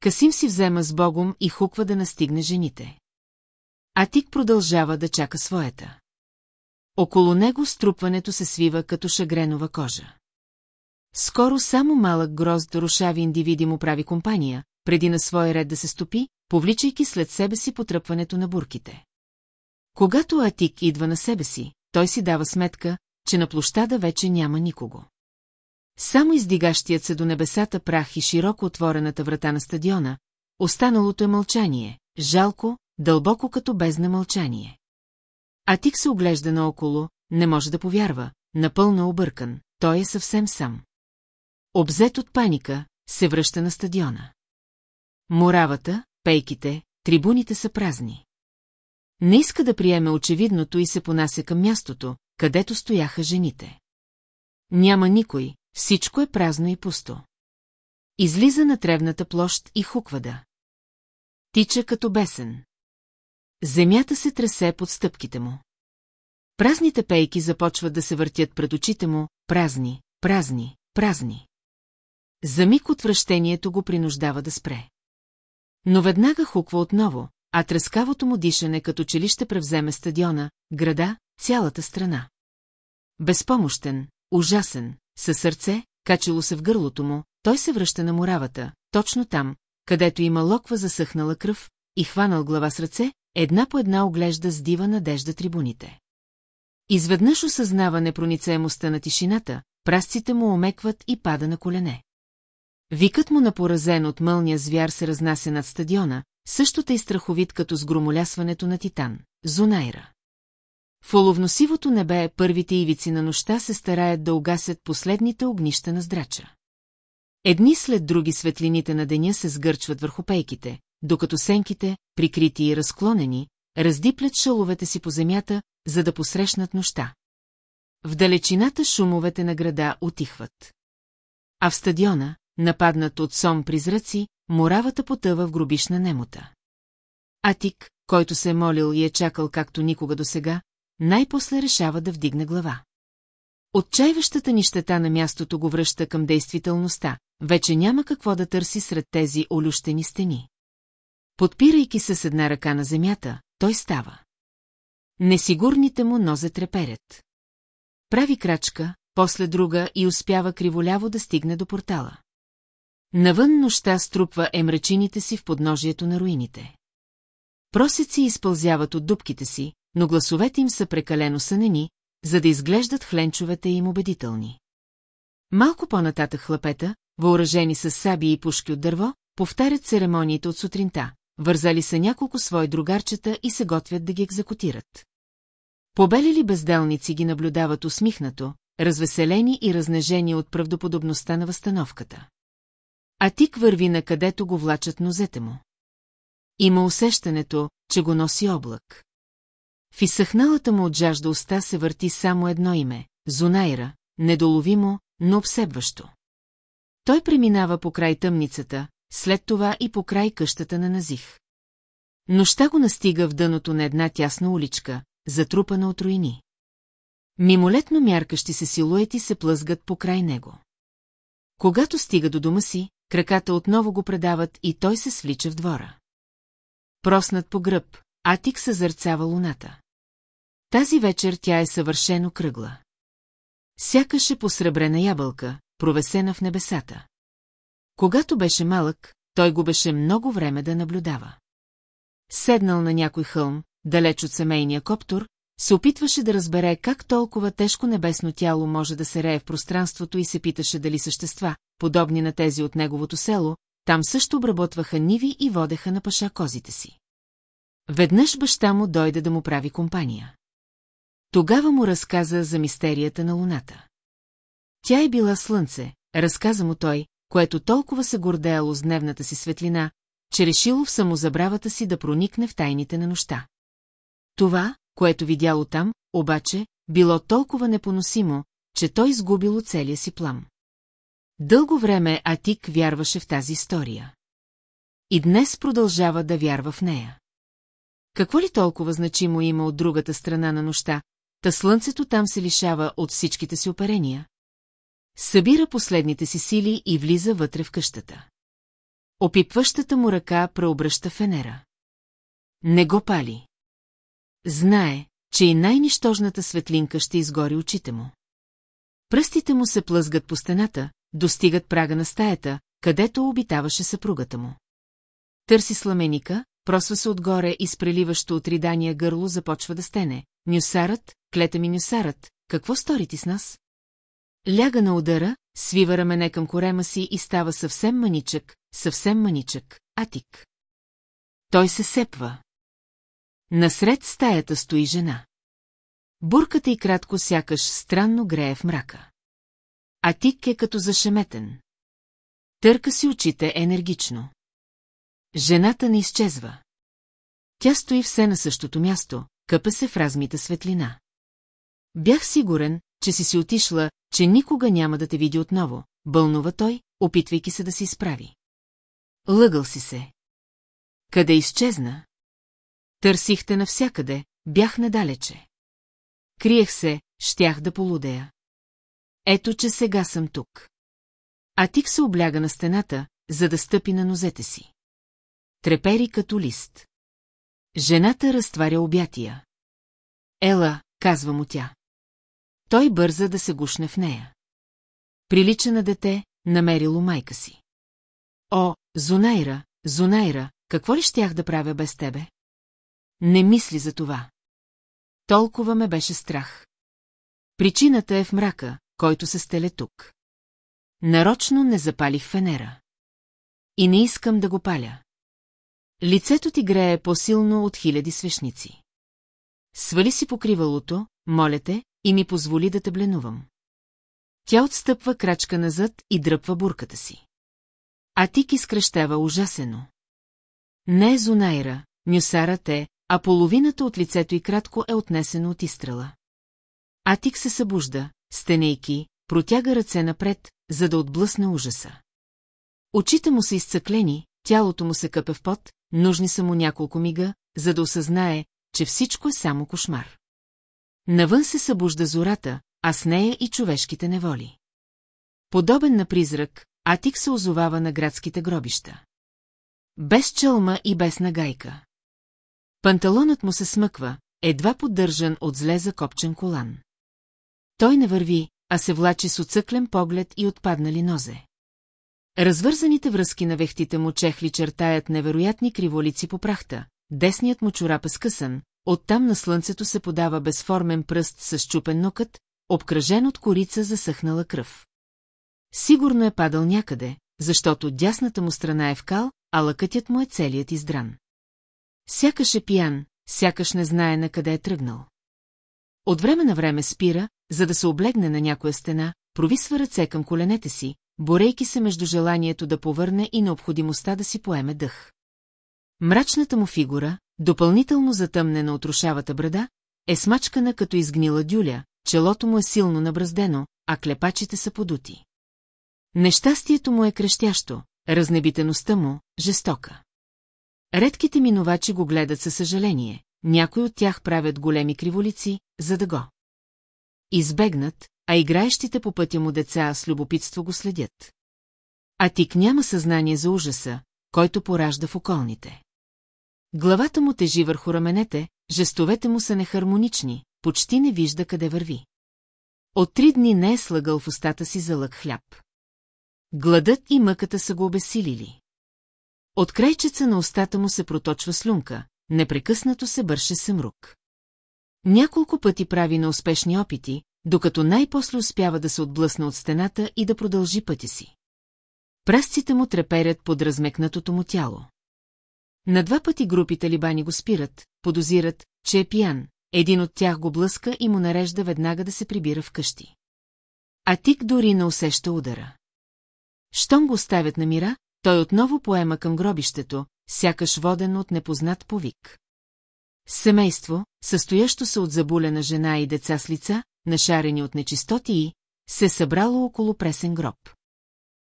Касим си взема с Богом и хуква да настигне жените. А Тик продължава да чака своята. Около него струпването се свива като шагренова кожа. Скоро само малък грозд рушави индивиди му прави компания, преди на свой ред да се стопи, повличайки след себе си потръпването на бурките. Когато Атик идва на себе си, той си дава сметка, че на площада вече няма никого. Само издигащият се до небесата прах и широко отворената врата на стадиона, останалото е мълчание, жалко, дълбоко като бездна мълчание. Атик се оглежда наоколо, не може да повярва, напълно объркан, той е съвсем сам. Обзет от паника, се връща на стадиона. Моравата, пейките, трибуните са празни. Не иска да приеме очевидното и се понася към мястото, където стояха жените. Няма никой, всичко е празно и пусто. Излиза на тревната площ и хуквада. Тича като бесен. Земята се тресе под стъпките му. Празните пейки започват да се въртят пред очите му, празни, празни, празни. За миг отвращението го принуждава да спре. Но веднага хуква отново, а трескавото му дишане като че ли ще превземе стадиона, града, цялата страна. Безпомощен, ужасен, със сърце, качело се в гърлото му, той се връща на муравата, точно там, където има локва засъхнала кръв, и хванал глава с ръце, една по една оглежда с дива надежда трибуните. Изведнъж осъзнава непроницаемостта на тишината, прасците му омекват и пада на колене. Викът му на поразен от мълния звяр се разнася над стадиона, също тъй страховит като сгромолясването на Титан, Зунайра. В оловносивото небе първите ивици на нощта се стараят да угасят последните огнища на здрача. Едни след други светлините на деня се сгърчват върху пейките, докато сенките, прикрити и разклонени, раздиплят шаловете си по земята, за да посрещнат нощта. В далечината шумовете на града отихват. А в стадиона, нападнат от сом призраци, моравата потъва в гробишна немота. Атик, който се е молил и е чакал както никога досега, най-после решава да вдигне глава. Отчаиващата нищета на мястото го връща към действителността, вече няма какво да търси сред тези олющени стени. Подпирайки се с една ръка на земята, той става. Несигурните му нозе треперят. Прави крачка, после друга и успява криволяво да стигне до портала. Навън нощта струпва емрачините си в подножието на руините. Просеци изпълзяват от дубките си, но гласовете им са прекалено сънени, за да изглеждат хленчовете им убедителни. Малко по-нататък хлапета, въоръжени с саби и пушки от дърво, повтарят церемониите от сутринта, вързали са няколко свои другарчета и се готвят да ги екзекутират. Побелили безделници ги наблюдават усмихнато, развеселени и разнежени от правдоподобността на възстановката. А тик върви на където го влачат нозете му. Има усещането, че го носи облак. В изсъхналата му от жажда уста се върти само едно име – Зунайра, недоловимо, но обсебващо. Той преминава по край тъмницата, след това и по край къщата на Назих. Нощта го настига в дъното на една тясна уличка, затрупана от руини. Мимолетно мяркащи се силуети се плъзгат по край него. Когато стига до дома си, краката отново го предават и той се свлича в двора. Проснат по гръб, Атик съзърцава луната. Тази вечер тя е съвършено кръгла. Сякаше посребрена ябълка, провесена в небесата. Когато беше малък, той го беше много време да наблюдава. седнал на някой хълм, далеч от семейния коптор, се опитваше да разбере как толкова тежко небесно тяло може да се рее в пространството и се питаше дали същества, подобни на тези от неговото село, там също обработваха ниви и водеха на паша козите си. Веднъж баща му дойде да му прави компания. Тогава му разказа за мистерията на луната. Тя е била слънце, разказа му той, което толкова се гордеяло с дневната си светлина, че решило в самозабравата си да проникне в тайните на нощта. Това, което видяло там, обаче, било толкова непоносимо, че той изгубило целия си плам. Дълго време Атик вярваше в тази история. И днес продължава да вярва в нея. Какво ли толкова значимо има от другата страна на нощта, та слънцето там се лишава от всичките си оперения? Събира последните си сили и влиза вътре в къщата. Опипващата му ръка преобръща фенера. Не го пали. Знае, че и най-нищожната светлинка ще изгори очите му. Пръстите му се плъзгат по стената, достигат прага на стаята, където обитаваше съпругата му. Търси сламеника, просва се отгоре и с преливащо от ридания гърло започва да стене. Нюсарът, клета ми нюсарът, какво стори ти с нас? Ляга на удара, свива рамене към корема си и става съвсем маничък, съвсем маничък, атик. Той се сепва. Насред стаята стои жена. Бурката и кратко сякаш странно грее в мрака. Атик е като зашеметен. Търка си очите енергично. Жената не изчезва. Тя стои все на същото място, къпа се в размита светлина. Бях сигурен, че си си отишла, че никога няма да те види отново, бълнува той, опитвайки се да се изправи. Лъгал си се. Къде изчезна? Търсихте навсякъде, бях недалече. Криех се, щях да полудея. Ето, че сега съм тук. А тик се обляга на стената, за да стъпи на нозете си. Трепери като лист. Жената разтваря обятия. Ела, казва му тя. Той бърза да се гушне в нея. Прилича на дете, намерило майка си. О, Зонайра, Зонайра, какво ли щях да правя без тебе? Не мисли за това. Толкова ме беше страх. Причината е в мрака, който се стеле тук. Нарочно не запалих фенера. И не искам да го паля. Лицето ти грее по-силно от хиляди свещници. Свали си покривалото, моля те, и ми позволи да те бленувам. Тя отстъпва крачка назад и дръпва бурката си. А Тик изкръщава ужасено. Не е Зонайра, нюсарът е, а половината от лицето й кратко е отнесено от изстрела. Атик се събужда, стенейки, протяга ръце напред, за да отблъсне ужаса. Очите му са изцъклени, тялото му се къпе в пот, нужни са му няколко мига, за да осъзнае, че всичко е само кошмар. Навън се събужда зората, а с нея и човешките неволи. Подобен на призрак, Атик се озовава на градските гробища. Без чълма и без нагайка. Панталонът му се смъква, едва поддържан от зле закопчен колан. Той не върви, а се влачи с оцъклен поглед и отпаднали нозе. Развързаните връзки на вехтите му чехли чертаят невероятни криволици по прахта, десният му чорап е скъсан, оттам на слънцето се подава безформен пръст с чупен нокът, обкръжен от корица засъхнала кръв. Сигурно е падал някъде, защото дясната му страна е в кал, а лъкътят му е целият издран. Сякаш е пиян, сякаш не знае на къде е тръгнал. От време на време спира, за да се облегне на някоя стена, провисва ръце към коленете си, борейки се между желанието да повърне и необходимостта да си поеме дъх. Мрачната му фигура, допълнително затъмнена от рушавата брада, е смачкана като изгнила дюля, челото му е силно набраздено, а клепачите са подути. Нещастието му е крещящо, разнебитеността му – жестока. Редките минувачи го гледат със съжаление, някои от тях правят големи криволици, за да го избегнат, а играещите по пътя му деца с любопитство го следят. А тик няма съзнание за ужаса, който поражда в околните. Главата му тежи върху раменете, жестовете му са нехармонични, почти не вижда къде върви. От три дни не е слагал в устата си за лък хляб. Гладът и мъката са го обесилили. От крайчеца на устата му се проточва слюнка, непрекъснато се бърше съмрук. Няколко пъти прави на успешни опити, докато най-после успява да се отблъсне от стената и да продължи пътя си. Прасците му треперят под размекнатото му тяло. На два пъти групи талибани го спират, подозират, че е пиян, един от тях го блъска и му нарежда веднага да се прибира вкъщи. А Тик дори не усеща удара. Щом го оставят на мира, той отново поема към гробището, сякаш воден от непознат повик. Семейство, състоящо се от забулена жена и деца с лица, нашарени от нечистотии, се събрало около пресен гроб.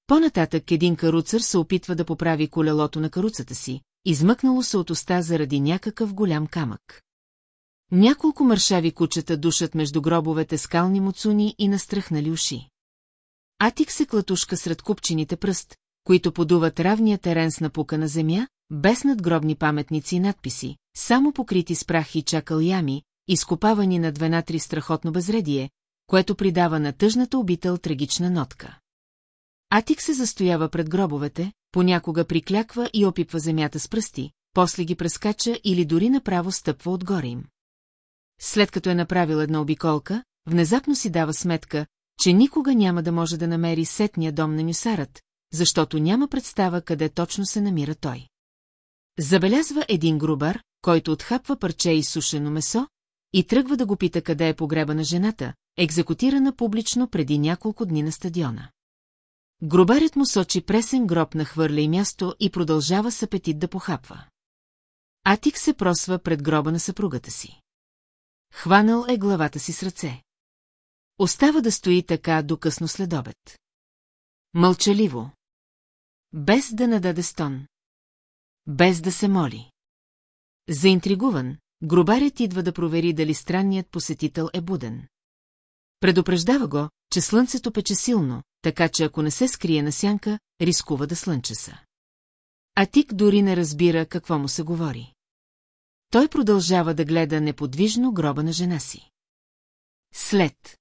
По-нататък един каруцър се опитва да поправи колелото на каруцата си, измъкнало се от уста заради някакъв голям камък. Няколко мършави кучета душат между гробовете скални муцуни и настръхнали уши. Атик се клатушка сред купчините пръст, които подуват равния терен с напукана земя, без надгробни паметници и надписи, само покрити с прах и чакал ями, изкопавани на две-на-три страхотно безредие, което придава на тъжната обител трагична нотка. Атик се застоява пред гробовете, понякога прикляква и опипва земята с пръсти, после ги прескача или дори направо стъпва отгоре им. След като е направил една обиколка, внезапно си дава сметка, че никога няма да може да намери сетния дом на Нюсарът, защото няма представа къде точно се намира той. Забелязва един грубар, който отхапва парче и сушено месо, и тръгва да го пита къде е погреба на жената, екзекутирана публично преди няколко дни на стадиона. Грубарят му сочи пресен гроб на хвърля и място и продължава с апетит да похапва. Атик се просва пред гроба на съпругата си. Хванал е главата си с ръце. Остава да стои така до късно следобед. Мълчаливо. Без да нададе стон. Без да се моли. Заинтригуван, грубарят идва да провери дали странният посетител е буден. Предупреждава го, че слънцето пече силно, така че ако не се скрие на сянка, рискува да слънчеса. А Тик дори не разбира какво му се говори. Той продължава да гледа неподвижно гроба на жена си. След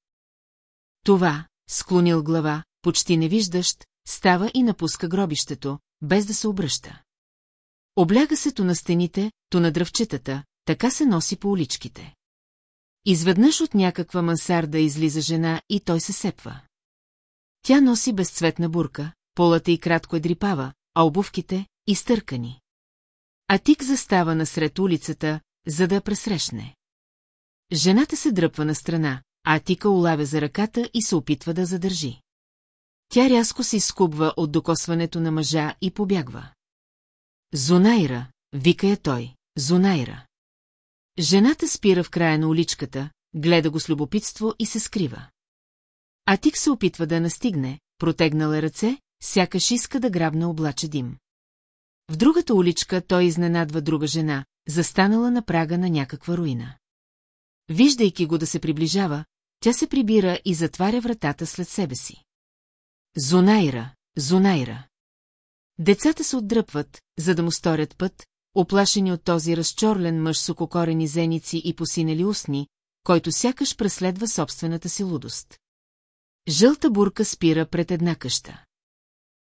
това, склонил глава, почти невиждащ, става и напуска гробището, без да се обръща. Обляга се то на стените, то на дръвчетата, така се носи по уличките. Изведнъж от някаква мансарда излиза жена и той се сепва. Тя носи безцветна бурка, полата и кратко е дрипава, а обувките – изтъркани. А Тик застава насред улицата, за да я пресрещне. Жената се дръпва на страна, а Тика улавя за ръката и се опитва да задържи. Тя рязко се изкубва от докосването на мъжа и побягва. Зонайра, вика я той, Зонайра. Жената спира в края на уличката, гледа го с любопитство и се скрива. А Тик се опитва да настигне, протегнала ръце, сякаш иска да грабне облаче дим. В другата уличка той изненадва друга жена, застанала на прага на някаква руина. Виждайки го да се приближава, тя се прибира и затваря вратата след себе си. Зонайра, Зонайра. Децата се отдръпват, за да му сторят път, оплашени от този разчорлен мъж с ококорени зеници и посинели устни, който сякаш преследва собствената си лудост. Жълта бурка спира пред една къща.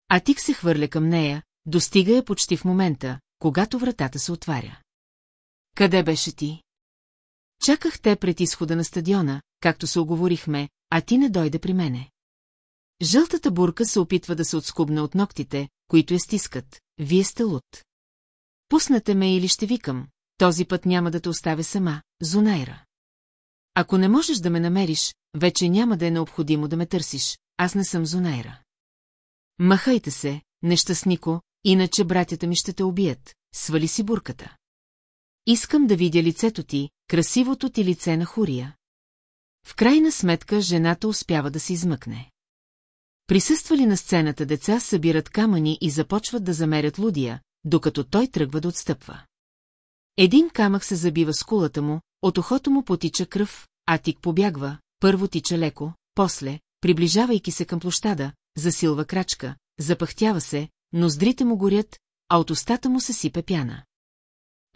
А Тик се хвърля към нея, достига я почти в момента, когато вратата се отваря. Къде беше ти? Чаках те пред изхода на стадиона, както се оговорихме, а ти не дойде при мене. Жълтата бурка се опитва да се отскубне от ногтите, които я стискат. Вие сте луд. Пуснете ме или ще викам. Този път няма да те оставя сама, Зунайра. Ако не можеш да ме намериш, вече няма да е необходимо да ме търсиш. Аз не съм Зунайра. Махайте се, нещастнико, иначе братята ми ще те убият. Свали си бурката. Искам да видя лицето ти, красивото ти лице на Хурия. В крайна сметка жената успява да се измъкне. Присъствали на сцената деца събират камъни и започват да замерят лудия, докато той тръгва да отстъпва. Един камък се забива с кулата му, от ухото му потича кръв, а тик побягва, първо тича леко, после, приближавайки се към площада, засилва крачка, запъхтява се, ноздрите му горят, а от устата му се сипе пяна.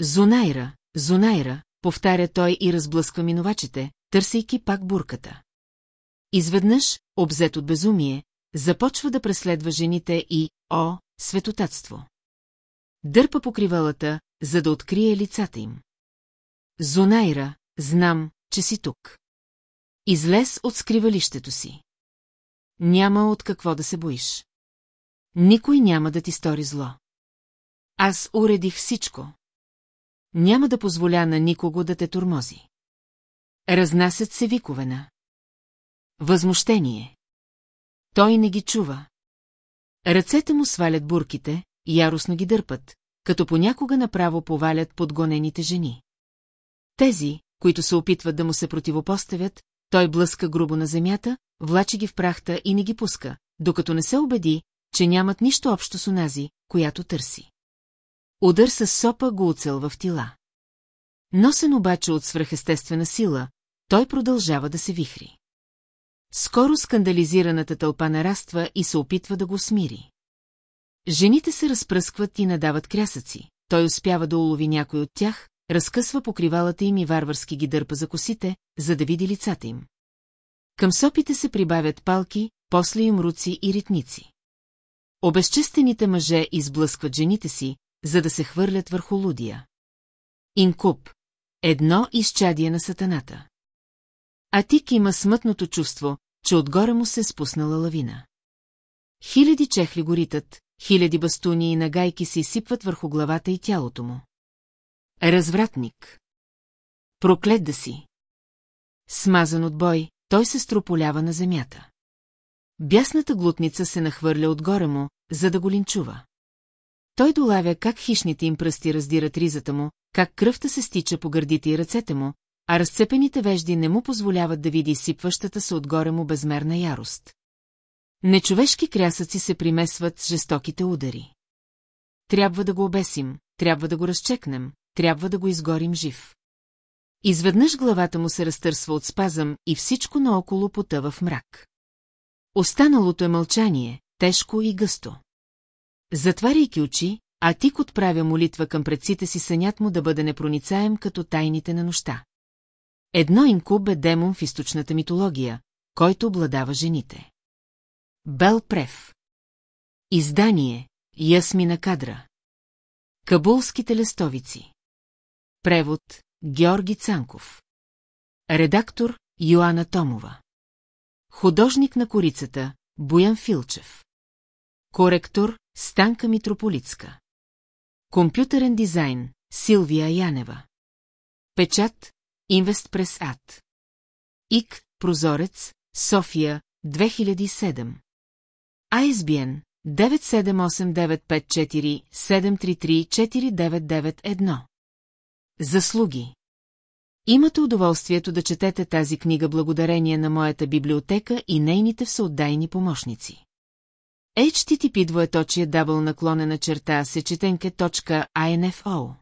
Зонайра, Зонайра, повтаря той и разблъсква минувачите, търсейки пак бурката. Изведнъж, обзет от безумие, започва да преследва жените и, о, светотатство. Дърпа покривалата, за да открие лицата им. Зонайра, знам, че си тук. Излез от скривалището си. Няма от какво да се боиш. Никой няма да ти стори зло. Аз уредих всичко. Няма да позволя на никого да те турмози. Разнасят се викове на. Възмущение. Той не ги чува. Ръцете му свалят бурките, яростно ги дърпат, като понякога направо повалят подгонените жени. Тези, които се опитват да му се противопоставят, той блъска грубо на земята, влачи ги в прахта и не ги пуска, докато не се убеди, че нямат нищо общо с онази, която търси. Удар с сопа го оцелва в тила. Носен обаче от свръхестествена сила, той продължава да се вихри. Скоро скандализираната тълпа нараства и се опитва да го смири. Жените се разпръскват и надават крясъци. Той успява да улови някой от тях, разкъсва покривалата им и варварски ги дърпа за косите, за да види лицата им. Към сопите се прибавят палки, после им руци и ритници. Обезчестените мъже изблъскват жените си, за да се хвърлят върху лудия. Инкуб. Едно изчадие на сатаната. А Тик има смътното чувство, че отгоре му се е спуснала лавина. Хиляди чехли горитат, хиляди бастуни и нагайки се изсипват върху главата и тялото му. Развратник. Проклет да си. Смазан от бой, той се строполява на земята. Бясната глутница се нахвърля отгоре му, за да го линчува. Той долавя как хищните им пръсти раздират ризата му, как кръвта се стича по гърдите и ръцете му, а разцепените вежди не му позволяват да види сипващата се отгоре му безмерна ярост. Нечовешки крясъци се примесват с жестоките удари. Трябва да го обесим, трябва да го разчекнем, трябва да го изгорим жив. Изведнъж главата му се разтърсва от спазъм и всичко наоколо потъва в мрак. Останалото е мълчание, тежко и гъсто. Затваряйки очи, Атик отправя молитва към предците си сънят му да бъде непроницаем като тайните на нощта. Едно инкуб е демон в източната митология, който обладава жените. Бел Прев. Издание Ясмина Кадра. Кабулските лестовици. Превод Георги Цанков. Редактор Йоанна Томова. Художник на корицата Боян Филчев. Коректор Станка Митрополицка Компютърен дизайн Силвия Янева. Печат Инвестпрес Ад. ИК Прозорец София 2007 ISBN 9789547334991 Заслуги. Имате удоволствието да четете тази книга благодарение на моята библиотека и нейните всеотдайни помощници. HTTP двоеточие дабл наклонена черта сечетенке.info